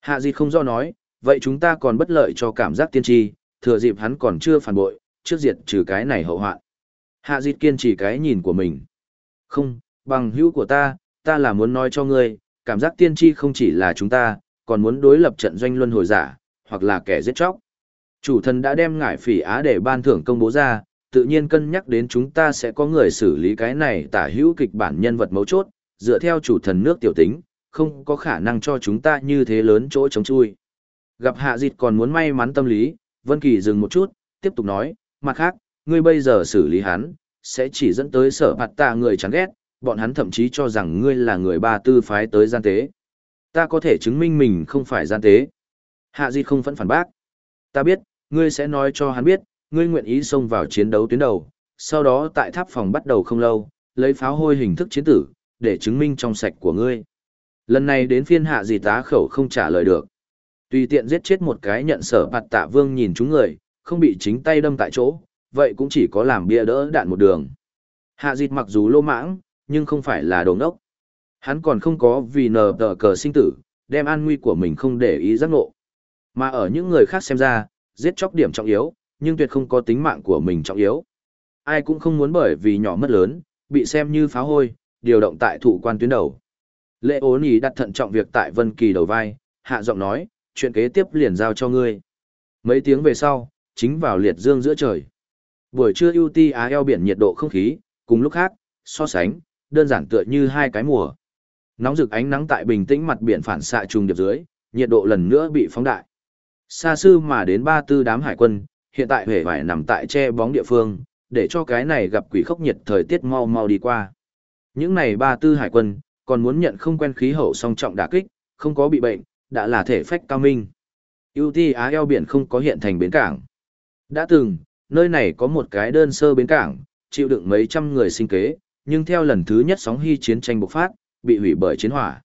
Hạ Di không do nói, vậy chúng ta còn bất lợi cho cảm giác tiên tri, thừa dịp hắn còn chưa phản bội, trước diệt trừ cái này hậu hoạn. Hạ Di kiên trì cái nhìn của mình. Không, bằng hữu của ta, ta là muốn nói cho ngươi, cảm giác tiên tri không chỉ là chúng ta, còn muốn đối lập trận doanh luân hồi giả, hoặc là kẻ giết chóc. Chủ thần đã đem ngải phỉ á để ban thưởng công bố ra, tự nhiên cân nhắc đến chúng ta sẽ có người xử lý cái này tả hữu kịch bản nhân vật mấu chốt, dựa theo chủ thần nước tiểu tính, không có khả năng cho chúng ta như thế lớn chỗ chống chui. Gặp hạ dịch còn muốn may mắn tâm lý, Vân Kỳ dừng một chút, tiếp tục nói, mặt khác, ngươi bây giờ xử lý hắn, sẽ chỉ dẫn tới sở bạt tạ người chán ghét, bọn hắn thậm chí cho rằng ngươi là người ba tư phái tới gian tế. Ta có thể chứng minh mình không phải gian tế. Hạ Di không phẫn phản bác. Ta biết, ngươi sẽ nói cho hắn biết, ngươi nguyện ý xông vào chiến đấu tuyến đầu, sau đó tại tháp phòng bắt đầu không lâu, lấy pháo hôi hình thức chiến tử, để chứng minh trong sạch của ngươi. Lần này đến phiên hạ Di tá khẩu không trả lời được. Tùy tiện giết chết một cái nhận sở bạt tạ vương nhìn chúng người, không bị chính tay đâm tại chỗ, vậy cũng chỉ có làm bia đỡ đạn một đường. Hạ dịch mặc dù lô mãng, nhưng không phải là đồ ngốc. Hắn còn không có vì nờ tờ cờ sinh tử, đem an nguy của mình không để ý giác ngộ. Mà ở những người khác xem ra, giết chóc điểm trọng yếu, nhưng tuyệt không có tính mạng của mình trọng yếu. Ai cũng không muốn bởi vì nhỏ mất lớn, bị xem như phá hôi, điều động tại thủ quan tuyến đầu. Lệ ố ý đặt thận trọng việc tại Vân Kỳ đầu vai, hạ giọng nói, chuyện kế tiếp liền giao cho ngươi. Mấy tiếng về sau, chính vào liệt dương giữa trời. Buổi trưa ưu ti á eo biển nhiệt độ không khí, cùng lúc khác, so sánh, đơn giản tựa như hai cái mùa. Nóng rực ánh nắng tại bình tĩnh mặt biển phản xạ trùng điệp dưới, nhiệt độ lần nữa bị phóng đại. Xa sư mà đến ba tư đám hải quân, hiện tại hề phải nằm tại che bóng địa phương, để cho cái này gặp quỷ khốc nhiệt thời tiết mau mau đi qua. Những này ba tư hải quân, còn muốn nhận không quen khí hậu song trọng đả kích, không có bị bệnh, đã là thể phách cao minh. UT Á eo biển không có hiện thành bến cảng. Đã từng, nơi này có một cái đơn sơ bến cảng, chịu đựng mấy trăm người sinh kế, nhưng theo lần thứ nhất sóng hy chiến tranh bộc phát, bị hủy bởi chiến hỏa.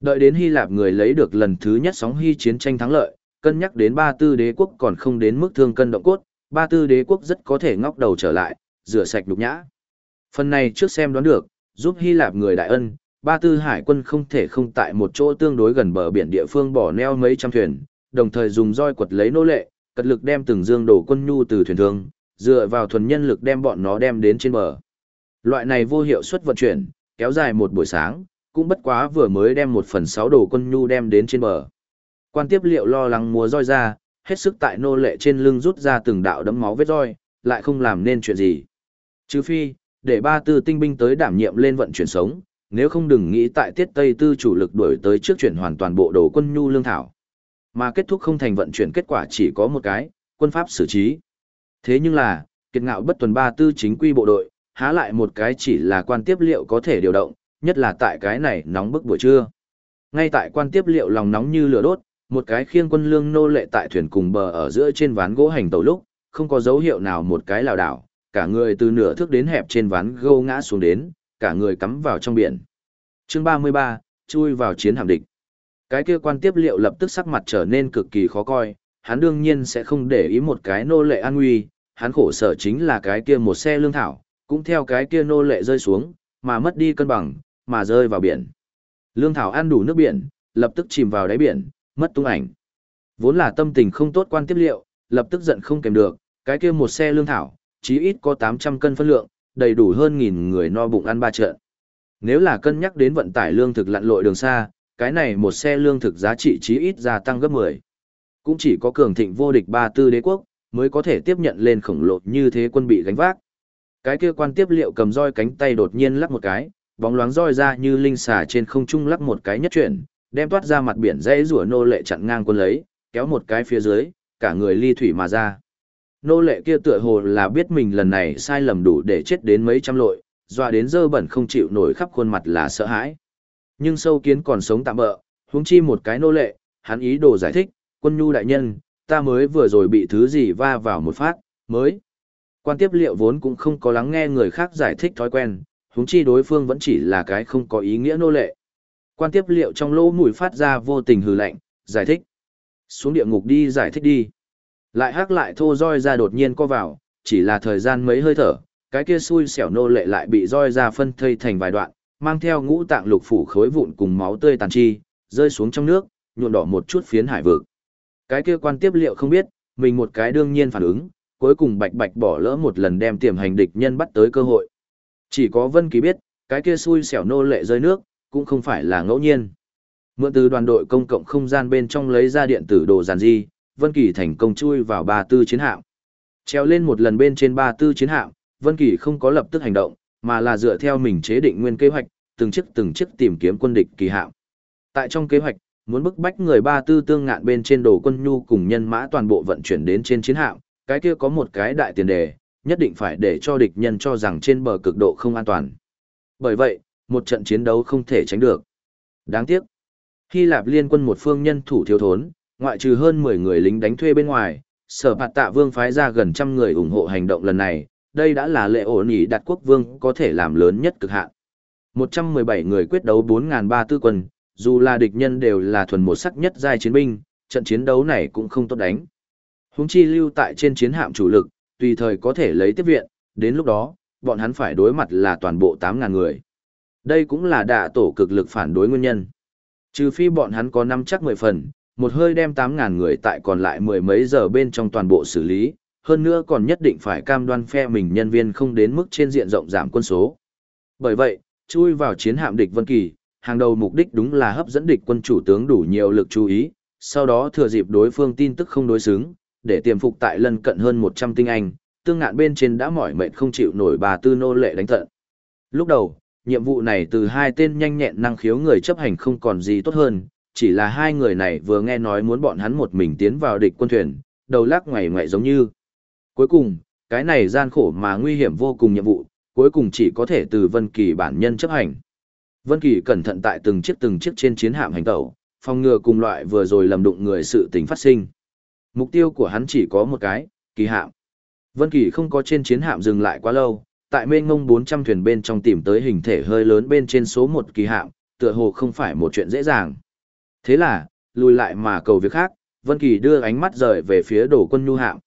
Đợi đến Hy Lạp người lấy được lần thứ nhất sóng hy chiến tranh thắng lợi, cân nhắc đến ba tư đế quốc còn không đến mức thương cân động cốt, ba tư đế quốc rất có thể ngóc đầu trở lại, rửa sạch đục nhã. Phần này trước xem đoán được, giúp Hy Lạp người đại ân, ba tư hải quân không thể không tại một chỗ tương đối gần bờ biển địa phương bỏ neo mấy trăm thuyền, đồng thời dùng roi quật lấy nô lệ, cật lực đem từng dương đổ quân nhu từ thuyền thương, dựa vào thuần nhân lực đem bọn nó đem đến trên bờ. Loại này vô hiệu suất vận chuyển, kéo dài một buổi sáng, cũng bất quá vừa mới đem một phần sáu đồ quân nhu đem đến trên bờ. Quan tiếp liệu lo lắng múa roi ra, hết sức tại nô lệ trên lưng rút ra từng đạo đấm máu vết roi, lại không làm nên chuyện gì. Chứ phi, để ba tư tinh binh tới đảm nhiệm lên vận chuyển sống, nếu không đừng nghĩ tại tiết tây tư chủ lực đuổi tới trước chuyển hoàn toàn bộ đồ quân nhu lương thảo. Mà kết thúc không thành vận chuyển kết quả chỉ có một cái, quân pháp xử trí. Thế nhưng là, kiệt ngạo bất tuần ba tư chính quy bộ đội, há lại một cái chỉ là quan tiếp liệu có thể điều động, nhất là tại cái này nóng bức buổi trưa. Ngay tại quan tiếp liệu lòng nóng như lửa đốt, một cái khiêng quân lương nô lệ tại thuyền cùng bờ ở giữa trên ván gỗ hành tàu lúc, không có dấu hiệu nào một cái lảo đảo, cả người từ nửa thước đến hẹp trên ván gỗ ngã xuống đến, cả người cắm vào trong biển. Chương 33, chui vào chiến hạm địch. Cái kia quan tiếp liệu lập tức sắc mặt trở nên cực kỳ khó coi, hắn đương nhiên sẽ không để ý một cái nô lệ an nguy, hắn khổ sở chính là cái kia một xe lương thảo, cũng theo cái kia nô lệ rơi xuống, mà mất đi cân bằng, mà rơi vào biển. Lương thảo ăn đủ nước biển, lập tức chìm vào đáy biển, mất tung ảnh. Vốn là tâm tình không tốt quan tiếp liệu, lập tức giận không kèm được, cái kia một xe lương thảo, chí ít có 800 cân phân lượng, đầy đủ hơn nghìn người no bụng ăn ba trận. Nếu là cân nhắc đến vận tải lương thực lặn lội đường xa, cái này một xe lương thực giá trị chí ít gia tăng gấp 10. Cũng chỉ có cường thịnh vô địch ba tư đế quốc, mới có thể tiếp nhận lên khổng lồ như thế quân bị gánh vác. Cái kia quan tiếp liệu cầm roi cánh tay đột nhiên lắc một cái, bóng loáng roi ra như linh xà trên không trung lắc một cái nhất chuyển, đem toát ra mặt biển dãy rủa nô lệ chặn ngang quân lấy, kéo một cái phía dưới, cả người ly thủy mà ra. Nô lệ kia tựa hồ là biết mình lần này sai lầm đủ để chết đến mấy trăm lội, dọa đến dơ bẩn không chịu nổi khắp khuôn mặt là sợ hãi. Nhưng sâu kiến còn sống tạm bỡ, huống chi một cái nô lệ, hắn ý đồ giải thích, quân nhu đại nhân, ta mới vừa rồi bị thứ gì va vào một phát, mới. Quan tiếp liệu vốn cũng không có lắng nghe người khác giải thích thói quen, huống chi đối phương vẫn chỉ là cái không có ý nghĩa nô lệ. Quan tiếp liệu trong lỗ mũi phát ra vô tình hừ lạnh, giải thích. Xuống địa ngục đi giải thích đi. Lại hắc lại thô roi ra đột nhiên co vào, chỉ là thời gian mấy hơi thở, cái kia xui xẻo nô lệ lại bị roi ra phân thây thành vài đoạn, mang theo ngũ tạng lục phủ khối vụn cùng máu tươi tàn chi, rơi xuống trong nước, nhuộm đỏ một chút phiến hải vực. Cái kia quan tiếp liệu không biết, mình một cái đương nhiên phản ứng, cuối cùng bạch bạch bỏ lỡ một lần đem tiềm hành địch nhân bắt tới cơ hội. Chỉ có Vân Kỳ biết, cái kia xui xẻo nô lệ rơi nước, cũng không phải là ngẫu nhiên. Mượn từ đoàn đội công cộng không gian bên trong lấy ra điện tử đồ giàn di, Vân Kỳ thành công chui vào ba tư chiến hạm. Treo lên một lần bên trên ba tư chiến hạm, Vân Kỳ không có lập tức hành động, mà là dựa theo mình chế định nguyên kế hoạch, từng chiếc từng chiếc tìm kiếm quân địch kỳ hạm. Tại trong kế hoạch, muốn bức bách người ba tư tương ngạn bên trên đồ quân nhu cùng nhân mã toàn bộ vận chuyển đến trên chiến hạm, cái kia có một cái đại tiền đề, nhất định phải để cho địch nhân cho rằng trên bờ cực độ không an toàn. Bởi vậy, một trận chiến đấu không thể tránh được. Đáng tiếc, Hy Lạp liên quân một phương nhân thủ thiếu thốn, ngoại trừ hơn 10 người lính đánh thuê bên ngoài, sở bạt tạ vương phái ra gần trăm người ủng hộ hành động lần này, đây đã là lệ ổn ý đặt quốc vương có thể làm lớn nhất cực hạn. 117 người quyết đấu 4.300 tư quân, dù là địch nhân đều là thuần một sắc nhất giai chiến binh, trận chiến đấu này cũng không tốt đánh. Huống chi lưu tại trên chiến hạm chủ lực, tùy thời có thể lấy tiếp viện, đến lúc đó, bọn hắn phải đối mặt là toàn bộ 8.000 người. Đây cũng là đạ tổ cực lực phản đối nguyên nhân. Trừ phi bọn hắn có năm chắc 10 phần, một hơi đem 8.000 người tại còn lại mười mấy giờ bên trong toàn bộ xử lý, hơn nữa còn nhất định phải cam đoan phe mình nhân viên không đến mức trên diện rộng giảm quân số. Bởi vậy, chui vào chiến hạm địch Vân Kỳ, hàng đầu mục đích đúng là hấp dẫn địch quân chủ tướng đủ nhiều lực chú ý, sau đó thừa dịp đối phương tin tức không đối xứng, để tiềm phục tại lân cận hơn 100 tinh anh, tương ngạn bên trên đã mỏi mệt không chịu nổi bà tư nô lệ đánh tận. Lúc đầu, nhiệm vụ này từ hai tên nhanh nhẹn năng khiếu người chấp hành không còn gì tốt hơn, chỉ là hai người này vừa nghe nói muốn bọn hắn một mình tiến vào địch quân thuyền, đầu lắc ngoảy ngoại giống như. Cuối cùng, cái này gian khổ mà nguy hiểm vô cùng nhiệm vụ, cuối cùng chỉ có thể từ Vân Kỳ bản nhân chấp hành. Vân Kỳ cẩn thận tại từng chiếc từng chiếc trên chiến hạm hành tẩu, phòng ngừa cùng loại vừa rồi lầm đụng người sự tình phát sinh. Mục tiêu của hắn chỉ có một cái, kỳ hạm. Vân Kỳ không có trên chiến hạm dừng lại quá lâu, tại mênh mông 400 thuyền bên trong tìm tới hình thể hơi lớn bên trên số một kỳ hạm, tựa hồ không phải một chuyện dễ dàng. Thế là, lùi lại mà cầu việc khác, Vân Kỳ đưa ánh mắt rời về phía đổ quân nhu hạm.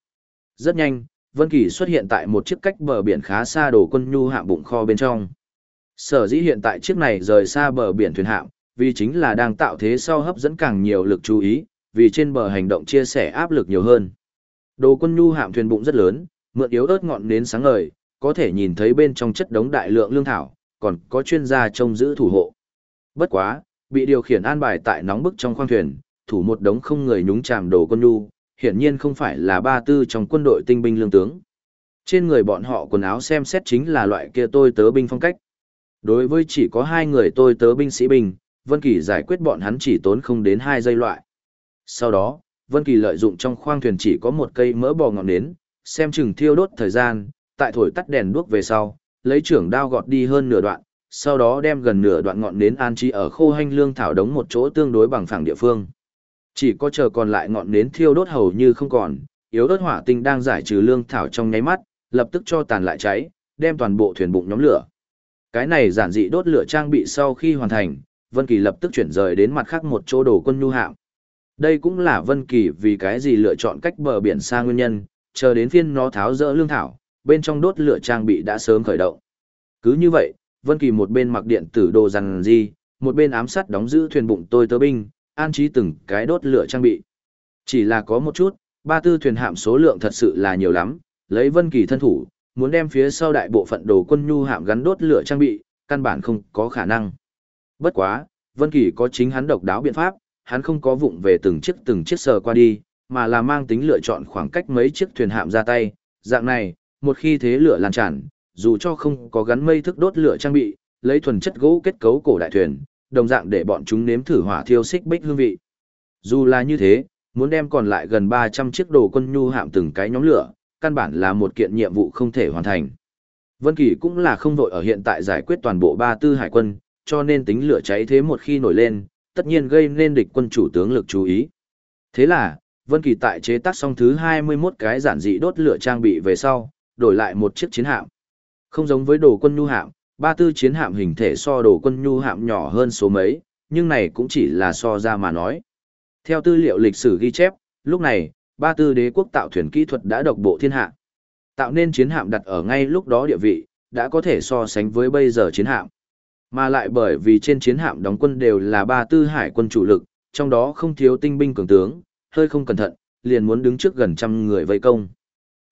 Rất nhanh, Vân Kỳ xuất hiện tại một chiếc cách bờ biển khá xa đổ quân nhu hạm bụng kho bên trong. Sở dĩ hiện tại chiếc này rời xa bờ biển thuyền hạm, vì chính là đang tạo thế sau hấp dẫn càng nhiều lực chú ý, vì trên bờ hành động chia sẻ áp lực nhiều hơn. Đồ quân nhu hạm thuyền bụng rất lớn, mượn yếu ớt ngọn nến sáng ngời, có thể nhìn thấy bên trong chất đống đại lượng lương thảo, còn có chuyên gia trông giữ thủ hộ. Bất quá, bị điều khiển an bài tại nóng bức trong khoang thuyền, thủ một đống không người nhúng chàm đồ quân nhu, hiển nhiên không phải là ba tư trong quân đội tinh binh lương tướng. Trên người bọn họ quần áo xem xét chính là loại kia tôi tớ binh phong cách. Đối với chỉ có hai người tôi tớ binh sĩ binh, Vân Kỳ giải quyết bọn hắn chỉ tốn không đến hai giây loại. Sau đó, Vân Kỳ lợi dụng trong khoang thuyền chỉ có một cây mỡ bò ngọn nến, xem chừng thiêu đốt thời gian, tại thổi tắt đèn đuốc về sau, lấy trưởng đao gọt đi hơn nửa đoạn, sau đó đem gần nửa đoạn ngọn nến an trí ở khô hanh lương thảo đống một chỗ tương đối bằng phẳng địa phương. Chỉ có chờ còn lại ngọn nến thiêu đốt hầu như không còn, yếu ớt hỏa tinh đang giải trừ lương thảo trong nháy mắt, lập tức cho tàn lại cháy, đem toàn bộ thuyền bụng nhóm lửa. Cái này giản dị đốt lửa trang bị sau khi hoàn thành, Vân Kỳ lập tức chuyển rời đến mặt khác một chỗ đồ quân nhu hạm. Đây cũng là Vân Kỳ vì cái gì lựa chọn cách bờ biển xa nguyên nhân, chờ đến phiên nó tháo rỡ lương thảo, bên trong đốt lửa trang bị đã sớm khởi động. Cứ như vậy, Vân Kỳ một bên mặc điện tử đồ rằng gì, một bên ám sát đóng giữ thuyền bụng tôi tớ binh, an trí từng cái đốt lửa trang bị. Chỉ là có một chút, ba tư thuyền hạm số lượng thật sự là nhiều lắm, lấy Vân Kỳ thân thủ, muốn đem phía sau đại bộ phận đồ quân nhu hạm gắn đốt lửa trang bị, căn bản không có khả năng. Bất quá, Vân Kỳ có chính hắn độc đáo biện pháp, hắn không có vụng về từng chiếc từng chiếc sờ qua đi, mà là mang tính lựa chọn khoảng cách mấy chiếc thuyền hạm ra tay, dạng này, một khi thế lửa lan tràn, dù cho không có gắn mây thức đốt lửa trang bị, lấy thuần chất gỗ kết cấu cổ đại thuyền, đồng dạng để bọn chúng nếm thử hỏa thiêu xích bích hương vị. Dù là như thế, muốn đem còn lại gần 300 chiếc đồ quân nhu hạm từng cái nhóm lửa, căn bản là một kiện nhiệm vụ không thể hoàn thành. Vân Kỳ cũng là không vội ở hiện tại giải quyết toàn bộ ba tư hải quân, cho nên tính lửa cháy thế một khi nổi lên, tất nhiên gây nên địch quân chủ tướng lực chú ý. Thế là, Vân Kỳ tại chế tác xong thứ 21 cái giản dị đốt lửa trang bị về sau, đổi lại một chiếc chiến hạm. Không giống với đồ quân nhu hạm, ba tư chiến hạm hình thể so đồ quân nhu hạm nhỏ hơn số mấy, nhưng này cũng chỉ là so ra mà nói. Theo tư liệu lịch sử ghi chép, lúc này, ba tư đế quốc tạo thuyền kỹ thuật đã độc bộ thiên hạ. Tạo nên chiến hạm đặt ở ngay lúc đó địa vị, đã có thể so sánh với bây giờ chiến hạm. Mà lại bởi vì trên chiến hạm đóng quân đều là ba tư hải quân chủ lực, trong đó không thiếu tinh binh cường tướng, hơi không cẩn thận, liền muốn đứng trước gần trăm người vây công.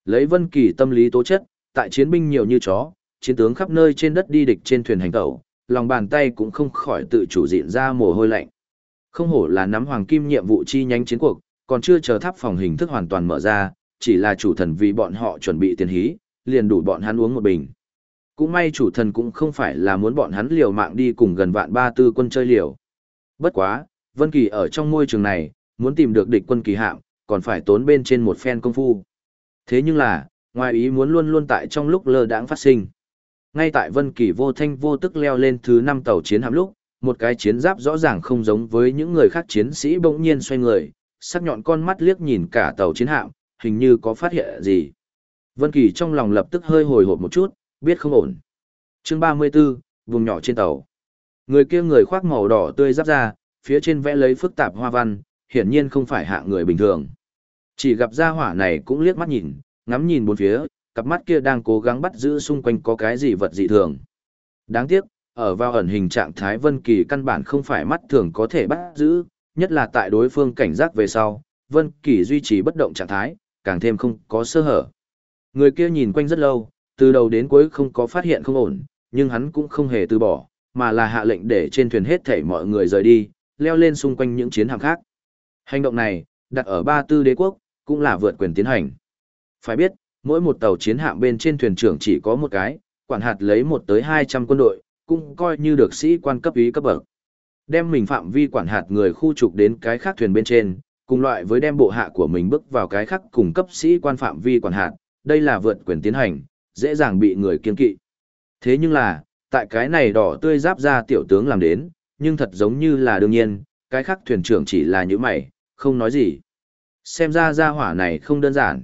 Lấy Vân Kỳ tâm lý tố chất, tại chiến binh nhiều như chó, chiến tướng khắp nơi trên đất đi địch trên thuyền hành tẩu, lòng bàn tay cũng không khỏi tự chủ diện ra mồ hôi lạnh. Không hổ là nắm hoàng kim nhiệm vụ chi nhánh chiến cuộc, còn chưa chờ tháp phòng hình thức hoàn toàn mở ra, chỉ là chủ thần vì bọn họ chuẩn bị tiền hí, liền đủ bọn hắn uống một bình. Cũng may chủ thần cũng không phải là muốn bọn hắn liều mạng đi cùng gần vạn ba tư quân chơi liều. Bất quá, Vân Kỳ ở trong môi trường này, muốn tìm được địch quân kỳ hạm, còn phải tốn bên trên một phen công phu. Thế nhưng là, ngoài ý muốn luôn luôn tại trong lúc lơ đãng phát sinh. Ngay tại Vân Kỳ vô thanh vô tức leo lên thứ 5 tàu chiến hạm lúc, một cái chiến giáp rõ ràng không giống với những người khác chiến sĩ bỗng nhiên xoay người, sắc nhọn con mắt liếc nhìn cả tàu chiến hạm, hình như có phát hiện gì. Vân Kỳ trong lòng lập tức hơi hồi hộp một chút, biết không ổn. Chương 34, vùng nhỏ trên tàu. Người kia người khoác màu đỏ tươi giáp ra, phía trên vẽ lấy phức tạp hoa văn, hiển nhiên không phải hạng người bình thường. Chỉ gặp gia hỏa này cũng liếc mắt nhìn, ngắm nhìn bốn phía, cặp mắt kia đang cố gắng bắt giữ xung quanh có cái gì vật dị thường. Đáng tiếc, ở vào ẩn hình trạng thái Vân Kỳ căn bản không phải mắt thường có thể bắt giữ, nhất là tại đối phương cảnh giác về sau, Vân Kỳ duy trì bất động trạng thái, càng thêm không có sơ hở. Người kia nhìn quanh rất lâu, từ đầu đến cuối không có phát hiện không ổn, nhưng hắn cũng không hề từ bỏ, mà là hạ lệnh để trên thuyền hết thảy mọi người rời đi, leo lên xung quanh những chiến hạm khác. Hành động này, đặt ở ba tư đế quốc, cũng là vượt quyền tiến hành. Phải biết, mỗi một tàu chiến hạm bên trên thuyền trưởng chỉ có một cái, quản hạt lấy một tới 200 quân đội, cũng coi như được sĩ quan cấp ý cấp bậc. Đem mình phạm vi quản hạt người khu trục đến cái khác thuyền bên trên, cùng loại với đem bộ hạ của mình bước vào cái khác cùng cấp sĩ quan phạm vi quản hạt, đây là vượt quyền tiến hành, dễ dàng bị người kiên kỵ. Thế nhưng là, tại cái này đỏ tươi giáp ra tiểu tướng làm đến, nhưng thật giống như là đương nhiên, cái khác thuyền trưởng chỉ là những mày, không nói gì. Xem ra gia hỏa này không đơn giản.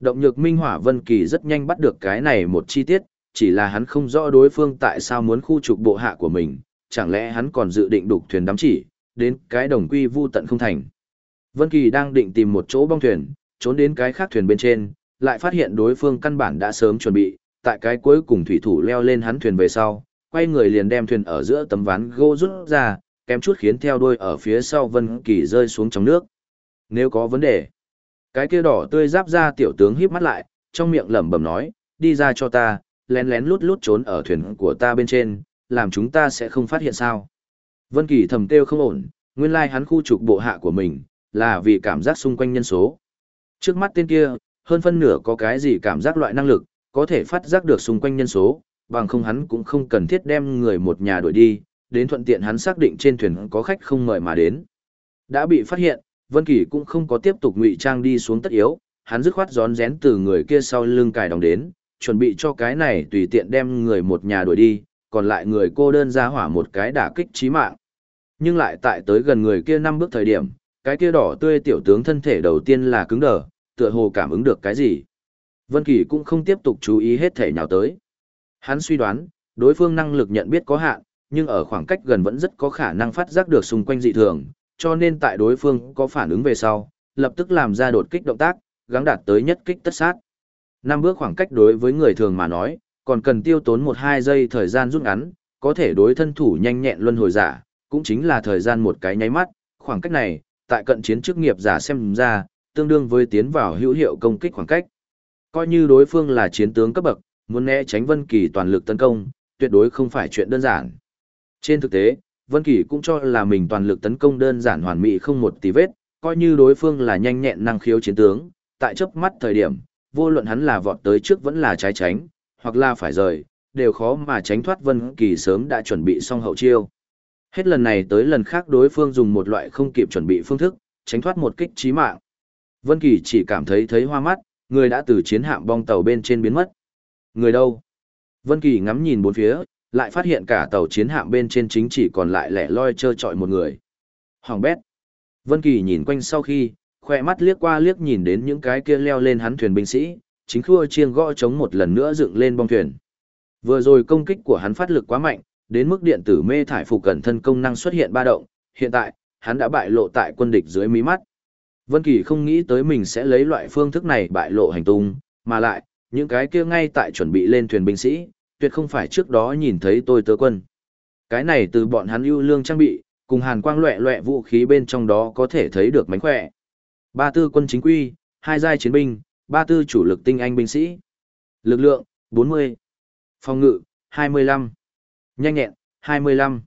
Động nhược minh hỏa Vân Kỳ rất nhanh bắt được cái này một chi tiết, chỉ là hắn không rõ đối phương tại sao muốn khu trục bộ hạ của mình, chẳng lẽ hắn còn dự định đục thuyền đắm chỉ, đến cái đồng quy vu tận không thành. Vân Kỳ đang định tìm một chỗ bong thuyền, trốn đến cái khác thuyền bên trên, lại phát hiện đối phương căn bản đã sớm chuẩn bị, tại cái cuối cùng thủy thủ leo lên hắn thuyền về sau, quay người liền đem thuyền ở giữa tấm ván gỗ rút ra, kém chút khiến theo đuôi ở phía sau Vân Kỳ rơi xuống trong nước. Nếu có vấn đề, cái kia đỏ tươi giáp ra tiểu tướng híp mắt lại, trong miệng lẩm bẩm nói, đi ra cho ta, lén lén lút lút trốn ở thuyền của ta bên trên, làm chúng ta sẽ không phát hiện sao. Vân Kỳ thầm kêu không ổn, nguyên lai hắn khu trục bộ hạ của mình, là vì cảm giác xung quanh nhân số. Trước mắt tên kia, hơn phân nửa có cái gì cảm giác loại năng lực, có thể phát giác được xung quanh nhân số, bằng không hắn cũng không cần thiết đem người một nhà đuổi đi, đến thuận tiện hắn xác định trên thuyền có khách không mời mà đến. Đã bị phát hiện, Vân Kỳ cũng không có tiếp tục ngụy trang đi xuống tất yếu, hắn dứt khoát gión rén từ người kia sau lưng cài đóng đến, chuẩn bị cho cái này tùy tiện đem người một nhà đuổi đi, còn lại người cô đơn ra hỏa một cái đả kích chí mạng. Nhưng lại tại tới gần người kia năm bước thời điểm, cái kia đỏ tươi tiểu tướng thân thể đầu tiên là cứng đờ, tựa hồ cảm ứng được cái gì. Vân Kỳ cũng không tiếp tục chú ý hết thể nào tới. Hắn suy đoán, đối phương năng lực nhận biết có hạn, nhưng ở khoảng cách gần vẫn rất có khả năng phát giác được xung quanh dị thường, cho nên tại đối phương có phản ứng về sau, lập tức làm ra đột kích động tác, gắng đạt tới nhất kích tất sát. Năm bước khoảng cách đối với người thường mà nói, còn cần tiêu tốn 1-2 giây thời gian rút ngắn, có thể đối thân thủ nhanh nhẹn luân hồi giả, cũng chính là thời gian một cái nháy mắt, khoảng cách này, tại cận chiến chức nghiệp giả xem ra, tương đương với tiến vào hữu hiệu công kích khoảng cách. Coi như đối phương là chiến tướng cấp bậc, muốn né tránh Vân Kỳ toàn lực tấn công, tuyệt đối không phải chuyện đơn giản. Trên thực tế, Vân Kỳ cũng cho là mình toàn lực tấn công đơn giản hoàn mỹ không một tí vết, coi như đối phương là nhanh nhẹn năng khiếu chiến tướng, tại chớp mắt thời điểm, vô luận hắn là vọt tới trước vẫn là trái tránh, hoặc là phải rời, đều khó mà tránh thoát Vân Kỳ sớm đã chuẩn bị xong hậu chiêu. Hết lần này tới lần khác đối phương dùng một loại không kịp chuẩn bị phương thức, tránh thoát một kích chí mạng. Vân Kỳ chỉ cảm thấy thấy hoa mắt, người đã từ chiến hạm bong tàu bên trên biến mất. Người đâu? Vân Kỳ ngắm nhìn bốn phía, lại phát hiện cả tàu chiến hạm bên trên chính chỉ còn lại lẻ loi trơ trọi một người. Hoàng bét. Vân Kỳ nhìn quanh sau khi, khóe mắt liếc qua liếc nhìn đến những cái kia leo lên hắn thuyền binh sĩ, chính khua chiêng gõ chống một lần nữa dựng lên bong thuyền. Vừa rồi công kích của hắn phát lực quá mạnh, đến mức điện tử mê thải phục cẩn thân công năng xuất hiện ba động, hiện tại, hắn đã bại lộ tại quân địch dưới mí mắt. Vân Kỳ không nghĩ tới mình sẽ lấy loại phương thức này bại lộ hành tung, mà lại, những cái kia ngay tại chuẩn bị lên thuyền binh sĩ, tuyệt không phải trước đó nhìn thấy tôi tớ quân. Cái này từ bọn hắn ưu lương trang bị, cùng hàn quang loẹ loẹ vũ khí bên trong đó có thể thấy được mánh khỏe. Ba tư quân chính quy, hai giai chiến binh, ba tư chủ lực tinh anh binh sĩ. Lực lượng, 40. Phòng ngự, 25. Nhanh nhẹn, 25.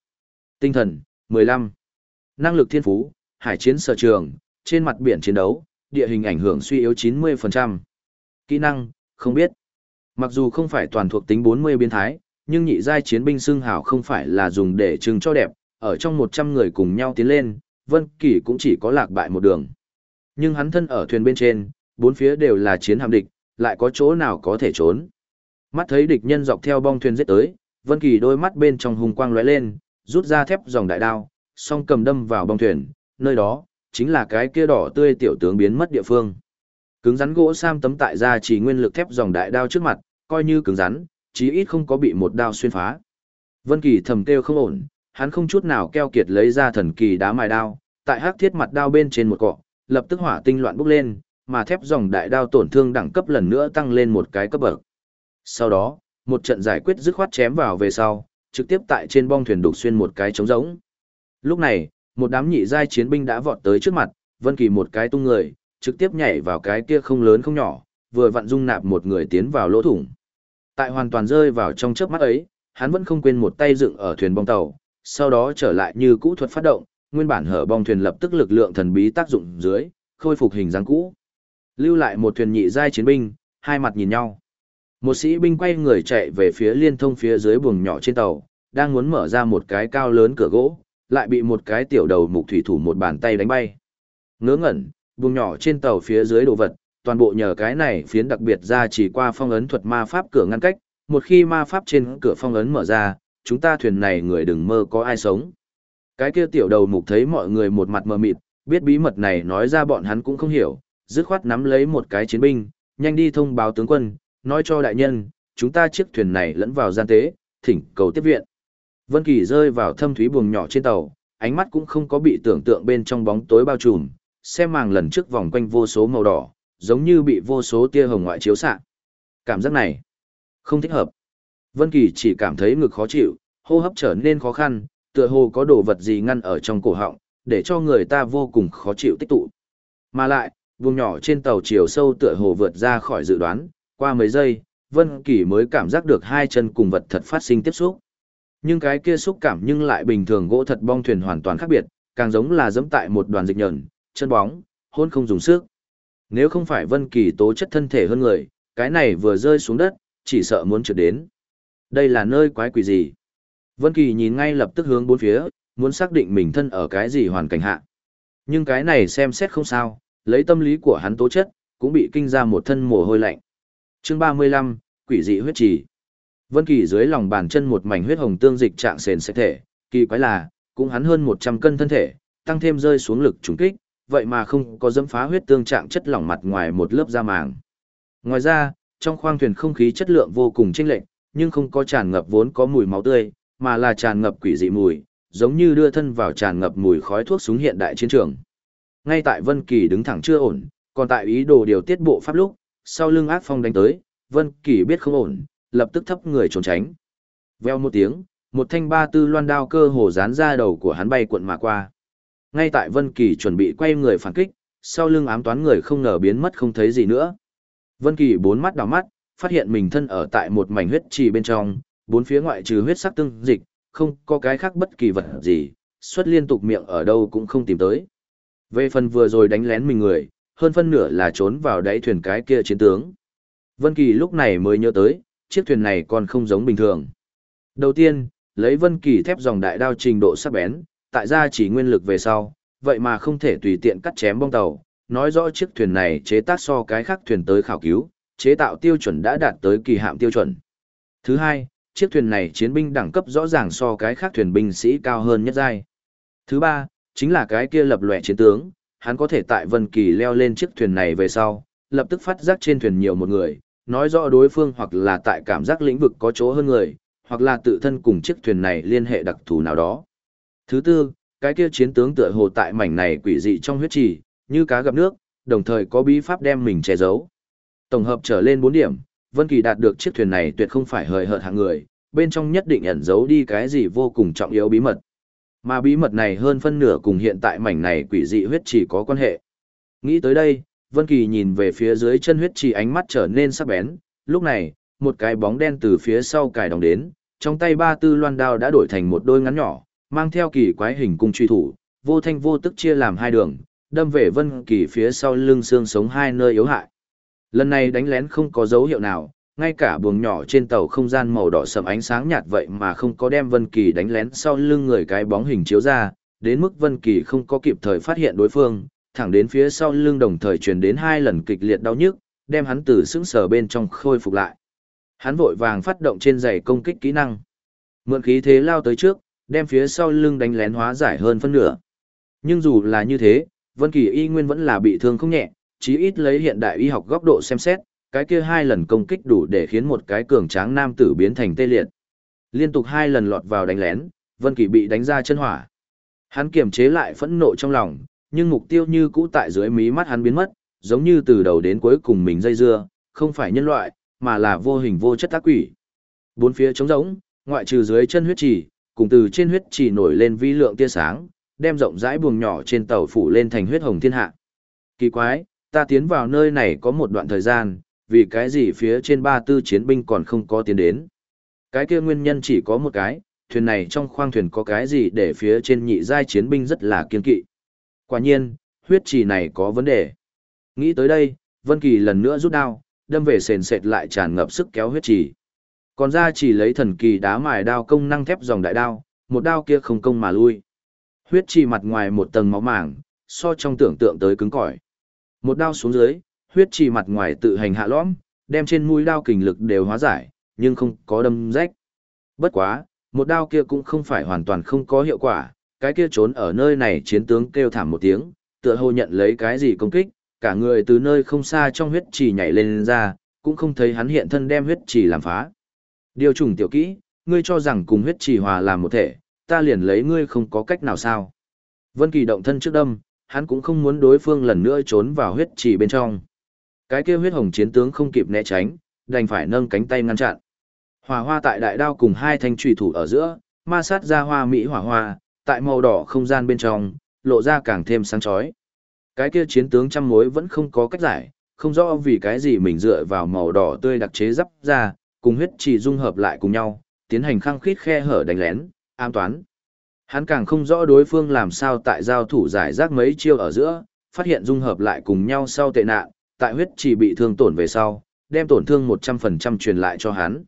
Tinh thần, 15. Năng lực thiên phú, hải chiến sở trường, trên mặt biển chiến đấu, địa hình ảnh hưởng suy yếu 90%. Kỹ năng, không biết. Mặc dù không phải toàn thuộc tính 40 biến thái, nhưng nhị giai chiến binh xương hào không phải là dùng để trưng cho đẹp, ở trong 100 người cùng nhau tiến lên, Vân Kỳ cũng chỉ có lạc bại một đường. Nhưng hắn thân ở thuyền bên trên, bốn phía đều là chiến hạm địch, lại có chỗ nào có thể trốn. Mắt thấy địch nhân dọc theo bong thuyền giết tới, Vân Kỳ đôi mắt bên trong hùng quang lóe lên, rút ra thép dòng đại đao, song cầm đâm vào bong thuyền, nơi đó chính là cái kia đỏ tươi tiểu tướng biến mất địa phương. Cứng rắn gỗ sam tấm tại ra chỉ nguyên lực thép dòng đại đao trước mặt, coi như cứng rắn, chí ít không có bị một đao xuyên phá. Vân Kỳ thầm kêu không ổn, hắn không chút nào keo kiệt lấy ra thần kỳ đá mài đao, tại hắc thiết mặt đao bên trên một cọ, lập tức hỏa tinh loạn bốc lên, mà thép dòng đại đao tổn thương đẳng cấp lần nữa tăng lên một cái cấp bậc. Sau đó, một trận giải quyết dứt khoát chém vào về sau, trực tiếp tại trên bong thuyền đục xuyên một cái trống rỗng. Lúc này, một đám nhị giai chiến binh đã vọt tới trước mặt, Vân Kỳ một cái tung người, trực tiếp nhảy vào cái kia không lớn không nhỏ, vừa vặn dung nạp một người tiến vào lỗ thủng. Tại hoàn toàn rơi vào trong chớp mắt ấy, hắn vẫn không quên một tay dựng ở thuyền bong tàu, sau đó trở lại như cũ thuật phát động, nguyên bản hở bong thuyền lập tức lực lượng thần bí tác dụng dưới, khôi phục hình dáng cũ. Lưu lại một thuyền nhị giai chiến binh, hai mặt nhìn nhau. Một sĩ binh quay người chạy về phía liên thông phía dưới buồng nhỏ trên tàu, đang muốn mở ra một cái cao lớn cửa gỗ, lại bị một cái tiểu đầu mục thủy thủ một bàn tay đánh bay. Ngớ ngẩn, vùng nhỏ trên tàu phía dưới đồ vật, toàn bộ nhờ cái này phiến đặc biệt ra chỉ qua phong ấn thuật ma pháp cửa ngăn cách, một khi ma pháp trên cửa phong ấn mở ra, chúng ta thuyền này người đừng mơ có ai sống. Cái kia tiểu đầu mục thấy mọi người một mặt mờ mịt, biết bí mật này nói ra bọn hắn cũng không hiểu, dứt khoát nắm lấy một cái chiến binh, nhanh đi thông báo tướng quân, nói cho đại nhân, chúng ta chiếc thuyền này lẫn vào gian tế, thỉnh cầu tiếp viện. Vân Kỳ rơi vào thâm thúy buồng nhỏ trên tàu, ánh mắt cũng không có bị tưởng tượng bên trong bóng tối bao trùm, xem màng lần trước vòng quanh vô số màu đỏ, giống như bị vô số tia hồng ngoại chiếu xạ. Cảm giác này không thích hợp. Vân Kỳ chỉ cảm thấy ngực khó chịu, hô hấp trở nên khó khăn, tựa hồ có đồ vật gì ngăn ở trong cổ họng, để cho người ta vô cùng khó chịu tích tụ. Mà lại, vùng nhỏ trên tàu chiều sâu tựa hồ vượt ra khỏi dự đoán, qua mấy giây, Vân Kỳ mới cảm giác được hai chân cùng vật thật phát sinh tiếp xúc. Nhưng cái kia xúc cảm nhưng lại bình thường gỗ thật bong thuyền hoàn toàn khác biệt, càng giống là giẫm tại một đoàn dịch nhẫn, chân bóng, hôn không dùng sức. Nếu không phải Vân Kỳ tố chất thân thể hơn người, cái này vừa rơi xuống đất, chỉ sợ muốn trượt đến. Đây là nơi quái quỷ gì? Vân Kỳ nhìn ngay lập tức hướng bốn phía, muốn xác định mình thân ở cái gì hoàn cảnh hạ. Nhưng cái này xem xét không sao, lấy tâm lý của hắn tố chất, cũng bị kinh ra một thân mồ hôi lạnh. Chương 35, quỷ dị huyết trì. Vân Kỳ dưới lòng bàn chân một mảnh huyết hồng tương dịch trạng sền sệt thể, kỳ quái là, cũng hắn hơn 100 cân thân thể, tăng thêm rơi xuống lực trùng kích, vậy mà không có dẫm phá huyết tương trạng chất lỏng mặt ngoài một lớp da màng. Ngoài ra, trong khoang thuyền không khí chất lượng vô cùng chênh lệch, nhưng không có tràn ngập vốn có mùi máu tươi, mà là tràn ngập quỷ dị mùi, giống như đưa thân vào tràn ngập mùi khói thuốc súng hiện đại chiến trường. Ngay tại Vân Kỳ đứng thẳng chưa ổn, còn tại ý đồ điều tiết bộ pháp lúc, sau lưng ác phong đánh tới, Vân Kỳ biết không ổn, lập tức thấp người trốn tránh. Veo một tiếng, một thanh ba tư loan đao cơ hồ dán ra đầu của hắn bay cuộn mà qua. Ngay tại Vân Kỳ chuẩn bị quay người phản kích, sau lưng ám toán người không ngờ biến mất không thấy gì nữa. Vân Kỳ bốn mắt đảo mắt, phát hiện mình thân ở tại một mảnh huyết trì bên trong, bốn phía ngoại trừ huyết sắc tương dịch, không có cái khác bất kỳ vật gì, xuất liên tục miệng ở đâu cũng không tìm tới. Về phần vừa rồi đánh lén mình người, hơn phân nửa là trốn vào đáy thuyền cái kia chiến tướng. Vân Kỳ lúc này mới nhớ tới, chiếc thuyền này còn không giống bình thường. Đầu tiên, lấy Vân Kỳ thép dòng đại đao trình độ sắc bén, tại gia chỉ nguyên lực về sau, vậy mà không thể tùy tiện cắt chém bong tàu, nói rõ chiếc thuyền này chế tác so cái khác thuyền tới khảo cứu, chế tạo tiêu chuẩn đã đạt tới kỳ hạm tiêu chuẩn. Thứ hai, chiếc thuyền này chiến binh đẳng cấp rõ ràng so cái khác thuyền binh sĩ cao hơn nhất giai. Thứ ba, chính là cái kia lập lòe chiến tướng, hắn có thể tại Vân Kỳ leo lên chiếc thuyền này về sau, lập tức phát giác trên thuyền nhiều một người, nói rõ đối phương hoặc là tại cảm giác lĩnh vực có chỗ hơn người, hoặc là tự thân cùng chiếc thuyền này liên hệ đặc thù nào đó. Thứ tư, cái kia chiến tướng tựa hồ tại mảnh này quỷ dị trong huyết trì, như cá gặp nước, đồng thời có bí pháp đem mình che giấu. Tổng hợp trở lên 4 điểm, Vân Kỳ đạt được chiếc thuyền này tuyệt không phải hời hợt hạng người, bên trong nhất định ẩn giấu đi cái gì vô cùng trọng yếu bí mật. Mà bí mật này hơn phân nửa cùng hiện tại mảnh này quỷ dị huyết trì có quan hệ. Nghĩ tới đây, Vân Kỳ nhìn về phía dưới chân huyết trì ánh mắt trở nên sắc bén, lúc này, một cái bóng đen từ phía sau cài đồng đến, trong tay ba tư loan đao đã đổi thành một đôi ngắn nhỏ, mang theo kỳ quái hình cung truy thủ, vô thanh vô tức chia làm hai đường, đâm về Vân Kỳ phía sau lưng xương sống hai nơi yếu hại. Lần này đánh lén không có dấu hiệu nào, ngay cả buồng nhỏ trên tàu không gian màu đỏ sẫm ánh sáng nhạt vậy mà không có đem Vân Kỳ đánh lén sau lưng người cái bóng hình chiếu ra, đến mức Vân Kỳ không có kịp thời phát hiện đối phương, thẳng đến phía sau lưng đồng thời truyền đến hai lần kịch liệt đau nhức, đem hắn từ sững sờ bên trong khôi phục lại. Hắn vội vàng phát động trên giày công kích kỹ năng. Mượn khí thế lao tới trước, đem phía sau lưng đánh lén hóa giải hơn phân nửa. Nhưng dù là như thế, Vân Kỳ y nguyên vẫn là bị thương không nhẹ, chí ít lấy hiện đại y học góc độ xem xét, cái kia hai lần công kích đủ để khiến một cái cường tráng nam tử biến thành tê liệt. Liên tục hai lần lọt vào đánh lén, Vân Kỳ bị đánh ra chân hỏa. Hắn kiềm chế lại phẫn nộ trong lòng, nhưng mục tiêu như cũ tại dưới mí mắt hắn biến mất, giống như từ đầu đến cuối cùng mình dây dưa, không phải nhân loại, mà là vô hình vô chất ác quỷ. Bốn phía trống rỗng, ngoại trừ dưới chân huyết trì, cùng từ trên huyết trì nổi lên vi lượng tia sáng, đem rộng rãi buồng nhỏ trên tàu phủ lên thành huyết hồng thiên hạ. Kỳ quái, ta tiến vào nơi này có một đoạn thời gian, vì cái gì phía trên ba tư chiến binh còn không có tiến đến. Cái kia nguyên nhân chỉ có một cái, thuyền này trong khoang thuyền có cái gì để phía trên nhị giai chiến binh rất là kiên kỵ. Quả nhiên, huyết trì này có vấn đề. Nghĩ tới đây, Vân Kỳ lần nữa rút đao, đâm về sền sệt lại tràn ngập sức kéo huyết trì. Còn ra chỉ lấy thần kỳ đá mài đao công năng thép dòng đại đao, một đao kia không công mà lui. Huyết trì mặt ngoài một tầng máu màng, so trong tưởng tượng tới cứng cỏi. Một đao xuống dưới, huyết trì mặt ngoài tự hành hạ lõm, đem trên mũi đao kình lực đều hóa giải, nhưng không có đâm rách. Bất quá, một đao kia cũng không phải hoàn toàn không có hiệu quả, cái kia trốn ở nơi này chiến tướng kêu thảm một tiếng, tựa hồ nhận lấy cái gì công kích, cả người từ nơi không xa trong huyết trì nhảy lên lên ra, cũng không thấy hắn hiện thân đem huyết trì làm phá. Điều trùng tiểu kỹ, ngươi cho rằng cùng huyết trì hòa làm một thể, ta liền lấy ngươi không có cách nào sao. Vân Kỳ động thân trước đâm, hắn cũng không muốn đối phương lần nữa trốn vào huyết trì bên trong. Cái kia huyết hồng chiến tướng không kịp né tránh, đành phải nâng cánh tay ngăn chặn. Hỏa hoa tại đại đao cùng hai thanh chủy thủ ở giữa, ma sát ra hoa mỹ hỏa hoa, tại màu đỏ không gian bên trong, lộ ra càng thêm sáng chói. Cái kia chiến tướng trăm mối vẫn không có cách giải, không rõ vì cái gì mình dựa vào màu đỏ tươi đặc chế dắp ra, cùng huyết chỉ dung hợp lại cùng nhau, tiến hành khăng khít khe hở đánh lén, am toán. Hắn càng không rõ đối phương làm sao tại giao thủ giải rác mấy chiêu ở giữa, phát hiện dung hợp lại cùng nhau sau tệ nạn, tại huyết chỉ bị thương tổn về sau, đem tổn thương 100% truyền lại cho hắn.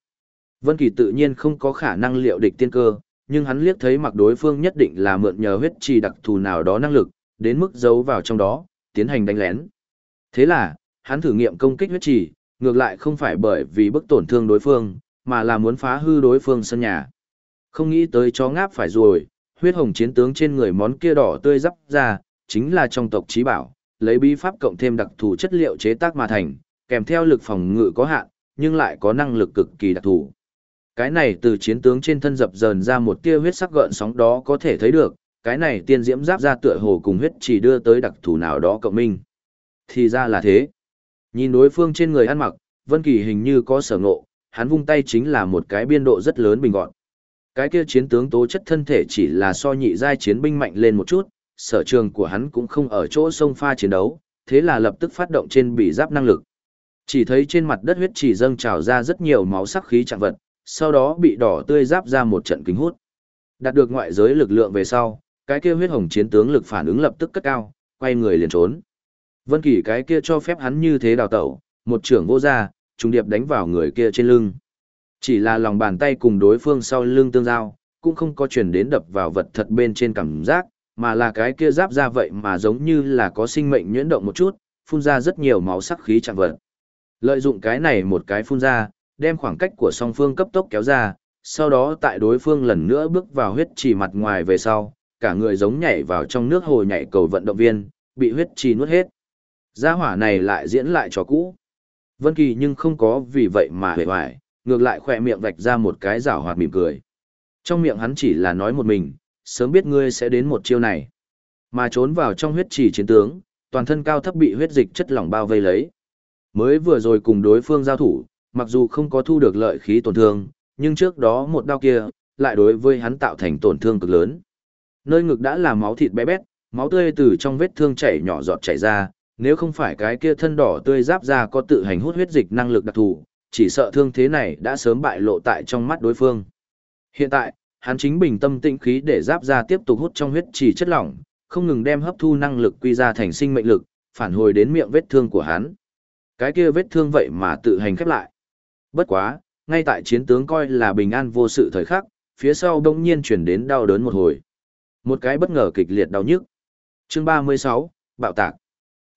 Vân Kỳ tự nhiên không có khả năng liệu địch tiên cơ, nhưng hắn liếc thấy mặc đối phương nhất định là mượn nhờ huyết trì đặc thù nào đó năng lực, đến mức giấu vào trong đó, tiến hành đánh lén. Thế là, hắn thử nghiệm công kích huyết trì, ngược lại không phải bởi vì bức tổn thương đối phương, mà là muốn phá hư đối phương sân nhà. Không nghĩ tới chó ngáp phải rồi, huyết hồng chiến tướng trên người món kia đỏ tươi rắp ra, chính là trong tộc trí bảo, lấy bí pháp cộng thêm đặc thù chất liệu chế tác mà thành, kèm theo lực phòng ngự có hạn, nhưng lại có năng lực cực kỳ đặc thù. Cái này từ chiến tướng trên thân dập dờn ra một tia huyết sắc gợn sóng đó có thể thấy được, cái này tiên diễm giáp ra tựa hồ cùng huyết chỉ đưa tới đặc thù nào đó cộng minh. Thì ra là thế. Nhìn đối phương trên người ăn mặc, Vân Kỳ hình như có sở ngộ, hắn vung tay chính là một cái biên độ rất lớn bình gọn. Cái kia chiến tướng tố chất thân thể chỉ là so nhị giai chiến binh mạnh lên một chút, sở trường của hắn cũng không ở chỗ sông pha chiến đấu, thế là lập tức phát động trên bị giáp năng lực. Chỉ thấy trên mặt đất huyết chỉ dâng trào ra rất nhiều máu sắc khí trạng vật, sau đó bị đỏ tươi giáp ra một trận kính hút. Đạt được ngoại giới lực lượng về sau, cái kia huyết hồng chiến tướng lực phản ứng lập tức cất cao, quay người liền trốn. Vân Kỳ cái kia cho phép hắn như thế đào tẩu, một trưởng vô ra, trùng điệp đánh vào người kia trên lưng. Chỉ là lòng bàn tay cùng đối phương sau lưng tương giao, cũng không có truyền đến đập vào vật thật bên trên cảm giác, mà là cái kia giáp ra vậy mà giống như là có sinh mệnh nhuyễn động một chút, phun ra rất nhiều máu sắc khí chạm vật. Lợi dụng cái này một cái phun ra, đem khoảng cách của song phương cấp tốc kéo ra, sau đó tại đối phương lần nữa bước vào huyết trì mặt ngoài về sau, cả người giống nhảy vào trong nước hồ nhảy cầu vận động viên, bị huyết trì nuốt hết. Gia hỏa này lại diễn lại trò cũ. Vân Kỳ nhưng không có vì vậy mà hề hoài, ngược lại khỏe miệng vạch ra một cái rảo hoạt mỉm cười. Trong miệng hắn chỉ là nói một mình, sớm biết ngươi sẽ đến một chiêu này. Mà trốn vào trong huyết trì chiến tướng, toàn thân cao thấp bị huyết dịch chất lỏng bao vây lấy. Mới vừa rồi cùng đối phương giao thủ, mặc dù không có thu được lợi khí tổn thương, nhưng trước đó một đao kia, lại đối với hắn tạo thành tổn thương cực lớn. Nơi ngực đã là máu thịt bé bét, máu tươi từ trong vết thương chảy nhỏ giọt chảy ra, nếu không phải cái kia thân đỏ tươi giáp ra có tự hành hút huyết dịch năng lực đặc thù, chỉ sợ thương thế này đã sớm bại lộ tại trong mắt đối phương. Hiện tại, hắn chính bình tâm tĩnh khí để giáp ra tiếp tục hút trong huyết chỉ chất lỏng, không ngừng đem hấp thu năng lực quy ra thành sinh mệnh lực, phản hồi đến miệng vết thương của hắn. Cái kia vết thương vậy mà tự hành khép lại. Bất quá, ngay tại chiến tướng coi là bình an vô sự thời khắc, phía sau đông nhiên chuyển đến đau đớn một hồi. Một cái bất ngờ kịch liệt đau nhức. Chương 36, bạo tạc.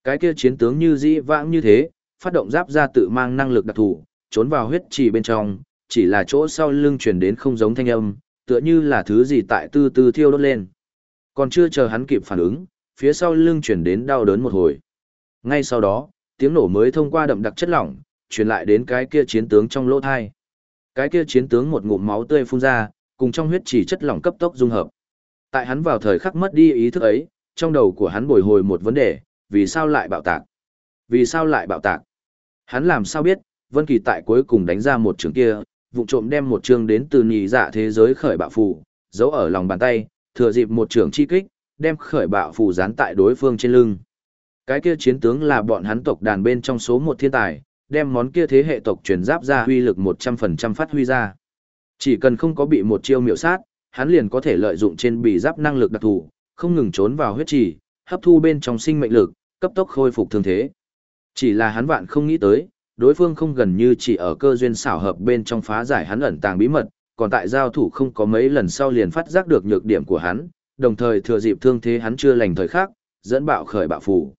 Cái kia chiến tướng như dĩ vãng như thế, phát động giáp ra tự mang năng lực đặc thù, trốn vào huyết trì bên trong, chỉ là chỗ sau lưng chuyển đến không giống thanh âm, tựa như là thứ gì tại tư tư thiêu đốt lên. Còn chưa chờ hắn kịp phản ứng, phía sau lưng chuyển đến đau đớn một hồi. Ngay sau đó, tiếng nổ mới thông qua đậm đặc chất lỏng, truyền lại đến cái kia chiến tướng trong lỗ thai. Cái kia chiến tướng một ngụm máu tươi phun ra, cùng trong huyết chỉ chất lỏng cấp tốc dung hợp. Tại hắn vào thời khắc mất đi ý thức ấy, trong đầu của hắn bồi hồi một vấn đề, vì sao lại bạo tạc? Vì sao lại bạo tạc? Hắn làm sao biết, Vân Kỳ tại cuối cùng đánh ra một trường kia, vụ trộm đem một trường đến từ nhị dạ thế giới khởi bạo phù, giấu ở lòng bàn tay, thừa dịp một trường chi kích, đem khởi bạo phù dán tại đối phương trên lưng. Cái kia chiến tướng là bọn hắn tộc đàn bên trong số một thiên tài, đem món kia thế hệ tộc truyền giáp ra huy lực 100% phát huy ra. Chỉ cần không có bị một chiêu miểu sát, hắn liền có thể lợi dụng trên bì giáp năng lực đặc thù, không ngừng trốn vào huyết trì, hấp thu bên trong sinh mệnh lực, cấp tốc khôi phục thương thế. Chỉ là hắn vạn không nghĩ tới, đối phương không gần như chỉ ở cơ duyên xảo hợp bên trong phá giải hắn ẩn tàng bí mật, còn tại giao thủ không có mấy lần sau liền phát giác được nhược điểm của hắn, đồng thời thừa dịp thương thế hắn chưa lành thời khắc, dẫn bạo khởi bạo phủ.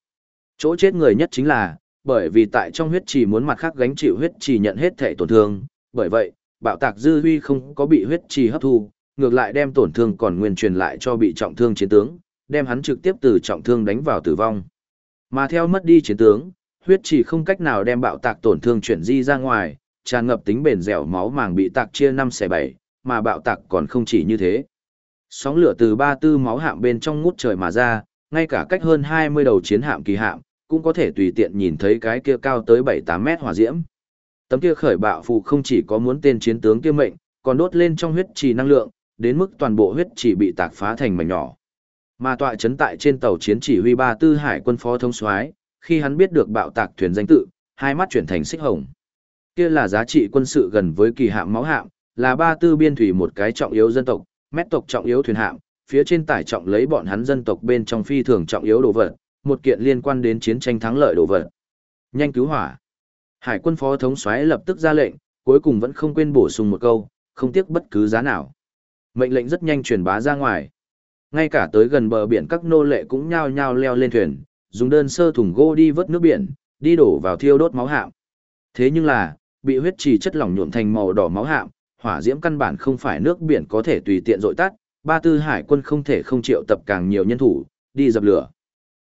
Chỗ chết người nhất chính là, bởi vì tại trong huyết trì muốn mặt khác gánh chịu huyết trì nhận hết thể tổn thương, bởi vậy, bạo tạc dư huy không có bị huyết trì hấp thu, ngược lại đem tổn thương còn nguyên truyền lại cho bị trọng thương chiến tướng, đem hắn trực tiếp từ trọng thương đánh vào tử vong. Mà theo mất đi chiến tướng, huyết trì không cách nào đem bạo tạc tổn thương chuyển di ra ngoài, tràn ngập tính bền dẻo máu màng bị tạc chia năm xẻ bảy, mà bạo tạc còn không chỉ như thế. Sóng lửa từ ba tư máu hạm bên trong ngút trời mà ra, ngay cả cách hơn 20 đầu chiến hạm kỳ hạm, cũng có thể tùy tiện nhìn thấy cái kia cao tới 7-8 mét hỏa diễm. Tấm kia khởi bạo phù không chỉ có muốn tên chiến tướng kia mệnh, còn đốt lên trong huyết trì năng lượng, đến mức toàn bộ huyết trì bị tạc phá thành mảnh nhỏ. Mà tọa chấn tại trên tàu chiến chỉ huy ba tư hải quân phó thông soái, khi hắn biết được bạo tạc thuyền danh tự, hai mắt chuyển thành xích hồng. Kia là giá trị quân sự gần với kỳ hạm máu hạm, là ba tư biên thủy một cái trọng yếu dân tộc, mét tộc trọng yếu thuyền hạm, phía trên tải trọng lấy bọn hắn dân tộc bên trong phi thường trọng yếu đồ vật, một kiện liên quan đến chiến tranh thắng lợi đồ vật. Nhanh cứu hỏa. Hải quân phó thống soái lập tức ra lệnh, cuối cùng vẫn không quên bổ sung một câu, không tiếc bất cứ giá nào. Mệnh lệnh rất nhanh truyền bá ra ngoài. Ngay cả tới gần bờ biển các nô lệ cũng nhao nhao leo lên thuyền, dùng đơn sơ thùng gỗ đi vớt nước biển, đi đổ vào thiêu đốt máu hạm. Thế nhưng là, bị huyết trì chất lỏng nhuộm thành màu đỏ máu hạm, hỏa diễm căn bản không phải nước biển có thể tùy tiện dội tắt, ba tư hải quân không thể không triệu tập càng nhiều nhân thủ, đi dập lửa.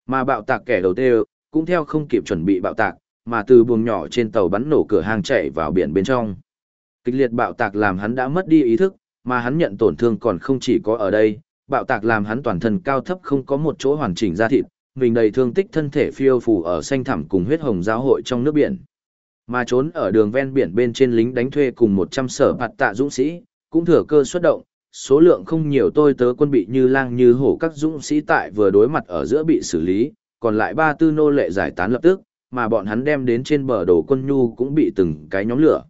Mà bạo tạc kẻ đầu tiên, cũng theo không kịp chuẩn bị bạo tạc, mà từ buồng nhỏ trên tàu bắn nổ cửa hàng chạy vào biển bên trong. Kịch liệt bạo tạc làm hắn đã mất đi ý thức, mà hắn nhận tổn thương còn không chỉ có ở đây, bạo tạc làm hắn toàn thân cao thấp không có một chỗ hoàn chỉnh da thịt, mình đầy thương tích thân thể phiêu phù ở xanh thẳm cùng huyết hồng giáo hội trong nước biển. Mà trốn ở đường ven biển bên trên lính đánh thuê cùng 100 sở bạt tạ dũng sĩ, cũng thừa cơ xuất động, số lượng không nhiều tôi tớ quân bị như lang như hổ các dũng sĩ tại vừa đối mặt ở giữa bị xử lý, còn lại ba tư nô lệ giải tán lập tức, mà bọn hắn đem đến trên bờ đồ quân nhu cũng bị từng cái nhóm lửa.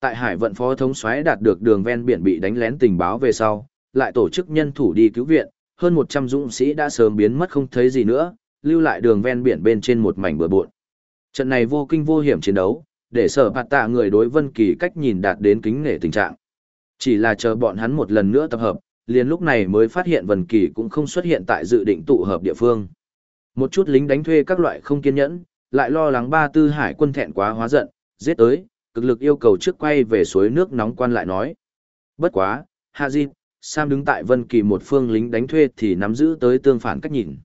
Tại hải vận phó thống soái đạt được đường ven biển bị đánh lén tình báo về sau, lại tổ chức nhân thủ đi cứu viện, hơn 100 dũng sĩ đã sớm biến mất không thấy gì nữa, lưu lại đường ven biển bên trên một mảnh bừa bộn. Trận này vô kinh vô hiểm chiến đấu, để sở phạt tạ người đối Vân Kỳ cách nhìn đạt đến kính nể tình trạng. Chỉ là chờ bọn hắn một lần nữa tập hợp, liền lúc này mới phát hiện Vân Kỳ cũng không xuất hiện tại dự định tụ hợp địa phương. Một chút lính đánh thuê các loại không kiên nhẫn, lại lo lắng ba tư hải quân thẹn quá hóa giận, giết tới, cực lực yêu cầu trước quay về suối nước nóng quan lại nói. Bất quá, Hạ Di, Sam đứng tại Vân Kỳ một phương lính đánh thuê thì nắm giữ tới tương phản cách nhìn.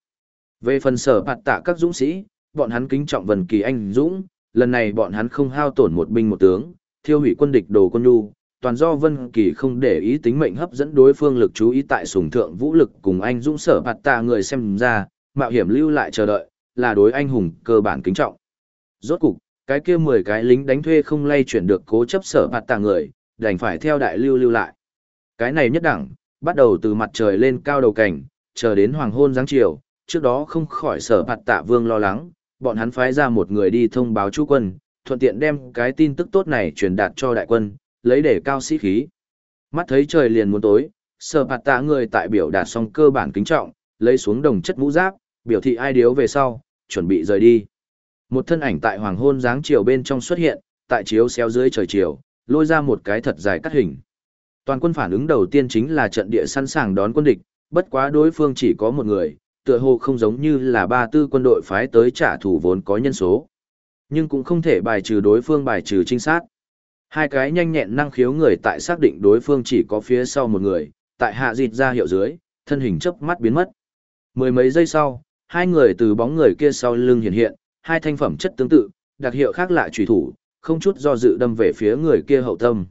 Về phần sở bạt tạ các dũng sĩ, bọn hắn kính trọng Vân Kỳ anh dũng, lần này bọn hắn không hao tổn một binh một tướng, thiêu hủy quân địch đồ quân nhu, toàn do Vân Kỳ không để ý tính mệnh hấp dẫn đối phương lực chú ý tại sùng thượng vũ lực cùng anh dũng sở bạt tạ người xem ra, mạo hiểm lưu lại chờ đợi, là đối anh hùng cơ bản kính trọng. Rốt cục, cái kia 10 cái lính đánh thuê không lay chuyển được cố chấp sở bạt tạ người, đành phải theo đại lưu lưu lại. Cái này nhất đẳng, bắt đầu từ mặt trời lên cao đầu cảnh, chờ đến hoàng hôn giáng chiều, trước đó không khỏi sở bạt tạ vương lo lắng, bọn hắn phái ra một người đi thông báo chú quân, thuận tiện đem cái tin tức tốt này truyền đạt cho đại quân, lấy để cao sĩ khí. Mắt thấy trời liền muốn tối, sở bạt tạ người tại biểu đạt xong cơ bản kính trọng, lấy xuống đồng chất mũ giáp, biểu thị ai điếu về sau, chuẩn bị rời đi. Một thân ảnh tại hoàng hôn dáng chiều bên trong xuất hiện, tại chiếu xéo dưới trời chiều, lôi ra một cái thật dài cắt hình. Toàn quân phản ứng đầu tiên chính là trận địa sẵn sàng đón quân địch, bất quá đối phương chỉ có một người, tựa hồ không giống như là ba tư quân đội phái tới trả thù vốn có nhân số. Nhưng cũng không thể bài trừ đối phương bài trừ trinh sát. Hai cái nhanh nhẹn năng khiếu người tại xác định đối phương chỉ có phía sau một người, tại hạ dịt ra hiệu dưới, thân hình chớp mắt biến mất. Mười mấy giây sau, hai người từ bóng người kia sau lưng hiện hiện, hai thanh phẩm chất tương tự, đặc hiệu khác lạ trùy thủ, không chút do dự đâm về phía người kia hậu tâm.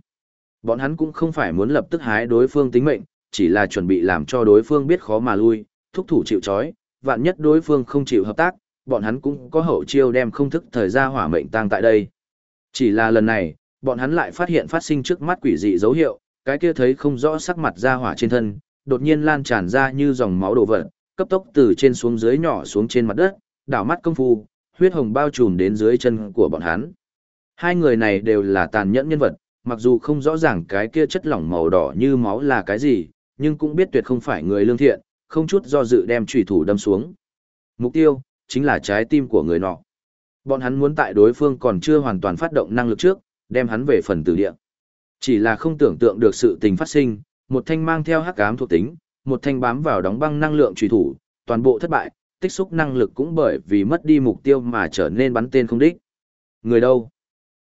Bọn hắn cũng không phải muốn lập tức hái đối phương tính mệnh, chỉ là chuẩn bị làm cho đối phương biết khó mà lui, thúc thủ chịu chói, vạn nhất đối phương không chịu hợp tác, bọn hắn cũng có hậu chiêu đem không thức thời gian hỏa mệnh tang tại đây. Chỉ là lần này, bọn hắn lại phát hiện phát sinh trước mắt quỷ dị dấu hiệu, cái kia thấy không rõ sắc mặt ra hỏa trên thân, đột nhiên lan tràn ra như dòng máu đổ vật, cấp tốc từ trên xuống dưới nhỏ xuống trên mặt đất, đảo mắt công phu, huyết hồng bao trùm đến dưới chân của bọn hắn. Hai người này đều là tàn nhẫn nhân vật, mặc dù không rõ ràng cái kia chất lỏng màu đỏ như máu là cái gì, nhưng cũng biết tuyệt không phải người lương thiện, không chút do dự đem chủy thủ đâm xuống. Mục tiêu, chính là trái tim của người nọ. Bọn hắn muốn tại đối phương còn chưa hoàn toàn phát động năng lực trước, đem hắn về phần tử địa. Chỉ là không tưởng tượng được sự tình phát sinh, một thanh mang theo hắc ám thuộc tính, một thanh bám vào đóng băng năng lượng truy thủ, toàn bộ thất bại, tích xúc năng lực cũng bởi vì mất đi mục tiêu mà trở nên bắn tên không đích. Người đâu?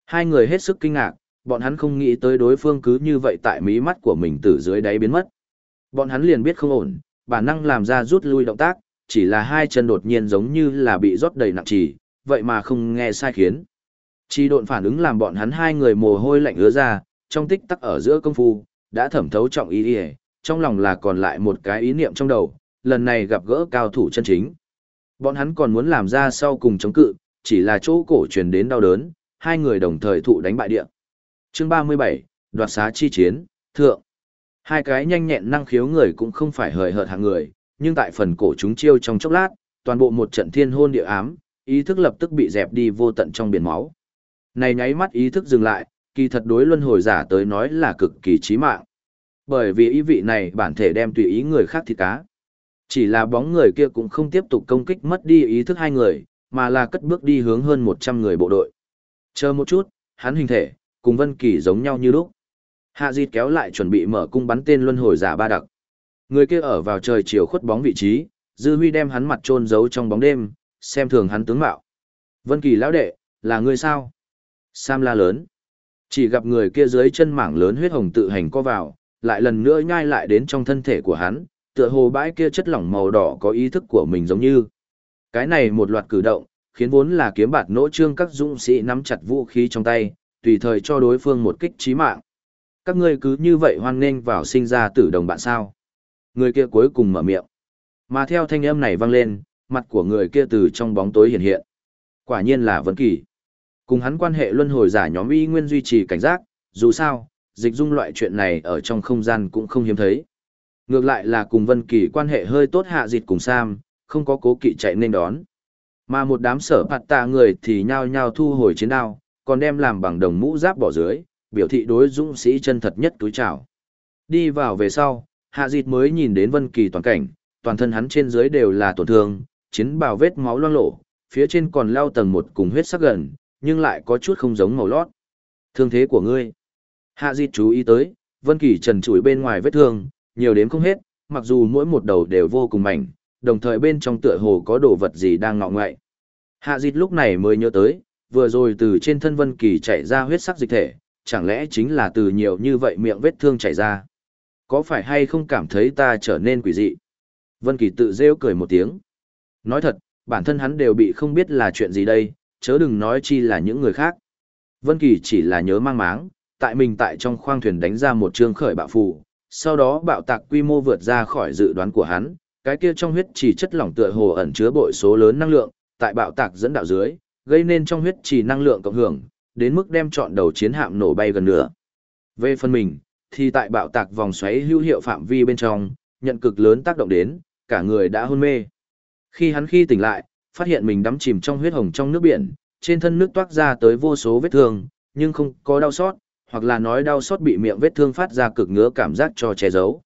Hai người hết sức kinh ngạc, bọn hắn không nghĩ tới đối phương cứ như vậy tại mí mắt của mình từ dưới đáy biến mất. Bọn hắn liền biết không ổn, bản năng làm ra rút lui động tác, chỉ là hai chân đột nhiên giống như là bị rót đầy nặng trì, vậy mà không nghe sai khiến. Chi độn phản ứng làm bọn hắn hai người mồ hôi lạnh ứa ra, trong tích tắc ở giữa công phu, đã thẩm thấu trọng ý đi trong lòng là còn lại một cái ý niệm trong đầu, lần này gặp gỡ cao thủ chân chính. Bọn hắn còn muốn làm ra sau cùng chống cự, chỉ là chỗ cổ truyền đến đau đớn, hai người đồng thời thụ đánh bại địa. Chương 37, đoạt xá chi chiến, thượng. Hai cái nhanh nhẹn năng khiếu người cũng không phải hời hợt hạng người, nhưng tại phần cổ chúng chiêu trong chốc lát, toàn bộ một trận thiên hôn địa ám, ý thức lập tức bị dẹp đi vô tận trong biển máu. Này nháy mắt ý thức dừng lại, kỳ thật đối luân hồi giả tới nói là cực kỳ chí mạng. Bởi vì ý vị này bản thể đem tùy ý người khác thịt cá. Chỉ là bóng người kia cũng không tiếp tục công kích mất đi ý thức hai người, mà là cất bước đi hướng hơn 100 người bộ đội. Chờ một chút, hắn hình thể, cùng Vân Kỳ giống nhau như lúc. Hạ Dịch kéo lại chuẩn bị mở cung bắn tên luân hồi giả ba đặc. Người kia ở vào trời chiều khuất bóng vị trí, Dư Huy đem hắn mặt chôn giấu trong bóng đêm, xem thường hắn tướng mạo. Vân Kỳ lão đệ, là ngươi sao? Sam la lớn. Chỉ gặp người kia dưới chân mảng lớn huyết hồng tự hành co vào, lại lần nữa nhai lại đến trong thân thể của hắn, tựa hồ bãi kia chất lỏng màu đỏ có ý thức của mình giống như. Cái này một loạt cử động, khiến vốn là kiếm bạt nỗ trương các dũng sĩ nắm chặt vũ khí trong tay, tùy thời cho đối phương một kích chí mạng. Các ngươi cứ như vậy hoan nghênh vào sinh ra tử đồng bạn sao. Người kia cuối cùng mở miệng. Mà theo thanh âm này vang lên, mặt của người kia từ trong bóng tối hiện hiện. Quả nhiên là Vân Kỳ. Cùng hắn quan hệ luân hồi giả nhóm y nguyên duy trì cảnh giác, dù sao, dịch dung loại chuyện này ở trong không gian cũng không hiếm thấy. Ngược lại là cùng Vân Kỳ quan hệ hơi tốt hạ dịch cùng Sam, không có cố kỵ chạy nên đón. Mà một đám sở phạt tạ người thì nhao nhao thu hồi chiến đao, còn đem làm bằng đồng mũ giáp bỏ dưới, biểu thị đối dũng sĩ chân thật nhất túi chào. Đi vào về sau, Hạ dịt mới nhìn đến Vân Kỳ toàn cảnh, toàn thân hắn trên dưới đều là tổn thương, chiến bào vết máu loang lổ, phía trên còn leo tầng một cùng huyết sắc gần, nhưng lại có chút không giống màu lót. Thương thế của ngươi. Hạ Dịch chú ý tới, Vân Kỳ trần trụi bên ngoài vết thương, nhiều đến không hết, mặc dù mỗi một đầu đều vô cùng mảnh, đồng thời bên trong tựa hồ có đồ vật gì đang ngọ ngoại. Hạ Dịch lúc này mới nhớ tới, vừa rồi từ trên thân Vân Kỳ chảy ra huyết sắc dịch thể, chẳng lẽ chính là từ nhiều như vậy miệng vết thương chảy ra. Có phải hay không cảm thấy ta trở nên quỷ dị? Vân Kỳ tự rêu cười một tiếng. Nói thật, bản thân hắn đều bị không biết là chuyện gì đây, chớ đừng nói chi là những người khác. Vân Kỳ chỉ là nhớ mang máng, tại mình tại trong khoang thuyền đánh ra một chương khởi bạo phù, sau đó bạo tạc quy mô vượt ra khỏi dự đoán của hắn, cái kia trong huyết chỉ chất lỏng tựa hồ ẩn chứa bội số lớn năng lượng, tại bạo tạc dẫn đạo dưới, gây nên trong huyết chỉ năng lượng cộng hưởng, đến mức đem trọn đầu chiến hạm nổ bay gần nửa. Về phần mình, thì tại bạo tạc vòng xoáy hữu hiệu phạm vi bên trong, nhận cực lớn tác động đến, cả người đã hôn mê. Khi hắn khi tỉnh lại, phát hiện mình đắm chìm trong huyết hồng trong nước biển, trên thân nước toát ra tới vô số vết thương, nhưng không có đau sót, hoặc là nói đau sót bị miệng vết thương phát ra cực ngứa cảm giác cho che giấu.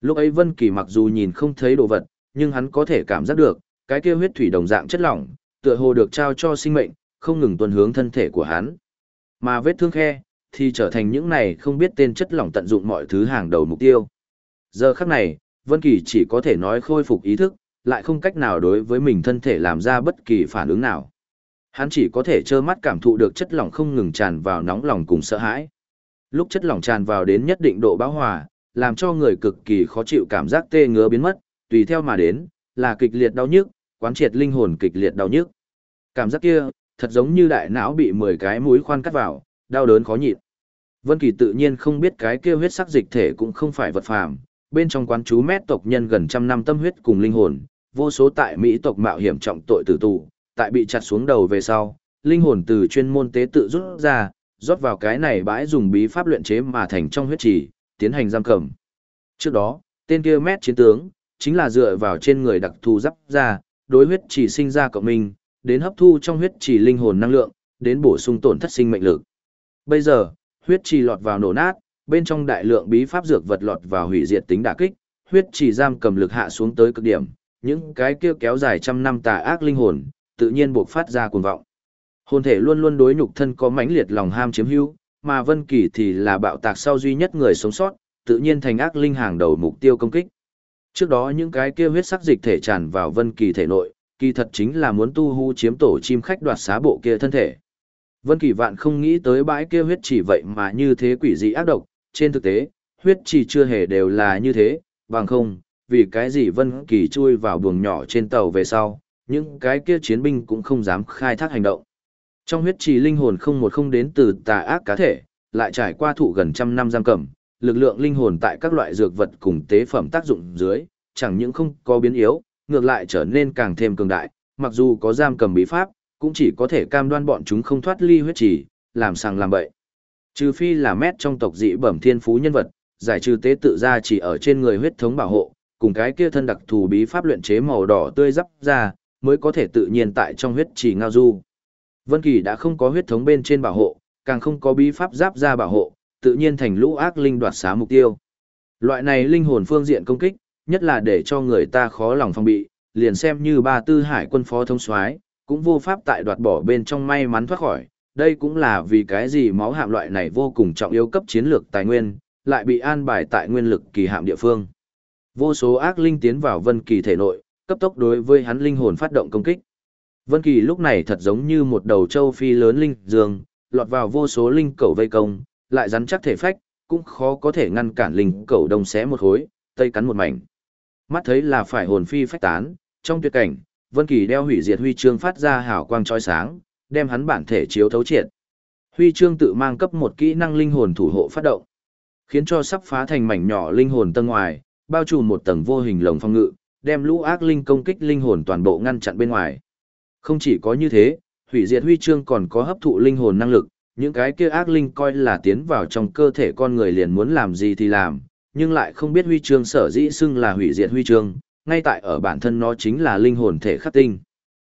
Lúc ấy Vân Kỳ mặc dù nhìn không thấy đồ vật, nhưng hắn có thể cảm giác được, cái kia huyết thủy đồng dạng chất lỏng, tựa hồ được trao cho sinh mệnh, không ngừng tuần hướng thân thể của hắn. Mà vết thương khe, thì trở thành những này không biết tên chất lỏng tận dụng mọi thứ hàng đầu mục tiêu. Giờ khắc này, Vân Kỳ chỉ có thể nói khôi phục ý thức, lại không cách nào đối với mình thân thể làm ra bất kỳ phản ứng nào. Hắn chỉ có thể trơ mắt cảm thụ được chất lỏng không ngừng tràn vào nóng lòng cùng sợ hãi. Lúc chất lỏng tràn vào đến nhất định độ bão hòa, làm cho người cực kỳ khó chịu cảm giác tê ngứa biến mất, tùy theo mà đến, là kịch liệt đau nhức, quán triệt linh hồn kịch liệt đau nhức. Cảm giác kia, thật giống như đại não bị 10 cái mũi khoan cắt vào, đau đớn khó nhịn. Vân Kỳ tự nhiên không biết cái kia huyết sắc dịch thể cũng không phải vật phàm, bên trong quán chú mét tộc nhân gần trăm năm tâm huyết cùng linh hồn, vô số tại Mỹ tộc mạo hiểm trọng tội tử tù, tại bị chặt xuống đầu về sau, linh hồn từ chuyên môn tế tự rút ra, rót vào cái này bãi dùng bí pháp luyện chế mà thành trong huyết trì, tiến hành giam cầm. Trước đó, tên kia mét chiến tướng, chính là dựa vào trên người đặc thù giáp ra, đối huyết trì sinh ra cộng minh, đến hấp thu trong huyết trì linh hồn năng lượng, đến bổ sung tổn thất sinh mệnh lực. Bây giờ, huyết trì lọt vào nổ nát, bên trong đại lượng bí pháp dược vật lọt vào hủy diệt tính đả kích, huyết trì giam cầm lực hạ xuống tới cực điểm, những cái kia kéo dài trăm năm tà ác linh hồn, tự nhiên buộc phát ra cuồng vọng. Hồn thể luôn luôn đối nhục thân có mãnh liệt lòng ham chiếm hữu, mà Vân Kỳ thì là bạo tạc sau duy nhất người sống sót, tự nhiên thành ác linh hàng đầu mục tiêu công kích. Trước đó những cái kia huyết sắc dịch thể tràn vào Vân Kỳ thể nội, kỳ thật chính là muốn tu hú chiếm tổ chim khách đoạt xá bộ kia thân thể. Vân Kỳ vạn không nghĩ tới bãi kia huyết chỉ vậy mà như thế quỷ dị ác độc, trên thực tế, huyết chỉ chưa hề đều là như thế, bằng không, vì cái gì Vân Kỳ chui vào buồng nhỏ trên tàu về sau, những cái kia chiến binh cũng không dám khai thác hành động. Trong huyết trì linh hồn không một không đến từ tà ác cá thể, lại trải qua thụ gần trăm năm giam cầm, lực lượng linh hồn tại các loại dược vật cùng tế phẩm tác dụng dưới, chẳng những không có biến yếu, ngược lại trở nên càng thêm cường đại, mặc dù có giam cầm bí pháp, cũng chỉ có thể cam đoan bọn chúng không thoát ly huyết trì, làm sàng làm bậy. Trừ phi là mét trong tộc dị bẩm thiên phú nhân vật, giải trừ tế tự ra chỉ ở trên người huyết thống bảo hộ, cùng cái kia thân đặc thù bí pháp luyện chế màu đỏ tươi dắp ra, mới có thể tự nhiên tại trong huyết trì ngao du. Vân Kỳ đã không có huyết thống bên trên bảo hộ, càng không có bí pháp giáp ra bảo hộ, tự nhiên thành lũ ác linh đoạt xá mục tiêu. Loại này linh hồn phương diện công kích, nhất là để cho người ta khó lòng phòng bị, liền xem như ba tư hải quân phó thông soái, cũng vô pháp tại đoạt bỏ bên trong may mắn thoát khỏi. Đây cũng là vì cái gì máu hạm loại này vô cùng trọng yếu cấp chiến lược tài nguyên, lại bị an bài tại nguyên lực kỳ hạm địa phương. Vô số ác linh tiến vào Vân Kỳ thể nội, cấp tốc đối với hắn linh hồn phát động công kích. Vân Kỳ lúc này thật giống như một đầu châu phi lớn linh dương, lọt vào vô số linh cẩu vây công, lại rắn chắc thể phách, cũng khó có thể ngăn cản linh cẩu đông xé một khối, tây cắn một mảnh. Mắt thấy là phải hồn phi phách tán, trong tuyệt cảnh, Vân Kỳ đeo hủy diệt huy chương phát ra hào quang chói sáng, đem hắn bản thể chiếu thấu triệt. Huy chương tự mang cấp một kỹ năng linh hồn thủ hộ phát động, khiến cho sắp phá thành mảnh nhỏ linh hồn tầng ngoài, bao trùm một tầng vô hình lồng phong ngự, đem lũ ác linh công kích linh hồn toàn bộ ngăn chặn bên ngoài. Không chỉ có như thế, hủy diệt huy chương còn có hấp thụ linh hồn năng lực, những cái kia ác linh coi là tiến vào trong cơ thể con người liền muốn làm gì thì làm, nhưng lại không biết huy chương sở dĩ xưng là hủy diệt huy chương, ngay tại ở bản thân nó chính là linh hồn thể khắc tinh.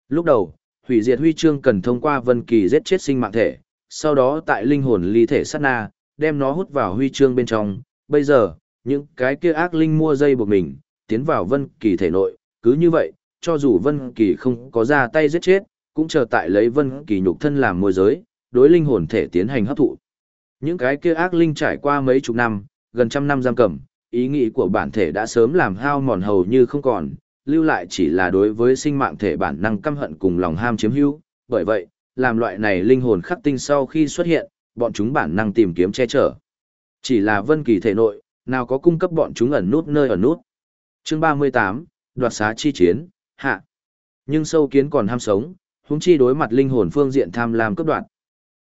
Lúc đầu, hủy diệt huy chương cần thông qua vân kỳ giết chết sinh mạng thể, sau đó tại linh hồn ly thể sát na, đem nó hút vào huy chương bên trong, bây giờ, những cái kia ác linh mua dây buộc mình, tiến vào Vân Kỳ thể nội, cứ như vậy, cho dù Vân Kỳ không có ra tay giết chết, cũng chờ tại lấy Vân Kỳ nhục thân làm môi giới, đối linh hồn thể tiến hành hấp thụ. Những cái kia ác linh trải qua mấy chục năm, gần trăm năm giam cầm, ý nghĩ của bản thể đã sớm làm hao mòn hầu như không còn, lưu lại chỉ là đối với sinh mạng thể bản năng căm hận cùng lòng ham chiếm hữu, bởi vậy, làm loại này linh hồn khắc tinh sau khi xuất hiện, bọn chúng bản năng tìm kiếm che chở. Chỉ là Vân Kỳ thể nội, nào có cung cấp bọn chúng ẩn nút nơi ẩn nút. Chương 38, đoạt xá chi chiến, hạ. Nhưng sâu kiến còn ham sống, huống chi đối mặt linh hồn phương diện tham lam cấp đoạn.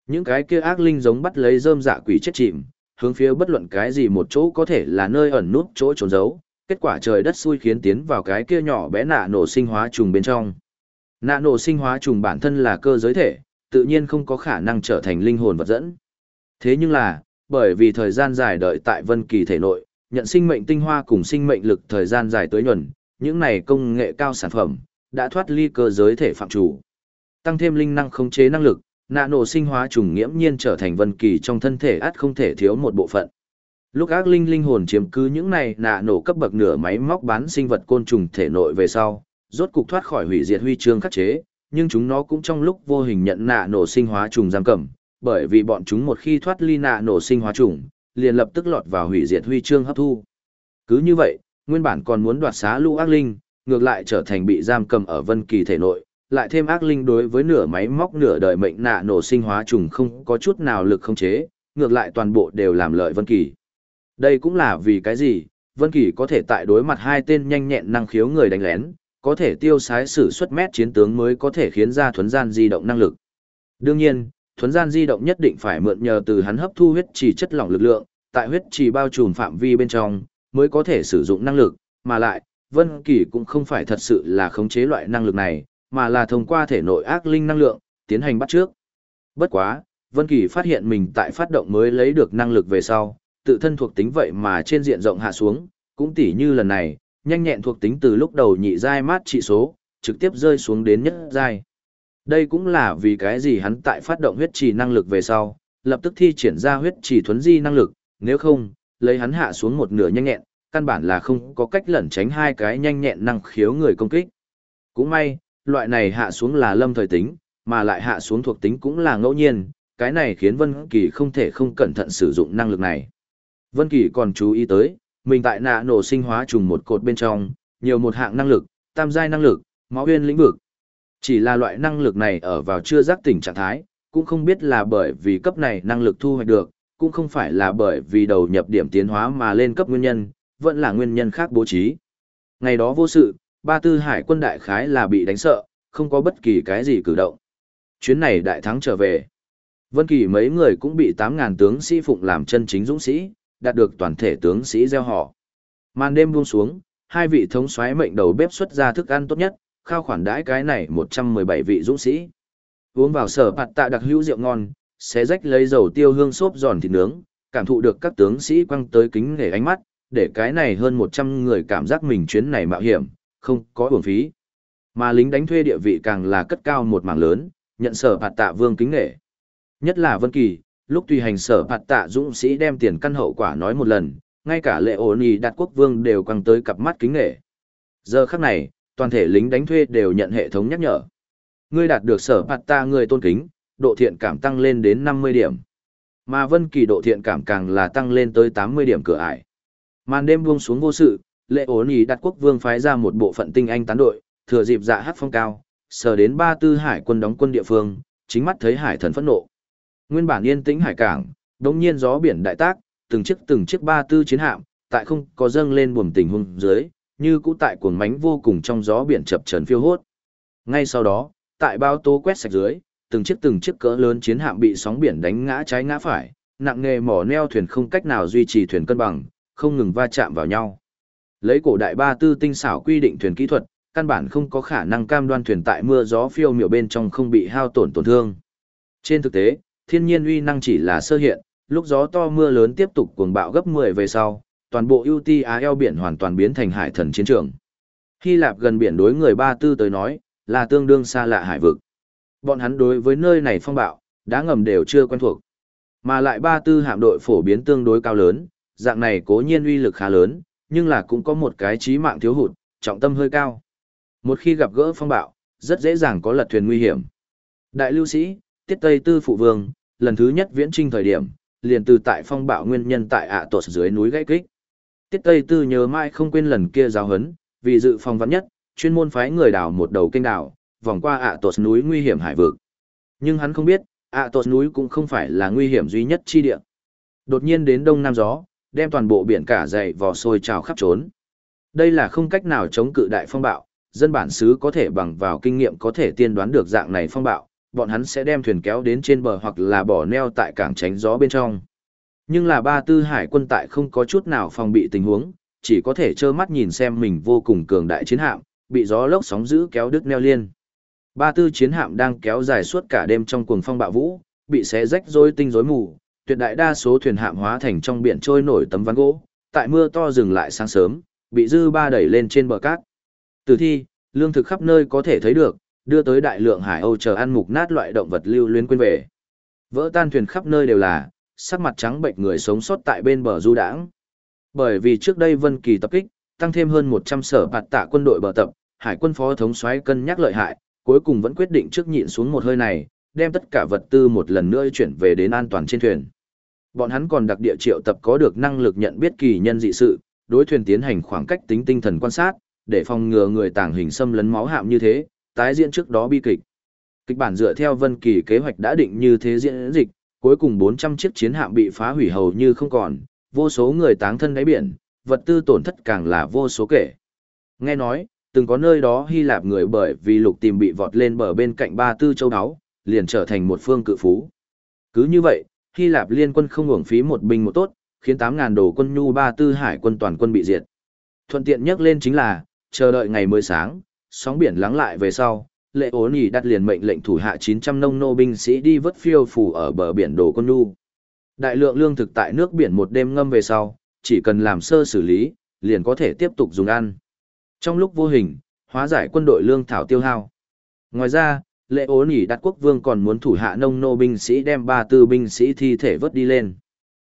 Những cái kia ác linh giống bắt lấy rơm dạ quỷ chết chìm, hướng phía bất luận cái gì một chỗ có thể là nơi ẩn nút chỗ trốn giấu, kết quả trời đất xui khiến tiến vào cái kia nhỏ bé nạ nổ sinh hóa trùng bên trong. Nạ nổ sinh hóa trùng bản thân là cơ giới thể, tự nhiên không có khả năng trở thành linh hồn vật dẫn. Thế nhưng là, bởi vì thời gian dài đợi tại Vân Kỳ thể nội, nhận sinh mệnh tinh hoa cùng sinh mệnh lực thời gian dài tới nhuần, những này công nghệ cao sản phẩm đã thoát ly cơ giới thể phạm chủ. Tăng thêm linh năng khống chế năng lực, nạ nổ sinh hóa trùng nghiễm nhiên trở thành Vân Kỳ trong thân thể ắt không thể thiếu một bộ phận. Lúc ác linh linh hồn chiếm cứ những này nạ nổ cấp bậc nửa máy móc bán sinh vật côn trùng thể nội về sau, rốt cục thoát khỏi hủy diệt huy chương khắc chế, nhưng chúng nó cũng trong lúc vô hình nhận nạ nổ sinh hóa trùng giam cầm, bởi vì bọn chúng một khi thoát ly nạ nổ sinh hóa trùng, liền lập tức lọt vào hủy diệt huy chương hấp thu. Cứ như vậy, nguyên bản còn muốn đoạt xá lũ ác linh, ngược lại trở thành bị giam cầm ở Vân Kỳ thể nội, lại thêm ác linh đối với nửa máy móc nửa đời mệnh nạ nổ sinh hóa trùng không có chút nào lực không chế, ngược lại toàn bộ đều làm lợi Vân Kỳ. Đây cũng là vì cái gì, Vân Kỳ có thể tại đối mặt hai tên nhanh nhẹn năng khiếu người đánh lén, có thể tiêu sái sử xuất mét chiến tướng mới có thể khiến ra thuấn gian di động năng lực. Đương nhiên, thuấn gian di động nhất định phải mượn nhờ từ hắn hấp thu huyết trì chất lỏng lực lượng, tại huyết trì bao trùm phạm vi bên trong, mới có thể sử dụng năng lực, mà lại, Vân Kỳ cũng không phải thật sự là khống chế loại năng lực này, mà là thông qua thể nội ác linh năng lượng, tiến hành bắt trước. Bất quá, Vân Kỳ phát hiện mình tại phát động mới lấy được năng lực về sau, tự thân thuộc tính vậy mà trên diện rộng hạ xuống, cũng tỉ như lần này, nhanh nhẹn thuộc tính từ lúc đầu nhị giai mát trị số, trực tiếp rơi xuống đến nhất giai. Đây cũng là vì cái gì hắn tại phát động huyết trì năng lực về sau, lập tức thi triển ra huyết trì thuấn di năng lực, nếu không, lấy hắn hạ xuống một nửa nhanh nhẹn, căn bản là không có cách lẩn tránh hai cái nhanh nhẹn năng khiếu người công kích. Cũng may, loại này hạ xuống là lâm thời tính, mà lại hạ xuống thuộc tính cũng là ngẫu nhiên, cái này khiến Vân Kỳ không thể không cẩn thận sử dụng năng lực này. Vân Kỳ còn chú ý tới, mình tại nạ nổ sinh hóa trùng một cột bên trong, nhiều một hạng năng lực, tam giai năng lực, máu uyên lĩnh vực. Chỉ là loại năng lực này ở vào chưa giác tỉnh trạng thái, cũng không biết là bởi vì cấp này năng lực thu hoạch được, cũng không phải là bởi vì đầu nhập điểm tiến hóa mà lên cấp nguyên nhân, vẫn là nguyên nhân khác bố trí. Ngày đó vô sự, ba tư hải quân đại khái là bị đánh sợ, không có bất kỳ cái gì cử động. Chuyến này đại thắng trở về. Vân Kỳ mấy người cũng bị 8.000 tướng sĩ phụng làm chân chính dũng sĩ, đạt được toàn thể tướng sĩ gieo họ. Màn đêm buông xuống, hai vị thống soái mệnh đầu bếp xuất ra thức ăn tốt nhất, khao khoản đãi cái này 117 vị dũng sĩ. Uống vào sở bạt tạ đặc hữu rượu ngon, xé rách lấy dầu tiêu hương xốp giòn thịt nướng, cảm thụ được các tướng sĩ quăng tới kính nể ánh mắt, để cái này hơn 100 người cảm giác mình chuyến này mạo hiểm, không có uổng phí. Mà lính đánh thuê địa vị càng là cất cao một mảng lớn, nhận sở bạt tạ vương kính nể. Nhất là Vân Kỳ, lúc tùy hành sở bạt tạ dũng sĩ đem tiền căn hậu quả nói một lần, ngay cả lệ ổn ý đạt quốc vương đều quăng tới cặp mắt kính nể. Giờ khắc này, toàn thể lính đánh thuê đều nhận hệ thống nhắc nhở. Ngươi đạt được sở phạt ta người tôn kính, độ thiện cảm tăng lên đến 50 điểm. Mà Vân Kỳ độ thiện cảm càng là tăng lên tới 80 điểm cửa ải. Màn đêm buông xuống vô sự, lệ ổn ý đặt quốc vương phái ra một bộ phận tinh anh tán đội, thừa dịp dạ hát phong cao, sờ đến ba tư hải quân đóng quân địa phương, chính mắt thấy hải thần phẫn nộ. Nguyên bản yên tĩnh hải cảng, đống nhiên gió biển đại tác, từng chiếc từng chiếc ba tư chiến hạm, tại không có dâng lên buồm tình hung dưới, như cũ tại cuồng mánh vô cùng trong gió biển chập trần phiêu hốt. Ngay sau đó, tại bao tố quét sạch dưới, từng chiếc từng chiếc cỡ lớn chiến hạm bị sóng biển đánh ngã trái ngã phải, nặng nghề mỏ neo thuyền không cách nào duy trì thuyền cân bằng, không ngừng va chạm vào nhau. Lấy cổ đại ba tư tinh xảo quy định thuyền kỹ thuật, căn bản không có khả năng cam đoan thuyền tại mưa gió phiêu miểu bên trong không bị hao tổn tổn thương. Trên thực tế, thiên nhiên uy năng chỉ là sơ hiện, lúc gió to mưa lớn tiếp tục cuồng bạo gấp 10 về sau, toàn bộ UT eo biển hoàn toàn biến thành hải thần chiến trường. Hy Lạp gần biển đối người ba tư tới nói, là tương đương xa lạ hải vực. Bọn hắn đối với nơi này phong bạo, đã ngầm đều chưa quen thuộc. Mà lại ba tư hạm đội phổ biến tương đối cao lớn, dạng này cố nhiên uy lực khá lớn, nhưng là cũng có một cái chí mạng thiếu hụt, trọng tâm hơi cao. Một khi gặp gỡ phong bạo, rất dễ dàng có lật thuyền nguy hiểm. Đại lưu sĩ, tiết tây tư phụ vương, lần thứ nhất viễn trinh thời điểm, liền từ tại phong bạo nguyên nhân tại ạ à dưới núi gãy kích. Tiết tây tư nhớ mãi không quên lần kia giáo hấn, vì dự phòng vắn nhất, chuyên môn phái người đào một đầu kênh đảo, vòng qua ạ à núi nguy hiểm hải vực. Nhưng hắn không biết, ạ à núi cũng không phải là nguy hiểm duy nhất chi địa. Đột nhiên đến đông nam gió, đem toàn bộ biển cả dày vò sôi trào khắp trốn. Đây là không cách nào chống cự đại phong bạo, dân bản xứ có thể bằng vào kinh nghiệm có thể tiên đoán được dạng này phong bạo, bọn hắn sẽ đem thuyền kéo đến trên bờ hoặc là bỏ neo tại cảng tránh gió bên trong. Nhưng là ba tư hải quân tại không có chút nào phòng bị tình huống, chỉ có thể trơ mắt nhìn xem mình vô cùng cường đại chiến hạm, bị gió lốc sóng dữ kéo đứt neo liên. Ba tư chiến hạm đang kéo dài suốt cả đêm trong cuồng phong bạo vũ, bị xé rách rối tinh rối mù, tuyệt đại đa số thuyền hạm hóa thành trong biển trôi nổi tấm ván gỗ, tại mưa to dừng lại sáng sớm, bị dư ba đẩy lên trên bờ cát. Tử thi, lương thực khắp nơi có thể thấy được, đưa tới đại lượng hải âu chờ ăn mục nát loại động vật lưu luyến quên về. Vỡ tan thuyền khắp nơi đều là, sắc mặt trắng bệnh người sống sót tại bên bờ du đãng. Bởi vì trước đây Vân Kỳ tập kích, tăng thêm hơn 100 sở bạt tạ quân đội bờ tập, hải quân phó thống soái cân nhắc lợi hại, cuối cùng vẫn quyết định trước nhịn xuống một hơi này, đem tất cả vật tư một lần nữa chuyển về đến an toàn trên thuyền. Bọn hắn còn đặc địa triệu tập có được năng lực nhận biết kỳ nhân dị sự, đối thuyền tiến hành khoảng cách tính tinh thần quan sát, để phòng ngừa người tàng hình xâm lấn máu hạm như thế, tái diễn trước đó bi kịch. Kịch bản dựa theo Vân Kỳ kế hoạch đã định như thế diễn dịch, cuối cùng 400 chiếc chiến hạm bị phá hủy hầu như không còn, vô số người táng thân đáy biển, vật tư tổn thất càng là vô số kể. Nghe nói, từng có nơi đó Hy Lạp người bởi vì lục tìm bị vọt lên bờ bên cạnh ba tư châu đáo, liền trở thành một phương cự phú. Cứ như vậy, Hy Lạp liên quân không hưởng phí một binh một tốt, khiến 8.000 đồ quân nhu ba tư hải quân toàn quân bị diệt. Thuận tiện nhất lên chính là, chờ đợi ngày mới sáng, sóng biển lắng lại về sau, lệ ố nhì đặt liền mệnh lệnh thủ hạ 900 nông nô binh sĩ đi vớt phiêu phủ ở bờ biển đồ con nu. Đại lượng lương thực tại nước biển một đêm ngâm về sau, chỉ cần làm sơ xử lý, liền có thể tiếp tục dùng ăn. Trong lúc vô hình, hóa giải quân đội lương thảo tiêu hao. Ngoài ra, lệ ố nhì đặt quốc vương còn muốn thủ hạ nông nô binh sĩ đem ba tư binh sĩ thi thể vớt đi lên.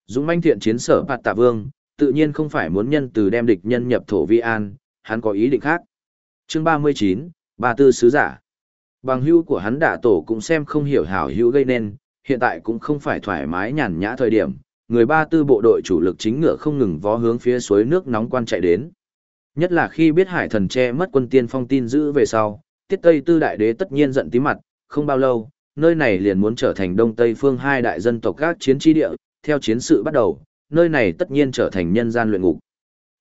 Dũng manh thiện chiến sở bạt tạ vương, tự nhiên không phải muốn nhân từ đem địch nhân nhập thổ vi an, hắn có ý định khác. chương 39, ba tư sứ giả. Bằng hưu của hắn đả tổ cũng xem không hiểu hảo hữu gây nên, hiện tại cũng không phải thoải mái nhàn nhã thời điểm, người ba tư bộ đội chủ lực chính ngựa không ngừng vó hướng phía suối nước nóng quan chạy đến. Nhất là khi biết hải thần che mất quân tiên phong tin giữ về sau, tiết tây tư đại đế tất nhiên giận tí mặt, không bao lâu, nơi này liền muốn trở thành đông tây phương hai đại dân tộc các chiến tri địa, theo chiến sự bắt đầu, nơi này tất nhiên trở thành nhân gian luyện ngục.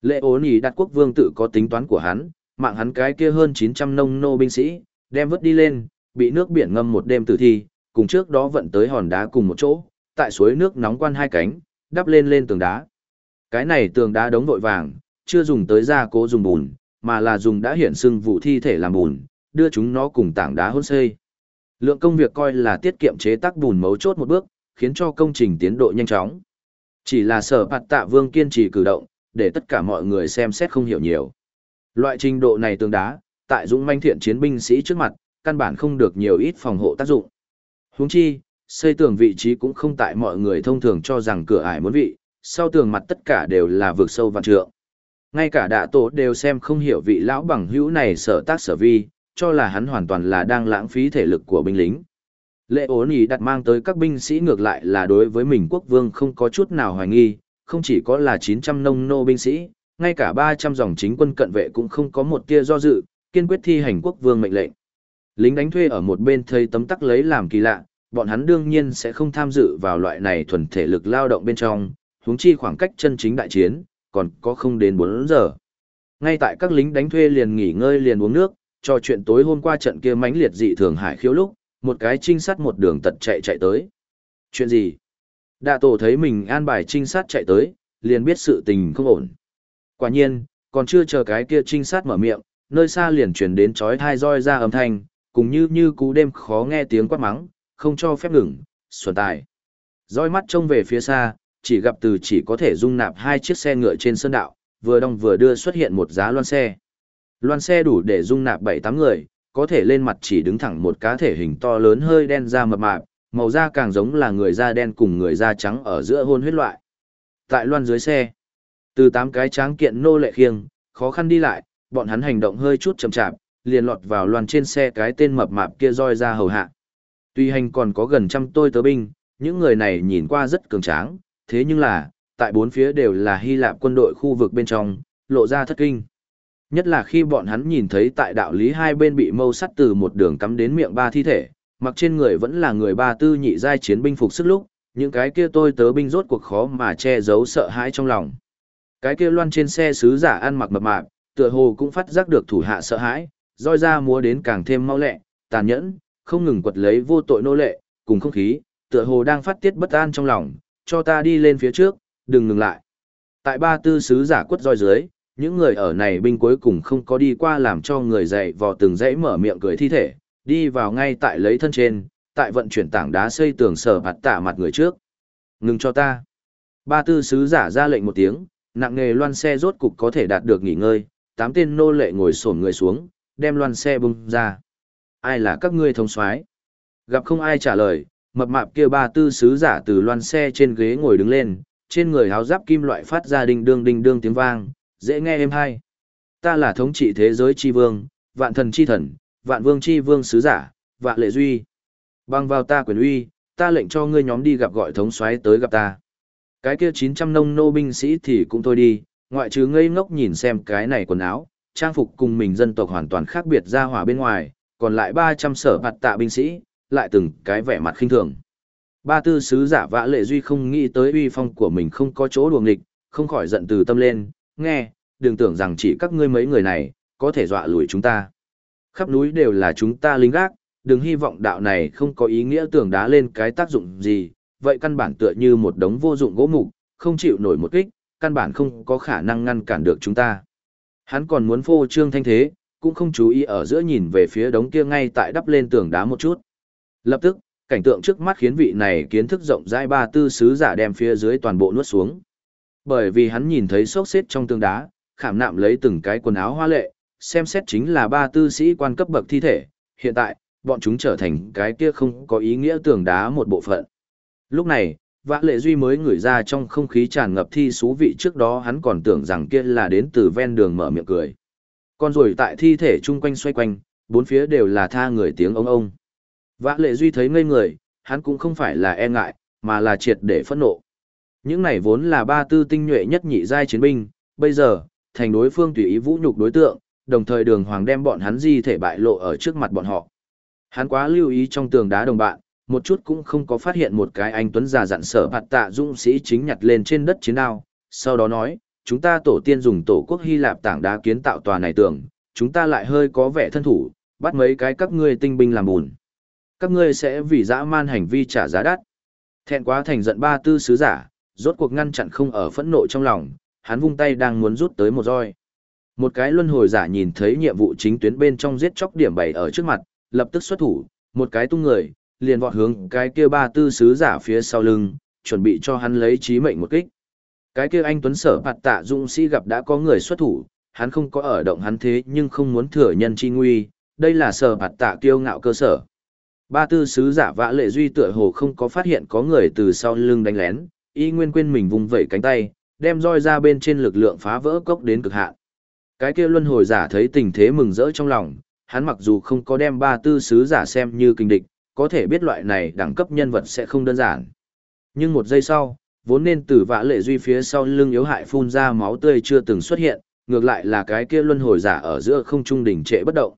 Lệ ố nhì đặt quốc vương tự có tính toán của hắn, mạng hắn cái kia hơn 900 nông nô binh sĩ, đem vứt đi lên, bị nước biển ngâm một đêm tử thi, cùng trước đó vận tới hòn đá cùng một chỗ, tại suối nước nóng quan hai cánh, đắp lên lên tường đá. Cái này tường đá đống vội vàng, chưa dùng tới gia cố dùng bùn, mà là dùng đã hiện sưng vụ thi thể làm bùn, đưa chúng nó cùng tảng đá hôn xây. Lượng công việc coi là tiết kiệm chế tác bùn mấu chốt một bước, khiến cho công trình tiến độ nhanh chóng. Chỉ là sở bạt tạ vương kiên trì cử động, để tất cả mọi người xem xét không hiểu nhiều. Loại trình độ này tường đá, tại dũng manh thiện chiến binh sĩ trước mặt, căn bản không được nhiều ít phòng hộ tác dụng. Huống chi, xây tường vị trí cũng không tại mọi người thông thường cho rằng cửa ải muốn vị, sau tường mặt tất cả đều là vực sâu vạn trượng. Ngay cả đạ tổ đều xem không hiểu vị lão bằng hữu này sở tác sở vi, cho là hắn hoàn toàn là đang lãng phí thể lực của binh lính. Lệ ố ý đặt mang tới các binh sĩ ngược lại là đối với mình quốc vương không có chút nào hoài nghi, không chỉ có là 900 nông nô binh sĩ, ngay cả 300 dòng chính quân cận vệ cũng không có một tia do dự, kiên quyết thi hành quốc vương mệnh lệnh. Lính đánh thuê ở một bên thấy tấm tắc lấy làm kỳ lạ, bọn hắn đương nhiên sẽ không tham dự vào loại này thuần thể lực lao động bên trong, huống chi khoảng cách chân chính đại chiến, còn có không đến 4 giờ. Ngay tại các lính đánh thuê liền nghỉ ngơi liền uống nước, trò chuyện tối hôm qua trận kia mãnh liệt dị thường hải khiếu lúc, một cái trinh sát một đường tật chạy chạy tới. Chuyện gì? Đạ tổ thấy mình an bài trinh sát chạy tới, liền biết sự tình không ổn. Quả nhiên, còn chưa chờ cái kia trinh sát mở miệng, nơi xa liền truyền đến chói thai roi ra âm thanh, cùng như như cú đêm khó nghe tiếng quát mắng, không cho phép ngừng, xuân tài. Roi mắt trông về phía xa, chỉ gặp từ chỉ có thể dung nạp hai chiếc xe ngựa trên sơn đạo, vừa đông vừa đưa xuất hiện một giá loan xe. Loan xe đủ để dung nạp 7-8 người, có thể lên mặt chỉ đứng thẳng một cá thể hình to lớn hơi đen da mập mạp, màu da càng giống là người da đen cùng người da trắng ở giữa hôn huyết loại. Tại loan dưới xe, từ tám cái tráng kiện nô lệ khiêng, khó khăn đi lại, bọn hắn hành động hơi chút chậm chạp, liền lọt vào loan trên xe cái tên mập mạp kia roi ra hầu hạ. Tuy hành còn có gần trăm tôi tớ binh, những người này nhìn qua rất cường tráng, thế nhưng là, tại bốn phía đều là Hy Lạp quân đội khu vực bên trong, lộ ra thất kinh. Nhất là khi bọn hắn nhìn thấy tại đạo lý hai bên bị mâu sắt từ một đường cắm đến miệng ba thi thể, mặc trên người vẫn là người ba tư nhị giai chiến binh phục sức lúc, những cái kia tôi tớ binh rốt cuộc khó mà che giấu sợ hãi trong lòng. Cái kia loan trên xe sứ giả ăn mặc mập mạp, tựa hồ cũng phát giác được thủ hạ sợ hãi, roi ra múa đến càng thêm mau lẹ, tàn nhẫn, không ngừng quật lấy vô tội nô lệ, cùng không khí, tựa hồ đang phát tiết bất an trong lòng, cho ta đi lên phía trước, đừng ngừng lại. Tại ba tư sứ giả quất roi dưới, những người ở này binh cuối cùng không có đi qua làm cho người dậy vò từng dãy mở miệng cười thi thể, đi vào ngay tại lấy thân trên, tại vận chuyển tảng đá xây tường sở hạt tả mặt người trước. Ngừng cho ta. Ba tư sứ giả ra lệnh một tiếng, nặng nghề loan xe rốt cục có thể đạt được nghỉ ngơi, tám tên nô lệ ngồi xổm người xuống, đem loan xe bung ra. Ai là các ngươi thông soái? Gặp không ai trả lời, mập mạp kia ba tư sứ giả từ loan xe trên ghế ngồi đứng lên, trên người háo giáp kim loại phát ra đinh đương đinh đương tiếng vang, dễ nghe êm hay. Ta là thống trị thế giới chi vương, vạn thần chi thần, vạn vương chi vương sứ giả, vạn lệ duy. Bằng vào ta quyền uy, ta lệnh cho ngươi nhóm đi gặp gọi thống soái tới gặp ta. Cái kia 900 nông nô binh sĩ thì cũng thôi đi, ngoại trừ ngây ngốc nhìn xem cái này quần áo, trang phục cùng mình dân tộc hoàn toàn khác biệt ra hỏa bên ngoài, còn lại 300 sở mặt tạ binh sĩ, lại từng cái vẻ mặt khinh thường. Ba tư sứ giả vã lệ duy không nghĩ tới uy phong của mình không có chỗ đuồng nghịch, không khỏi giận từ tâm lên, nghe, đừng tưởng rằng chỉ các ngươi mấy người này, có thể dọa lùi chúng ta. Khắp núi đều là chúng ta lính gác, đừng hy vọng đạo này không có ý nghĩa tưởng đá lên cái tác dụng gì, vậy căn bản tựa như một đống vô dụng gỗ mục, không chịu nổi một kích, căn bản không có khả năng ngăn cản được chúng ta. Hắn còn muốn phô trương thanh thế, cũng không chú ý ở giữa nhìn về phía đống kia ngay tại đắp lên tường đá một chút. Lập tức, cảnh tượng trước mắt khiến vị này kiến thức rộng rãi ba tư sứ giả đem phía dưới toàn bộ nuốt xuống. Bởi vì hắn nhìn thấy sốc xếp trong tường đá, khảm nạm lấy từng cái quần áo hoa lệ, xem xét chính là ba tư sĩ quan cấp bậc thi thể, hiện tại, bọn chúng trở thành cái kia không có ý nghĩa tường đá một bộ phận. Lúc này, Vã Lệ Duy mới ngửi ra trong không khí tràn ngập thi xú vị trước đó hắn còn tưởng rằng kia là đến từ ven đường mở miệng cười. Còn rồi tại thi thể chung quanh xoay quanh, bốn phía đều là tha người tiếng ông ông. Vã Lệ Duy thấy ngây người, hắn cũng không phải là e ngại, mà là triệt để phẫn nộ. Những này vốn là ba tư tinh nhuệ nhất nhị giai chiến binh, bây giờ, thành đối phương tùy ý vũ nhục đối tượng, đồng thời đường hoàng đem bọn hắn di thể bại lộ ở trước mặt bọn họ. Hắn quá lưu ý trong tường đá đồng bạn, một chút cũng không có phát hiện một cái anh tuấn già dặn sở bạt tạ dũng sĩ chính nhặt lên trên đất chiến đao, sau đó nói, chúng ta tổ tiên dùng tổ quốc Hy Lạp tảng đá kiến tạo tòa này tường, chúng ta lại hơi có vẻ thân thủ, bắt mấy cái các ngươi tinh binh làm bùn. Các ngươi sẽ vì dã man hành vi trả giá đắt. Thẹn quá thành giận ba tư sứ giả, rốt cuộc ngăn chặn không ở phẫn nộ trong lòng, hắn vung tay đang muốn rút tới một roi. Một cái luân hồi giả nhìn thấy nhiệm vụ chính tuyến bên trong giết chóc điểm bảy ở trước mặt, lập tức xuất thủ, một cái tung người, liền vọt hướng cái kia ba tư sứ giả phía sau lưng, chuẩn bị cho hắn lấy chí mệnh một kích. Cái kia anh Tuấn Sở Bạt Tạ Dũng sĩ gặp đã có người xuất thủ, hắn không có ở động hắn thế nhưng không muốn thừa nhân chi nguy, đây là Sở Bạt Tạ kiêu ngạo cơ sở. Ba tư sứ giả vã lệ duy tựa hồ không có phát hiện có người từ sau lưng đánh lén, y nguyên quên mình vùng vẩy cánh tay, đem roi ra bên trên lực lượng phá vỡ cốc đến cực hạn. Cái kia luân hồi giả thấy tình thế mừng rỡ trong lòng, hắn mặc dù không có đem ba tư sứ giả xem như kinh địch, có thể biết loại này đẳng cấp nhân vật sẽ không đơn giản. Nhưng một giây sau, vốn nên từ vã lệ duy phía sau lưng yếu hại phun ra máu tươi chưa từng xuất hiện, ngược lại là cái kia luân hồi giả ở giữa không trung đỉnh trệ bất động.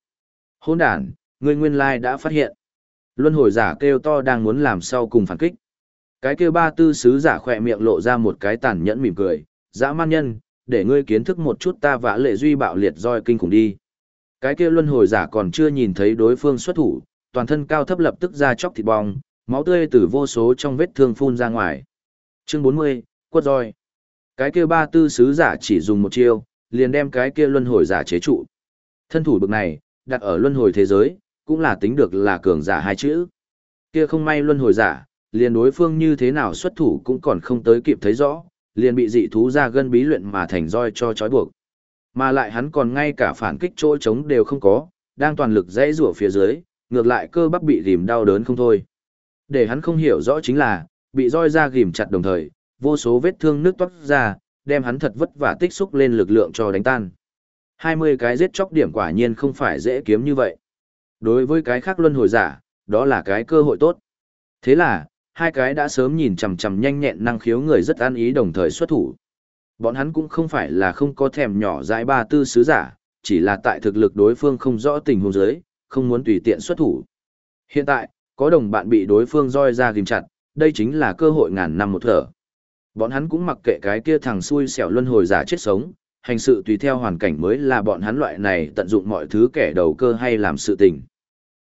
Hôn đàn, người nguyên lai đã phát hiện. Luân hồi giả kêu to đang muốn làm sau cùng phản kích. Cái kia ba tư sứ giả khỏe miệng lộ ra một cái tàn nhẫn mỉm cười, dã man nhân, để ngươi kiến thức một chút ta vã lệ duy bạo liệt roi kinh khủng đi. Cái kia luân hồi giả còn chưa nhìn thấy đối phương xuất thủ, toàn thân cao thấp lập tức ra chóc thịt bong, máu tươi từ vô số trong vết thương phun ra ngoài. Chương 40, quất roi. Cái kia ba tư sứ giả chỉ dùng một chiêu, liền đem cái kia luân hồi giả chế trụ. Thân thủ bực này, đặt ở luân hồi thế giới, cũng là tính được là cường giả hai chữ. Kia không may luân hồi giả, liền đối phương như thế nào xuất thủ cũng còn không tới kịp thấy rõ, liền bị dị thú ra gân bí luyện mà thành roi cho trói buộc. Mà lại hắn còn ngay cả phản kích chỗ chống đều không có, đang toàn lực dãy rủa phía dưới, ngược lại cơ bắp bị rìm đau đớn không thôi. Để hắn không hiểu rõ chính là, bị roi ra ghim chặt đồng thời, vô số vết thương nước toát ra, đem hắn thật vất vả tích xúc lên lực lượng cho đánh tan. 20 cái giết chóc điểm quả nhiên không phải dễ kiếm như vậy. Đối với cái khác luân hồi giả, đó là cái cơ hội tốt. Thế là, hai cái đã sớm nhìn chằm chằm nhanh nhẹn năng khiếu người rất an ý đồng thời xuất thủ. Bọn hắn cũng không phải là không có thèm nhỏ dãi ba tư sứ giả, chỉ là tại thực lực đối phương không rõ tình huống giới, không muốn tùy tiện xuất thủ. Hiện tại, có đồng bạn bị đối phương roi ra ghim chặt, đây chính là cơ hội ngàn năm một thở. Bọn hắn cũng mặc kệ cái kia thằng xui xẻo luân hồi giả chết sống, hành sự tùy theo hoàn cảnh mới là bọn hắn loại này tận dụng mọi thứ kẻ đầu cơ hay làm sự tình.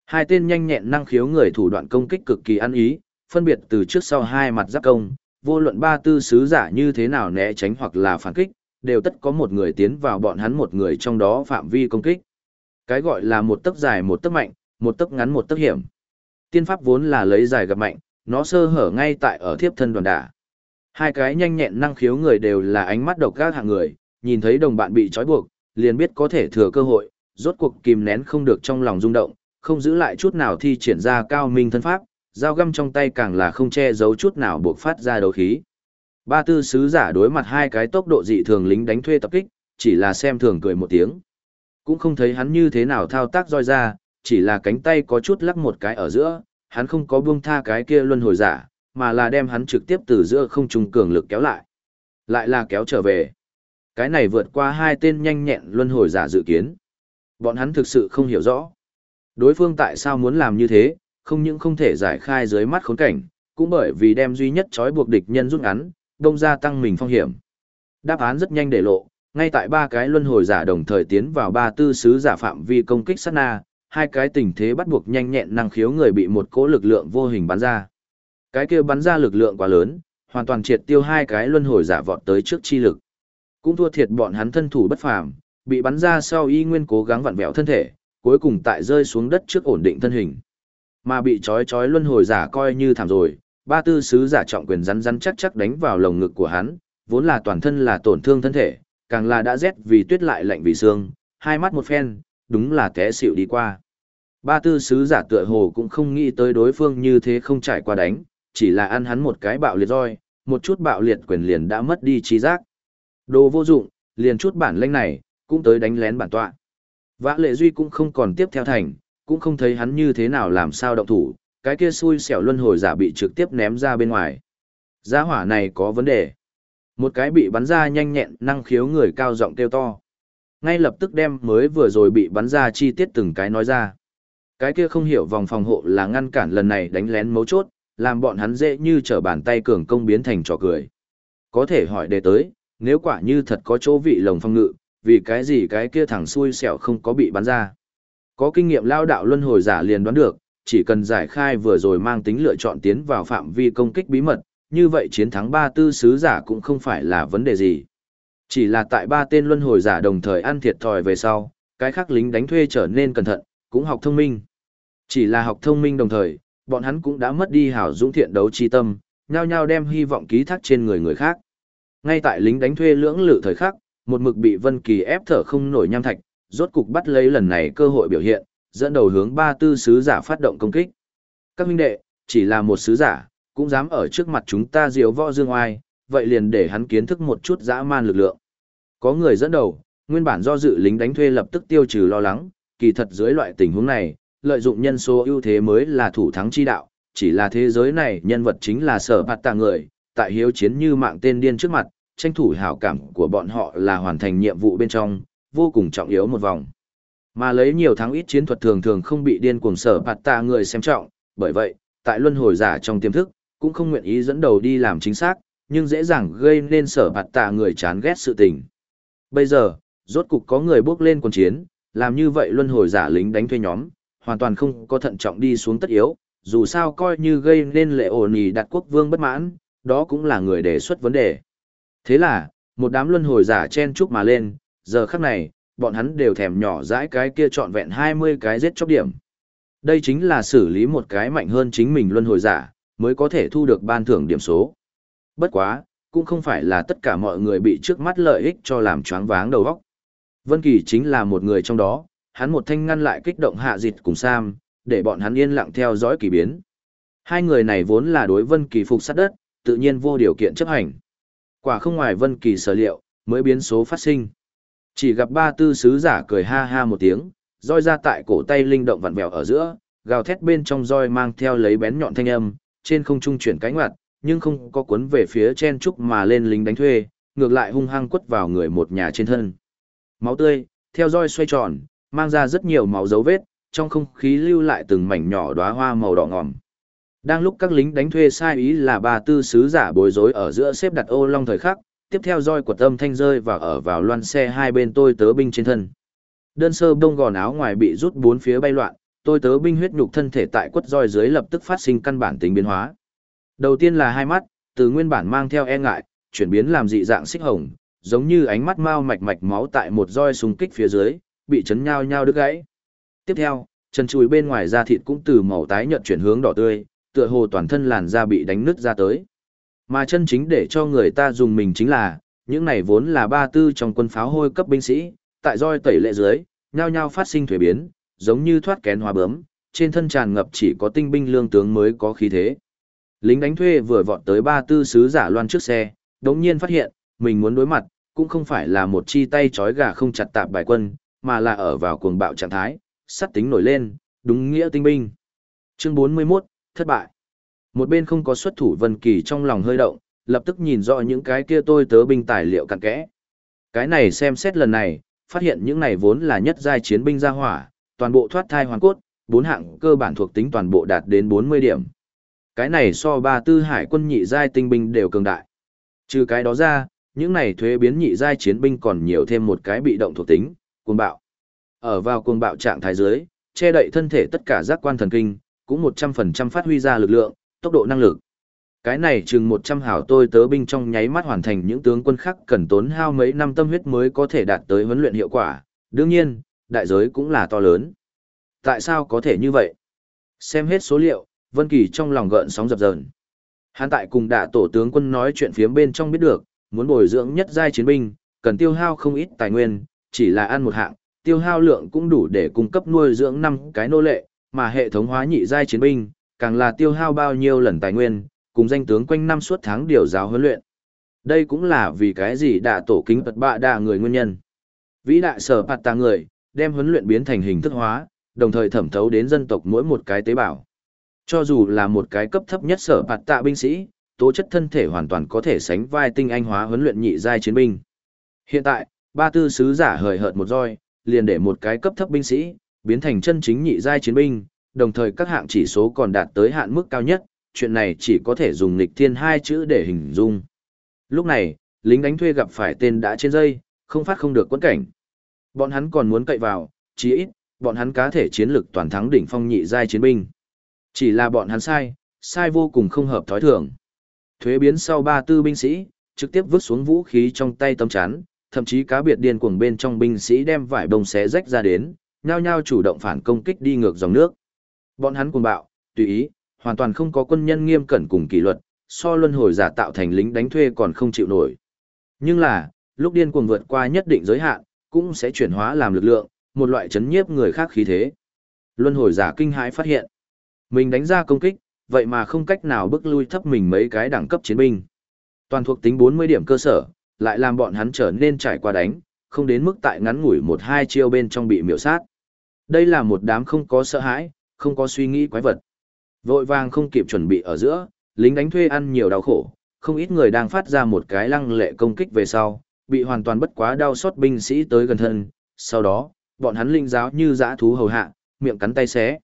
Hai tên nhanh nhẹn năng khiếu người thủ đoạn công kích cực kỳ ăn ý, phân biệt từ trước sau hai mặt giáp công, vô luận ba tư sứ giả như thế nào né tránh hoặc là phản kích, đều tất có một người tiến vào bọn hắn một người trong đó phạm vi công kích. Cái gọi là một tấc dài một tấc mạnh, một tấc ngắn một tấc hiểm. Tiên pháp vốn là lấy dài gặp mạnh, nó sơ hở ngay tại ở thiếp thân đoàn đả. Hai cái nhanh nhẹn năng khiếu người đều là ánh mắt độc gác hạng người, nhìn thấy đồng bạn bị trói buộc, liền biết có thể thừa cơ hội, rốt cuộc kìm nén không được trong lòng rung động, không giữ lại chút nào thi triển ra cao minh thân pháp, dao găm trong tay càng là không che giấu chút nào buộc phát ra đấu khí. Ba tư sứ giả đối mặt hai cái tốc độ dị thường lính đánh thuê tập kích, chỉ là xem thường cười một tiếng. Cũng không thấy hắn như thế nào thao tác roi ra, chỉ là cánh tay có chút lắc một cái ở giữa, hắn không có buông tha cái kia luân hồi giả, mà là đem hắn trực tiếp từ giữa không trung cường lực kéo lại. Lại là kéo trở về. Cái này vượt qua hai tên nhanh nhẹn luân hồi giả dự kiến. Bọn hắn thực sự không hiểu rõ. Đối phương tại sao muốn làm như thế, không những không thể giải khai dưới mắt khốn cảnh, cũng bởi vì đem duy nhất trói buộc địch nhân rút ngắn, đông ra tăng mình phong hiểm. Đáp án rất nhanh để lộ, ngay tại ba cái luân hồi giả đồng thời tiến vào ba tư sứ giả phạm vi công kích sát na, hai cái tình thế bắt buộc nhanh nhẹn năng khiếu người bị một cỗ lực lượng vô hình bắn ra. Cái kia bắn ra lực lượng quá lớn, hoàn toàn triệt tiêu hai cái luân hồi giả vọt tới trước chi lực. Cũng thua thiệt bọn hắn thân thủ bất phàm, bị bắn ra sau y nguyên cố gắng vặn vẹo thân thể, cuối cùng tại rơi xuống đất trước ổn định thân hình. Mà bị trói trói luân hồi giả coi như thảm rồi, ba tư sứ giả trọng quyền rắn rắn chắc chắc đánh vào lồng ngực của hắn, vốn là toàn thân là tổn thương thân thể, càng là đã rét vì tuyết lại lạnh vì sương, hai mắt một phen, đúng là té xịu đi qua. Ba tư sứ giả tựa hồ cũng không nghĩ tới đối phương như thế không trải qua đánh, chỉ là ăn hắn một cái bạo liệt roi, một chút bạo liệt quyền liền đã mất đi trí giác. Đồ vô dụng, liền chút bản lĩnh này, cũng tới đánh lén bản tọa. Vã lệ duy cũng không còn tiếp theo thành, cũng không thấy hắn như thế nào làm sao động thủ, cái kia xui xẻo luân hồi giả bị trực tiếp ném ra bên ngoài. Giá hỏa này có vấn đề. Một cái bị bắn ra nhanh nhẹn năng khiếu người cao giọng kêu to. Ngay lập tức đem mới vừa rồi bị bắn ra chi tiết từng cái nói ra. Cái kia không hiểu vòng phòng hộ là ngăn cản lần này đánh lén mấu chốt, làm bọn hắn dễ như trở bàn tay cường công biến thành trò cười. Có thể hỏi đề tới, nếu quả như thật có chỗ vị lồng phong ngự, vì cái gì cái kia thẳng xui xẻo không có bị bắn ra. Có kinh nghiệm lao đạo luân hồi giả liền đoán được, chỉ cần giải khai vừa rồi mang tính lựa chọn tiến vào phạm vi công kích bí mật, như vậy chiến thắng ba tư sứ giả cũng không phải là vấn đề gì. Chỉ là tại ba tên luân hồi giả đồng thời ăn thiệt thòi về sau, cái khác lính đánh thuê trở nên cẩn thận, cũng học thông minh. Chỉ là học thông minh đồng thời, bọn hắn cũng đã mất đi hảo dũng thiện đấu chi tâm, nhao nhao đem hy vọng ký thác trên người người khác. Ngay tại lính đánh thuê lưỡng lự thời khắc, một mực bị Vân Kỳ ép thở không nổi nham thạch, rốt cục bắt lấy lần này cơ hội biểu hiện, dẫn đầu hướng ba tư sứ giả phát động công kích. Các huynh đệ, chỉ là một sứ giả, cũng dám ở trước mặt chúng ta diều võ dương oai, vậy liền để hắn kiến thức một chút dã man lực lượng. Có người dẫn đầu, nguyên bản do dự lính đánh thuê lập tức tiêu trừ lo lắng, kỳ thật dưới loại tình huống này, lợi dụng nhân số ưu thế mới là thủ thắng chi đạo, chỉ là thế giới này nhân vật chính là sở bạt tà người, tại hiếu chiến như mạng tên điên trước mặt, tranh thủ hảo cảm của bọn họ là hoàn thành nhiệm vụ bên trong, vô cùng trọng yếu một vòng. Mà lấy nhiều thắng ít chiến thuật thường thường không bị điên cuồng sở bạt tà người xem trọng, bởi vậy, tại luân hồi giả trong tiềm thức, cũng không nguyện ý dẫn đầu đi làm chính xác, nhưng dễ dàng gây nên sở bạt tạ người chán ghét sự tình. Bây giờ, rốt cục có người bước lên quần chiến, làm như vậy luân hồi giả lính đánh thuê nhóm, hoàn toàn không có thận trọng đi xuống tất yếu, dù sao coi như gây nên lệ ổn ý đặt quốc vương bất mãn, đó cũng là người đề xuất vấn đề. Thế là, một đám luân hồi giả chen chúc mà lên, giờ khắc này, bọn hắn đều thèm nhỏ dãi cái kia trọn vẹn 20 cái giết chóc điểm. Đây chính là xử lý một cái mạnh hơn chính mình luân hồi giả, mới có thể thu được ban thưởng điểm số. Bất quá, cũng không phải là tất cả mọi người bị trước mắt lợi ích cho làm choáng váng đầu óc. Vân Kỳ chính là một người trong đó, hắn một thanh ngăn lại kích động hạ dịch cùng Sam, để bọn hắn yên lặng theo dõi kỳ biến. Hai người này vốn là đối Vân Kỳ phục sát đất, tự nhiên vô điều kiện chấp hành. Quả không ngoài Vân Kỳ sở liệu, mới biến số phát sinh. Chỉ gặp ba tư sứ giả cười ha ha một tiếng, roi ra tại cổ tay linh động vặn vẹo ở giữa, gào thét bên trong roi mang theo lấy bén nhọn thanh âm, trên không trung chuyển cánh ngoặt, nhưng không có cuốn về phía chen trúc mà lên lính đánh thuê, ngược lại hung hăng quất vào người một nhà trên thân. Máu tươi, theo roi xoay tròn, mang ra rất nhiều máu dấu vết, trong không khí lưu lại từng mảnh nhỏ đóa hoa màu đỏ ngòm. Đang lúc các lính đánh thuê sai ý là ba tư sứ giả bối rối ở giữa xếp đặt ô long thời khắc, tiếp theo roi của tâm thanh rơi và ở vào loan xe hai bên tôi tớ binh trên thân. Đơn sơ bông gòn áo ngoài bị rút bốn phía bay loạn, tôi tớ binh huyết nhục thân thể tại quất roi dưới lập tức phát sinh căn bản tính biến hóa. Đầu tiên là hai mắt, từ nguyên bản mang theo e ngại, chuyển biến làm dị dạng xích hồng, giống như ánh mắt mao mạch mạch máu tại một roi xung kích phía dưới, bị chấn nhao nhao đứt gãy. Tiếp theo, chân chùi bên ngoài da thịt cũng từ màu tái nhợt chuyển hướng đỏ tươi, tựa hồ toàn thân làn da bị đánh nứt ra tới. Mà chân chính để cho người ta dùng mình chính là, những này vốn là ba tư trong quân pháo hôi cấp binh sĩ, tại roi tẩy lệ dưới, nhao nhao phát sinh thủy biến, giống như thoát kén hoa bướm, trên thân tràn ngập chỉ có tinh binh lương tướng mới có khí thế. Lính đánh thuê vừa vọt tới ba tư sứ giả loan trước xe, đống nhiên phát hiện, mình muốn đối mặt, cũng không phải là một chi tay trói gà không chặt tạp bài quân, mà là ở vào cuồng bạo trạng thái, sắt tính nổi lên, đúng nghĩa tinh binh. Chương 41, thất bại. Một bên không có xuất thủ Vân Kỳ trong lòng hơi động, lập tức nhìn rõ những cái kia tôi tớ binh tài liệu cặn kẽ. Cái này xem xét lần này, phát hiện những này vốn là nhất giai chiến binh gia hỏa, toàn bộ thoát thai hoàn cốt, bốn hạng cơ bản thuộc tính toàn bộ đạt đến 40 điểm. Cái này so ba tư hải quân nhị giai tinh binh đều cường đại. Trừ cái đó ra, những này thuế biến nhị giai chiến binh còn nhiều thêm một cái bị động thuộc tính, cuồng bạo. Ở vào cuồng bạo trạng thái dưới, che đậy thân thể tất cả giác quan thần kinh, cũng 100% phát huy ra lực lượng, tốc độ năng lực. Cái này chừng 100 hảo tôi tớ binh trong nháy mắt hoàn thành những tướng quân khác cần tốn hao mấy năm tâm huyết mới có thể đạt tới huấn luyện hiệu quả, đương nhiên, đại giới cũng là to lớn. Tại sao có thể như vậy? Xem hết số liệu, Vân Kỳ trong lòng gợn sóng dập dờn. Hắn tại cùng đả tổ tướng quân nói chuyện phía bên trong biết được, muốn bồi dưỡng nhất giai chiến binh, cần tiêu hao không ít tài nguyên, chỉ là ăn một hạng, tiêu hao lượng cũng đủ để cung cấp nuôi dưỡng năm cái nô lệ, mà hệ thống hóa nhị giai chiến binh, càng là tiêu hao bao nhiêu lần tài nguyên, cùng danh tướng quanh năm suốt tháng điều giáo huấn luyện. Đây cũng là vì cái gì đả tổ kính tật bạ đa người nguyên nhân. Vĩ đại sở phạt ta người, đem huấn luyện biến thành hình thức hóa, đồng thời thẩm thấu đến dân tộc mỗi một cái tế bào. Cho dù là một cái cấp thấp nhất sở bạt tạ binh sĩ, tố chất thân thể hoàn toàn có thể sánh vai tinh anh hóa huấn luyện nhị giai chiến binh. Hiện tại, ba tư sứ giả hời hợt một roi, liền để một cái cấp thấp binh sĩ, biến thành chân chính nhị giai chiến binh, đồng thời các hạng chỉ số còn đạt tới hạn mức cao nhất, chuyện này chỉ có thể dùng nghịch thiên hai chữ để hình dung. Lúc này, lính đánh thuê gặp phải tên đã trên dây, không phát không được quân cảnh. Bọn hắn còn muốn cậy vào, chí ít, bọn hắn cá thể chiến lực toàn thắng đỉnh phong nhị giai chiến binh. Chỉ là bọn hắn sai, sai vô cùng không hợp thói thường. Thuế biến sau ba tư binh sĩ, trực tiếp vứt xuống vũ khí trong tay tấm chắn, thậm chí cá biệt điên cuồng bên trong binh sĩ đem vải bông xé rách ra đến, nhao nhao chủ động phản công kích đi ngược dòng nước. Bọn hắn cuồng bạo, tùy ý, hoàn toàn không có quân nhân nghiêm cẩn cùng kỷ luật, so luân hồi giả tạo thành lính đánh thuê còn không chịu nổi. Nhưng là, lúc điên cuồng vượt qua nhất định giới hạn, cũng sẽ chuyển hóa làm lực lượng, một loại chấn nhiếp người khác khí thế. Luân hồi giả kinh hãi phát hiện, mình đánh ra công kích, vậy mà không cách nào bước lui thấp mình mấy cái đẳng cấp chiến binh. Toàn thuộc tính 40 điểm cơ sở, lại làm bọn hắn trở nên trải qua đánh, không đến mức tại ngắn ngủi một hai chiêu bên trong bị miểu sát. Đây là một đám không có sợ hãi, không có suy nghĩ quái vật. Vội vàng không kịp chuẩn bị ở giữa, lính đánh thuê ăn nhiều đau khổ, không ít người đang phát ra một cái lăng lệ công kích về sau, bị hoàn toàn bất quá đau xót binh sĩ tới gần thân, sau đó, bọn hắn linh giáo như dã thú hầu hạ, miệng cắn tay xé.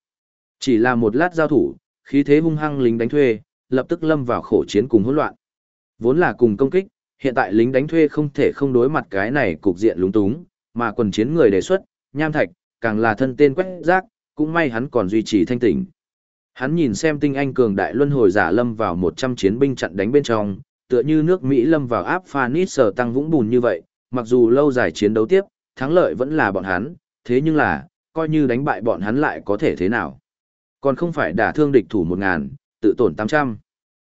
Chỉ là một lát giao thủ, khí thế hung hăng lính đánh thuê, lập tức lâm vào khổ chiến cùng hỗn loạn. Vốn là cùng công kích, hiện tại lính đánh thuê không thể không đối mặt cái này cục diện lúng túng, mà quần chiến người đề xuất, nham thạch, càng là thân tên quét rác, cũng may hắn còn duy trì thanh tỉnh. Hắn nhìn xem tinh anh cường đại luân hồi giả lâm vào 100 chiến binh chặn đánh bên trong, tựa như nước Mỹ lâm vào áp Phanis sở tăng vũng bùn như vậy, mặc dù lâu dài chiến đấu tiếp, thắng lợi vẫn là bọn hắn, thế nhưng là, coi như đánh bại bọn hắn lại có thể thế nào. Còn không phải đả thương địch thủ 1.000, tự tổn 800.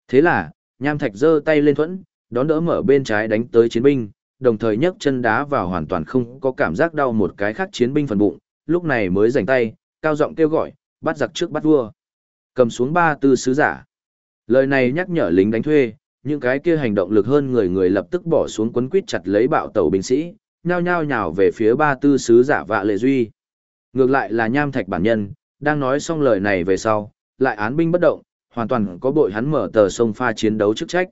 Thế là, Nham Thạch giơ tay lên thuẫn, đón đỡ mở bên trái đánh tới chiến binh, đồng thời nhấc chân đá vào hoàn toàn không có cảm giác đau một cái khác chiến binh phần bụng, lúc này mới giành tay, cao giọng kêu gọi, bắt giặc trước bắt vua. Cầm xuống ba tư sứ giả. Lời này nhắc nhở lính đánh thuê, những cái kia hành động lực hơn người người lập tức bỏ xuống quấn quýt chặt lấy bạo tàu binh sĩ, nhao nhao nhào về phía ba tư sứ giả vạ lệ duy. Ngược lại là nham thạch bản nhân, đang nói xong lời này về sau, lại án binh bất động, hoàn toàn có bội hắn mở tờ sông pha chiến đấu chức trách.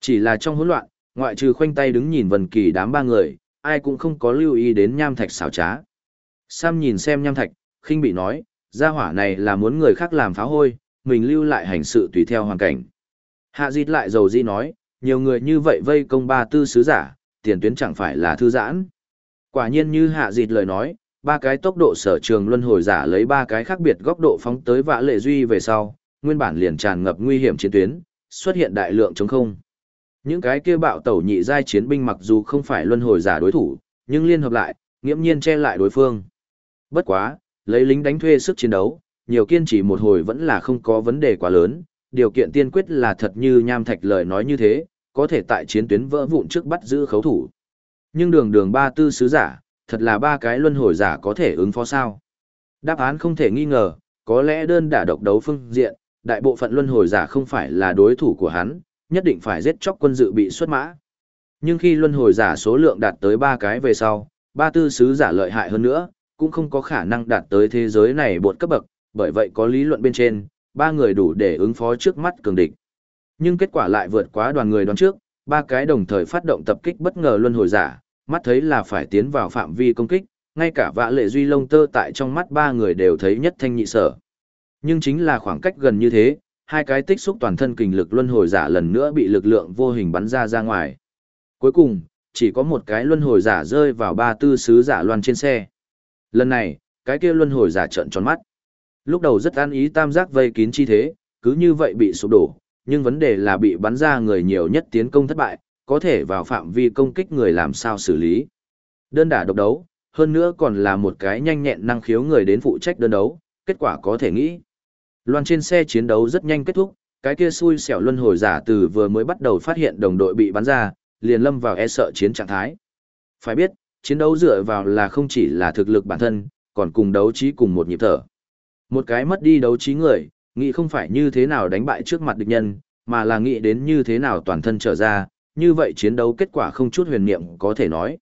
Chỉ là trong hỗn loạn, ngoại trừ khoanh tay đứng nhìn vần kỳ đám ba người, ai cũng không có lưu ý đến nham thạch xảo trá. Sam nhìn xem nham thạch, khinh bị nói, gia hỏa này là muốn người khác làm phá hôi, mình lưu lại hành sự tùy theo hoàn cảnh. Hạ dịt lại dầu di nói, nhiều người như vậy vây công ba tư sứ giả, tiền tuyến chẳng phải là thư giãn. Quả nhiên như hạ dịt lời nói, ba cái tốc độ sở trường luân hồi giả lấy ba cái khác biệt góc độ phóng tới vã lệ duy về sau, nguyên bản liền tràn ngập nguy hiểm chiến tuyến, xuất hiện đại lượng chống không. Những cái kia bạo tẩu nhị giai chiến binh mặc dù không phải luân hồi giả đối thủ, nhưng liên hợp lại, nghiễm nhiên che lại đối phương. Bất quá, lấy lính đánh thuê sức chiến đấu, nhiều kiên trì một hồi vẫn là không có vấn đề quá lớn, điều kiện tiên quyết là thật như nham thạch lời nói như thế, có thể tại chiến tuyến vỡ vụn trước bắt giữ khấu thủ. Nhưng đường đường ba tư sứ giả, thật là ba cái luân hồi giả có thể ứng phó sao? Đáp án không thể nghi ngờ, có lẽ đơn đả độc đấu phương diện, đại bộ phận luân hồi giả không phải là đối thủ của hắn, nhất định phải giết chóc quân dự bị xuất mã. Nhưng khi luân hồi giả số lượng đạt tới ba cái về sau, ba tư sứ giả lợi hại hơn nữa, cũng không có khả năng đạt tới thế giới này bột cấp bậc, bởi vậy có lý luận bên trên, ba người đủ để ứng phó trước mắt cường địch. Nhưng kết quả lại vượt quá đoàn người đoán trước, ba cái đồng thời phát động tập kích bất ngờ luân hồi giả, mắt thấy là phải tiến vào phạm vi công kích, ngay cả vạ lệ duy lông tơ tại trong mắt ba người đều thấy nhất thanh nhị sở. Nhưng chính là khoảng cách gần như thế, hai cái tích xúc toàn thân kình lực luân hồi giả lần nữa bị lực lượng vô hình bắn ra ra ngoài. Cuối cùng, chỉ có một cái luân hồi giả rơi vào ba tư sứ giả loan trên xe. Lần này, cái kia luân hồi giả trợn tròn mắt. Lúc đầu rất an ý tam giác vây kín chi thế, cứ như vậy bị sụp đổ, nhưng vấn đề là bị bắn ra người nhiều nhất tiến công thất bại, có thể vào phạm vi công kích người làm sao xử lý. Đơn đả độc đấu, hơn nữa còn là một cái nhanh nhẹn năng khiếu người đến phụ trách đơn đấu, kết quả có thể nghĩ. Loan trên xe chiến đấu rất nhanh kết thúc, cái kia xui xẻo luân hồi giả từ vừa mới bắt đầu phát hiện đồng đội bị bắn ra, liền lâm vào e sợ chiến trạng thái. Phải biết, chiến đấu dựa vào là không chỉ là thực lực bản thân, còn cùng đấu trí cùng một nhịp thở. Một cái mất đi đấu trí người, nghĩ không phải như thế nào đánh bại trước mặt địch nhân, mà là nghĩ đến như thế nào toàn thân trở ra, như vậy chiến đấu kết quả không chút huyền niệm có thể nói.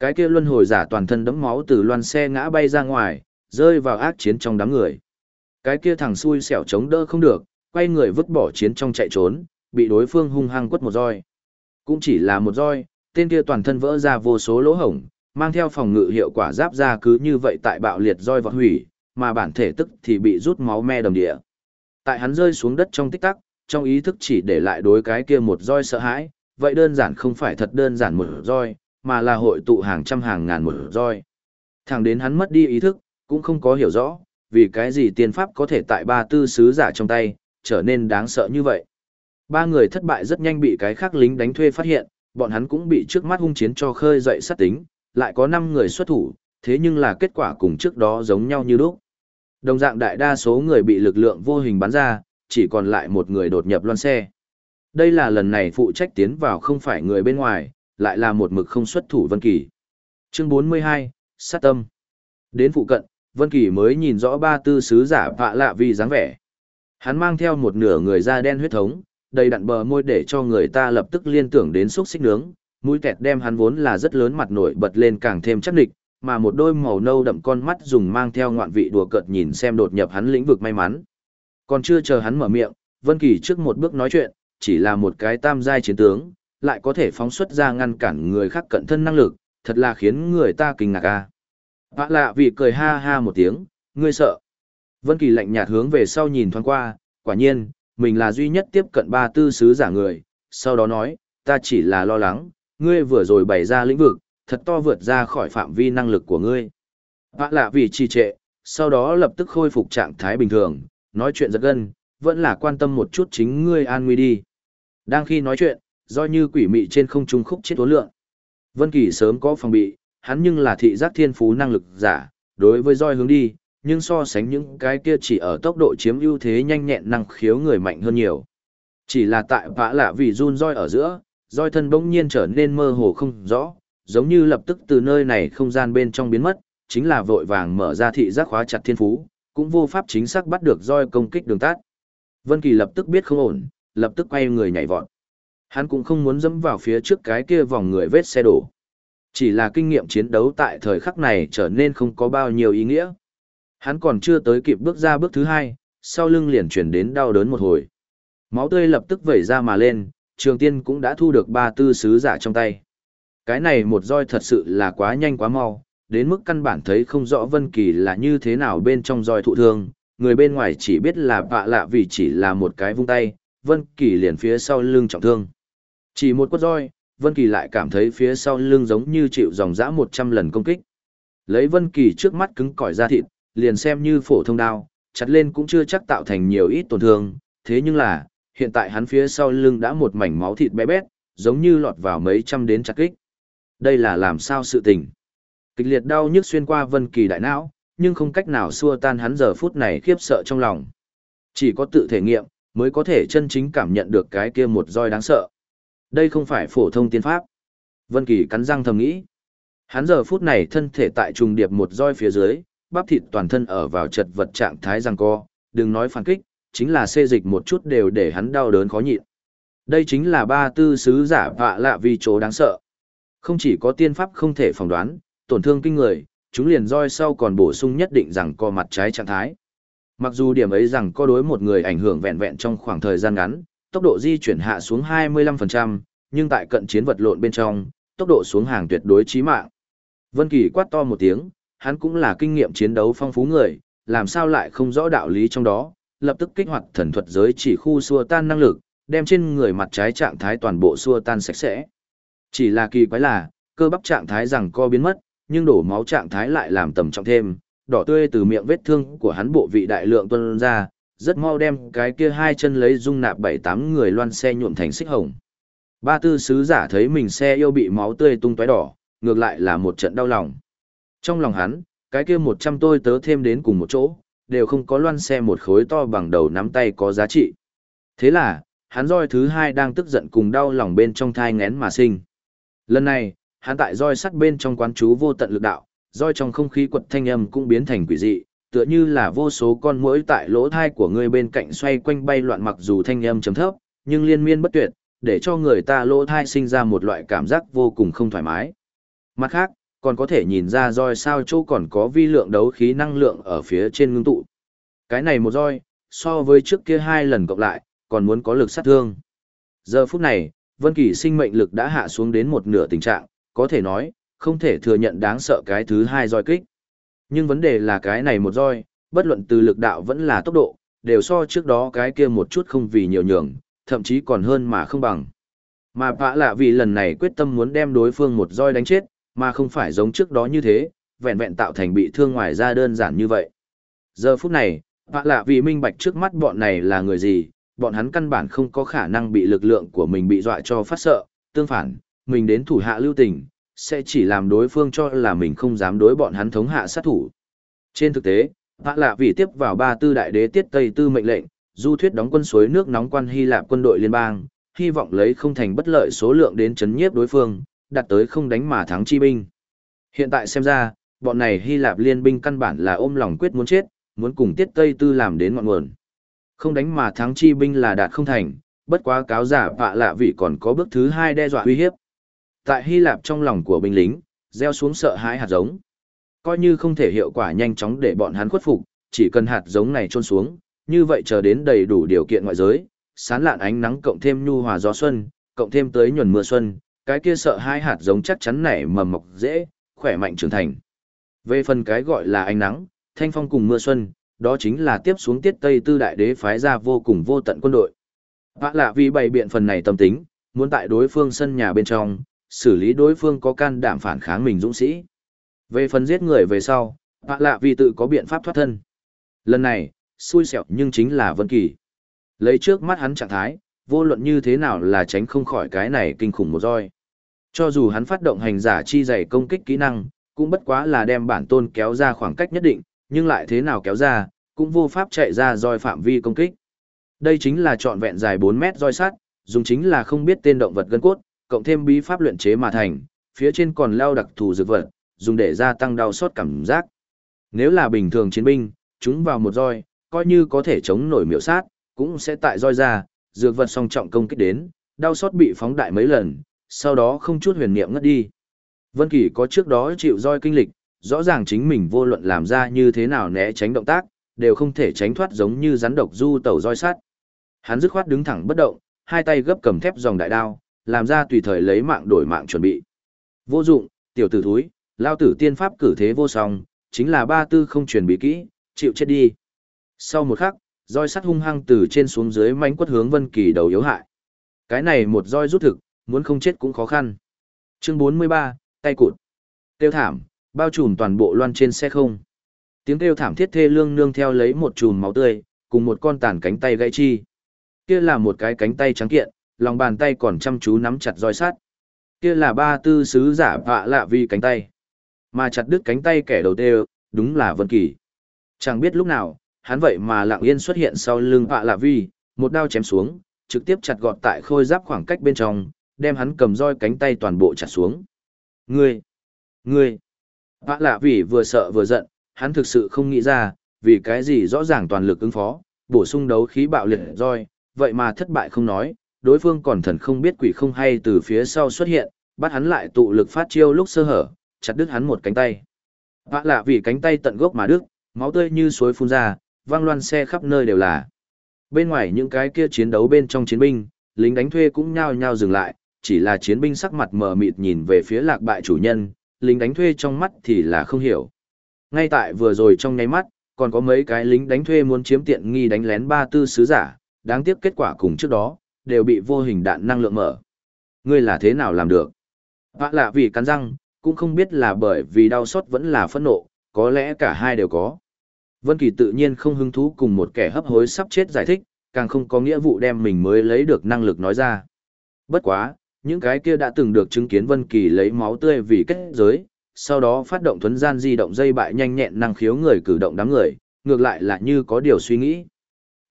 Cái kia luân hồi giả toàn thân đẫm máu từ loan xe ngã bay ra ngoài, rơi vào ác chiến trong đám người. Cái kia thằng xui xẻo chống đỡ không được, quay người vứt bỏ chiến trong chạy trốn, bị đối phương hung hăng quất một roi. Cũng chỉ là một roi, tên kia toàn thân vỡ ra vô số lỗ hổng, mang theo phòng ngự hiệu quả giáp ra cứ như vậy tại bạo liệt roi vọt hủy, mà bản thể tức thì bị rút máu me đầm địa. Tại hắn rơi xuống đất trong tích tắc, trong ý thức chỉ để lại đối cái kia một roi sợ hãi, vậy đơn giản không phải thật đơn giản một roi, mà là hội tụ hàng trăm hàng ngàn một roi. Thẳng đến hắn mất đi ý thức, cũng không có hiểu rõ, vì cái gì tiên pháp có thể tại ba tư sứ giả trong tay, trở nên đáng sợ như vậy. Ba người thất bại rất nhanh bị cái khác lính đánh thuê phát hiện, bọn hắn cũng bị trước mắt hung chiến cho khơi dậy sát tính, lại có 5 người xuất thủ, thế nhưng là kết quả cùng trước đó giống nhau như lúc. Đồng dạng đại đa số người bị lực lượng vô hình bắn ra, chỉ còn lại một người đột nhập loan xe. Đây là lần này phụ trách tiến vào không phải người bên ngoài, lại là một mực không xuất thủ Vân Kỳ. Chương 42, sát tâm. Đến phụ cận, Vân Kỳ mới nhìn rõ ba tư sứ giả vạ lạ vì dáng vẻ. Hắn mang theo một nửa người da đen huyết thống, đầy đặn bờ môi để cho người ta lập tức liên tưởng đến xúc xích nướng, mũi kẹt đem hắn vốn là rất lớn mặt nổi bật lên càng thêm chắc địch, mà một đôi màu nâu đậm con mắt dùng mang theo ngoạn vị đùa cợt nhìn xem đột nhập hắn lĩnh vực may mắn. Còn chưa chờ hắn mở miệng, Vân Kỳ trước một bước nói chuyện, chỉ là một cái tam giai chiến tướng, lại có thể phóng xuất ra ngăn cản người khác cận thân năng lực, thật là khiến người ta kinh ngạc a. Vạ lạ vì cười ha ha một tiếng, ngươi sợ. Vân Kỳ lạnh nhạt hướng về sau nhìn thoáng qua, quả nhiên, mình là duy nhất tiếp cận ba tư sứ giả người, sau đó nói, ta chỉ là lo lắng, ngươi vừa rồi bày ra lĩnh vực, thật to vượt ra khỏi phạm vi năng lực của ngươi. Vạ lạ vì trì trệ, sau đó lập tức khôi phục trạng thái bình thường, nói chuyện rất gân, vẫn là quan tâm một chút chính ngươi an nguy đi. Đang khi nói chuyện, do như quỷ mị trên không trung khúc chết tố lượng. Vân Kỳ sớm có phòng bị, hắn nhưng là thị giác thiên phú năng lực giả, đối với roi hướng đi, nhưng so sánh những cái kia chỉ ở tốc độ chiếm ưu thế nhanh nhẹn năng khiếu người mạnh hơn nhiều. Chỉ là tại vã lạ vì run roi ở giữa, roi thân bỗng nhiên trở nên mơ hồ không rõ, giống như lập tức từ nơi này không gian bên trong biến mất, chính là vội vàng mở ra thị giác khóa chặt thiên phú, cũng vô pháp chính xác bắt được roi công kích đường tát. Vân Kỳ lập tức biết không ổn, lập tức quay người nhảy vọt. Hắn cũng không muốn dẫm vào phía trước cái kia vòng người vết xe đổ. Chỉ là kinh nghiệm chiến đấu tại thời khắc này trở nên không có bao nhiêu ý nghĩa. Hắn còn chưa tới kịp bước ra bước thứ hai, sau lưng liền chuyển đến đau đớn một hồi. Máu tươi lập tức vẩy ra mà lên, trường tiên cũng đã thu được ba tư sứ giả trong tay. Cái này một roi thật sự là quá nhanh quá mau, đến mức căn bản thấy không rõ Vân Kỳ là như thế nào bên trong roi thụ thương, người bên ngoài chỉ biết là vạ lạ vì chỉ là một cái vung tay, Vân Kỳ liền phía sau lưng trọng thương. Chỉ một quất roi, Vân Kỳ lại cảm thấy phía sau lưng giống như chịu dòng dã 100 lần công kích. Lấy Vân Kỳ trước mắt cứng cỏi da thịt, liền xem như phổ thông đao, chặt lên cũng chưa chắc tạo thành nhiều ít tổn thương, thế nhưng là, hiện tại hắn phía sau lưng đã một mảnh máu thịt bé bét, giống như lọt vào mấy trăm đến chặt kích. Đây là làm sao sự tình? Kịch liệt đau nhức xuyên qua Vân Kỳ đại não, nhưng không cách nào xua tan hắn giờ phút này khiếp sợ trong lòng. Chỉ có tự thể nghiệm, mới có thể chân chính cảm nhận được cái kia một roi đáng sợ. Đây không phải phổ thông tiên pháp. Vân Kỳ cắn răng thầm nghĩ. Hắn giờ phút này thân thể tại trùng điệp một roi phía dưới, bắp thịt toàn thân ở vào chật vật trạng thái giằng co, đừng nói phản kích, chính là xê dịch một chút đều để hắn đau đớn khó nhịn. Đây chính là ba tư sứ giả vạ lạ vì chỗ đáng sợ. Không chỉ có tiên pháp không thể phỏng đoán, tổn thương kinh người, chúng liền roi sau còn bổ sung nhất định rằng co mặt trái trạng thái. Mặc dù điểm ấy rằng có đối một người ảnh hưởng vẹn vẹn trong khoảng thời gian ngắn, tốc độ di chuyển hạ xuống 25%, nhưng tại cận chiến vật lộn bên trong, tốc độ xuống hàng tuyệt đối chí mạng. Vân Kỳ quát to một tiếng, hắn cũng là kinh nghiệm chiến đấu phong phú người, làm sao lại không rõ đạo lý trong đó, lập tức kích hoạt thần thuật giới chỉ khu xua tan năng lực, đem trên người mặt trái trạng thái toàn bộ xua tan sạch sẽ. Chỉ là kỳ quái là, cơ bắp trạng thái rằng co biến mất, nhưng đổ máu trạng thái lại làm tầm trọng thêm, đỏ tươi từ miệng vết thương của hắn bộ vị đại lượng tuôn ra, rất mau đem cái kia hai chân lấy dung nạp bảy tám người loan xe nhuộm thành xích hồng. Ba tư sứ giả thấy mình xe yêu bị máu tươi tung tóe đỏ, ngược lại là một trận đau lòng. Trong lòng hắn, cái kia một trăm tôi tớ thêm đến cùng một chỗ, đều không có loan xe một khối to bằng đầu nắm tay có giá trị. Thế là, hắn roi thứ hai đang tức giận cùng đau lòng bên trong thai ngén mà sinh. Lần này, hắn tại roi sắt bên trong quán chú vô tận lực đạo, roi trong không khí quật thanh âm cũng biến thành quỷ dị, tựa như là vô số con muỗi tại lỗ thai của người bên cạnh xoay quanh bay loạn mặc dù thanh âm chấm thấp, nhưng liên miên bất tuyệt, để cho người ta lỗ thai sinh ra một loại cảm giác vô cùng không thoải mái. Mặt khác, còn có thể nhìn ra roi sao chỗ còn có vi lượng đấu khí năng lượng ở phía trên ngưng tụ. Cái này một roi, so với trước kia hai lần cộng lại, còn muốn có lực sát thương. Giờ phút này, Vân Kỳ sinh mệnh lực đã hạ xuống đến một nửa tình trạng, có thể nói, không thể thừa nhận đáng sợ cái thứ hai roi kích. Nhưng vấn đề là cái này một roi, bất luận từ lực đạo vẫn là tốc độ, đều so trước đó cái kia một chút không vì nhiều nhường, thậm chí còn hơn mà không bằng. Mà vạ lạ vì lần này quyết tâm muốn đem đối phương một roi đánh chết, mà không phải giống trước đó như thế, vẹn vẹn tạo thành bị thương ngoài ra đơn giản như vậy. Giờ phút này, vạ lạ vì minh bạch trước mắt bọn này là người gì, bọn hắn căn bản không có khả năng bị lực lượng của mình bị dọa cho phát sợ, tương phản, mình đến thủ hạ lưu tình, sẽ chỉ làm đối phương cho là mình không dám đối bọn hắn thống hạ sát thủ. Trên thực tế, Hạ Lạ vì tiếp vào ba tư đại đế tiết Tây tư mệnh lệnh, du thuyết đóng quân suối nước nóng quan Hy Lạp quân đội liên bang, hy vọng lấy không thành bất lợi số lượng đến chấn nhiếp đối phương, đạt tới không đánh mà thắng chi binh. Hiện tại xem ra, bọn này Hy Lạp liên binh căn bản là ôm lòng quyết muốn chết, muốn cùng tiết Tây tư làm đến ngọn nguồn. Không đánh mà thắng chi binh là đạt không thành, bất quá cáo giả vạ lạ vị còn có bước thứ hai đe dọa uy hiếp. Tại Hy Lạp trong lòng của binh lính, gieo xuống sợ hãi hạt giống. Coi như không thể hiệu quả nhanh chóng để bọn hắn khuất phục, chỉ cần hạt giống này trôn xuống, như vậy chờ đến đầy đủ điều kiện ngoại giới, sán lạn ánh nắng cộng thêm nhu hòa gió xuân, cộng thêm tới nhuần mưa xuân, cái kia sợ hai hạt giống chắc chắn nảy mầm mọc dễ, khỏe mạnh trưởng thành. Về phần cái gọi là ánh nắng, thanh phong cùng mưa xuân, đó chính là tiếp xuống tiết Tây Tư Đại Đế phái ra vô cùng vô tận quân đội. Vạ lạ vì bày biện phần này tâm tính, muốn tại đối phương sân nhà bên trong, xử lý đối phương có can đảm phản kháng mình dũng sĩ. Về phần giết người về sau, vạ lạ vì tự có biện pháp thoát thân. Lần này, xui xẻo nhưng chính là Vân Kỳ. Lấy trước mắt hắn trạng thái, vô luận như thế nào là tránh không khỏi cái này kinh khủng một roi. Cho dù hắn phát động hành giả chi dày công kích kỹ năng, cũng bất quá là đem bản tôn kéo ra khoảng cách nhất định, nhưng lại thế nào kéo ra, cũng vô pháp chạy ra roi phạm vi công kích. Đây chính là trọn vẹn dài 4 mét roi sắt, dùng chính là không biết tên động vật gân cốt, cộng thêm bí pháp luyện chế mà thành, phía trên còn leo đặc thù dược vật, dùng để gia tăng đau sót cảm giác. Nếu là bình thường chiến binh, chúng vào một roi, coi như có thể chống nổi miểu sát, cũng sẽ tại roi ra, dược vật song trọng công kích đến, đau sót bị phóng đại mấy lần, sau đó không chút huyền niệm ngất đi. Vân Kỳ có trước đó chịu roi kinh lịch, rõ ràng chính mình vô luận làm ra như thế nào né tránh động tác, đều không thể tránh thoát giống như rắn độc du tẩu roi sắt. Hắn dứt khoát đứng thẳng bất động, hai tay gấp cầm thép dòng đại đao, làm ra tùy thời lấy mạng đổi mạng chuẩn bị. Vô dụng, tiểu tử thúi, lao tử tiên pháp cử thế vô song, chính là ba tư không truyền bí kỹ, chịu chết đi. Sau một khắc, roi sắt hung hăng từ trên xuống dưới mánh quất hướng Vân Kỳ đầu yếu hại. Cái này một roi rút thực, muốn không chết cũng khó khăn. Chương 43, tay cụt. Tiêu thảm, bao trùm toàn bộ loan trên xe không. Tiếng kêu thảm thiết thê lương nương theo lấy một chùm máu tươi, cùng một con tàn cánh tay gãy chi. Kia là một cái cánh tay trắng kiện, lòng bàn tay còn chăm chú nắm chặt roi sắt. Kia là ba tư sứ giả vạ lạ vì cánh tay. Mà chặt đứt cánh tay kẻ đầu tiên, đúng là Vân Kỳ. Chẳng biết lúc nào, hắn vậy mà lặng yên xuất hiện sau lưng vạ lạ vi, một đao chém xuống, trực tiếp chặt gọt tại khôi giáp khoảng cách bên trong, đem hắn cầm roi cánh tay toàn bộ chặt xuống. Ngươi! Ngươi! Vạ lạ vì vừa sợ vừa giận, hắn thực sự không nghĩ ra, vì cái gì rõ ràng toàn lực ứng phó, bổ sung đấu khí bạo liệt roi, vậy mà thất bại không nói, đối phương còn thần không biết quỷ không hay từ phía sau xuất hiện, bắt hắn lại tụ lực phát chiêu lúc sơ hở, chặt đứt hắn một cánh tay. Vạ lạ vì cánh tay tận gốc mà đứt, máu tươi như suối phun ra, vang loan xe khắp nơi đều là. Bên ngoài những cái kia chiến đấu bên trong chiến binh, lính đánh thuê cũng nhao nhao dừng lại, chỉ là chiến binh sắc mặt mờ mịt nhìn về phía lạc bại chủ nhân, lính đánh thuê trong mắt thì là không hiểu. Ngay tại vừa rồi trong nháy mắt, còn có mấy cái lính đánh thuê muốn chiếm tiện nghi đánh lén ba tư sứ giả, đáng tiếc kết quả cùng trước đó, đều bị vô hình đạn năng lượng mở. Ngươi là thế nào làm được? Vạ lạ vì cắn răng, cũng không biết là bởi vì đau xót vẫn là phẫn nộ, có lẽ cả hai đều có. Vân Kỳ tự nhiên không hứng thú cùng một kẻ hấp hối sắp chết giải thích, càng không có nghĩa vụ đem mình mới lấy được năng lực nói ra. Bất quá, những cái kia đã từng được chứng kiến Vân Kỳ lấy máu tươi vì kết giới, sau đó phát động thuấn gian di động dây bại nhanh nhẹn năng khiếu người cử động đám người, ngược lại là như có điều suy nghĩ.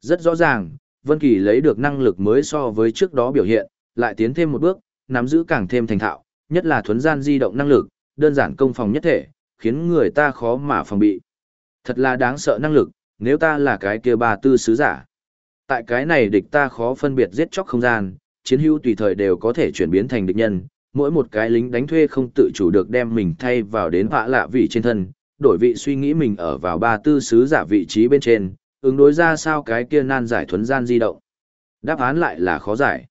Rất rõ ràng, Vân Kỳ lấy được năng lực mới so với trước đó biểu hiện, lại tiến thêm một bước, nắm giữ càng thêm thành thạo, nhất là thuấn gian di động năng lực, đơn giản công phòng nhất thể, khiến người ta khó mà phòng bị. Thật là đáng sợ năng lực, nếu ta là cái kia bà tư sứ giả. Tại cái này địch ta khó phân biệt giết chóc không gian, chiến hữu tùy thời đều có thể chuyển biến thành địch nhân, mỗi một cái lính đánh thuê không tự chủ được đem mình thay vào đến vạ lạ vị trên thân, đổi vị suy nghĩ mình ở vào ba tư sứ giả vị trí bên trên, ứng đối ra sao cái kia nan giải thuấn gian di động. Đáp án lại là khó giải.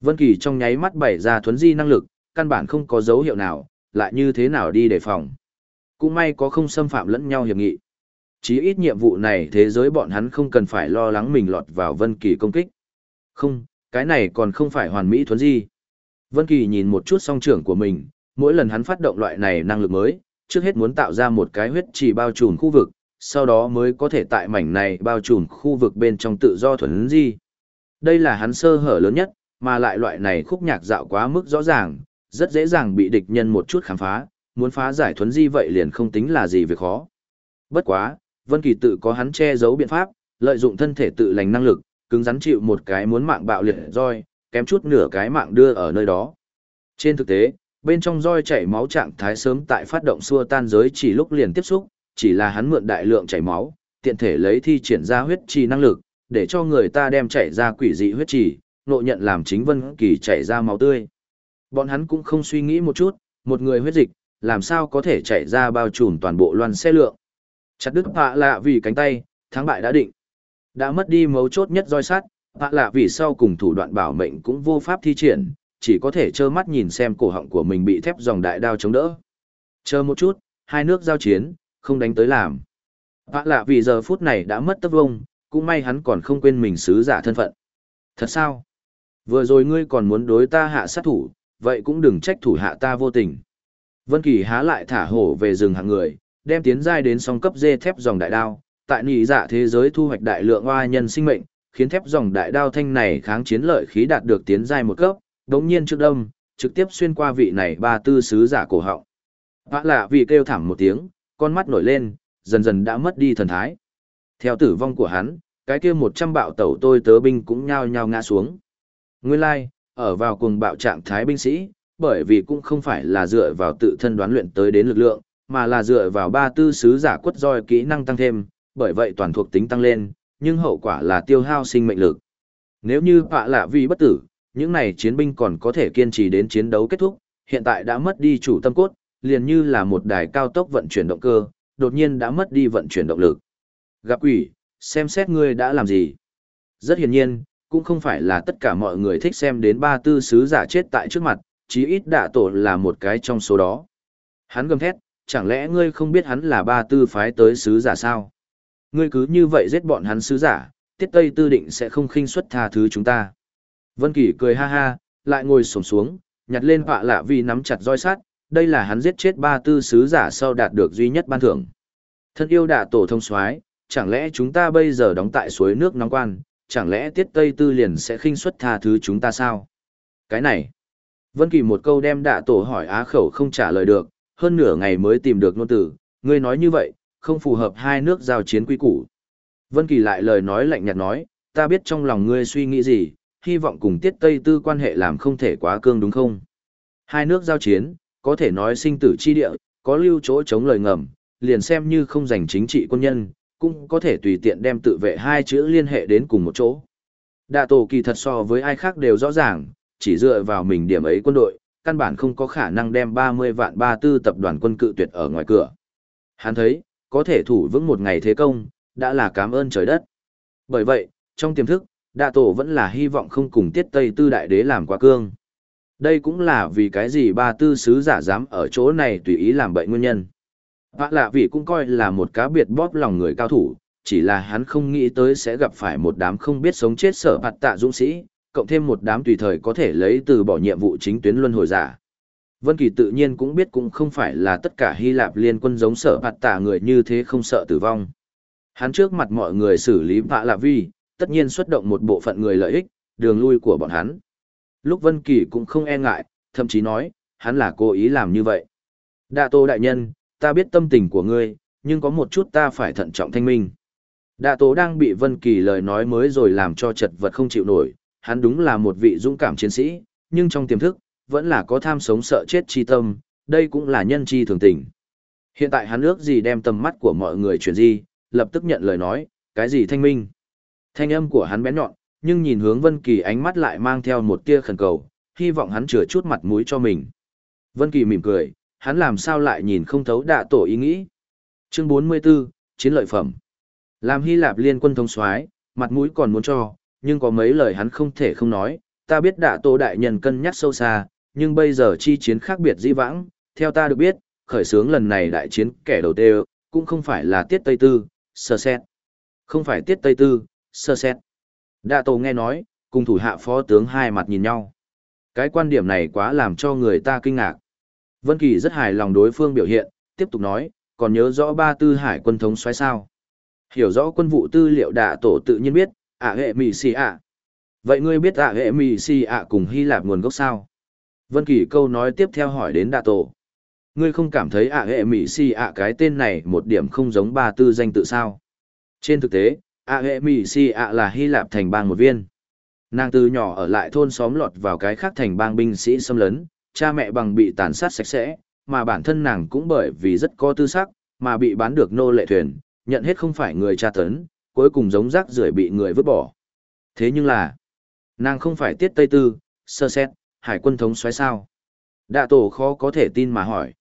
Vân Kỳ trong nháy mắt bày ra thuấn di năng lực, căn bản không có dấu hiệu nào, lại như thế nào đi đề phòng. Cũng may có không xâm phạm lẫn nhau hiệp nghị. Chí ít nhiệm vụ này thế giới bọn hắn không cần phải lo lắng mình lọt vào Vân Kỳ công kích. Không, cái này còn không phải hoàn mỹ thuấn di. Vân Kỳ nhìn một chút song trưởng của mình, mỗi lần hắn phát động loại này năng lực mới, trước hết muốn tạo ra một cái huyết trì bao trùm khu vực, sau đó mới có thể tại mảnh này bao trùm khu vực bên trong tự do thuần di. Đây là hắn sơ hở lớn nhất, mà lại loại này khúc nhạc dạo quá mức rõ ràng, rất dễ dàng bị địch nhân một chút khám phá, muốn phá giải thuần di vậy liền không tính là gì việc khó. Bất quá, Vân Kỳ tự có hắn che giấu biện pháp, lợi dụng thân thể tự lành năng lực, cứng rắn chịu một cái muốn mạng bạo liệt roi, kém chút nửa cái mạng đưa ở nơi đó. Trên thực tế, bên trong roi chảy máu trạng thái sớm tại phát động xua tan giới chỉ lúc liền tiếp xúc, chỉ là hắn mượn đại lượng chảy máu, tiện thể lấy thi triển ra huyết trì năng lực, để cho người ta đem chảy ra quỷ dị huyết trì, nộ nhận làm chính Vân Kỳ chảy ra máu tươi. Bọn hắn cũng không suy nghĩ một chút, một người huyết dịch, làm sao có thể chảy ra bao trùm toàn bộ loan xe lượng. Chặt đứt họa lạ vì cánh tay, thắng bại đã định. Đã mất đi mấu chốt nhất roi sắt, hạ lạ vì sau cùng thủ đoạn bảo mệnh cũng vô pháp thi triển, chỉ có thể trơ mắt nhìn xem cổ họng của mình bị thép dòng đại đao chống đỡ. Chờ một chút, hai nước giao chiến, không đánh tới làm. Hạ lạ vì giờ phút này đã mất tấc vông, cũng may hắn còn không quên mình sứ giả thân phận. Thật sao? Vừa rồi ngươi còn muốn đối ta hạ sát thủ, vậy cũng đừng trách thủ hạ ta vô tình. Vân Kỳ há lại thả hổ về rừng hạng người, đem tiến giai đến song cấp dê thép dòng đại đao, tại nhị dạ thế giới thu hoạch đại lượng oa nhân sinh mệnh, khiến thép dòng đại đao thanh này kháng chiến lợi khí đạt được tiến giai một cấp, đống nhiên trước đông, trực tiếp xuyên qua vị này ba tư sứ giả cổ họng. Vã lạ vì kêu thảm một tiếng, con mắt nổi lên, dần dần đã mất đi thần thái. Theo tử vong của hắn, cái kia một trăm bạo tẩu tôi tớ binh cũng nhao nhao ngã xuống. Nguyên lai, like, ở vào cùng bạo trạng thái binh sĩ, bởi vì cũng không phải là dựa vào tự thân đoán luyện tới đến lực lượng, mà là dựa vào ba tư sứ giả quất roi kỹ năng tăng thêm, bởi vậy toàn thuộc tính tăng lên, nhưng hậu quả là tiêu hao sinh mệnh lực. Nếu như bạ lạ vì bất tử, những này chiến binh còn có thể kiên trì đến chiến đấu kết thúc, hiện tại đã mất đi chủ tâm cốt, liền như là một đài cao tốc vận chuyển động cơ, đột nhiên đã mất đi vận chuyển động lực. Gặp quỷ, xem xét ngươi đã làm gì. Rất hiển nhiên, cũng không phải là tất cả mọi người thích xem đến ba tư sứ giả chết tại trước mặt, chí ít đạ tổ là một cái trong số đó. Hắn gầm thét, chẳng lẽ ngươi không biết hắn là ba tư phái tới sứ giả sao? Ngươi cứ như vậy giết bọn hắn sứ giả, tiết tây tư định sẽ không khinh suất tha thứ chúng ta. Vân Kỳ cười ha ha, lại ngồi xổm xuống, nhặt lên họa lạ vì nắm chặt roi sắt, đây là hắn giết chết ba tư sứ giả sau đạt được duy nhất ban thưởng. Thân yêu đạ tổ thông soái, chẳng lẽ chúng ta bây giờ đóng tại suối nước nóng quan, chẳng lẽ tiết tây tư liền sẽ khinh suất tha thứ chúng ta sao? Cái này, Vân Kỳ một câu đem đạ tổ hỏi á khẩu không trả lời được, hơn nửa ngày mới tìm được ngôn từ, ngươi nói như vậy, không phù hợp hai nước giao chiến quy củ. Vân Kỳ lại lời nói lạnh nhạt nói, ta biết trong lòng ngươi suy nghĩ gì, hy vọng cùng tiết tây tư quan hệ làm không thể quá cương đúng không? Hai nước giao chiến, có thể nói sinh tử chi địa, có lưu chỗ chống lời ngầm, liền xem như không giành chính trị quân nhân, cũng có thể tùy tiện đem tự vệ hai chữ liên hệ đến cùng một chỗ. Đạ tổ kỳ thật so với ai khác đều rõ ràng, chỉ dựa vào mình điểm ấy quân đội, căn bản không có khả năng đem 30 vạn ba tư tập đoàn quân cự tuyệt ở ngoài cửa. Hắn thấy, có thể thủ vững một ngày thế công, đã là cảm ơn trời đất. Bởi vậy, trong tiềm thức, đạ tổ vẫn là hy vọng không cùng tiết tây tư đại đế làm quá cương. Đây cũng là vì cái gì ba tư sứ giả dám ở chỗ này tùy ý làm bậy nguyên nhân. Vạ lạ vị cũng coi là một cá biệt bóp lòng người cao thủ, chỉ là hắn không nghĩ tới sẽ gặp phải một đám không biết sống chết sở hạt tạ dũng sĩ, cộng thêm một đám tùy thời có thể lấy từ bỏ nhiệm vụ chính tuyến luân hồi giả. Vân Kỳ tự nhiên cũng biết cũng không phải là tất cả Hy Lạp liên quân giống sợ bạt tạ người như thế không sợ tử vong. Hắn trước mặt mọi người xử lý vạ lạ vi, tất nhiên xuất động một bộ phận người lợi ích, đường lui của bọn hắn. Lúc Vân Kỳ cũng không e ngại, thậm chí nói, hắn là cố ý làm như vậy. Đạ Tô đại nhân, ta biết tâm tình của ngươi, nhưng có một chút ta phải thận trọng thanh minh. Đạ Tô đang bị Vân Kỳ lời nói mới rồi làm cho chật vật không chịu nổi, hắn đúng là một vị dũng cảm chiến sĩ, nhưng trong tiềm thức, vẫn là có tham sống sợ chết chi tâm, đây cũng là nhân chi thường tình. Hiện tại hắn ước gì đem tầm mắt của mọi người chuyển di, lập tức nhận lời nói, cái gì thanh minh. Thanh âm của hắn bén nhọn, nhưng nhìn hướng Vân Kỳ ánh mắt lại mang theo một tia khẩn cầu, hy vọng hắn chừa chút mặt mũi cho mình. Vân Kỳ mỉm cười, hắn làm sao lại nhìn không thấu đạ tổ ý nghĩ. Chương 44, chiến lợi phẩm. Làm Hy Lạp liên quân thống soái, mặt mũi còn muốn cho, nhưng có mấy lời hắn không thể không nói, ta biết đạ tổ đại nhân cân nhắc sâu xa, nhưng bây giờ chi chiến khác biệt dĩ vãng, theo ta được biết, khởi xướng lần này đại chiến kẻ đầu tiên, cũng không phải là tiết Tây Tư, sơ xét. Không phải tiết Tây Tư, sơ xét. Đạ tổ nghe nói, cùng thủ hạ phó tướng hai mặt nhìn nhau. Cái quan điểm này quá làm cho người ta kinh ngạc. Vân Kỳ rất hài lòng đối phương biểu hiện, tiếp tục nói, còn nhớ rõ ba tư hải quân thống xoáy sao. Hiểu rõ quân vụ tư liệu đạ tổ tự nhiên biết, ạ hệ mì xì ạ. Vậy ngươi biết ạ hệ mì xì ạ cùng Hy Lạp nguồn gốc sao? Vân Kỳ câu nói tiếp theo hỏi đến đạ tổ. Ngươi không cảm thấy ạ hệ Mỹ Si ạ cái tên này một điểm không giống ba tư danh tự sao? Trên thực tế, ạ hệ Mỹ Si ạ là Hy Lạp thành bang một viên. Nàng từ nhỏ ở lại thôn xóm lọt vào cái khác thành bang binh sĩ xâm lấn, cha mẹ bằng bị tàn sát sạch sẽ, mà bản thân nàng cũng bởi vì rất có tư sắc, mà bị bán được nô lệ thuyền, nhận hết không phải người tra tấn, cuối cùng giống rác rưởi bị người vứt bỏ. Thế nhưng là, nàng không phải tiết tây tư, sơ xét, hải quân thống xoáy sao. Đạ tổ khó có thể tin mà hỏi.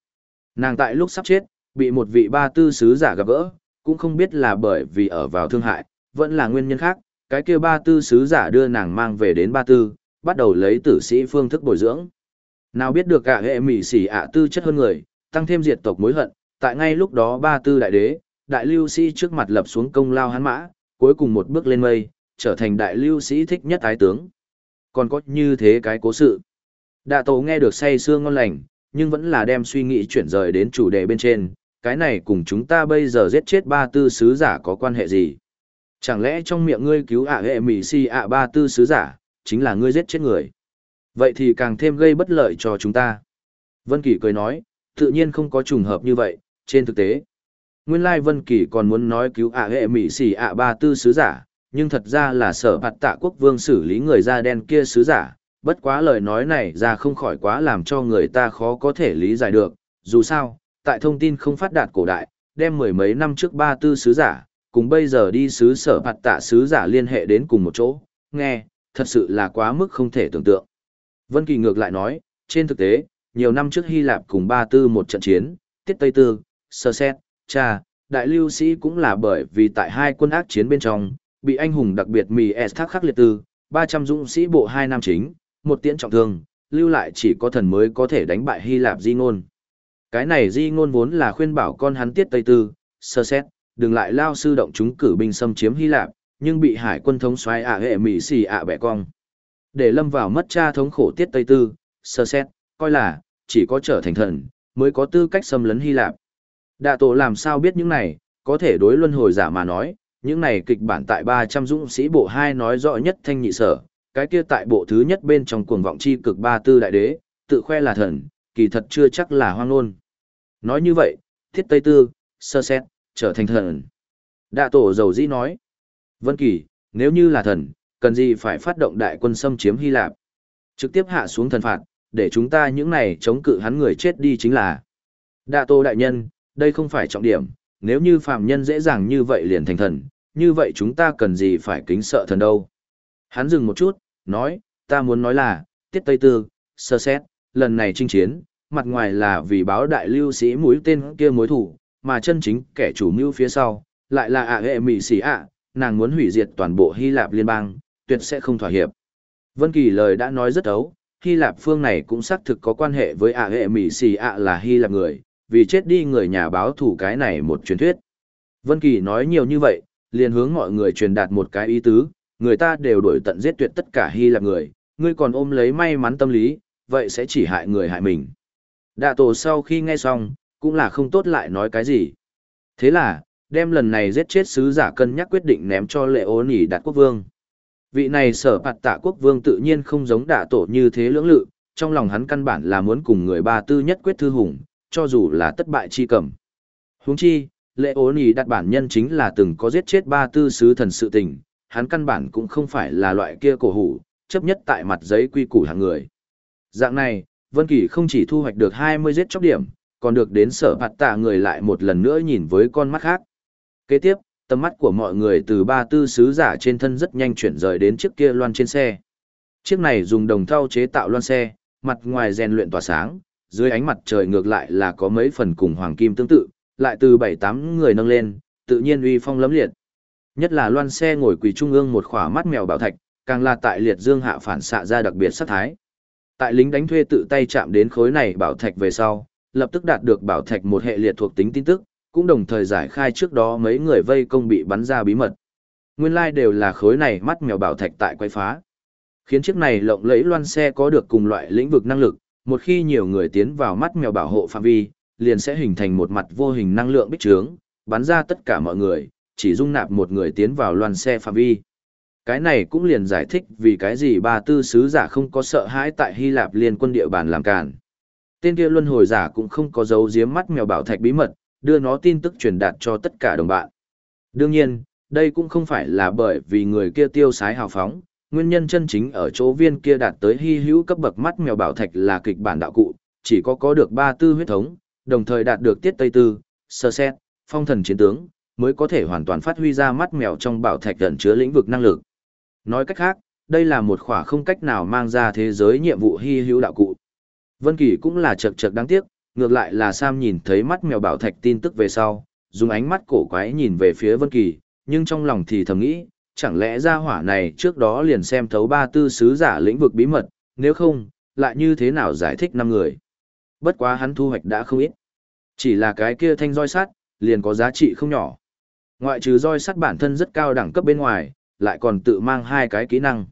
Nàng tại lúc sắp chết, bị một vị ba tư sứ giả gặp gỡ, cũng không biết là bởi vì ở vào thương hại, vẫn là nguyên nhân khác, cái kia ba tư sứ giả đưa nàng mang về đến ba tư, bắt đầu lấy tử sĩ phương thức bồi dưỡng. Nào biết được cả hệ mỉ xỉ ạ tư chất hơn người, tăng thêm diệt tộc mối hận, tại ngay lúc đó ba tư đại đế, đại lưu sĩ trước mặt lập xuống công lao hắn mã, cuối cùng một bước lên mây, trở thành đại lưu sĩ thích nhất ái tướng. Còn có như thế cái cố sự. Đạ tổ nghe được say xương ngon lành, nhưng vẫn là đem suy nghĩ chuyển rời đến chủ đề bên trên, cái này cùng chúng ta bây giờ giết chết ba tư sứ giả có quan hệ gì? Chẳng lẽ trong miệng ngươi cứu ạ hệ mỉ si ạ ba tư sứ giả, chính là ngươi giết chết người? Vậy thì càng thêm gây bất lợi cho chúng ta. Vân Kỳ cười nói, tự nhiên không có trùng hợp như vậy, trên thực tế. Nguyên lai Vân Kỳ còn muốn nói cứu ạ hệ mỹ xỉ ạ ba tư sứ giả, nhưng thật ra là sở bạt tạ quốc vương xử lý người da đen kia sứ giả, bất quá lời nói này ra không khỏi quá làm cho người ta khó có thể lý giải được, dù sao, tại thông tin không phát đạt cổ đại, đem mười mấy năm trước ba tư sứ giả, cùng bây giờ đi sứ sở hạt tạ sứ giả liên hệ đến cùng một chỗ, nghe, thật sự là quá mức không thể tưởng tượng. Vân Kỳ ngược lại nói, trên thực tế, nhiều năm trước Hy Lạp cùng Ba Tư một trận chiến, Tiết Tây Tư, Sơ Xét, Cha, Đại Lưu Sĩ cũng là bởi vì tại hai quân ác chiến bên trong, bị anh hùng đặc biệt Mì S thác khắc liệt tư, 300 dũng sĩ bộ hai nam chính, một tiễn trọng thương, lưu lại chỉ có thần mới có thể đánh bại Hy Lạp Di Ngôn. Cái này Di Ngôn vốn là khuyên bảo con hắn Tiết Tây Tư, Sơ Xét, đừng lại lao sư động chúng cử binh xâm chiếm Hy Lạp, nhưng bị hải quân thống xoáy ạ hệ mỹ xì ạ bẻ cong. Để lâm vào mất cha thống khổ tiết Tây Tư, sơ xét, coi là, chỉ có trở thành thần, mới có tư cách xâm lấn Hy Lạp. Đạ tổ làm sao biết những này, có thể đối luân hồi giả mà nói, những này kịch bản tại 300 dũng sĩ bộ 2 nói rõ nhất thanh nhị sở, cái kia tại bộ thứ nhất bên trong cuồng vọng chi cực ba tư đại đế, tự khoe là thần, kỳ thật chưa chắc là hoang ngôn. Nói như vậy, thiết tây tư, sơ xét, trở thành thần. Đạ tổ dầu dĩ nói, Vân Kỳ, nếu như là thần, cần gì phải phát động đại quân xâm chiếm Hy Lạp? Trực tiếp hạ xuống thần phạt, để chúng ta những này chống cự hắn người chết đi chính là. Đạ tổ đại nhân, đây không phải trọng điểm, nếu như phàm nhân dễ dàng như vậy liền thành thần, như vậy chúng ta cần gì phải kính sợ thần đâu. Hắn dừng một chút, nói, ta muốn nói là, tiết Tây Tư, sơ xét, lần này chinh chiến, mặt ngoài là vì báo đại lưu sĩ mũi tên kia mối thủ, mà chân chính kẻ chủ mưu phía sau, lại là ạ hệ mị sĩ ạ, nàng muốn hủy diệt toàn bộ Hy Lạp liên bang, tuyệt sẽ không thỏa hiệp. Vân Kỳ lời đã nói rất ấu, Hy Lạp phương này cũng xác thực có quan hệ với ạ hệ Mỹ sĩ ạ là Hy Lạp người, vì chết đi người nhà báo thủ cái này một truyền thuyết. Vân Kỳ nói nhiều như vậy, liền hướng mọi người truyền đạt một cái ý tứ, người ta đều đuổi tận giết tuyệt tất cả Hy Lạp người, ngươi còn ôm lấy may mắn tâm lý, vậy sẽ chỉ hại người hại mình. Đạ tổ sau khi nghe xong, cũng là không tốt lại nói cái gì. Thế là, đem lần này giết chết sứ giả cân nhắc quyết định ném cho lệ ố nỉ đạt quốc vương. Vị này sở phạt tạ quốc vương tự nhiên không giống đạ tổ như thế lưỡng lự, trong lòng hắn căn bản là muốn cùng người ba tư nhất quyết thư hùng, cho dù là tất bại chi cầm. Huống chi, lệ ố nỉ đạt bản nhân chính là từng có giết chết ba tư sứ thần sự tình, hắn căn bản cũng không phải là loại kia cổ hủ, chấp nhất tại mặt giấy quy củ hàng người. Dạng này, Vân Kỳ không chỉ thu hoạch được 20 giết chóc điểm, còn được đến sở phạt tạ người lại một lần nữa nhìn với con mắt khác. Kế tiếp, tầm mắt của mọi người từ ba tư sứ giả trên thân rất nhanh chuyển rời đến chiếc kia loan trên xe. Chiếc này dùng đồng thau chế tạo loan xe, mặt ngoài rèn luyện tỏa sáng, dưới ánh mặt trời ngược lại là có mấy phần cùng hoàng kim tương tự, lại từ bảy tám người nâng lên, tự nhiên uy phong lấm liệt. Nhất là loan xe ngồi quỳ trung ương một khỏa mắt mèo bảo thạch, càng là tại liệt dương hạ phản xạ ra đặc biệt sát thái. Tại lính đánh thuê tự tay chạm đến khối này bảo thạch về sau, lập tức đạt được bảo thạch một hệ liệt thuộc tính tin tức, cũng đồng thời giải khai trước đó mấy người vây công bị bắn ra bí mật. Nguyên lai like đều là khối này mắt mèo bảo thạch tại quay phá. Khiến chiếc này lộng lẫy loan xe có được cùng loại lĩnh vực năng lực, một khi nhiều người tiến vào mắt mèo bảo hộ phạm vi, liền sẽ hình thành một mặt vô hình năng lượng bích trướng, bắn ra tất cả mọi người, chỉ dung nạp một người tiến vào loan xe phạm vi. Cái này cũng liền giải thích vì cái gì ba tư sứ giả không có sợ hãi tại Hy Lạp liên quân địa bàn làm cản. Tên kia luân hồi giả cũng không có dấu giếm mắt mèo bảo thạch bí mật, đưa nó tin tức truyền đạt cho tất cả đồng bạn. Đương nhiên, đây cũng không phải là bởi vì người kia tiêu sái hào phóng, nguyên nhân chân chính ở chỗ viên kia đạt tới hy hữu cấp bậc mắt mèo bảo thạch là kịch bản đạo cụ, chỉ có có được ba tư huyết thống, đồng thời đạt được tiết tây tư, sơ xét, phong thần chiến tướng, mới có thể hoàn toàn phát huy ra mắt mèo trong bảo thạch gần chứa lĩnh vực năng lực. Nói cách khác, đây là một khỏa không cách nào mang ra thế giới nhiệm vụ hy hữu đạo cụ. Vân Kỳ cũng là chật chật đáng tiếc, ngược lại là Sam nhìn thấy mắt mèo bảo thạch tin tức về sau, dùng ánh mắt cổ quái nhìn về phía Vân Kỳ, nhưng trong lòng thì thầm nghĩ, chẳng lẽ gia hỏa này trước đó liền xem thấu ba tư sứ giả lĩnh vực bí mật, nếu không, lại như thế nào giải thích năm người. Bất quá hắn thu hoạch đã không ít. Chỉ là cái kia thanh roi sắt, liền có giá trị không nhỏ. Ngoại trừ roi sắt bản thân rất cao đẳng cấp bên ngoài, lại còn tự mang hai cái kỹ năng.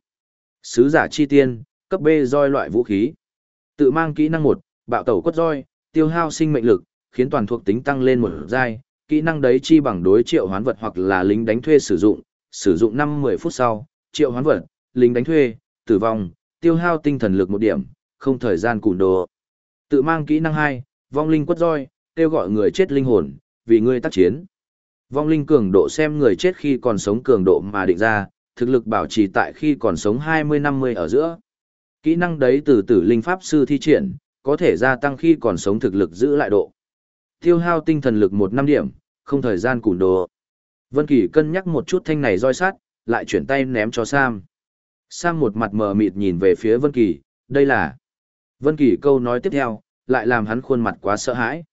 Sứ giả chi tiên, cấp B roi loại vũ khí. Tự mang kỹ năng một, bạo tẩu quất roi, tiêu hao sinh mệnh lực, khiến toàn thuộc tính tăng lên một giai, kỹ năng đấy chi bằng đối triệu hoán vật hoặc là lính đánh thuê sử dụng, sử dụng 5-10 phút sau, triệu hoán vật, lính đánh thuê, tử vong, tiêu hao tinh thần lực một điểm, không thời gian cùn đồ. Tự mang kỹ năng 2, vong linh quất roi, kêu gọi người chết linh hồn, vì ngươi tác chiến. Vong linh cường độ xem người chết khi còn sống cường độ mà định ra, thực lực bảo trì tại khi còn sống 20-50 ở giữa. Kỹ năng đấy từ tử linh pháp sư thi triển, có thể gia tăng khi còn sống thực lực giữ lại độ. Tiêu hao tinh thần lực một năm điểm, không thời gian cùn đồ. Vân Kỳ cân nhắc một chút thanh này roi sát, lại chuyển tay ném cho Sam. Sam một mặt mờ mịt nhìn về phía Vân Kỳ, đây là... Vân Kỳ câu nói tiếp theo, lại làm hắn khuôn mặt quá sợ hãi.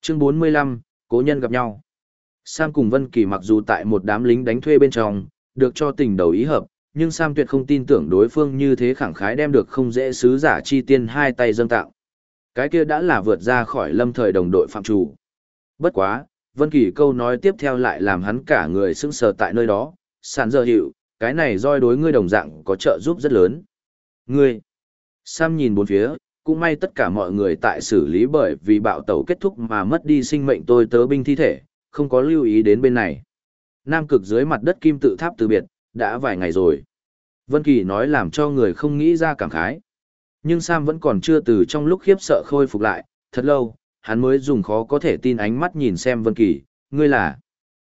Chương 45, Cố nhân gặp nhau. Sam cùng Vân Kỳ mặc dù tại một đám lính đánh thuê bên trong, được cho tình đầu ý hợp, nhưng Sam tuyệt không tin tưởng đối phương như thế khẳng khái đem được không dễ sứ giả chi tiên hai tay dâng tạo. Cái kia đã là vượt ra khỏi lâm thời đồng đội phạm chủ. Bất quá, Vân Kỳ câu nói tiếp theo lại làm hắn cả người sững sờ tại nơi đó, sàn giờ hiệu, cái này roi đối ngươi đồng dạng có trợ giúp rất lớn. Ngươi, Sam nhìn bốn phía, cũng may tất cả mọi người tại xử lý bởi vì bạo tẩu kết thúc mà mất đi sinh mệnh tôi tớ binh thi thể, không có lưu ý đến bên này. Nam cực dưới mặt đất kim tự tháp từ biệt, đã vài ngày rồi. Vân Kỳ nói làm cho người không nghĩ ra cảm khái. Nhưng Sam vẫn còn chưa từ trong lúc khiếp sợ khôi phục lại, thật lâu, hắn mới dùng khó có thể tin ánh mắt nhìn xem Vân Kỳ, ngươi là...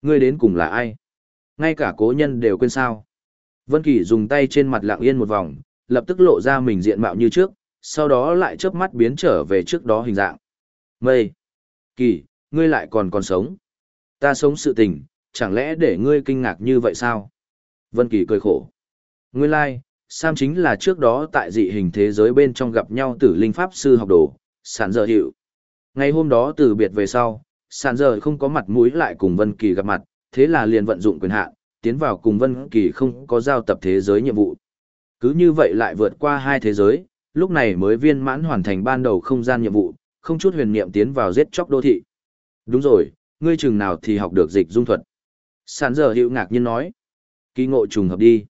Ngươi đến cùng là ai? Ngay cả cố nhân đều quên sao. Vân Kỳ dùng tay trên mặt lặng yên một vòng, lập tức lộ ra mình diện mạo như trước, sau đó lại chớp mắt biến trở về trước đó hình dạng. Mây! Kỳ, ngươi lại còn còn sống. Ta sống sự tình, chẳng lẽ để ngươi kinh ngạc như vậy sao? Vân Kỳ cười khổ. Nguyên lai, like, Sam chính là trước đó tại dị hình thế giới bên trong gặp nhau tử linh pháp sư học đồ, sản giờ hiệu. Ngày hôm đó từ biệt về sau, sản giờ không có mặt mũi lại cùng Vân Kỳ gặp mặt, thế là liền vận dụng quyền hạn, tiến vào cùng Vân Kỳ không có giao tập thế giới nhiệm vụ. Cứ như vậy lại vượt qua hai thế giới, lúc này mới viên mãn hoàn thành ban đầu không gian nhiệm vụ, không chút huyền niệm tiến vào giết chóc đô thị. Đúng rồi, ngươi chừng nào thì học được dịch dung thuật. Sản giờ hiệu ngạc nhiên nói. Kỳ ngộ trùng hợp đi.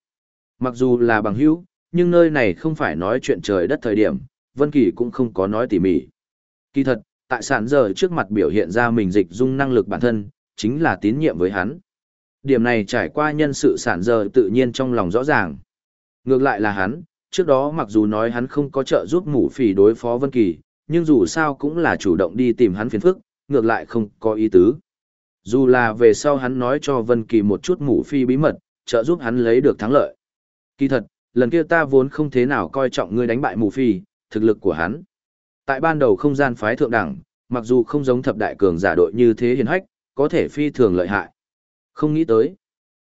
Mặc dù là bằng hữu, nhưng nơi này không phải nói chuyện trời đất thời điểm, Vân Kỳ cũng không có nói tỉ mỉ. Kỳ thật, tại sản giờ trước mặt biểu hiện ra mình dịch dung năng lực bản thân, chính là tín nhiệm với hắn. Điểm này trải qua nhân sự sản giờ tự nhiên trong lòng rõ ràng. Ngược lại là hắn, trước đó mặc dù nói hắn không có trợ giúp mũ phỉ đối phó Vân Kỳ, nhưng dù sao cũng là chủ động đi tìm hắn phiền phức, ngược lại không có ý tứ. Dù là về sau hắn nói cho Vân Kỳ một chút mũ phi bí mật, trợ giúp hắn lấy được thắng lợi. Kỳ thật, lần kia ta vốn không thế nào coi trọng ngươi đánh bại mũ phi, thực lực của hắn. Tại ban đầu không gian phái thượng đẳng, mặc dù không giống thập đại cường giả đội như thế hiền hách, có thể phi thường lợi hại. Không nghĩ tới.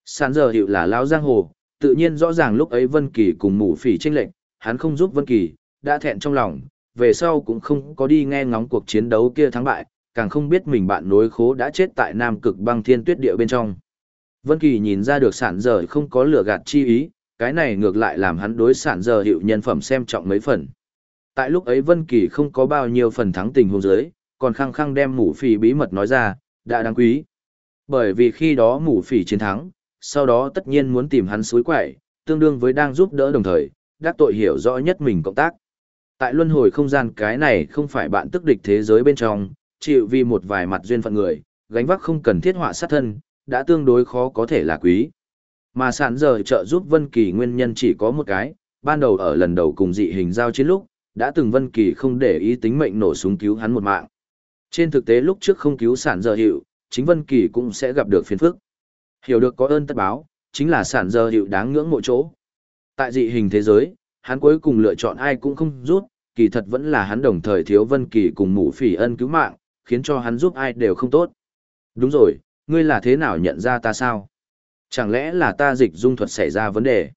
Sản giờ hiệu là lão giang hồ, tự nhiên rõ ràng lúc ấy Vân Kỳ cùng mũ phỉ tranh lệnh, hắn không giúp Vân Kỳ, đã thẹn trong lòng, về sau cũng không có đi nghe ngóng cuộc chiến đấu kia thắng bại, càng không biết mình bạn nối khố đã chết tại Nam Cực băng thiên tuyết địa bên trong. Vân Kỳ nhìn ra được sản giờ không có lửa gạt chi ý, cái này ngược lại làm hắn đối sản giờ hiệu nhân phẩm xem trọng mấy phần. Tại lúc ấy Vân Kỳ không có bao nhiêu phần thắng tình huống dưới, còn khăng khăng đem mũ phỉ bí mật nói ra, đã đáng quý. Bởi vì khi đó mũ phỉ chiến thắng, sau đó tất nhiên muốn tìm hắn suối quậy, tương đương với đang giúp đỡ đồng thời, đắc tội hiểu rõ nhất mình cộng tác. Tại luân hồi không gian cái này không phải bạn tức địch thế giới bên trong, chịu vì một vài mặt duyên phận người, gánh vác không cần thiết họa sát thân, đã tương đối khó có thể là quý. Mà sản giờ trợ giúp Vân Kỳ nguyên nhân chỉ có một cái, ban đầu ở lần đầu cùng dị hình giao chiến lúc, đã từng Vân Kỳ không để ý tính mệnh nổ súng cứu hắn một mạng. Trên thực tế lúc trước không cứu sản giờ hiệu, chính Vân Kỳ cũng sẽ gặp được phiền phức. Hiểu được có ơn tất báo, chính là sản giờ hiệu đáng ngưỡng mộ chỗ. Tại dị hình thế giới, hắn cuối cùng lựa chọn ai cũng không rút, kỳ thật vẫn là hắn đồng thời thiếu Vân Kỳ cùng mụ phỉ ân cứu mạng, khiến cho hắn giúp ai đều không tốt. Đúng rồi, ngươi là thế nào nhận ra ta sao? Chẳng lẽ là ta dịch dung thuật xảy ra vấn đề?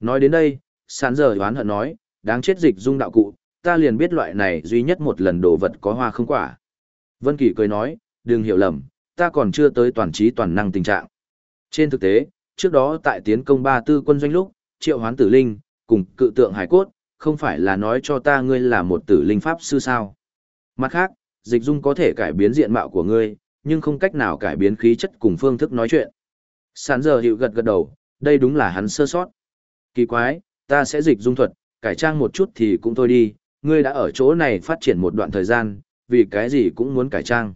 Nói đến đây, sán giờ đoán hận nói, đáng chết dịch dung đạo cụ, ta liền biết loại này duy nhất một lần đồ vật có hoa không quả. Vân Kỳ cười nói, đừng hiểu lầm, ta còn chưa tới toàn trí toàn năng tình trạng. Trên thực tế, trước đó tại tiến công ba tư quân doanh lúc, triệu hoán tử linh, cùng cự tượng hải cốt, không phải là nói cho ta ngươi là một tử linh pháp sư sao. Mặt khác, dịch dung có thể cải biến diện mạo của ngươi, nhưng không cách nào cải biến khí chất cùng phương thức nói chuyện. Sản giờ hiệu gật gật đầu, đây đúng là hắn sơ sót. Kỳ quái, ta sẽ dịch dung thuật, cải trang một chút thì cũng thôi đi, ngươi đã ở chỗ này phát triển một đoạn thời gian, vì cái gì cũng muốn cải trang.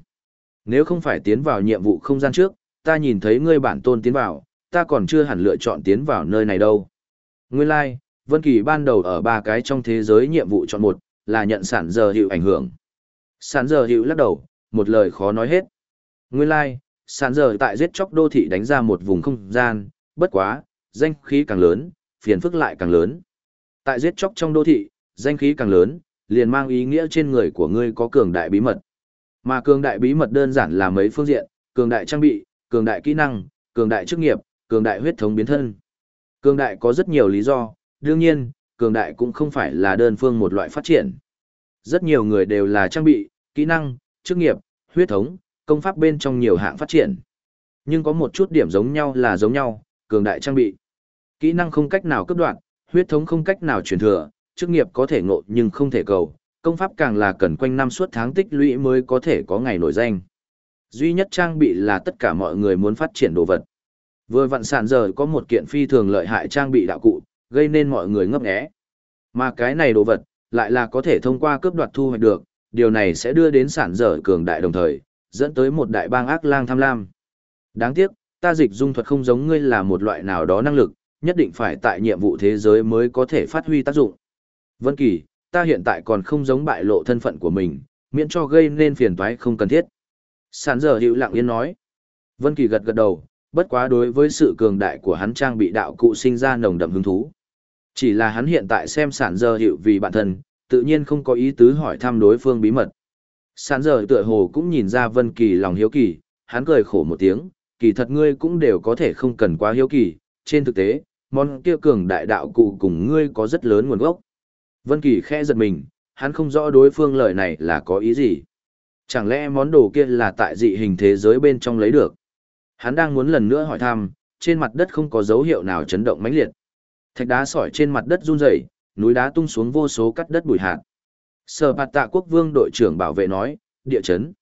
Nếu không phải tiến vào nhiệm vụ không gian trước, ta nhìn thấy ngươi bản tôn tiến vào, ta còn chưa hẳn lựa chọn tiến vào nơi này đâu. Nguyên lai, like, Vân Kỳ ban đầu ở ba cái trong thế giới nhiệm vụ chọn một, là nhận sản giờ hiệu ảnh hưởng. Sản giờ hữu lắc đầu, một lời khó nói hết. Nguyên lai, like, sản giờ tại giết chóc đô thị đánh ra một vùng không gian, bất quá, danh khí càng lớn, phiền phức lại càng lớn. Tại giết chóc trong đô thị, danh khí càng lớn, liền mang ý nghĩa trên người của ngươi có cường đại bí mật. Mà cường đại bí mật đơn giản là mấy phương diện, cường đại trang bị, cường đại kỹ năng, cường đại chức nghiệp, cường đại huyết thống biến thân. Cường đại có rất nhiều lý do, đương nhiên, cường đại cũng không phải là đơn phương một loại phát triển. Rất nhiều người đều là trang bị, kỹ năng, chức nghiệp, huyết thống, công pháp bên trong nhiều hạng phát triển. Nhưng có một chút điểm giống nhau là giống nhau, cường đại trang bị. Kỹ năng không cách nào cấp đoạn, huyết thống không cách nào truyền thừa, chức nghiệp có thể ngộ nhưng không thể cầu, công pháp càng là cần quanh năm suốt tháng tích lũy mới có thể có ngày nổi danh. Duy nhất trang bị là tất cả mọi người muốn phát triển đồ vật. Vừa vặn sản giờ có một kiện phi thường lợi hại trang bị đạo cụ, gây nên mọi người ngấp nghé. Mà cái này đồ vật, lại là có thể thông qua cướp đoạt thu hoạch được, điều này sẽ đưa đến sản dở cường đại đồng thời, dẫn tới một đại bang ác lang tham lam. Đáng tiếc, ta dịch dung thuật không giống ngươi là một loại nào đó năng lực, nhất định phải tại nhiệm vụ thế giới mới có thể phát huy tác dụng. Vân Kỳ, ta hiện tại còn không giống bại lộ thân phận của mình, miễn cho gây nên phiền toái không cần thiết. Sản dở hữu lặng yên nói. Vân Kỳ gật gật đầu, bất quá đối với sự cường đại của hắn trang bị đạo cụ sinh ra nồng đậm hứng thú. Chỉ là hắn hiện tại xem sản giờ hiệu vì bản thân, tự nhiên không có ý tứ hỏi thăm đối phương bí mật. Sản giờ tựa hồ cũng nhìn ra Vân Kỳ lòng hiếu kỳ, hắn cười khổ một tiếng, kỳ thật ngươi cũng đều có thể không cần quá hiếu kỳ, trên thực tế, món kia cường đại đạo cụ cùng ngươi có rất lớn nguồn gốc. Vân Kỳ khẽ giật mình, hắn không rõ đối phương lời này là có ý gì. Chẳng lẽ món đồ kia là tại dị hình thế giới bên trong lấy được? Hắn đang muốn lần nữa hỏi thăm, trên mặt đất không có dấu hiệu nào chấn động mãnh liệt. Thạch đá sỏi trên mặt đất run rẩy, núi đá tung xuống vô số cắt đất bụi hạt. Sở Bạt Tạ Quốc Vương đội trưởng bảo vệ nói, địa chấn.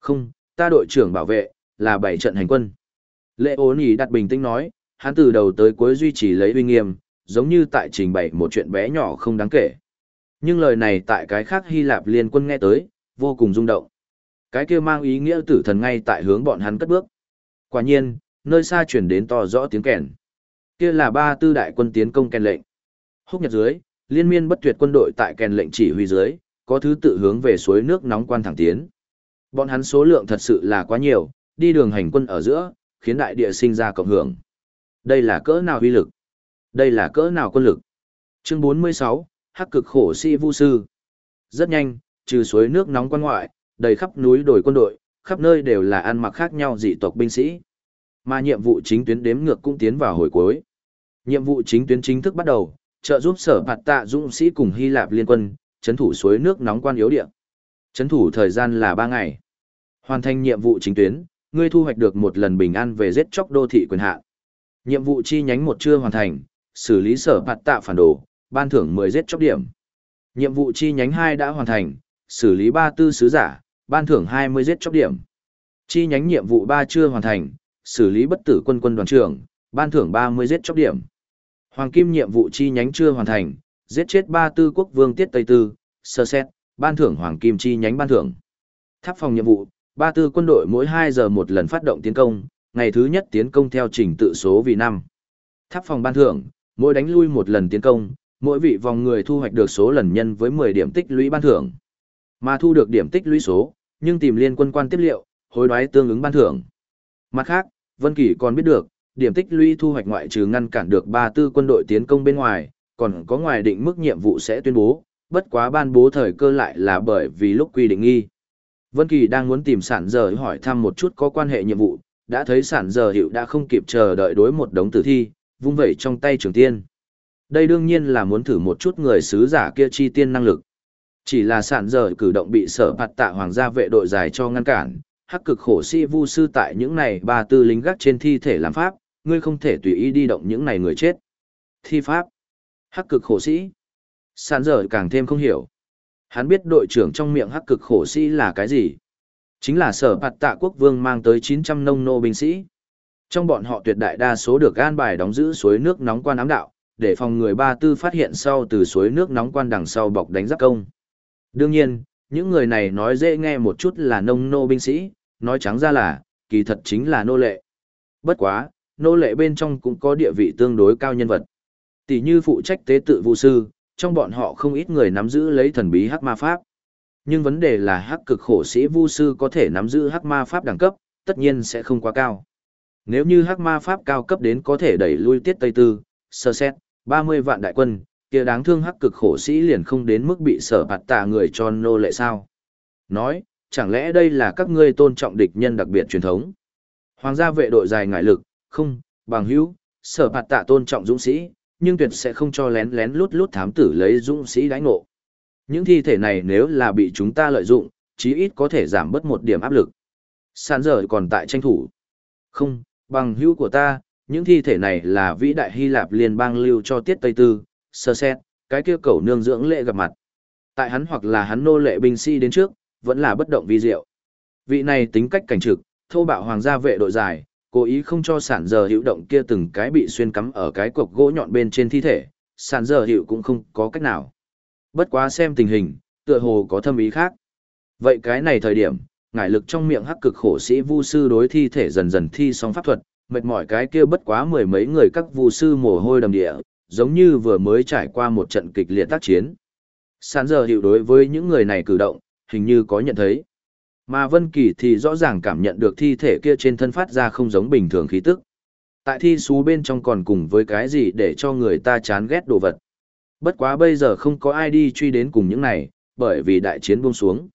Không, ta đội trưởng bảo vệ, là bảy trận hành quân. Lệ ố nhì đặt bình tĩnh nói, hắn từ đầu tới cuối duy trì lấy uy nghiêm, giống như tại trình bày một chuyện bé nhỏ không đáng kể. Nhưng lời này tại cái khác Hy Lạp liên quân nghe tới, vô cùng rung động. Cái kia mang ý nghĩa tử thần ngay tại hướng bọn hắn cất bước. Quả nhiên, nơi xa chuyển đến to rõ tiếng kèn. Kia là ba tư đại quân tiến công kèn lệnh. Húc nhật dưới, liên miên bất tuyệt quân đội tại kèn lệnh chỉ huy dưới, có thứ tự hướng về suối nước nóng quan thẳng tiến. Bọn hắn số lượng thật sự là quá nhiều, đi đường hành quân ở giữa, khiến đại địa sinh ra cộng hưởng. Đây là cỡ nào huy lực? Đây là cỡ nào quân lực? Chương 46, Hắc cực khổ si vu sư. Rất nhanh, trừ suối nước nóng quan ngoại, đầy khắp núi đồi quân đội, khắp nơi đều là ăn mặc khác nhau dị tộc binh sĩ. Mà nhiệm vụ chính tuyến đếm ngược cũng tiến vào hồi cuối. Nhiệm vụ chính tuyến chính thức bắt đầu, trợ giúp sở phạt tạ dũng sĩ cùng Hy Lạp liên quân, chấn thủ suối nước nóng quan yếu địa. Chấn thủ thời gian là 3 ngày. Hoàn thành nhiệm vụ chính tuyến, ngươi thu hoạch được một lần bình an về giết chóc đô thị quyền hạn. Nhiệm vụ chi nhánh một chưa hoàn thành, xử lý sở phạt tạ phản đồ, ban thưởng 10 giết chóc điểm. Nhiệm vụ chi nhánh 2 đã hoàn thành, xử lý 3 tư sứ giả, ban thưởng 20 giết chóc điểm. Chi nhánh nhiệm vụ 3 chưa hoàn thành, xử lý bất tử quân quân đoàn trưởng, ban thưởng 30 giết chóc điểm. Hoàng kim nhiệm vụ chi nhánh chưa hoàn thành, giết chết ba tư quốc vương tiết Tây Tư, sơ xét, ban thưởng hoàng kim chi nhánh ban thưởng. Tháp phòng nhiệm vụ, ba tư quân đội mỗi 2 giờ một lần phát động tiến công, ngày thứ nhất tiến công theo trình tự số vì 5. Tháp phòng ban thưởng, mỗi đánh lui một lần tiến công, mỗi vị vòng người thu hoạch được số lần nhân với 10 điểm tích lũy ban thưởng. Mà thu được điểm tích lũy số, nhưng tìm liên quân quan tiếp liệu, hối đoái tương ứng ban thưởng. Mặt khác, Vân Kỳ còn biết được, điểm tích lũy thu hoạch ngoại trừ ngăn cản được ba tư quân đội tiến công bên ngoài, còn có ngoài định mức nhiệm vụ sẽ tuyên bố, bất quá ban bố thời cơ lại là bởi vì lúc quy định nghi. Vân Kỳ đang muốn tìm sản giờ hỏi thăm một chút có quan hệ nhiệm vụ, đã thấy sản giờ hiệu đã không kịp chờ đợi đối một đống tử thi, vung vẩy trong tay trường tiên. Đây đương nhiên là muốn thử một chút người sứ giả kia chi tiên năng lực. Chỉ là sản giờ cử động bị sở phạt tạ hoàng gia vệ đội dài cho ngăn cản, hắc cực khổ sĩ vu sư tại những này ba tư lính gác trên thi thể làm pháp, ngươi không thể tùy ý đi động những này người chết. Thi pháp. Hắc cực khổ sĩ. Sản giờ càng thêm không hiểu. Hắn biết đội trưởng trong miệng hắc cực khổ sĩ là cái gì. Chính là sở phạt tạ quốc vương mang tới 900 nông nô binh sĩ. Trong bọn họ tuyệt đại đa số được an bài đóng giữ suối nước nóng quan ám đạo, để phòng người ba tư phát hiện sau từ suối nước nóng quan đằng sau bọc đánh giáp công. Đương nhiên, những người này nói dễ nghe một chút là nông nô binh sĩ, nói trắng ra là, kỳ thật chính là nô lệ. Bất quá, nô lệ bên trong cũng có địa vị tương đối cao nhân vật. Tỷ như phụ trách tế tự vụ sư, trong bọn họ không ít người nắm giữ lấy thần bí hắc ma pháp. Nhưng vấn đề là hắc cực khổ sĩ vu sư có thể nắm giữ hắc ma pháp đẳng cấp, tất nhiên sẽ không quá cao. Nếu như hắc ma pháp cao cấp đến có thể đẩy lui tiết Tây Tư, sơ xét, 30 vạn đại quân, kia đáng thương hắc cực khổ sĩ liền không đến mức bị sở bạt tạ người cho nô lệ sao. Nói, chẳng lẽ đây là các ngươi tôn trọng địch nhân đặc biệt truyền thống? Hoàng gia vệ đội dài ngại lực, không, bằng hữu, sở phạt tạ tôn trọng dũng sĩ, nhưng tuyệt sẽ không cho lén lén lút lút thám tử lấy dũng sĩ đánh ngộ. Những thi thể này nếu là bị chúng ta lợi dụng, chí ít có thể giảm bớt một điểm áp lực. Sàn giờ còn tại tranh thủ. Không, bằng hữu của ta, những thi thể này là vĩ đại Hy Lạp liên bang lưu cho tiết Tây Tư, sơ xét, cái kia cầu nương dưỡng lệ gặp mặt. Tại hắn hoặc là hắn nô lệ binh sĩ đến trước, vẫn là bất động vi diệu. Vị này tính cách cảnh trực, thô bạo hoàng gia vệ đội dài, cố ý không cho sản giờ hữu động kia từng cái bị xuyên cắm ở cái cọc gỗ nhọn bên trên thi thể, sản giờ hữu cũng không có cách nào. Bất quá xem tình hình, tựa hồ có thâm ý khác. Vậy cái này thời điểm, ngải lực trong miệng hắc cực khổ sĩ vu sư đối thi thể dần dần thi xong pháp thuật, mệt mỏi cái kia bất quá mười mấy người các vu sư mồ hôi đầm địa, giống như vừa mới trải qua một trận kịch liệt tác chiến. Sản giờ hiệu đối với những người này cử động, hình như có nhận thấy. Mà Vân Kỳ thì rõ ràng cảm nhận được thi thể kia trên thân phát ra không giống bình thường khí tức. Tại thi xú bên trong còn cùng với cái gì để cho người ta chán ghét đồ vật. Bất quá bây giờ không có ai đi truy đến cùng những này, bởi vì đại chiến buông xuống.